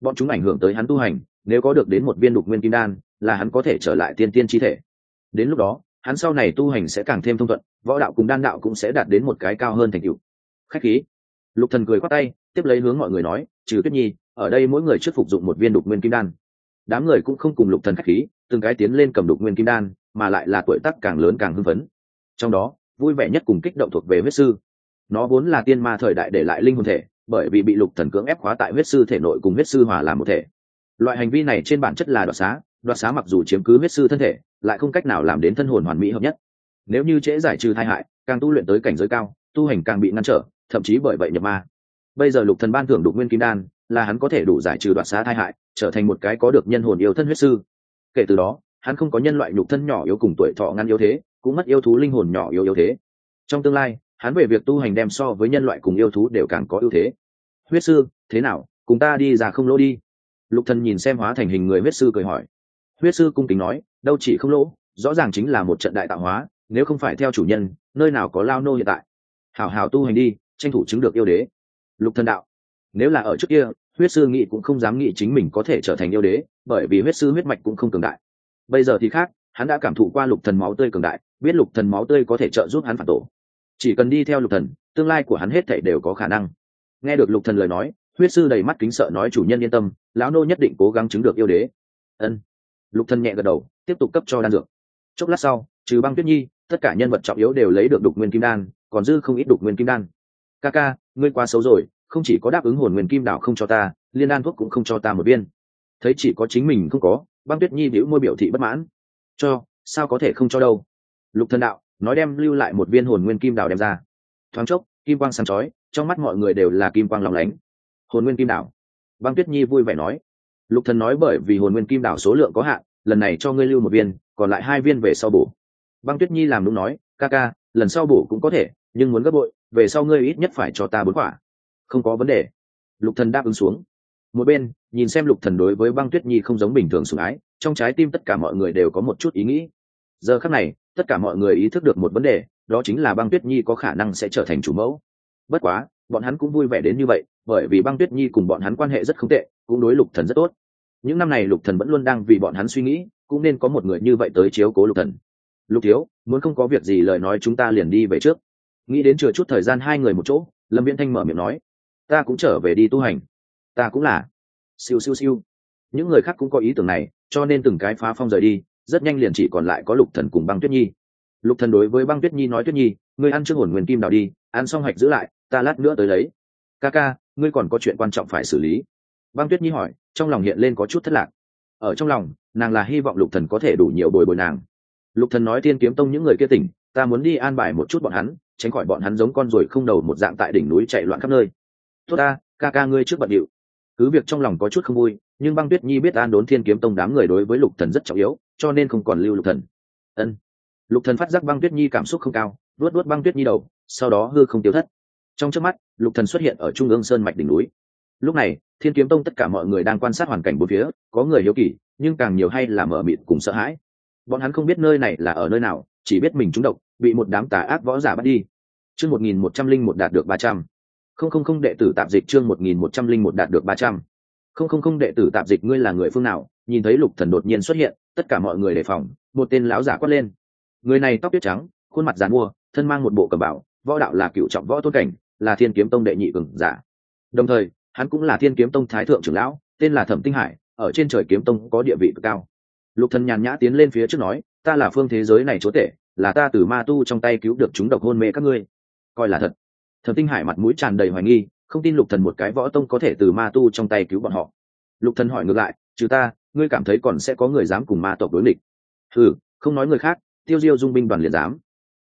Bọn chúng ảnh hưởng tới hắn tu hành, nếu có được đến một viên đục nguyên kim đan, là hắn có thể trở lại tiên tiên chi thể. Đến lúc đó, hắn sau này tu hành sẽ càng thêm thông thuận, võ đạo cùng đan đạo cũng sẽ đạt đến một cái cao hơn thành tựu. Khách khí. Lục thần cười khoát tay, tiếp lấy hướng mọi người nói, trừ tuyết nhi, ở đây mỗi người trước phục dụng một viên đục nguyên kim đan đám người cũng không cùng lục thần khách khí, từng cái tiến lên cầm đục nguyên kim đan, mà lại là tuổi tác càng lớn càng hưng phấn. Trong đó, vui vẻ nhất cùng kích động thuộc về huyết sư. Nó vốn là tiên ma thời đại để lại linh hồn thể, bởi vì bị lục thần cưỡng ép khóa tại huyết sư thể nội cùng huyết sư hòa làm một thể. Loại hành vi này trên bản chất là đoạt xá đoạt xá mặc dù chiếm cứ huyết sư thân thể, lại không cách nào làm đến thân hồn hoàn mỹ hợp nhất. Nếu như trễ giải trừ thay hại, càng tu luyện tới cảnh giới cao, tu hành càng bị ngăn trở, thậm chí bởi vậy nhập ma. Bây giờ lục thần ban thưởng đục nguyên kim đan là hắn có thể đủ giải trừ đoạn xá thai hại, trở thành một cái có được nhân hồn yêu thân huyết sư. Kể từ đó, hắn không có nhân loại nhục thân nhỏ yếu cùng tuổi thọ ngăn yếu thế, cũng mất yêu thú linh hồn nhỏ yếu yếu thế. Trong tương lai, hắn về việc tu hành đem so với nhân loại cùng yêu thú đều càng có ưu thế. Huyết sư, thế nào? Cùng ta đi ra không lỗ đi. Lục thần nhìn xem hóa thành hình người huyết sư cười hỏi. Huyết sư cung kính nói, đâu chỉ không lỗ, rõ ràng chính là một trận đại tạo hóa, nếu không phải theo chủ nhân, nơi nào có lao nô hiện tại. Hảo hảo tu hành đi, tranh thủ chứng được yêu đế. Lục thần đạo, nếu là ở trước kia huyết sư nghĩ cũng không dám nghĩ chính mình có thể trở thành yêu đế, bởi vì huyết sư huyết mạch cũng không cường đại. Bây giờ thì khác, hắn đã cảm thụ qua lục thần máu tươi cường đại, biết lục thần máu tươi có thể trợ giúp hắn phản tổ. Chỉ cần đi theo lục thần, tương lai của hắn hết thảy đều có khả năng. Nghe được lục thần lời nói, huyết sư đầy mắt kính sợ nói, chủ nhân yên tâm, lão nô nhất định cố gắng chứng được yêu đế. Ân. Lục thần nhẹ gật đầu, tiếp tục cấp cho đan dược. Chốc lát sau, trừ băng tuyết nhi, tất cả nhân vật trọng yếu đều lấy được đục nguyên kim đan, còn dư không ít đục nguyên kim đan. Ca ca, ngươi quá xấu rồi không chỉ có đáp ứng hồn nguyên kim đảo không cho ta, liên đan thuốc cũng không cho ta một viên. Thấy chỉ có chính mình không có, băng tuyết nhi biểu môi biểu thị bất mãn. Cho, sao có thể không cho đâu? Lục thần đạo, nói đem lưu lại một viên hồn nguyên kim đảo đem ra. Thoáng chốc, kim quang sáng chói, trong mắt mọi người đều là kim quang lòng lánh. Hồn nguyên kim đảo. Băng tuyết nhi vui vẻ nói. Lục thần nói bởi vì hồn nguyên kim đảo số lượng có hạn, lần này cho ngươi lưu một viên, còn lại hai viên về sau bổ. Băng tuyết nhi làm đúng nói, ca ca, lần sau bổ cũng có thể, nhưng muốn gấp bội, về sau ngươi ít nhất phải cho ta bốn quả không có vấn đề. Lục thần đáp ứng xuống. Một bên, nhìn xem lục thần đối với băng tuyết nhi không giống bình thường sủng ái, trong trái tim tất cả mọi người đều có một chút ý nghĩ. Giờ khắc này, tất cả mọi người ý thức được một vấn đề, đó chính là băng tuyết nhi có khả năng sẽ trở thành chủ mẫu. Bất quá, bọn hắn cũng vui vẻ đến như vậy, bởi vì băng tuyết nhi cùng bọn hắn quan hệ rất không tệ, cũng đối lục thần rất tốt. Những năm này lục thần vẫn luôn đang vì bọn hắn suy nghĩ, cũng nên có một người như vậy tới chiếu cố lục thần. Lục thiếu, muốn không có việc gì lời nói chúng ta liền đi về trước. Nghĩ đến chừa chút thời gian hai người một chỗ, lâm viễn thanh mở miệng nói ta cũng trở về đi tu hành. Ta cũng là. Siêu siêu siêu. Những người khác cũng có ý tưởng này, cho nên từng cái phá phong rời đi, rất nhanh liền chỉ còn lại có lục thần cùng băng tuyết nhi. Lục thần đối với băng tuyết nhi nói, tuyết nhi, ngươi ăn trước hồn nguyên kim đào đi, ăn xong hạch giữ lại, ta lát nữa tới lấy. Ca ca, ngươi còn có chuyện quan trọng phải xử lý. Băng tuyết nhi hỏi, trong lòng hiện lên có chút thất lạc. Ở trong lòng, nàng là hy vọng lục thần có thể đủ nhiều bồi bồi nàng. Lục thần nói tiên kiếm tông những người kia tỉnh, ta muốn đi an bài một chút bọn hắn, tránh khỏi bọn hắn giống con ruồi không đầu một dạng tại đỉnh núi chạy loạn khắp nơi tốt ta, ca ca ngươi trước bận điệu. Cứ việc trong lòng có chút không vui, nhưng băng tuyết nhi biết an đốn thiên kiếm tông đám người đối với lục thần rất trọng yếu, cho nên không còn lưu lục thần. Ân. Lục thần phát giác băng tuyết nhi cảm xúc không cao luốt luốt băng tuyết nhi đầu, sau đó hư không tiêu thất. Trong trước mắt, lục thần xuất hiện ở trung ương sơn mạch đỉnh núi. Lúc này, thiên kiếm tông tất cả mọi người đang quan sát hoàn cảnh bốn phía, có người hiếu kỳ, nhưng càng nhiều hay là mở mịt cùng sợ hãi. Bọn hắn không biết nơi này là ở nơi nào, chỉ biết mình trúng độc, bị một đám tà ác võ giả bắt đi. Chương một nghìn một trăm linh một đạt được ba trăm không không không đệ tử tạp dịch chương một nghìn một trăm linh một đạt được ba trăm. Không không không đệ tử tạp dịch ngươi là người phương nào? Nhìn thấy lục thần đột nhiên xuất hiện, tất cả mọi người đề phòng, một tên lão giả quát lên. Người này tóc tuyết trắng, khuôn mặt dàn mua thân mang một bộ cẩm bảo võ đạo là cựu trọng võ tôn cảnh, là thiên kiếm tông đệ nhị cường giả. Đồng thời, hắn cũng là thiên kiếm tông thái thượng trưởng lão, tên là thẩm tinh hải, ở trên trời kiếm tông có địa vị cực cao. Lục thần nhàn nhã tiến lên phía trước nói, ta là phương thế giới này chúa tể, là ta từ ma tu trong tay cứu được chúng độc hôn mê các ngươi. Coi là thật thẩm tinh hải mặt mũi tràn đầy hoài nghi, không tin lục thần một cái võ tông có thể từ ma tu trong tay cứu bọn họ. Lục thần hỏi ngược lại, trừ ta, ngươi cảm thấy còn sẽ có người dám cùng ma tộc đối địch hừ, không nói người khác, tiêu diêu dung binh đoàn liền dám.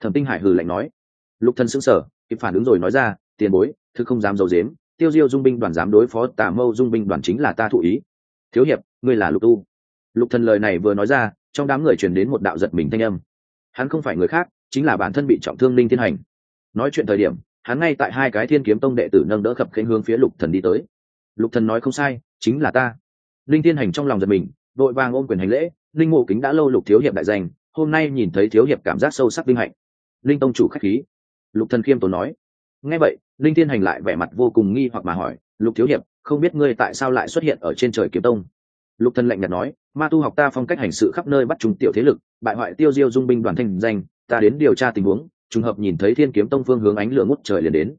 Thẩm tinh hải hừ lạnh nói. Lục thần sững sờ, kịp phản ứng rồi nói ra, tiền bối thứ không dám dầu dếm tiêu diêu dung binh đoàn dám đối phó tà mâu dung binh đoàn chính là ta thụ ý. Thiếu hiệp, ngươi là lục tu. Lục thần lời này vừa nói ra, trong đám người truyền đến một đạo giật mình thanh âm. Hắn không phải người khác, chính là bản thân bị trọng thương linh thiên hành. Nói chuyện thời điểm hắn ngay tại hai cái thiên kiếm tông đệ tử nâng đỡ khập khênh hướng phía lục thần đi tới. Lục thần nói không sai, chính là ta. Linh thiên hành trong lòng giật mình vội vàng ôm quyền hành lễ, linh mộ kính đã lâu lục thiếu hiệp đại danh, hôm nay nhìn thấy thiếu hiệp cảm giác sâu sắc vinh hạnh. Linh tông chủ khách khí. Lục thần khiêm tốn nói. Nghe vậy, linh thiên hành lại vẻ mặt vô cùng nghi hoặc mà hỏi, lục thiếu hiệp, không biết ngươi tại sao lại xuất hiện ở trên trời kiếm tông? Lục thần lạnh nhạt nói, ma tu học ta phong cách hành sự khắp nơi bắt trùng tiểu thế lực, bại hoại tiêu diêu dung binh đoàn thanh danh, ta đến điều tra tình huống trùng hợp nhìn thấy thiên kiếm tông phương hướng ánh lửa ngút trời liền đến.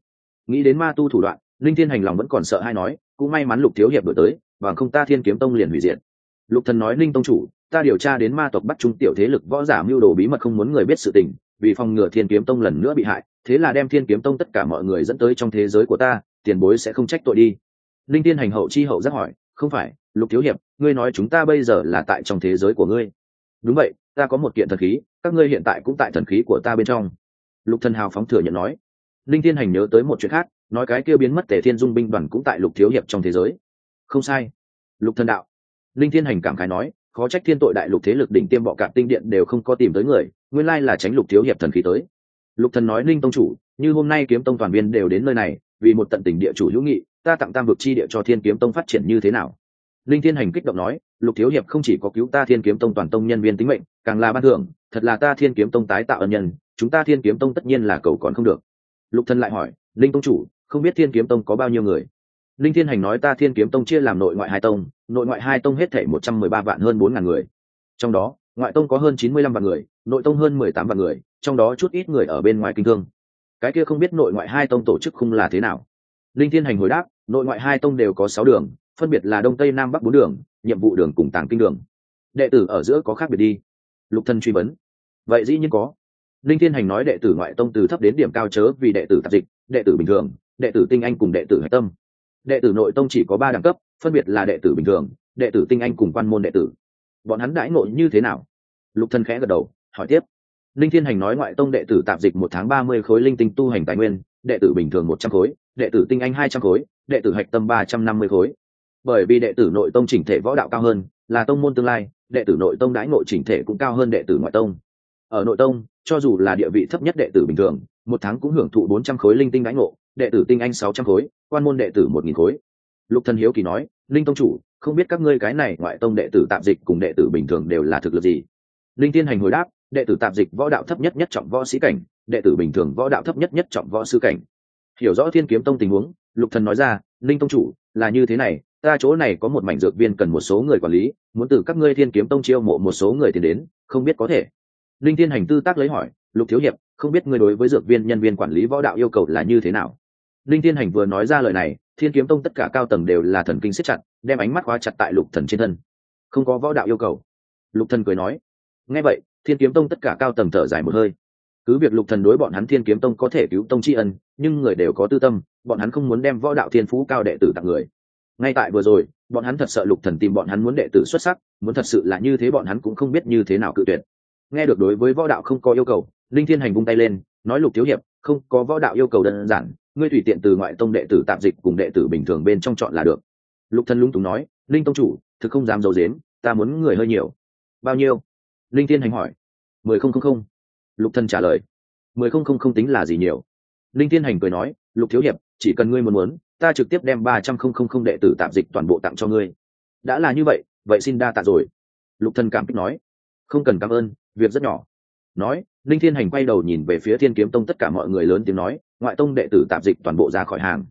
Nghĩ đến ma tu thủ đoạn, linh thiên hành lòng vẫn còn sợ hay nói, cũng may mắn lục thiếu hiệp đổi tới, bằng không ta thiên kiếm tông liền hủy diệt. Lục thần nói, linh tông chủ, ta điều tra đến ma tộc bắt trung tiểu thế lực võ giả mưu đồ bí mật không muốn người biết sự tình, vì phòng ngừa thiên kiếm tông lần nữa bị hại, thế là đem thiên kiếm tông tất cả mọi người dẫn tới trong thế giới của ta, tiền bối sẽ không trách tội đi. Linh tiên hành hậu chi hậu giác hỏi, không phải, lục thiếu hiệp, ngươi nói chúng ta bây giờ là tại trong thế giới của ngươi. Đúng vậy, ta có một kiện thần khí, các ngươi hiện tại cũng tại thần khí của ta bên trong lục thần hào phóng thừa nhận nói. Linh Thiên hành nhớ tới một chuyện khác, nói cái kia biến mất tề thiên dung binh đoàn cũng tại lục thiếu hiệp trong thế giới. Không sai. Lục thần đạo. Linh thiên hành cảm khái nói, khó trách thiên tội đại lục thế lực đỉnh tiêm bọ cạp tinh điện đều không có tìm tới người, nguyên lai là tránh lục thiếu hiệp thần khí tới. Lục thần nói, linh tông chủ, như hôm nay kiếm tông toàn viên đều đến nơi này, vì một tận tình địa chủ hữu nghị, ta tặng tam vực chi địa cho thiên kiếm tông phát triển như thế nào? Linh thiên hành kích động nói, lục thiếu hiệp không chỉ có cứu ta thiên kiếm tông toàn tông nhân viên tính mệnh, càng là ban thưởng, thật là ta thiên kiếm tông tái tạo ân nhân chúng ta thiên kiếm tông tất nhiên là cầu còn không được lục thần lại hỏi linh tông chủ không biết thiên kiếm tông có bao nhiêu người linh thiên hành nói ta thiên kiếm tông chia làm nội ngoại hai tông nội ngoại hai tông hết thể một trăm mười ba vạn hơn bốn ngàn người trong đó ngoại tông có hơn chín mươi lăm vạn người nội tông hơn mười tám vạn người trong đó chút ít người ở bên ngoài kinh thương cái kia không biết nội ngoại hai tông tổ chức khung là thế nào linh thiên hành hồi đáp nội ngoại hai tông đều có sáu đường phân biệt là đông tây nam bắc bốn đường nhiệm vụ đường cùng tàng kinh đường đệ tử ở giữa có khác biệt đi lục thân truy vấn vậy dĩ nhiên có linh thiên hành nói đệ tử ngoại tông từ thấp đến điểm cao chớ vì đệ tử tạp dịch đệ tử bình thường đệ tử tinh anh cùng đệ tử hạch tâm đệ tử nội tông chỉ có ba đẳng cấp phân biệt là đệ tử bình thường đệ tử tinh anh cùng quan môn đệ tử bọn hắn đãi ngộ như thế nào lục thân khẽ gật đầu hỏi tiếp linh thiên hành nói ngoại tông đệ tử tạp dịch một tháng ba mươi khối linh tinh tu hành tài nguyên đệ tử bình thường một trăm khối đệ tử tinh anh hai trăm khối đệ tử hạch tâm ba trăm năm mươi khối bởi vì đệ tử nội tông chỉnh thể võ đạo cao hơn là tông môn tương lai đệ tử nội tông đãi nội chỉnh thể cũng cao hơn đệ tử ngoại tông ở nội tông, cho dù là địa vị thấp nhất đệ tử bình thường, một tháng cũng hưởng thụ bốn trăm khối linh tinh đánh ngộ, đệ tử tinh anh sáu trăm khối, quan môn đệ tử một nghìn khối. Lục thần hiếu kỳ nói, linh tông chủ, không biết các ngươi cái này ngoại tông đệ tử tạm dịch cùng đệ tử bình thường đều là thực lực gì? Linh tiên hành hồi đáp, đệ tử tạm dịch võ đạo thấp nhất nhất trọng võ sĩ cảnh, đệ tử bình thường võ đạo thấp nhất nhất trọng võ sư cảnh. Hiểu rõ thiên kiếm tông tình huống, lục thần nói ra, linh tông chủ, là như thế này, ta chỗ này có một mảnh dược viên cần một số người quản lý, muốn từ các ngươi thiên kiếm tông chiêu mộ một số người tiền đến, không biết có thể linh thiên hành tư tác lấy hỏi, lục thiếu hiệp, không biết ngươi đối với dược viên nhân viên quản lý võ đạo yêu cầu là như thế nào? Linh thiên hành vừa nói ra lời này, thiên kiếm tông tất cả cao tầng đều là thần kinh siết chặt, đem ánh mắt khóa chặt tại lục thần trên thân. Không có võ đạo yêu cầu. Lục thần cười nói. Nghe vậy, thiên kiếm tông tất cả cao tầng thở dài một hơi. Cứ việc lục thần đối bọn hắn thiên kiếm tông có thể cứu tông tri ân, nhưng người đều có tư tâm, bọn hắn không muốn đem võ đạo thiên phú cao đệ tử tặng người. Ngay tại vừa rồi, bọn hắn thật sợ lục thần tìm bọn hắn muốn đệ tử xuất sắc, muốn thật sự là như thế bọn hắn cũng không biết như thế nào cự tuyệt nghe được đối với võ đạo không có yêu cầu, linh thiên hành vung tay lên, nói, lục thiếu hiệp, không có võ đạo yêu cầu đơn giản, ngươi tùy tiện từ ngoại tông đệ tử tạm dịch cùng đệ tử bình thường bên trong chọn là được. Lục thân lung túng nói, linh tông chủ, thực không dám giấu dếm ta muốn người hơi nhiều. Bao nhiêu? Linh thiên hành hỏi. Mười không không không. Lục thân trả lời. Mười không không không tính là gì nhiều? Linh thiên hành cười nói, lục thiếu hiệp, chỉ cần ngươi muốn muốn, ta trực tiếp đem ba trăm không không không đệ tử tạm dịch toàn bộ tặng cho ngươi. Đã là như vậy vậy xin đa tạ rồi. Lục thân cảm kích nói. Không cần cảm ơn việc rất nhỏ. Nói linh thiên hành quay đầu nhìn về phía thiên kiếm tông tất cả mọi người lớn tiếng nói, ngoại tông đệ tử tạm dịch toàn bộ ra khỏi hàng.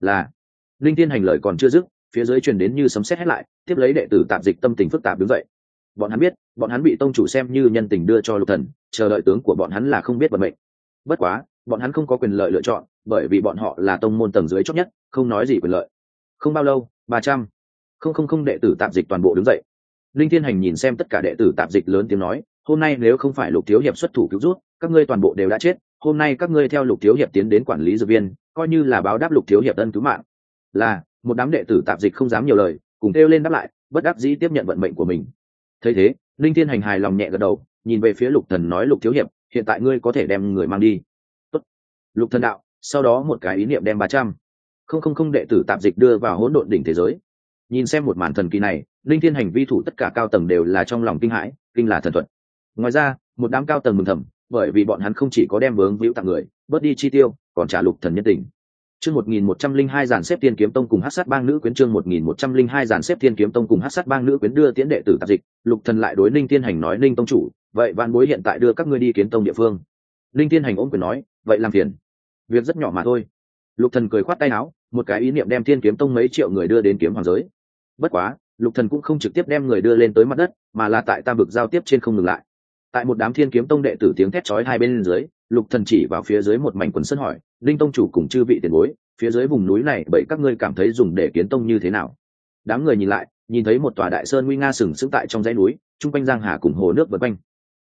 Là linh thiên hành lời còn chưa dứt, phía dưới truyền đến như sấm sét hết lại, tiếp lấy đệ tử tạm dịch tâm tình phức tạp đứng dậy. Bọn hắn biết, bọn hắn bị tông chủ xem như nhân tình đưa cho lục thần, chờ đợi tướng của bọn hắn là không biết vận mệnh. Bất quá, bọn hắn không có quyền lợi lựa chọn, bởi vì bọn họ là tông môn tầng dưới chót nhất, không nói gì quyền lợi. Không bao lâu, ba trăm không không không đệ tử tạm dịch toàn bộ đứng dậy. Linh thiên hành nhìn xem tất cả đệ tử tạm dịch lớn tiếng nói hôm nay nếu không phải lục thiếu hiệp xuất thủ cứu rút, các ngươi toàn bộ đều đã chết, hôm nay các ngươi theo lục thiếu hiệp tiến đến quản lý dược viên, coi như là báo đáp lục thiếu hiệp ân cứu mạng. Là, một đám đệ tử tạp dịch không dám nhiều lời, cùng kêu lên đáp lại, bất đắc dĩ tiếp nhận vận mệnh của mình. Thấy thế, linh thiên hành hài lòng nhẹ gật đầu, nhìn về phía lục thần nói, lục thiếu hiệp, hiện tại ngươi có thể đem người mang đi. Tốt. lục thần đạo, sau đó một cái ý niệm đem ba trăm không không không đệ tử tạp dịch đưa vào hỗn độn đỉnh thế giới. Nhìn xem một màn thần kỳ này, linh thiên hành vi thủ tất cả cao tầng đều là trong lòng kinh hãi, kinh là thần thuật ngoài ra, một đám cao tầng mừng thầm, bởi vì bọn hắn không chỉ có đem vướng víu tặng người, bớt đi chi tiêu, còn trả lục thần nhân tình. Chương một nghìn một trăm linh hai dàn xếp thiên kiếm tông cùng hát sát bang nữ quyến chương một nghìn một trăm linh hai dàn xếp thiên kiếm tông cùng hát sát bang nữ quyến đưa tiễn đệ tử tạp dịch, lục thần lại đối ninh tiên hành nói ninh tông chủ, vậy văn bối hiện tại đưa các ngươi đi kiến tông địa phương. Ninh tiên hành ôm quyền nói, vậy làm phiền. Việc rất nhỏ mà thôi. Lục thần cười khoát tay áo, một cái ý niệm đem thiên kiếm tông mấy triệu người đưa đến kiếm hoàng giới. Bất quá, lục thần cũng không trực tiếp đem người đưa lên tới mặt đất, mà là tại tam vực giao tiếp trên không ngừng lại tại một đám thiên kiếm tông đệ tử tiếng thét chói hai bên dưới, lục thần chỉ vào phía dưới một mảnh quần sân hỏi, linh tông chủ cùng chư vị tiền bối, phía dưới vùng núi này bởi các ngươi cảm thấy dùng để kiến tông như thế nào? Đám người nhìn lại, nhìn thấy một tòa đại sơn nguy nga sừng sững tại trong dãy núi trung quanh giang hà cùng hồ nước vân quanh.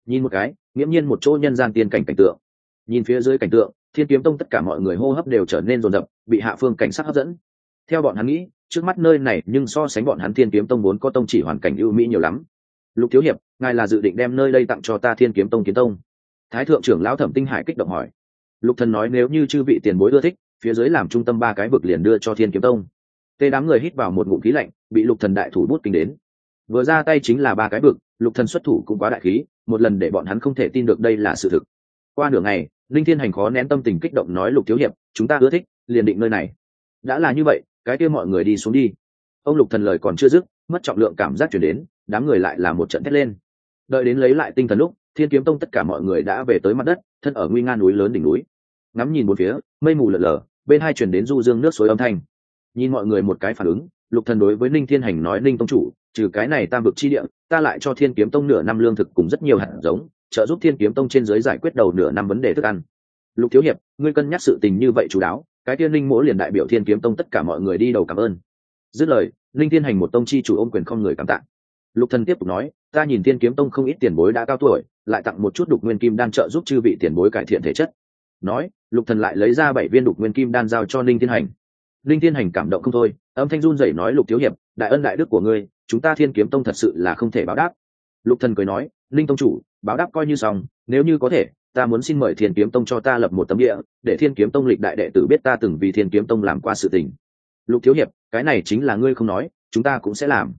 Nhìn một cái, nghiễm nhiên một chỗ nhân gian tiên cảnh cảnh tượng. Nhìn phía dưới cảnh tượng, thiên kiếm tông tất cả mọi người hô hấp đều trở nên rồn rập bị hạ phương cảnh sát hấp dẫn. Theo bọn hắn nghĩ, trước mắt nơi này nhưng so sánh bọn hắn thiên kiếm tông vốn có tông chỉ hoàn cảnh ưu mỹ nhiều lắm lục thiếu hiệp, ngài là dự định đem nơi đây tặng cho ta thiên kiếm tông kiến tông. Thái thượng trưởng lão thẩm tinh hải kích động hỏi. Lục thần nói nếu như chư vị tiền bối ưa thích, phía dưới làm trung tâm ba cái vực liền đưa cho thiên kiếm tông. Tê đám người hít vào một ngụm khí lạnh, bị lục thần đại thủ bút kinh đến. Vừa ra tay chính là ba cái vực, lục thần xuất thủ cũng quá đại khí, một lần để bọn hắn không thể tin được đây là sự thực. Qua nửa ngày, linh thiên hành khó nén tâm tình kích động nói lục thiếu hiệp, chúng ta ưa thích, liền định nơi này. Đã là như vậy, cái kia mọi người đi xuống đi. Ông lục thần lời còn chưa dứt, mất trọng lượng cảm giác chuyển đến đám người lại là một trận thét lên. Đợi đến lấy lại tinh thần lúc, thiên kiếm tông tất cả mọi người đã về tới mặt đất, thân ở nguy nga núi lớn đỉnh núi. Ngắm nhìn một phía, mây mù lợn lờ bên hai chuyển đến du dương nước suối âm thanh. Nhìn mọi người một cái phản ứng, lục thần đối với ninh thiên hành nói, ninh tông chủ, trừ cái này tam vực chi địa, ta lại cho thiên kiếm tông nửa năm lương thực cùng rất nhiều hạt giống, trợ giúp thiên kiếm tông trên dưới giải quyết đầu nửa năm vấn đề thức ăn. Lục thiếu hiệp, ngươi cân nhắc sự tình như vậy chú đáo, cái tiên linh mỗi liền đại biểu thiên kiếm tông tất cả mọi người đi đầu cảm ơn. Dứt lời, Ninh thiên hành một tông chi chủ ôm quyền không người cảm tạ lục thần tiếp tục nói, ta nhìn thiên kiếm tông không ít tiền bối đã cao tuổi, lại tặng một chút đục nguyên kim đan trợ giúp chư vị tiền bối cải thiện thể chất. Nói, lục thần lại lấy ra bảy viên đục nguyên kim đan giao cho ninh thiên hành. Ninh thiên hành cảm động không thôi, âm thanh run rẩy nói, lục thiếu hiệp, đại ân đại đức của ngươi, chúng ta thiên kiếm tông thật sự là không thể báo đáp. Lục thần cười nói linh tông chủ, báo đáp coi như xong, nếu như có thể, ta muốn xin mời thiên kiếm tông cho ta lập một tấm địa, để thiên kiếm tông lịch đại đệ tử biết ta từng vì thiên kiếm tông làm qua sự tình. Lục thiếu hiệp, cái này chính là ngươi không nói, chúng ta cũng sẽ làm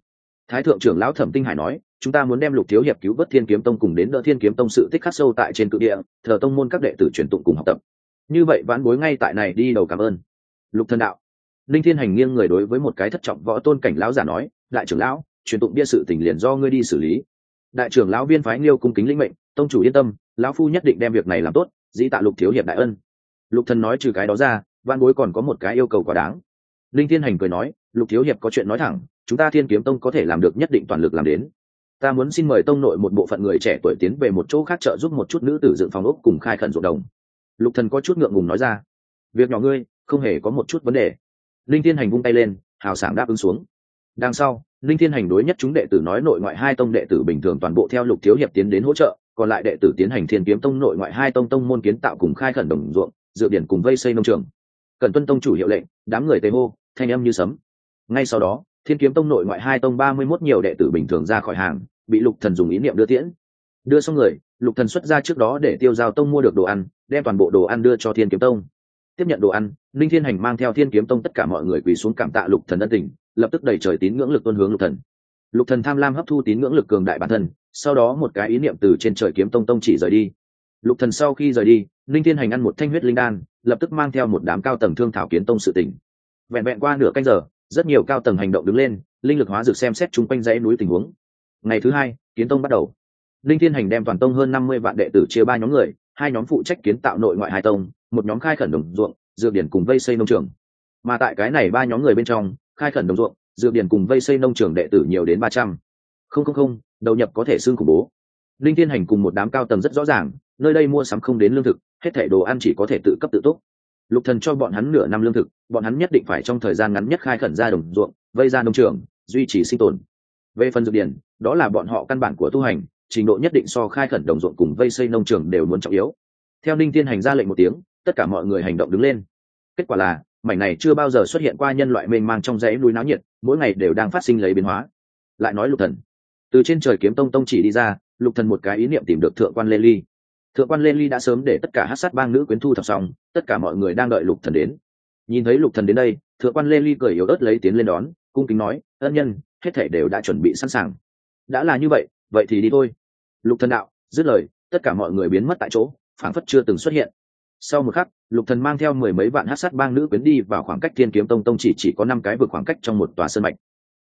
thái thượng trưởng lão thẩm tinh hải nói, chúng ta muốn đem lục thiếu hiệp cứu vớt thiên kiếm tông cùng đến đỡ thiên kiếm tông sự tích khắc sâu tại trên cự địa, thờ tông môn các đệ tử truyền tụng cùng học tập. Như vậy vãn bối ngay tại này đi đầu cảm ơn. Lục thần đạo. Linh thiên hành nghiêng người đối với một cái thất trọng võ tôn cảnh lão giả nói, đại trưởng lão, truyền tụng bia sự tình liền do ngươi đi xử lý. Đại trưởng lão viên phái liêu cung kính lĩnh mệnh, tông chủ yên tâm, lão phu nhất định đem việc này làm tốt, dĩ tạ lục thiếu hiệp đại ân. Lục thần nói trừ cái đó ra văn bối còn có một cái yêu cầu quá đáng. Linh thiên hành cười nói lục thiếu hiệp có chuyện nói thẳng, chúng ta thiên kiếm tông có thể làm được nhất định toàn lực làm đến. Ta muốn xin mời tông nội một bộ phận người trẻ tuổi tiến về một chỗ khác trợ giúp một chút nữ tử dựng phòng ốc cùng khai khẩn ruộng đồng. Lục thần có chút ngượng ngùng nói ra. Việc nhỏ ngươi, không hề có một chút vấn đề. Linh thiên hành vung tay lên, hào sảng đáp ứng xuống. Đằng sau, linh thiên hành đối nhất chúng đệ tử nói nội ngoại hai tông đệ tử bình thường toàn bộ theo lục thiếu hiệp tiến đến hỗ trợ, còn lại đệ tử tiến hành thiên kiếm tông nội ngoại hai tông tông môn kiến tạo cùng khai khẩn đồng ruộng dự điển cùng vây xây nông trường. Cần tuân tông chủ hiệu lệnh, đám người tề hô, thanh âm như sấm ngay sau đó, thiên kiếm tông nội ngoại hai tông ba mươi mốt nhiều đệ tử bình thường ra khỏi hàng, bị lục thần dùng ý niệm đưa tiễn. Đưa xong người, lục thần xuất ra trước đó để tiêu giao tông mua được đồ ăn, đem toàn bộ đồ ăn đưa cho thiên kiếm tông. Tiếp nhận đồ ăn linh thiên hành mang theo thiên kiếm tông tất cả mọi người quỳ xuống cảm tạ lục thần ân tình, lập tức đẩy trời tín ngưỡng lực tuân hướng lục thần. Lục thần tham lam hấp thu tín ngưỡng lực cường đại bản thân, sau đó một cái ý niệm từ trên trời kiếm tông tông chỉ rời đi. Lục thần sau khi rời đi linh thiên hành ăn một thanh huyết linh đan, lập tức mang theo một đám cao tầng thương thảo kiến tông sự tình. vẹn vẹn qua nửa canh giờ rất nhiều cao tầng hành động đứng lên, linh lực hóa dược xem xét chung quanh dãy núi tình huống. Ngày thứ hai, kiến tông bắt đầu. Linh thiên hành đem toàn tông hơn năm mươi vạn đệ tử chia ba nhóm người, hai nhóm phụ trách kiến tạo nội ngoại hai tông, một nhóm khai khẩn đồng ruộng, dược điển cùng vây xây nông trường. Mà tại cái này ba nhóm người bên trong, khai khẩn đồng ruộng, dược điển cùng vây xây nông trường đệ tử nhiều đến ba trăm. Không không không, đầu nhập có thể xương khủng bố. Linh thiên hành cùng một đám cao tầng rất rõ ràng, nơi đây mua sắm không đến lương thực, hết thẻ đồ ăn chỉ có thể tự cấp tự túc lục thần cho bọn hắn nửa năm lương thực, bọn hắn nhất định phải trong thời gian ngắn nhất khai khẩn ra đồng ruộng, vây ra nông trường, duy trì sinh tồn. Về phần dược điển, đó là bọn họ căn bản của tu hành, trình độ nhất định so khai khẩn đồng ruộng cùng vây xây nông trường đều muốn trọng yếu. Theo ninh thiên hành ra lệnh một tiếng, tất cả mọi người hành động đứng lên. Kết quả là, mảnh này chưa bao giờ xuất hiện qua nhân loại mênh mang trong dãy núi náo nhiệt, mỗi ngày đều đang phát sinh lấy biến hóa. Lại nói lục thần. Từ trên trời kiếm tông tông chỉ đi ra, lục thần một cái ý niệm tìm được thượng quan lê ly thượng quan lê ly đã sớm để tất cả hát sát bang nữ quyến thu thập xong, tất cả mọi người đang đợi lục thần đến. Nhìn thấy lục thần đến đây, thượng quan lê ly cười yếu ớt lấy tiến lên đón, cung kính nói, ân nhân, hết thể đều đã chuẩn bị sẵn sàng. Đã là như vậy vậy thì đi thôi. Lục thần đạo, dứt lời, tất cả mọi người biến mất tại chỗ, phảng phất chưa từng xuất hiện. Sau một khắc, lục thần mang theo mười mấy vạn hát sát bang nữ quyến đi vào khoảng cách thiên kiếm tông tông chỉ chỉ có năm cái vực khoảng cách trong một tòa sân mạch.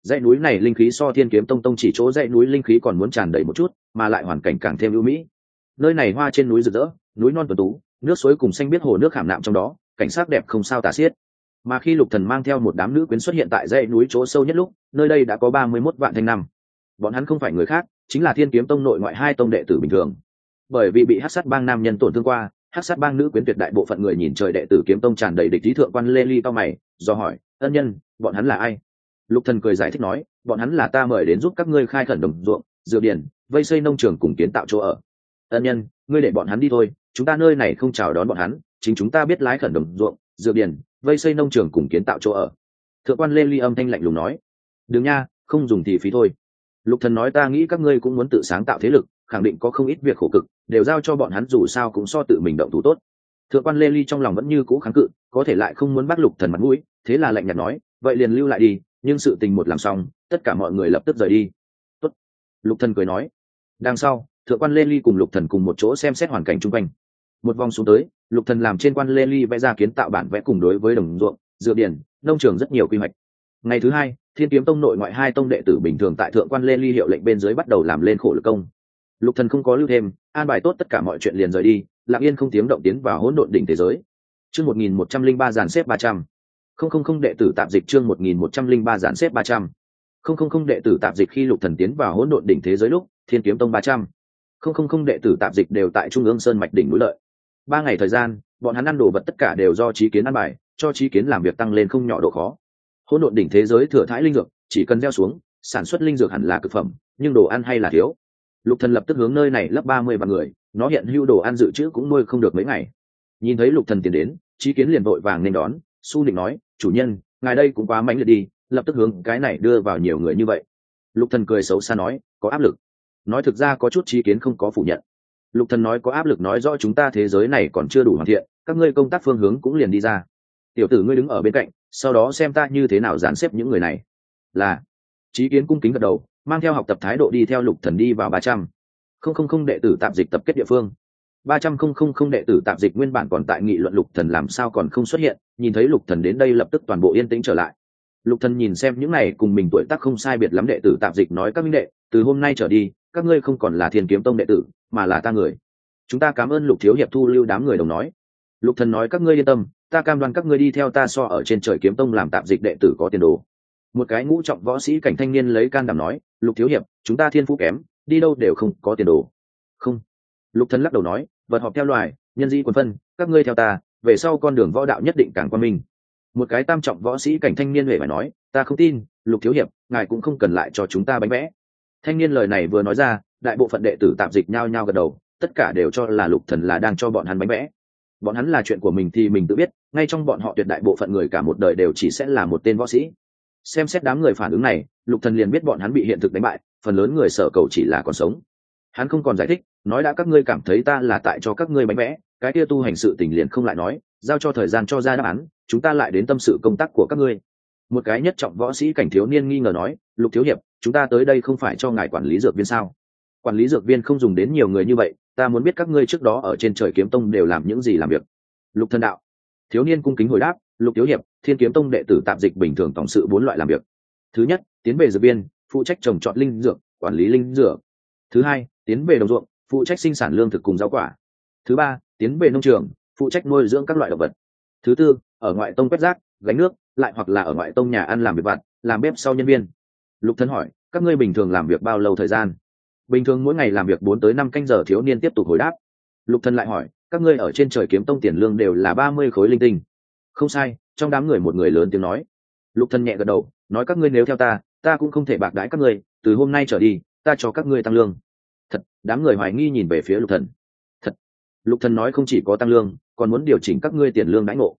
Dãy núi này linh khí so thiên kiếm tông tông chỉ chỗ dãy núi linh khí còn muốn tràn đầy một chút, mà lại hoàn cảnh càng thêm ưu mỹ nơi này hoa trên núi rực rỡ, núi non tuần tú, nước suối cùng xanh biết hồ nước khảm nạm trong đó, cảnh sát đẹp không sao tả xiết. Mà khi lục thần mang theo một đám nữ quyến xuất hiện tại dãy núi chỗ sâu nhất lúc, nơi đây đã có ba mươi 31 vạn thanh năm. Bọn hắn không phải người khác, chính là thiên kiếm tông nội ngoại hai tông đệ tử bình thường. Bởi vì bị hát sát bang nam nhân tổn thương qua hát sát bang nữ quyến tuyệt đại bộ phận người nhìn trời đệ tử kiếm tông tràn đầy địch lý thượng quan lê ly to mày, do hỏi, ân nhân, bọn hắn là ai? Lục thần cười giải thích nói, bọn hắn là ta mời đến giúp các ngươi khai khẩn đồng ruộng, dược điển, vây xây nông trường cùng kiến tạo chỗ ở ân nhân, ngươi để bọn hắn đi thôi, chúng ta nơi này không chào đón bọn hắn, chính chúng ta biết lái khẩn đồng ruộng, dược điển vây xây nông trường cùng kiến tạo chỗ ở. Thượng quan lê ly âm thanh lạnh lùng nói. Đừng nha, không dùng thì phí thôi. Lục thần nói, ta nghĩ các ngươi cũng muốn tự sáng tạo thế lực, khẳng định có không ít việc khổ cực, đều giao cho bọn hắn dù sao cũng so tự mình động thủ tốt. Thượng quan lê ly trong lòng vẫn như cũ kháng cự, có thể lại không muốn bắt lục thần mặt mũi, thế là lạnh nhạt nói, vậy liền lưu lại đi, nhưng sự tình một làm xong, tất cả mọi người lập tức rời đi. Tốt. lục thần cười nói. Đằng sau thượng quan lê ly cùng lục thần cùng một chỗ xem xét hoàn cảnh chung quanh. Một vòng xuống tới, lục thần làm trên quan lê ly vẽ ra kiến tạo bản vẽ cùng đối với đồng ruộng dựa điển, nông trường rất nhiều quy hoạch. Ngày thứ hai, thiên kiếm tông nội ngoại hai tông đệ tử bình thường tại thượng quan lê ly hiệu lệnh bên dưới bắt đầu làm lên khổ lực công. Lục thần không có lưu thêm, an bài tốt tất cả mọi chuyện liền rời đi, lặng yên không tiếng động tiến vào hỗn độn đỉnh thế giới. Chương một nghìn một trăm linh ba dàn xếp ba trăm. Không không không đệ tử tạm dịch chương một nghìn một trăm linh ba dàn xếp ba trăm. Không không không đệ tử tạm dịch khi lục thần tiến vào hỗn độn đỉnh thế giới lúc, thiên kiếm tông ba trăm không không không đệ tử tạm dịch đều tại trung ương sơn mạch đỉnh núi lợi. Ba ngày thời gian, bọn hắn ăn đồ vật tất cả đều do trí kiến ăn bài, cho trí kiến làm việc tăng lên không nhỏ độ khó. Hỗn độn đỉnh thế giới thừa thãi linh dược, chỉ cần gieo xuống, sản xuất linh dược hẳn là cực phẩm, nhưng đồ ăn hay là thiếu. Lục thần lập tức hướng nơi này lấp ba mươi vạn người, nó hiện hưu đồ ăn dự trữ cũng nuôi không được mấy ngày. Nhìn thấy lục thần tiến đến, trí kiến liền vội vàng nên đón, su định nói, chủ nhân, ngài đây cũng quá mãnh liệt đi, lập tức hướng cái này đưa vào nhiều người như vậy. Lục thần cười xấu xa nói, có áp lực nói thực ra có chút trí kiến không có phủ nhận. Lục thần nói có áp lực nói rõ chúng ta thế giới này còn chưa đủ hoàn thiện, các ngươi công tác phương hướng cũng liền đi ra. Tiểu tử ngươi đứng ở bên cạnh, sau đó xem ta như thế nào dàn xếp những người này. Là trí kiến cung kính gật đầu, mang theo học tập thái độ đi theo lục thần đi vào ba trăm. Không không không đệ tử tạm dịch tập kết địa phương. ba trăm không không không đệ tử tạm dịch nguyên bản còn tại nghị luận lục thần làm sao còn không xuất hiện, nhìn thấy lục thần đến đây lập tức toàn bộ yên tĩnh trở lại. Lục thần nhìn xem những này cùng mình tuổi tác không sai biệt lắm đệ tử tạm dịch nói các minh đệ, từ hôm nay trở đi các ngươi không còn là thiên kiếm tông đệ tử, mà là ta người. Chúng ta cảm ơn lục thiếu hiệp thu lưu đám người đồng nói. Lục thần nói các ngươi yên tâm, ta cam đoan các ngươi đi theo ta so ở trên trời kiếm tông làm tạm dịch đệ tử có tiền đồ. Một cái ngũ trọng võ sĩ cảnh thanh niên lấy can đảm nói, lục thiếu hiệp, chúng ta thiên phú kém, đi đâu đều không có tiền đồ. Không. Lục thần lắc đầu nói, vật họp theo loài, nhân di quân phân, các ngươi theo ta, về sau con đường võ đạo nhất định càng quan minh một cái tam trọng võ sĩ cảnh thanh niên huệ phải nói, ta không tin, lục thiếu hiệp, ngài cũng không cần lại cho chúng ta bánh vẽ thanh niên lời này vừa nói ra, đại bộ phận đệ tử tạm dịch nhao nhao gật đầu, tất cả đều cho là lục thần là đang cho bọn hắn bánh vẽ. Bọn hắn là chuyện của mình thì mình tự biết, ngay trong bọn họ tuyệt đại bộ phận người cả một đời đều chỉ sẽ là một tên võ sĩ. Xem xét đám người phản ứng này, lục thần liền biết bọn hắn bị hiện thực đánh bại, phần lớn người sở cầu chỉ là còn sống. Hắn không còn giải thích, nói đã các ngươi cảm thấy ta là tại cho các ngươi bánh vẽ, cái kia tu hành sự tình liền không lại nói, giao cho thời gian cho ra đáp án, chúng ta lại đến tâm sự công tác của các ngươi. Một cái nhất trọng võ sĩ cảnh thiếu niên nghi ngờ nói, lục thiếu hiệp chúng ta tới đây không phải cho ngài quản lý dược viên sao? Quản lý dược viên không dùng đến nhiều người như vậy, ta muốn biết các ngươi trước đó ở trên trời kiếm tông đều làm những gì làm việc. Lục thần đạo. Thiếu niên cung kính hồi đáp, lục thiếu hiệp, thiên kiếm tông đệ tử tạm dịch bình thường tổng sự bốn loại làm việc. Thứ nhất, tiến về dược viên, phụ trách trồng trọt linh dược, quản lý linh dược. Thứ hai, tiến về đồng ruộng, phụ trách sinh sản lương thực cùng rau quả. Thứ ba, tiến về nông trường, phụ trách nuôi dưỡng các loại động vật. Thứ tư, ở ngoại tông quét rác, gánh nước, lại hoặc là ở ngoại tông nhà ăn làm việc vặt, làm bếp sau nhân viên. Lục thân hỏi các ngươi bình thường làm việc bao lâu thời gian? Bình thường mỗi ngày làm việc bốn tới năm canh giờ, thiếu niên tiếp tục hồi đáp. Lục thần lại hỏi, các ngươi ở trên trời kiếm tông tiền lương đều là ba mươi khối linh tinh. Không sai, trong đám người một người lớn tiếng nói. Lục thần nhẹ gật đầu, nói các ngươi nếu theo ta ta cũng không thể bạc đãi các ngươi, từ hôm nay trở đi, ta cho các ngươi tăng lương. Thật, đám người hoài nghi nhìn về phía lục thần. Thật. Lục thần nói không chỉ có tăng lương, còn muốn điều chỉnh các ngươi tiền lương đãi ngộ.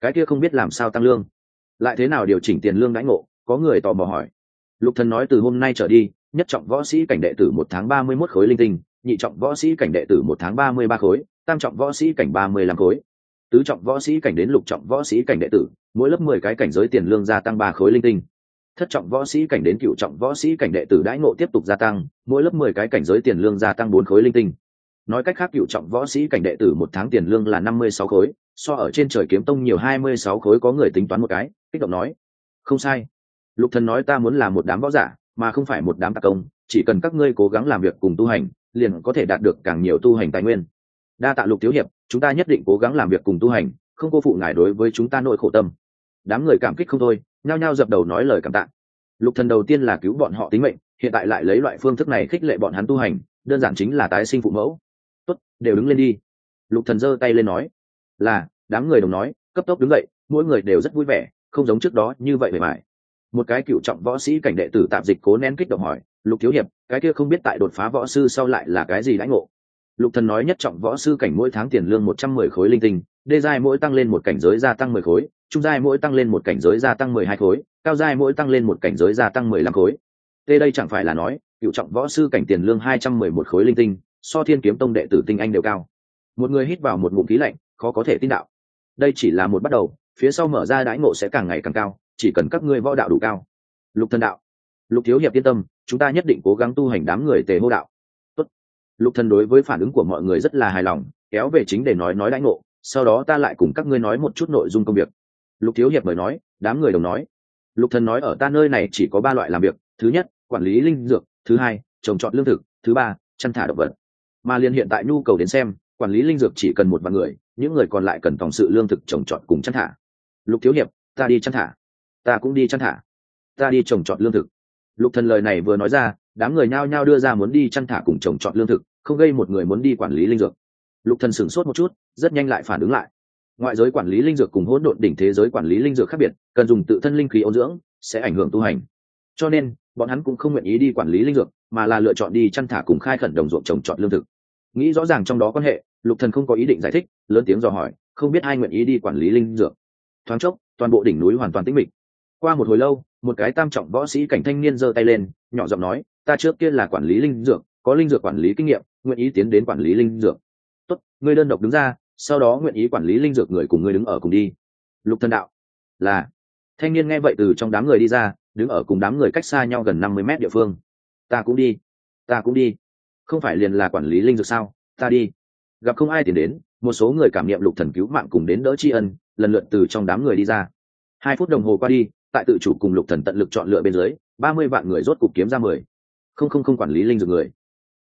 Cái kia không biết làm sao tăng lương. Lại thế nào điều chỉnh tiền lương đãi ngộ, có người tò mò hỏi lục thần nói từ hôm nay trở đi, nhất trọng võ sĩ cảnh đệ tử một tháng ba mươi 31 khối linh tinh, nhị trọng võ sĩ cảnh đệ tử một tháng ba mươi ba khối, tam trọng võ sĩ cảnh ba mươi lăm khối. Tứ trọng võ sĩ cảnh đến lục trọng võ sĩ cảnh đệ tử, mỗi lớp mười cái cảnh giới tiền lương gia tăng ba khối linh tinh. Thất trọng võ sĩ cảnh đến cựu trọng võ sĩ cảnh đệ tử đãi ngộ tiếp tục gia tăng, mỗi lớp mười cái cảnh giới tiền lương gia tăng bốn khối linh tinh. Nói cách khác, cựu trọng võ sĩ cảnh đệ tử một tháng tiền lương là năm mươi sáu khối, so ở trên trời kiếm tông nhiều hai mươi sáu khối có người tính toán một cái, kích động nói. Không sai lục thần nói ta muốn là một đám võ giả, mà không phải một đám tạc công, chỉ cần các ngươi cố gắng làm việc cùng tu hành, liền có thể đạt được càng nhiều tu hành tài nguyên. Đa tạ lục thiếu hiệp, chúng ta nhất định cố gắng làm việc cùng tu hành, không cô phụ ngài đối với chúng ta nội khổ tâm. Đám người cảm kích không thôi, nhao nhao dập đầu nói lời cảm tạ. Lục thần đầu tiên là cứu bọn họ tính mệnh, hiện tại lại lấy loại phương thức này khích lệ bọn hắn tu hành, đơn giản chính là tái sinh phụ mẫu. Tốt, đều đứng lên đi. Lục thần giơ tay lên nói, là, đám người đồng nói, cấp tốc đứng dậy, mỗi người đều rất vui vẻ, không giống trước đó như vậy bề mải một cái cựu trọng võ sĩ cảnh đệ tử tạm dịch cố nén kích động hỏi, lục thiếu hiệp, cái kia không biết tại đột phá võ sư sau lại là cái gì đãi ngộ? Lục thần nói nhất trọng võ sư cảnh mỗi tháng tiền lương một trăm mười khối linh tinh, đê giai mỗi tăng lên một cảnh giới gia tăng mười khối, trung giai mỗi tăng lên một cảnh giới gia tăng mười hai khối, cao giai mỗi tăng lên một cảnh giới gia tăng mười lăm khối. Tê đây chẳng phải là nói, cựu trọng võ sư cảnh tiền lương hai trăm mười một khối linh tinh, so thiên kiếm tông đệ tử tinh anh đều cao. Một người hít vào một ngụm khí lạnh, khó có thể tin đạo. Đây chỉ là một bắt đầu, phía sau mở ra đãi ngộ sẽ càng ngày càng cao chỉ cần các ngươi võ đạo đủ cao. Lục thần đạo. Lục thiếu hiệp yên tâm, chúng ta nhất định cố gắng tu hành đám người tề hô đạo. Tốt. lục thần đối với phản ứng của mọi người rất là hài lòng, kéo về chính để nói nói đãi ngộ, sau đó ta lại cùng các ngươi nói một chút nội dung công việc. Lục thiếu hiệp mời nói, đám người đồng nói. Lục thần nói ở ta nơi này chỉ có ba loại làm việc, thứ nhất, quản lý linh dược, thứ hai, trồng trọt lương thực, thứ ba, chăn thả động vật. Mà liên hiện tại nhu cầu đến xem, quản lý linh dược chỉ cần một vài người, những người còn lại cần tổng sự lương thực trồng trọt cùng chăn thả. Lục thiếu hiệp, ta đi chăn thả ta cũng đi chăn thả. Ta đi trồng trọt lương thực. Lục thần lời này vừa nói ra, đám người nhao nhao đưa ra muốn đi chăn thả cùng trồng trọt lương thực, không gây một người muốn đi quản lý linh dược. Lục thần sửng sốt một chút, rất nhanh lại phản ứng lại. Ngoại giới quản lý linh dược cùng hỗn độn đỉnh thế giới quản lý linh dược khác biệt, cần dùng tự thân linh khí ôn dưỡng, sẽ ảnh hưởng tu hành. Cho nên, bọn hắn cũng không nguyện ý đi quản lý linh dược, mà là lựa chọn đi chăn thả cùng khai khẩn đồng ruộng trồng trọt lương thực. Nghĩ rõ ràng trong đó quan hệ, lục thần không có ý định giải thích, lớn tiếng dò hỏi, không biết ai nguyện ý đi quản lý linh dược. Thoáng chốc, toàn bộ đỉnh núi hoàn toàn tĩnh mịch qua một hồi lâu, một cái tam trọng võ sĩ cảnh thanh niên giơ tay lên, nhỏ giọng nói, ta trước kia là quản lý linh dược, có linh dược quản lý kinh nghiệm, nguyện ý tiến đến quản lý linh dược. Tốt, ngươi đơn độc đứng ra, sau đó nguyện ý quản lý linh dược người cùng ngươi đứng ở cùng đi. Lục thần đạo, là. Thanh niên nghe vậy từ trong đám người đi ra, đứng ở cùng đám người cách xa nhau gần năm mươi mét địa phương. Ta cũng đi, ta cũng đi. Không phải liền là quản lý linh dược sao? Ta đi. Gặp không ai tìm đến, một số người cảm nghiệm lục thần cứu mạng cùng đến đỡ tri ân, lần lượt từ trong đám người đi ra. Hai phút đồng hồ qua đi tại tự chủ cùng lục thần tận lực chọn lựa bên dưới, ba mươi vạn người rốt cục kiếm ra mười. Không không không quản lý linh dược người.